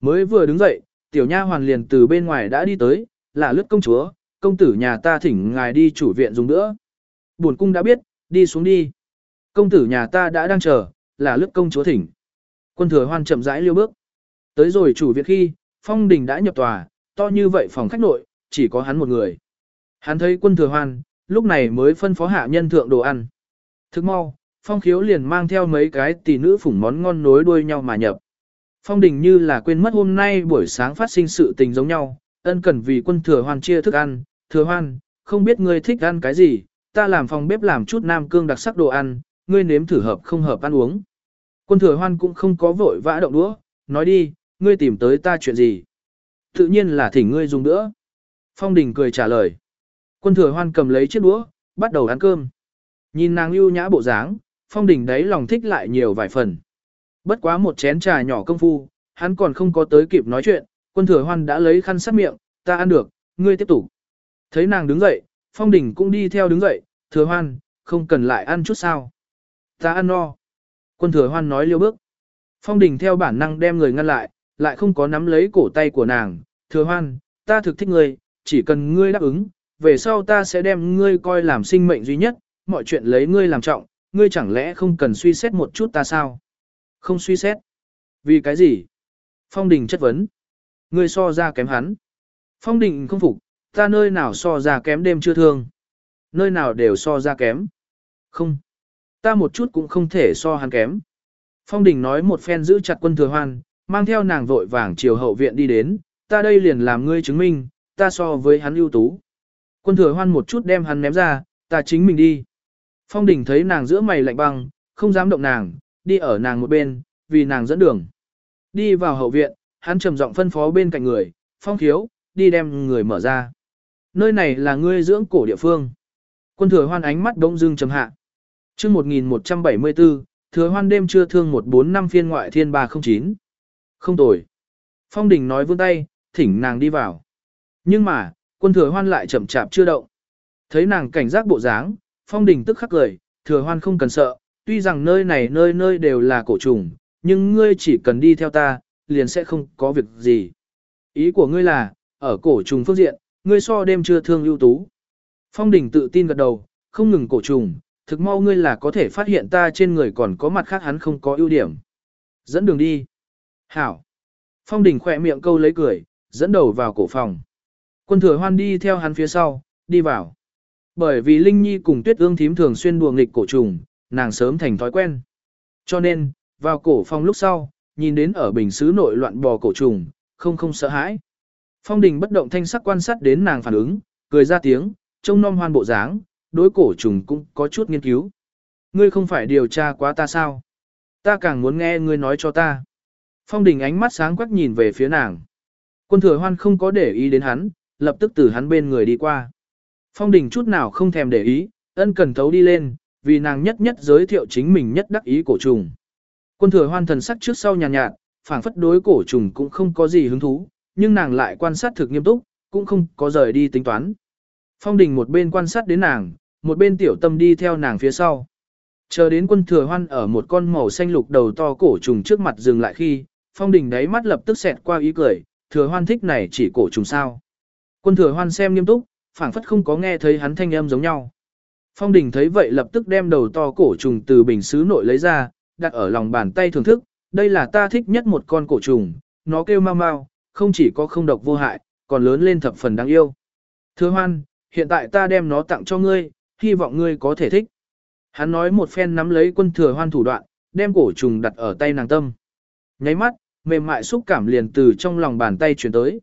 Mới vừa đứng dậy, tiểu nha hoàn liền từ bên ngoài đã đi tới, là lướt công chúa, công tử nhà ta thỉnh ngài đi chủ viện dùng nữa. Buồn cung đã biết, đi xuống đi. Công tử nhà ta đã đang chờ, là lức công chúa thỉnh. Quân thừa hoan chậm rãi liêu bước. Tới rồi chủ viện khi, phong đình đã nhập tòa, to như vậy phòng khách nội, chỉ có hắn một người. Hắn thấy quân thừa hoan, lúc này mới phân phó hạ nhân thượng đồ ăn. Thức mau, phong khiếu liền mang theo mấy cái tỷ nữ phủng món ngon nối đuôi nhau mà nhập. Phong đình như là quên mất hôm nay buổi sáng phát sinh sự tình giống nhau, ân cần vì quân thừa hoan chia thức ăn, thừa hoan, không biết ngươi thích ăn cái gì, ta làm phòng bếp làm chút nam cương đặc sắc đồ ăn, ngươi nếm thử hợp không hợp ăn uống. Quân thừa hoan cũng không có vội vã động đũa, nói đi, ngươi tìm tới ta chuyện gì. Tự nhiên là thỉnh ngươi dùng nữa. Phong đình cười trả lời. Quân thừa hoan cầm lấy chiếc đũa, bắt đầu ăn cơm. Nhìn nàng ưu nhã bộ dáng, phong đình đấy lòng thích lại nhiều vài phần. Bất quá một chén trà nhỏ công phu, hắn còn không có tới kịp nói chuyện, quân thừa hoan đã lấy khăn sát miệng, ta ăn được, ngươi tiếp tục. Thấy nàng đứng dậy, phong đình cũng đi theo đứng dậy, thừa hoan, không cần lại ăn chút sao. Ta ăn no. Quân thừa hoan nói liêu bước. Phong đình theo bản năng đem người ngăn lại, lại không có nắm lấy cổ tay của nàng. Thừa hoan, ta thực thích ngươi, chỉ cần ngươi đáp ứng, về sau ta sẽ đem ngươi coi làm sinh mệnh duy nhất, mọi chuyện lấy ngươi làm trọng, ngươi chẳng lẽ không cần suy xét một chút ta sao? Không suy xét. Vì cái gì? Phong đình chất vấn. Ngươi so ra kém hắn. Phong đình không phục, ta nơi nào so ra kém đêm chưa thương. Nơi nào đều so ra kém. Không. Ta một chút cũng không thể so hắn kém. Phong đình nói một phen giữ chặt quân thừa hoan, mang theo nàng vội vàng chiều hậu viện đi đến, ta đây liền làm ngươi chứng minh, ta so với hắn ưu tú. Quân thừa hoan một chút đem hắn ném ra, ta chính mình đi. Phong đình thấy nàng giữa mày lạnh băng, không dám động nàng, đi ở nàng một bên, vì nàng dẫn đường. Đi vào hậu viện, hắn trầm giọng phân phó bên cạnh người, phong thiếu, đi đem người mở ra. Nơi này là ngươi dưỡng cổ địa phương. Quân thừa hoan ánh mắt đông dưng trầm hạ. Trước 1174, thừa hoan đêm trưa thương 145 phiên ngoại thiên 309. Không tồi. Phong đình nói vươn tay, thỉnh nàng đi vào. Nhưng mà, quân thừa hoan lại chậm chạp chưa động. Thấy nàng cảnh giác bộ dáng, phong đình tức khắc cười, thừa hoan không cần sợ, tuy rằng nơi này nơi nơi đều là cổ trùng, nhưng ngươi chỉ cần đi theo ta, liền sẽ không có việc gì. Ý của ngươi là, ở cổ trùng phương diện, ngươi so đêm chưa thương ưu tú. Phong đình tự tin gật đầu, không ngừng cổ trùng, thực mau ngươi là có thể phát hiện ta trên người còn có mặt khác hắn không có ưu điểm. Dẫn đường đi. Hảo. Phong đình khỏe miệng câu lấy cười, dẫn đầu vào cổ phòng. Quân thừa hoan đi theo hắn phía sau, đi vào. Bởi vì Linh Nhi cùng Tuyết Ương thím thường xuyên đùa nghịch cổ trùng, nàng sớm thành thói quen. Cho nên, vào cổ phòng lúc sau, nhìn đến ở bình xứ nội loạn bò cổ trùng, không không sợ hãi. Phong đình bất động thanh sắc quan sát đến nàng phản ứng, cười ra tiếng, trông non hoan bộ dáng, đối cổ trùng cũng có chút nghiên cứu. Ngươi không phải điều tra quá ta sao? Ta càng muốn nghe ngươi nói cho ta. Phong đình ánh mắt sáng quắc nhìn về phía nàng. Quân thừa hoan không có để ý đến hắn, lập tức từ hắn bên người đi qua. Phong đình chút nào không thèm để ý, ân cần thấu đi lên, vì nàng nhất nhất giới thiệu chính mình nhất đắc ý cổ trùng. Quân thừa hoan thần sắc trước sau nhàn nhạt, nhạt phảng phất đối cổ trùng cũng không có gì hứng thú, nhưng nàng lại quan sát thực nghiêm túc, cũng không có rời đi tính toán. Phong đình một bên quan sát đến nàng, một bên tiểu tâm đi theo nàng phía sau. Chờ đến quân thừa hoan ở một con màu xanh lục đầu to cổ trùng trước mặt dừng lại khi, phong đình đáy mắt lập tức xẹt qua ý cười, thừa hoan thích này chỉ cổ trùng sao. Quân thừa hoan xem nghiêm túc, phảng phất không có nghe thấy hắn thanh âm giống nhau. Phong đình thấy vậy lập tức đem đầu to cổ trùng từ bình xứ nội lấy ra, đặt ở lòng bàn tay thưởng thức, đây là ta thích nhất một con cổ trùng, nó kêu mau mau, không chỉ có không độc vô hại, còn lớn lên thập phần đáng yêu. Thừa hoan, hiện tại ta đem nó tặng cho ngươi, hy vọng ngươi có thể thích. Hắn nói một phen nắm lấy quân thừa hoan thủ đoạn, đem cổ trùng đặt ở tay nàng tâm. Nháy mắt, mềm mại xúc cảm liền từ trong lòng bàn tay chuyển tới.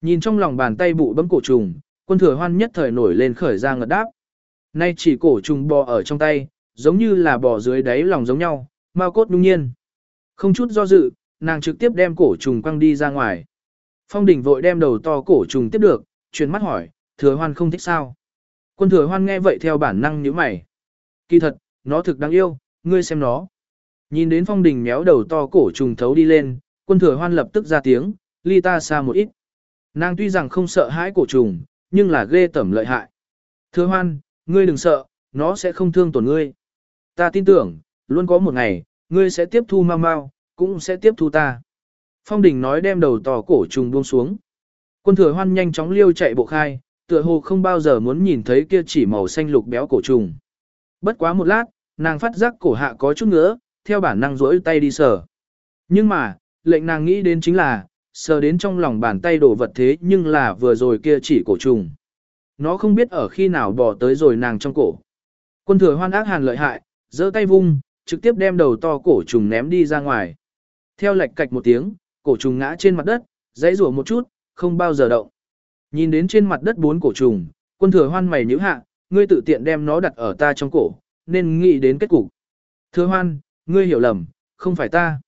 Nhìn trong lòng bàn tay bụ bấm cổ trùng, quân thừa hoan nhất thời nổi lên khởi ra ngật đáp. Nay chỉ cổ trùng bò ở trong tay, giống như là bò dưới đáy lòng giống nhau, mau cốt nhung nhiên. Không chút do dự, nàng trực tiếp đem cổ trùng quăng đi ra ngoài. Phong đỉnh vội đem đầu to cổ trùng tiếp được, chuyển mắt hỏi, thừa hoan không thích sao. Quân thừa hoan nghe vậy theo bản năng nhíu mày. Kỳ thật, nó thực đáng yêu, ngươi xem nó. Nhìn đến phong đình méo đầu to cổ trùng thấu đi lên, quân thừa hoan lập tức ra tiếng, ly ta xa một ít. Nàng tuy rằng không sợ hãi cổ trùng, nhưng là ghê tẩm lợi hại. Thừa hoan, ngươi đừng sợ, nó sẽ không thương tổn ngươi. Ta tin tưởng, luôn có một ngày, ngươi sẽ tiếp thu mau mau, cũng sẽ tiếp thu ta. Phong đình nói đem đầu to cổ trùng buông xuống. Quân thừa hoan nhanh chóng liêu chạy bộ khai, tựa hồ không bao giờ muốn nhìn thấy kia chỉ màu xanh lục béo cổ trùng. Bất quá một lát, nàng phát giác cổ hạ có chút nữa, theo bản năng duỗi tay đi sờ. Nhưng mà, lệnh nàng nghĩ đến chính là, sờ đến trong lòng bàn tay đổ vật thế nhưng là vừa rồi kia chỉ cổ trùng. Nó không biết ở khi nào bỏ tới rồi nàng trong cổ. Quân thừa hoan ác hàn lợi hại, giơ tay vung, trực tiếp đem đầu to cổ trùng ném đi ra ngoài. Theo lệch cạch một tiếng, cổ trùng ngã trên mặt đất, dãy rủa một chút, không bao giờ động. Nhìn đến trên mặt đất bốn cổ trùng, quân thừa hoan mày nhíu hạ, ngươi tự tiện đem nó đặt ở ta trong cổ, nên nghĩ đến kết cục. Thừa hoan, ngươi hiểu lầm, không phải ta.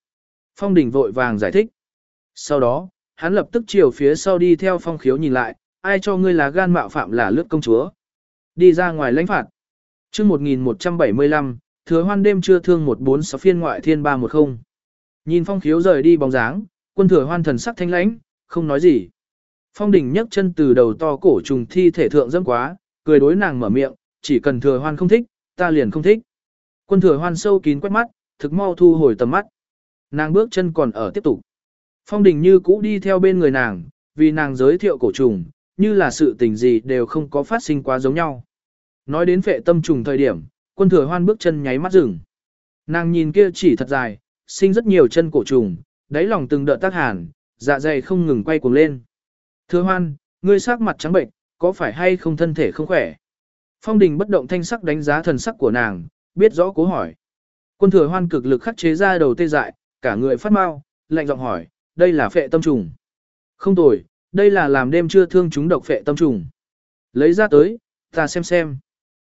Phong đình vội vàng giải thích. Sau đó, hắn lập tức chiều phía sau đi theo phong khiếu nhìn lại, ai cho ngươi là gan mạo phạm là lướt công chúa. Đi ra ngoài lãnh phạt. chương 1175, thừa hoan đêm trưa thương 146 phiên ngoại thiên 310. Nhìn phong khiếu rời đi bóng dáng, quân thừa hoan thần sắc thanh lãnh, không nói gì. Phong đình nhấc chân từ đầu to cổ trùng thi thể thượng dâm quá, cười đối nàng mở miệng, chỉ cần thừa hoan không thích, ta liền không thích. Quân thừa hoan sâu kín quét mắt, thực mau thu hồi tầm mắt. Nàng bước chân còn ở tiếp tục. Phong đình như cũ đi theo bên người nàng, vì nàng giới thiệu cổ trùng, như là sự tình gì đều không có phát sinh quá giống nhau. Nói đến phệ tâm trùng thời điểm, quân thừa hoan bước chân nháy mắt rừng. Nàng nhìn kia chỉ thật dài, sinh rất nhiều chân cổ trùng, đáy lòng từng đợt tác hàn, dạ dày không ngừng quay cuồng lên. Thừa hoan, ngươi sắc mặt trắng bệnh, có phải hay không thân thể không khỏe? Phong đình bất động thanh sắc đánh giá thần sắc của nàng, biết rõ cố hỏi. Quân thừa hoan cực lực khắc chế ra đầu tê dại, cả người phát mau, lạnh giọng hỏi, đây là phệ tâm trùng. Không tồi, đây là làm đêm chưa thương chúng độc phệ tâm trùng. Lấy ra tới, ta xem xem.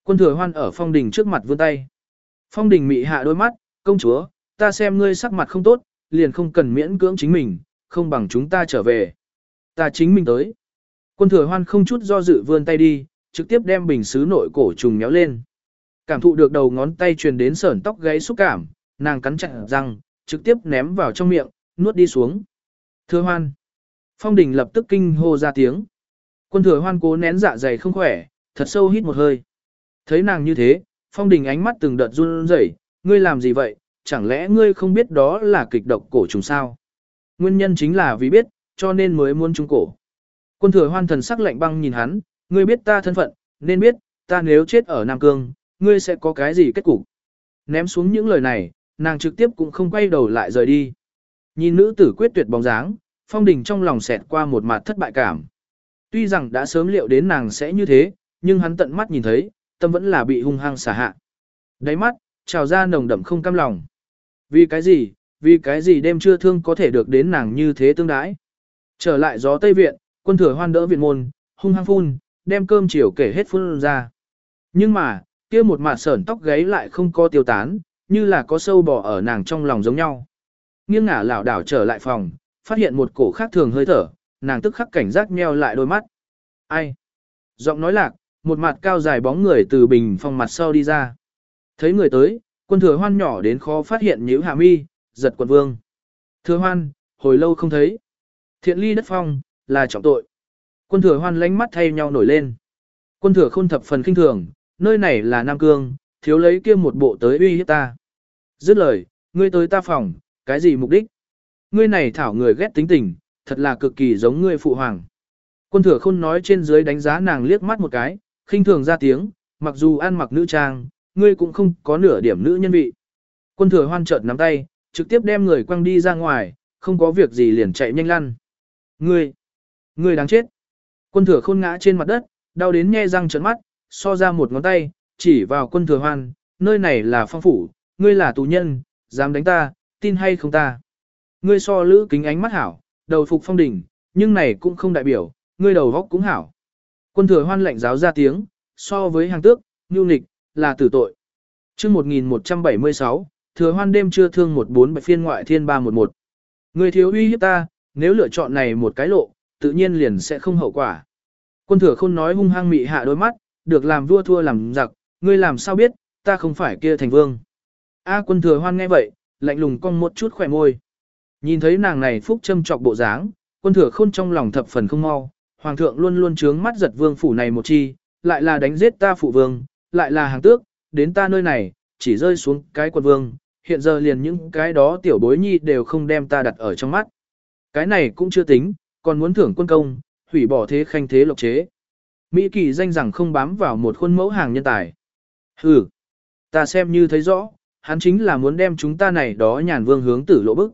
Quân thừa hoan ở phong đình trước mặt vươn tay. Phong đình mị hạ đôi mắt, công chúa, ta xem ngươi sắc mặt không tốt, liền không cần miễn cưỡng chính mình, không bằng chúng ta trở về. Ta chính mình tới. Quân thừa hoan không chút do dự vươn tay đi, trực tiếp đem bình xứ nội cổ trùng nhéo lên. Cảm thụ được đầu ngón tay truyền đến sởn tóc gáy xúc cảm, nàng cắn chặt răng, trực tiếp ném vào trong miệng, nuốt đi xuống. Thừa hoan. Phong đình lập tức kinh hô ra tiếng. Quân thừa hoan cố nén dạ dày không khỏe, thật sâu hít một hơi. Thấy nàng như thế, phong đình ánh mắt từng đợt run rẩy, ngươi làm gì vậy, chẳng lẽ ngươi không biết đó là kịch độc cổ trùng sao? Nguyên nhân chính là vì biết, cho nên mới muốn trung cổ. Quân thừa hoan thần sắc lạnh băng nhìn hắn, ngươi biết ta thân phận, nên biết, ta nếu chết ở Nam Cương, ngươi sẽ có cái gì kết cục. Ném xuống những lời này, nàng trực tiếp cũng không quay đầu lại rời đi. Nhìn nữ tử quyết tuyệt bóng dáng, phong đình trong lòng xẹt qua một mặt thất bại cảm. Tuy rằng đã sớm liệu đến nàng sẽ như thế, nhưng hắn tận mắt nhìn thấy, tâm vẫn là bị hung hăng xả hạ. Đáy mắt, trào ra nồng đậm không cam lòng. Vì cái gì, vì cái gì đêm chưa thương có thể được đến nàng như thế tương đái. Trở lại gió Tây Viện, quân thừa hoan đỡ viện môn, hung hăng phun, đem cơm chiều kể hết phun ra. Nhưng mà, kia một mặt sởn tóc gáy lại không có tiêu tán, như là có sâu bò ở nàng trong lòng giống nhau. Nghiêng ngả lảo đảo trở lại phòng, phát hiện một cổ khác thường hơi thở, nàng tức khắc cảnh giác nheo lại đôi mắt. Ai? Giọng nói lạc, một mặt cao dài bóng người từ bình phòng mặt sau đi ra. Thấy người tới, quân thừa hoan nhỏ đến khó phát hiện nhíu hạ mi, giật quần vương. Thừa hoan, hồi lâu không thấy. Thiện ly đất phong, là trọng tội. Quân thừa hoan lánh mắt thay nhau nổi lên. Quân thừa khôn thập phần kinh thường, nơi này là Nam Cương, thiếu lấy kia một bộ tới uy hiếp ta. Dứt lời, ngươi tới ta phòng, cái gì mục đích? Ngươi này thảo người ghét tính tình, thật là cực kỳ giống ngươi phụ hoàng. Quân thừa khôn nói trên dưới đánh giá nàng liếc mắt một cái, khinh thường ra tiếng, mặc dù ăn mặc nữ trang, ngươi cũng không có nửa điểm nữ nhân vị. Quân thừa hoan chợt nắm tay, trực tiếp đem người quăng đi ra ngoài, không có việc gì liền chạy nhanh lăn. Ngươi, ngươi đáng chết. Quân thừa khôn ngã trên mặt đất, đau đến nhe răng trợn mắt, so ra một ngón tay, chỉ vào quân thừa hoan, nơi này là phong phủ, ngươi là tù nhân, dám đánh ta, tin hay không ta. Ngươi so lữ kính ánh mắt hảo, đầu phục phong đỉnh, nhưng này cũng không đại biểu, ngươi đầu góc cũng hảo. Quân thừa hoan lệnh giáo ra tiếng, so với hàng tước, nhu nịch, là tử tội. chương 1176, thừa hoan đêm chưa thương một bốn bạch phiên ngoại thiên ba một một. Ngươi thiếu uy hiếp ta, nếu lựa chọn này một cái lộ, tự nhiên liền sẽ không hậu quả. Quân thừa khôn nói hung hăng mị hạ đôi mắt, được làm vua thua làm giặc, ngươi làm sao biết, ta không phải kia thành vương. A quân thừa hoan nghe vậy, lạnh lùng cong một chút khỏe môi. Nhìn thấy nàng này phúc châm trọc bộ dáng, quân thừa khôn trong lòng thập phần không mau, hoàng thượng luôn luôn trướng mắt giật vương phủ này một chi, lại là đánh giết ta phụ vương, lại là hàng tước, đến ta nơi này, chỉ rơi xuống cái quân vương, hiện giờ liền những cái đó tiểu bối nhi đều không đem ta đặt ở trong mắt. Cái này cũng chưa tính, còn muốn thưởng quân công, hủy bỏ thế khanh thế lộc chế. Mỹ kỳ danh rằng không bám vào một khuôn mẫu hàng nhân tài. Hừ, ta xem như thấy rõ, hắn chính là muốn đem chúng ta này đó nhàn vương hướng tử lộ bức.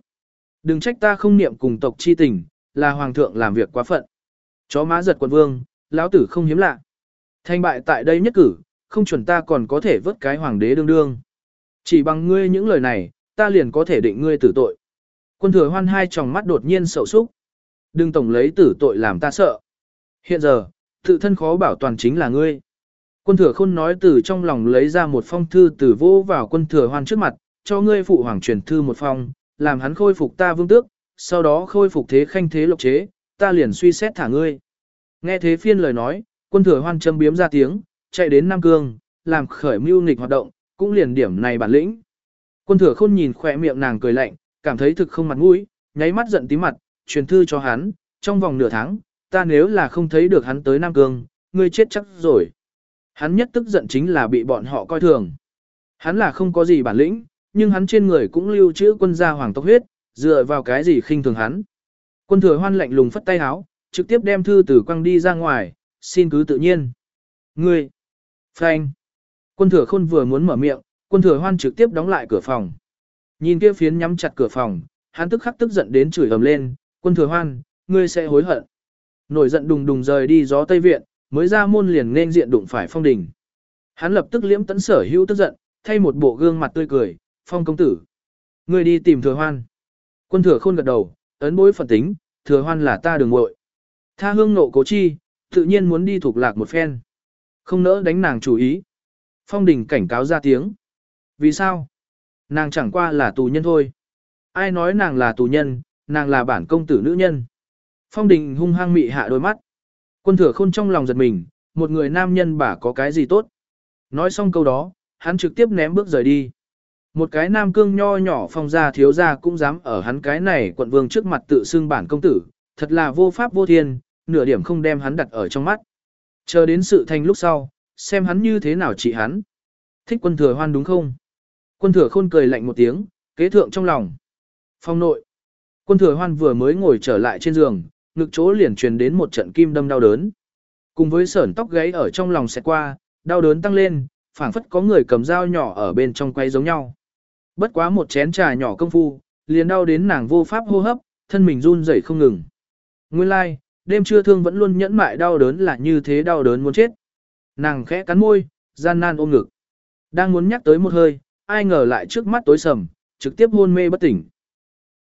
Đừng trách ta không niệm cùng tộc chi tình, là hoàng thượng làm việc quá phận. Chó má giật quận vương, lão tử không hiếm lạ. Thanh bại tại đây nhất cử, không chuẩn ta còn có thể vớt cái hoàng đế đương đương. Chỉ bằng ngươi những lời này, ta liền có thể định ngươi tử tội. Quân thừa hoan hai tròng mắt đột nhiên sầu súc. Đừng tổng lấy tử tội làm ta sợ. Hiện giờ, tự thân khó bảo toàn chính là ngươi. Quân thừa khôn nói từ trong lòng lấy ra một phong thư từ vô vào quân thừa hoan trước mặt, cho ngươi phụ hoàng truyền thư một phong, làm hắn khôi phục ta vương tước, sau đó khôi phục thế khanh thế lộc chế, ta liền suy xét thả ngươi. Nghe thế phiên lời nói, quân thừa hoan châm biếm ra tiếng, chạy đến Nam Cương, làm khởi mưu nghịch hoạt động, cũng liền điểm này bản lĩnh. Quân thừa khôn nhìn khỏe miệng nàng cười lạnh, cảm thấy thực không mặt mũi, nháy mắt giận tí mặt, truyền thư cho hắn, trong vòng nửa tháng, ta nếu là không thấy được hắn tới Nam Cương, ngươi chết chắc rồi. Hắn nhất tức giận chính là bị bọn họ coi thường. Hắn là không có gì bản lĩnh, nhưng hắn trên người cũng lưu trữ quân gia hoàng tộc huyết, dựa vào cái gì khinh thường hắn. Quân thừa hoan lạnh lùng phất tay háo, trực tiếp đem thư từ quăng đi ra ngoài, xin cứ tự nhiên. Ngươi! Frank! Quân thừa khôn vừa muốn mở miệng, quân thừa hoan trực tiếp đóng lại cửa phòng. Nhìn kia phiến nhắm chặt cửa phòng, hắn tức khắc tức giận đến chửi ầm lên, quân thừa hoan, ngươi sẽ hối hận. Nổi giận đùng đùng rời đi gió Tây Viện, mới ra môn liền nên diện đụng phải phong đình. Hắn lập tức liễm tấn sở hữu tức giận, thay một bộ gương mặt tươi cười, phong công tử. Ngươi đi tìm thừa hoan. Quân thừa khôn gật đầu, ấn bối phận tính, thừa hoan là ta đường muội Tha hương nộ cố chi, tự nhiên muốn đi thuộc lạc một phen. Không nỡ đánh nàng chủ ý. Phong đình cảnh cáo ra tiếng. Vì sao? Nàng chẳng qua là tù nhân thôi. Ai nói nàng là tù nhân, nàng là bản công tử nữ nhân. Phong đình hung hăng mị hạ đôi mắt. Quân thừa khôn trong lòng giật mình, một người nam nhân bả có cái gì tốt. Nói xong câu đó, hắn trực tiếp ném bước rời đi. Một cái nam cương nho nhỏ phong gia thiếu gia cũng dám ở hắn cái này quận vương trước mặt tự xưng bản công tử, thật là vô pháp vô thiên, nửa điểm không đem hắn đặt ở trong mắt. Chờ đến sự thành lúc sau, xem hắn như thế nào trị hắn. Thích quân thừa hoan đúng không? Quân thừa khôn cười lạnh một tiếng, kế thượng trong lòng. Phong nội. Quân thừa hoan vừa mới ngồi trở lại trên giường, ngực chỗ liền truyền đến một trận kim đâm đau đớn. Cùng với sởn tóc gáy ở trong lòng sẽ qua, đau đớn tăng lên, phảng phất có người cầm dao nhỏ ở bên trong quay giống nhau. Bất quá một chén trà nhỏ công phu, liền đau đến nàng vô pháp hô hấp, thân mình run rẩy không ngừng. Nguyên lai, like, đêm trưa thương vẫn luôn nhẫn mại đau đớn là như thế đau đớn muốn chết. Nàng khẽ cắn môi, gian nan ôm ngực. Đang muốn nhắc tới một hơi, ai ngờ lại trước mắt tối sầm, trực tiếp hôn mê bất tỉnh.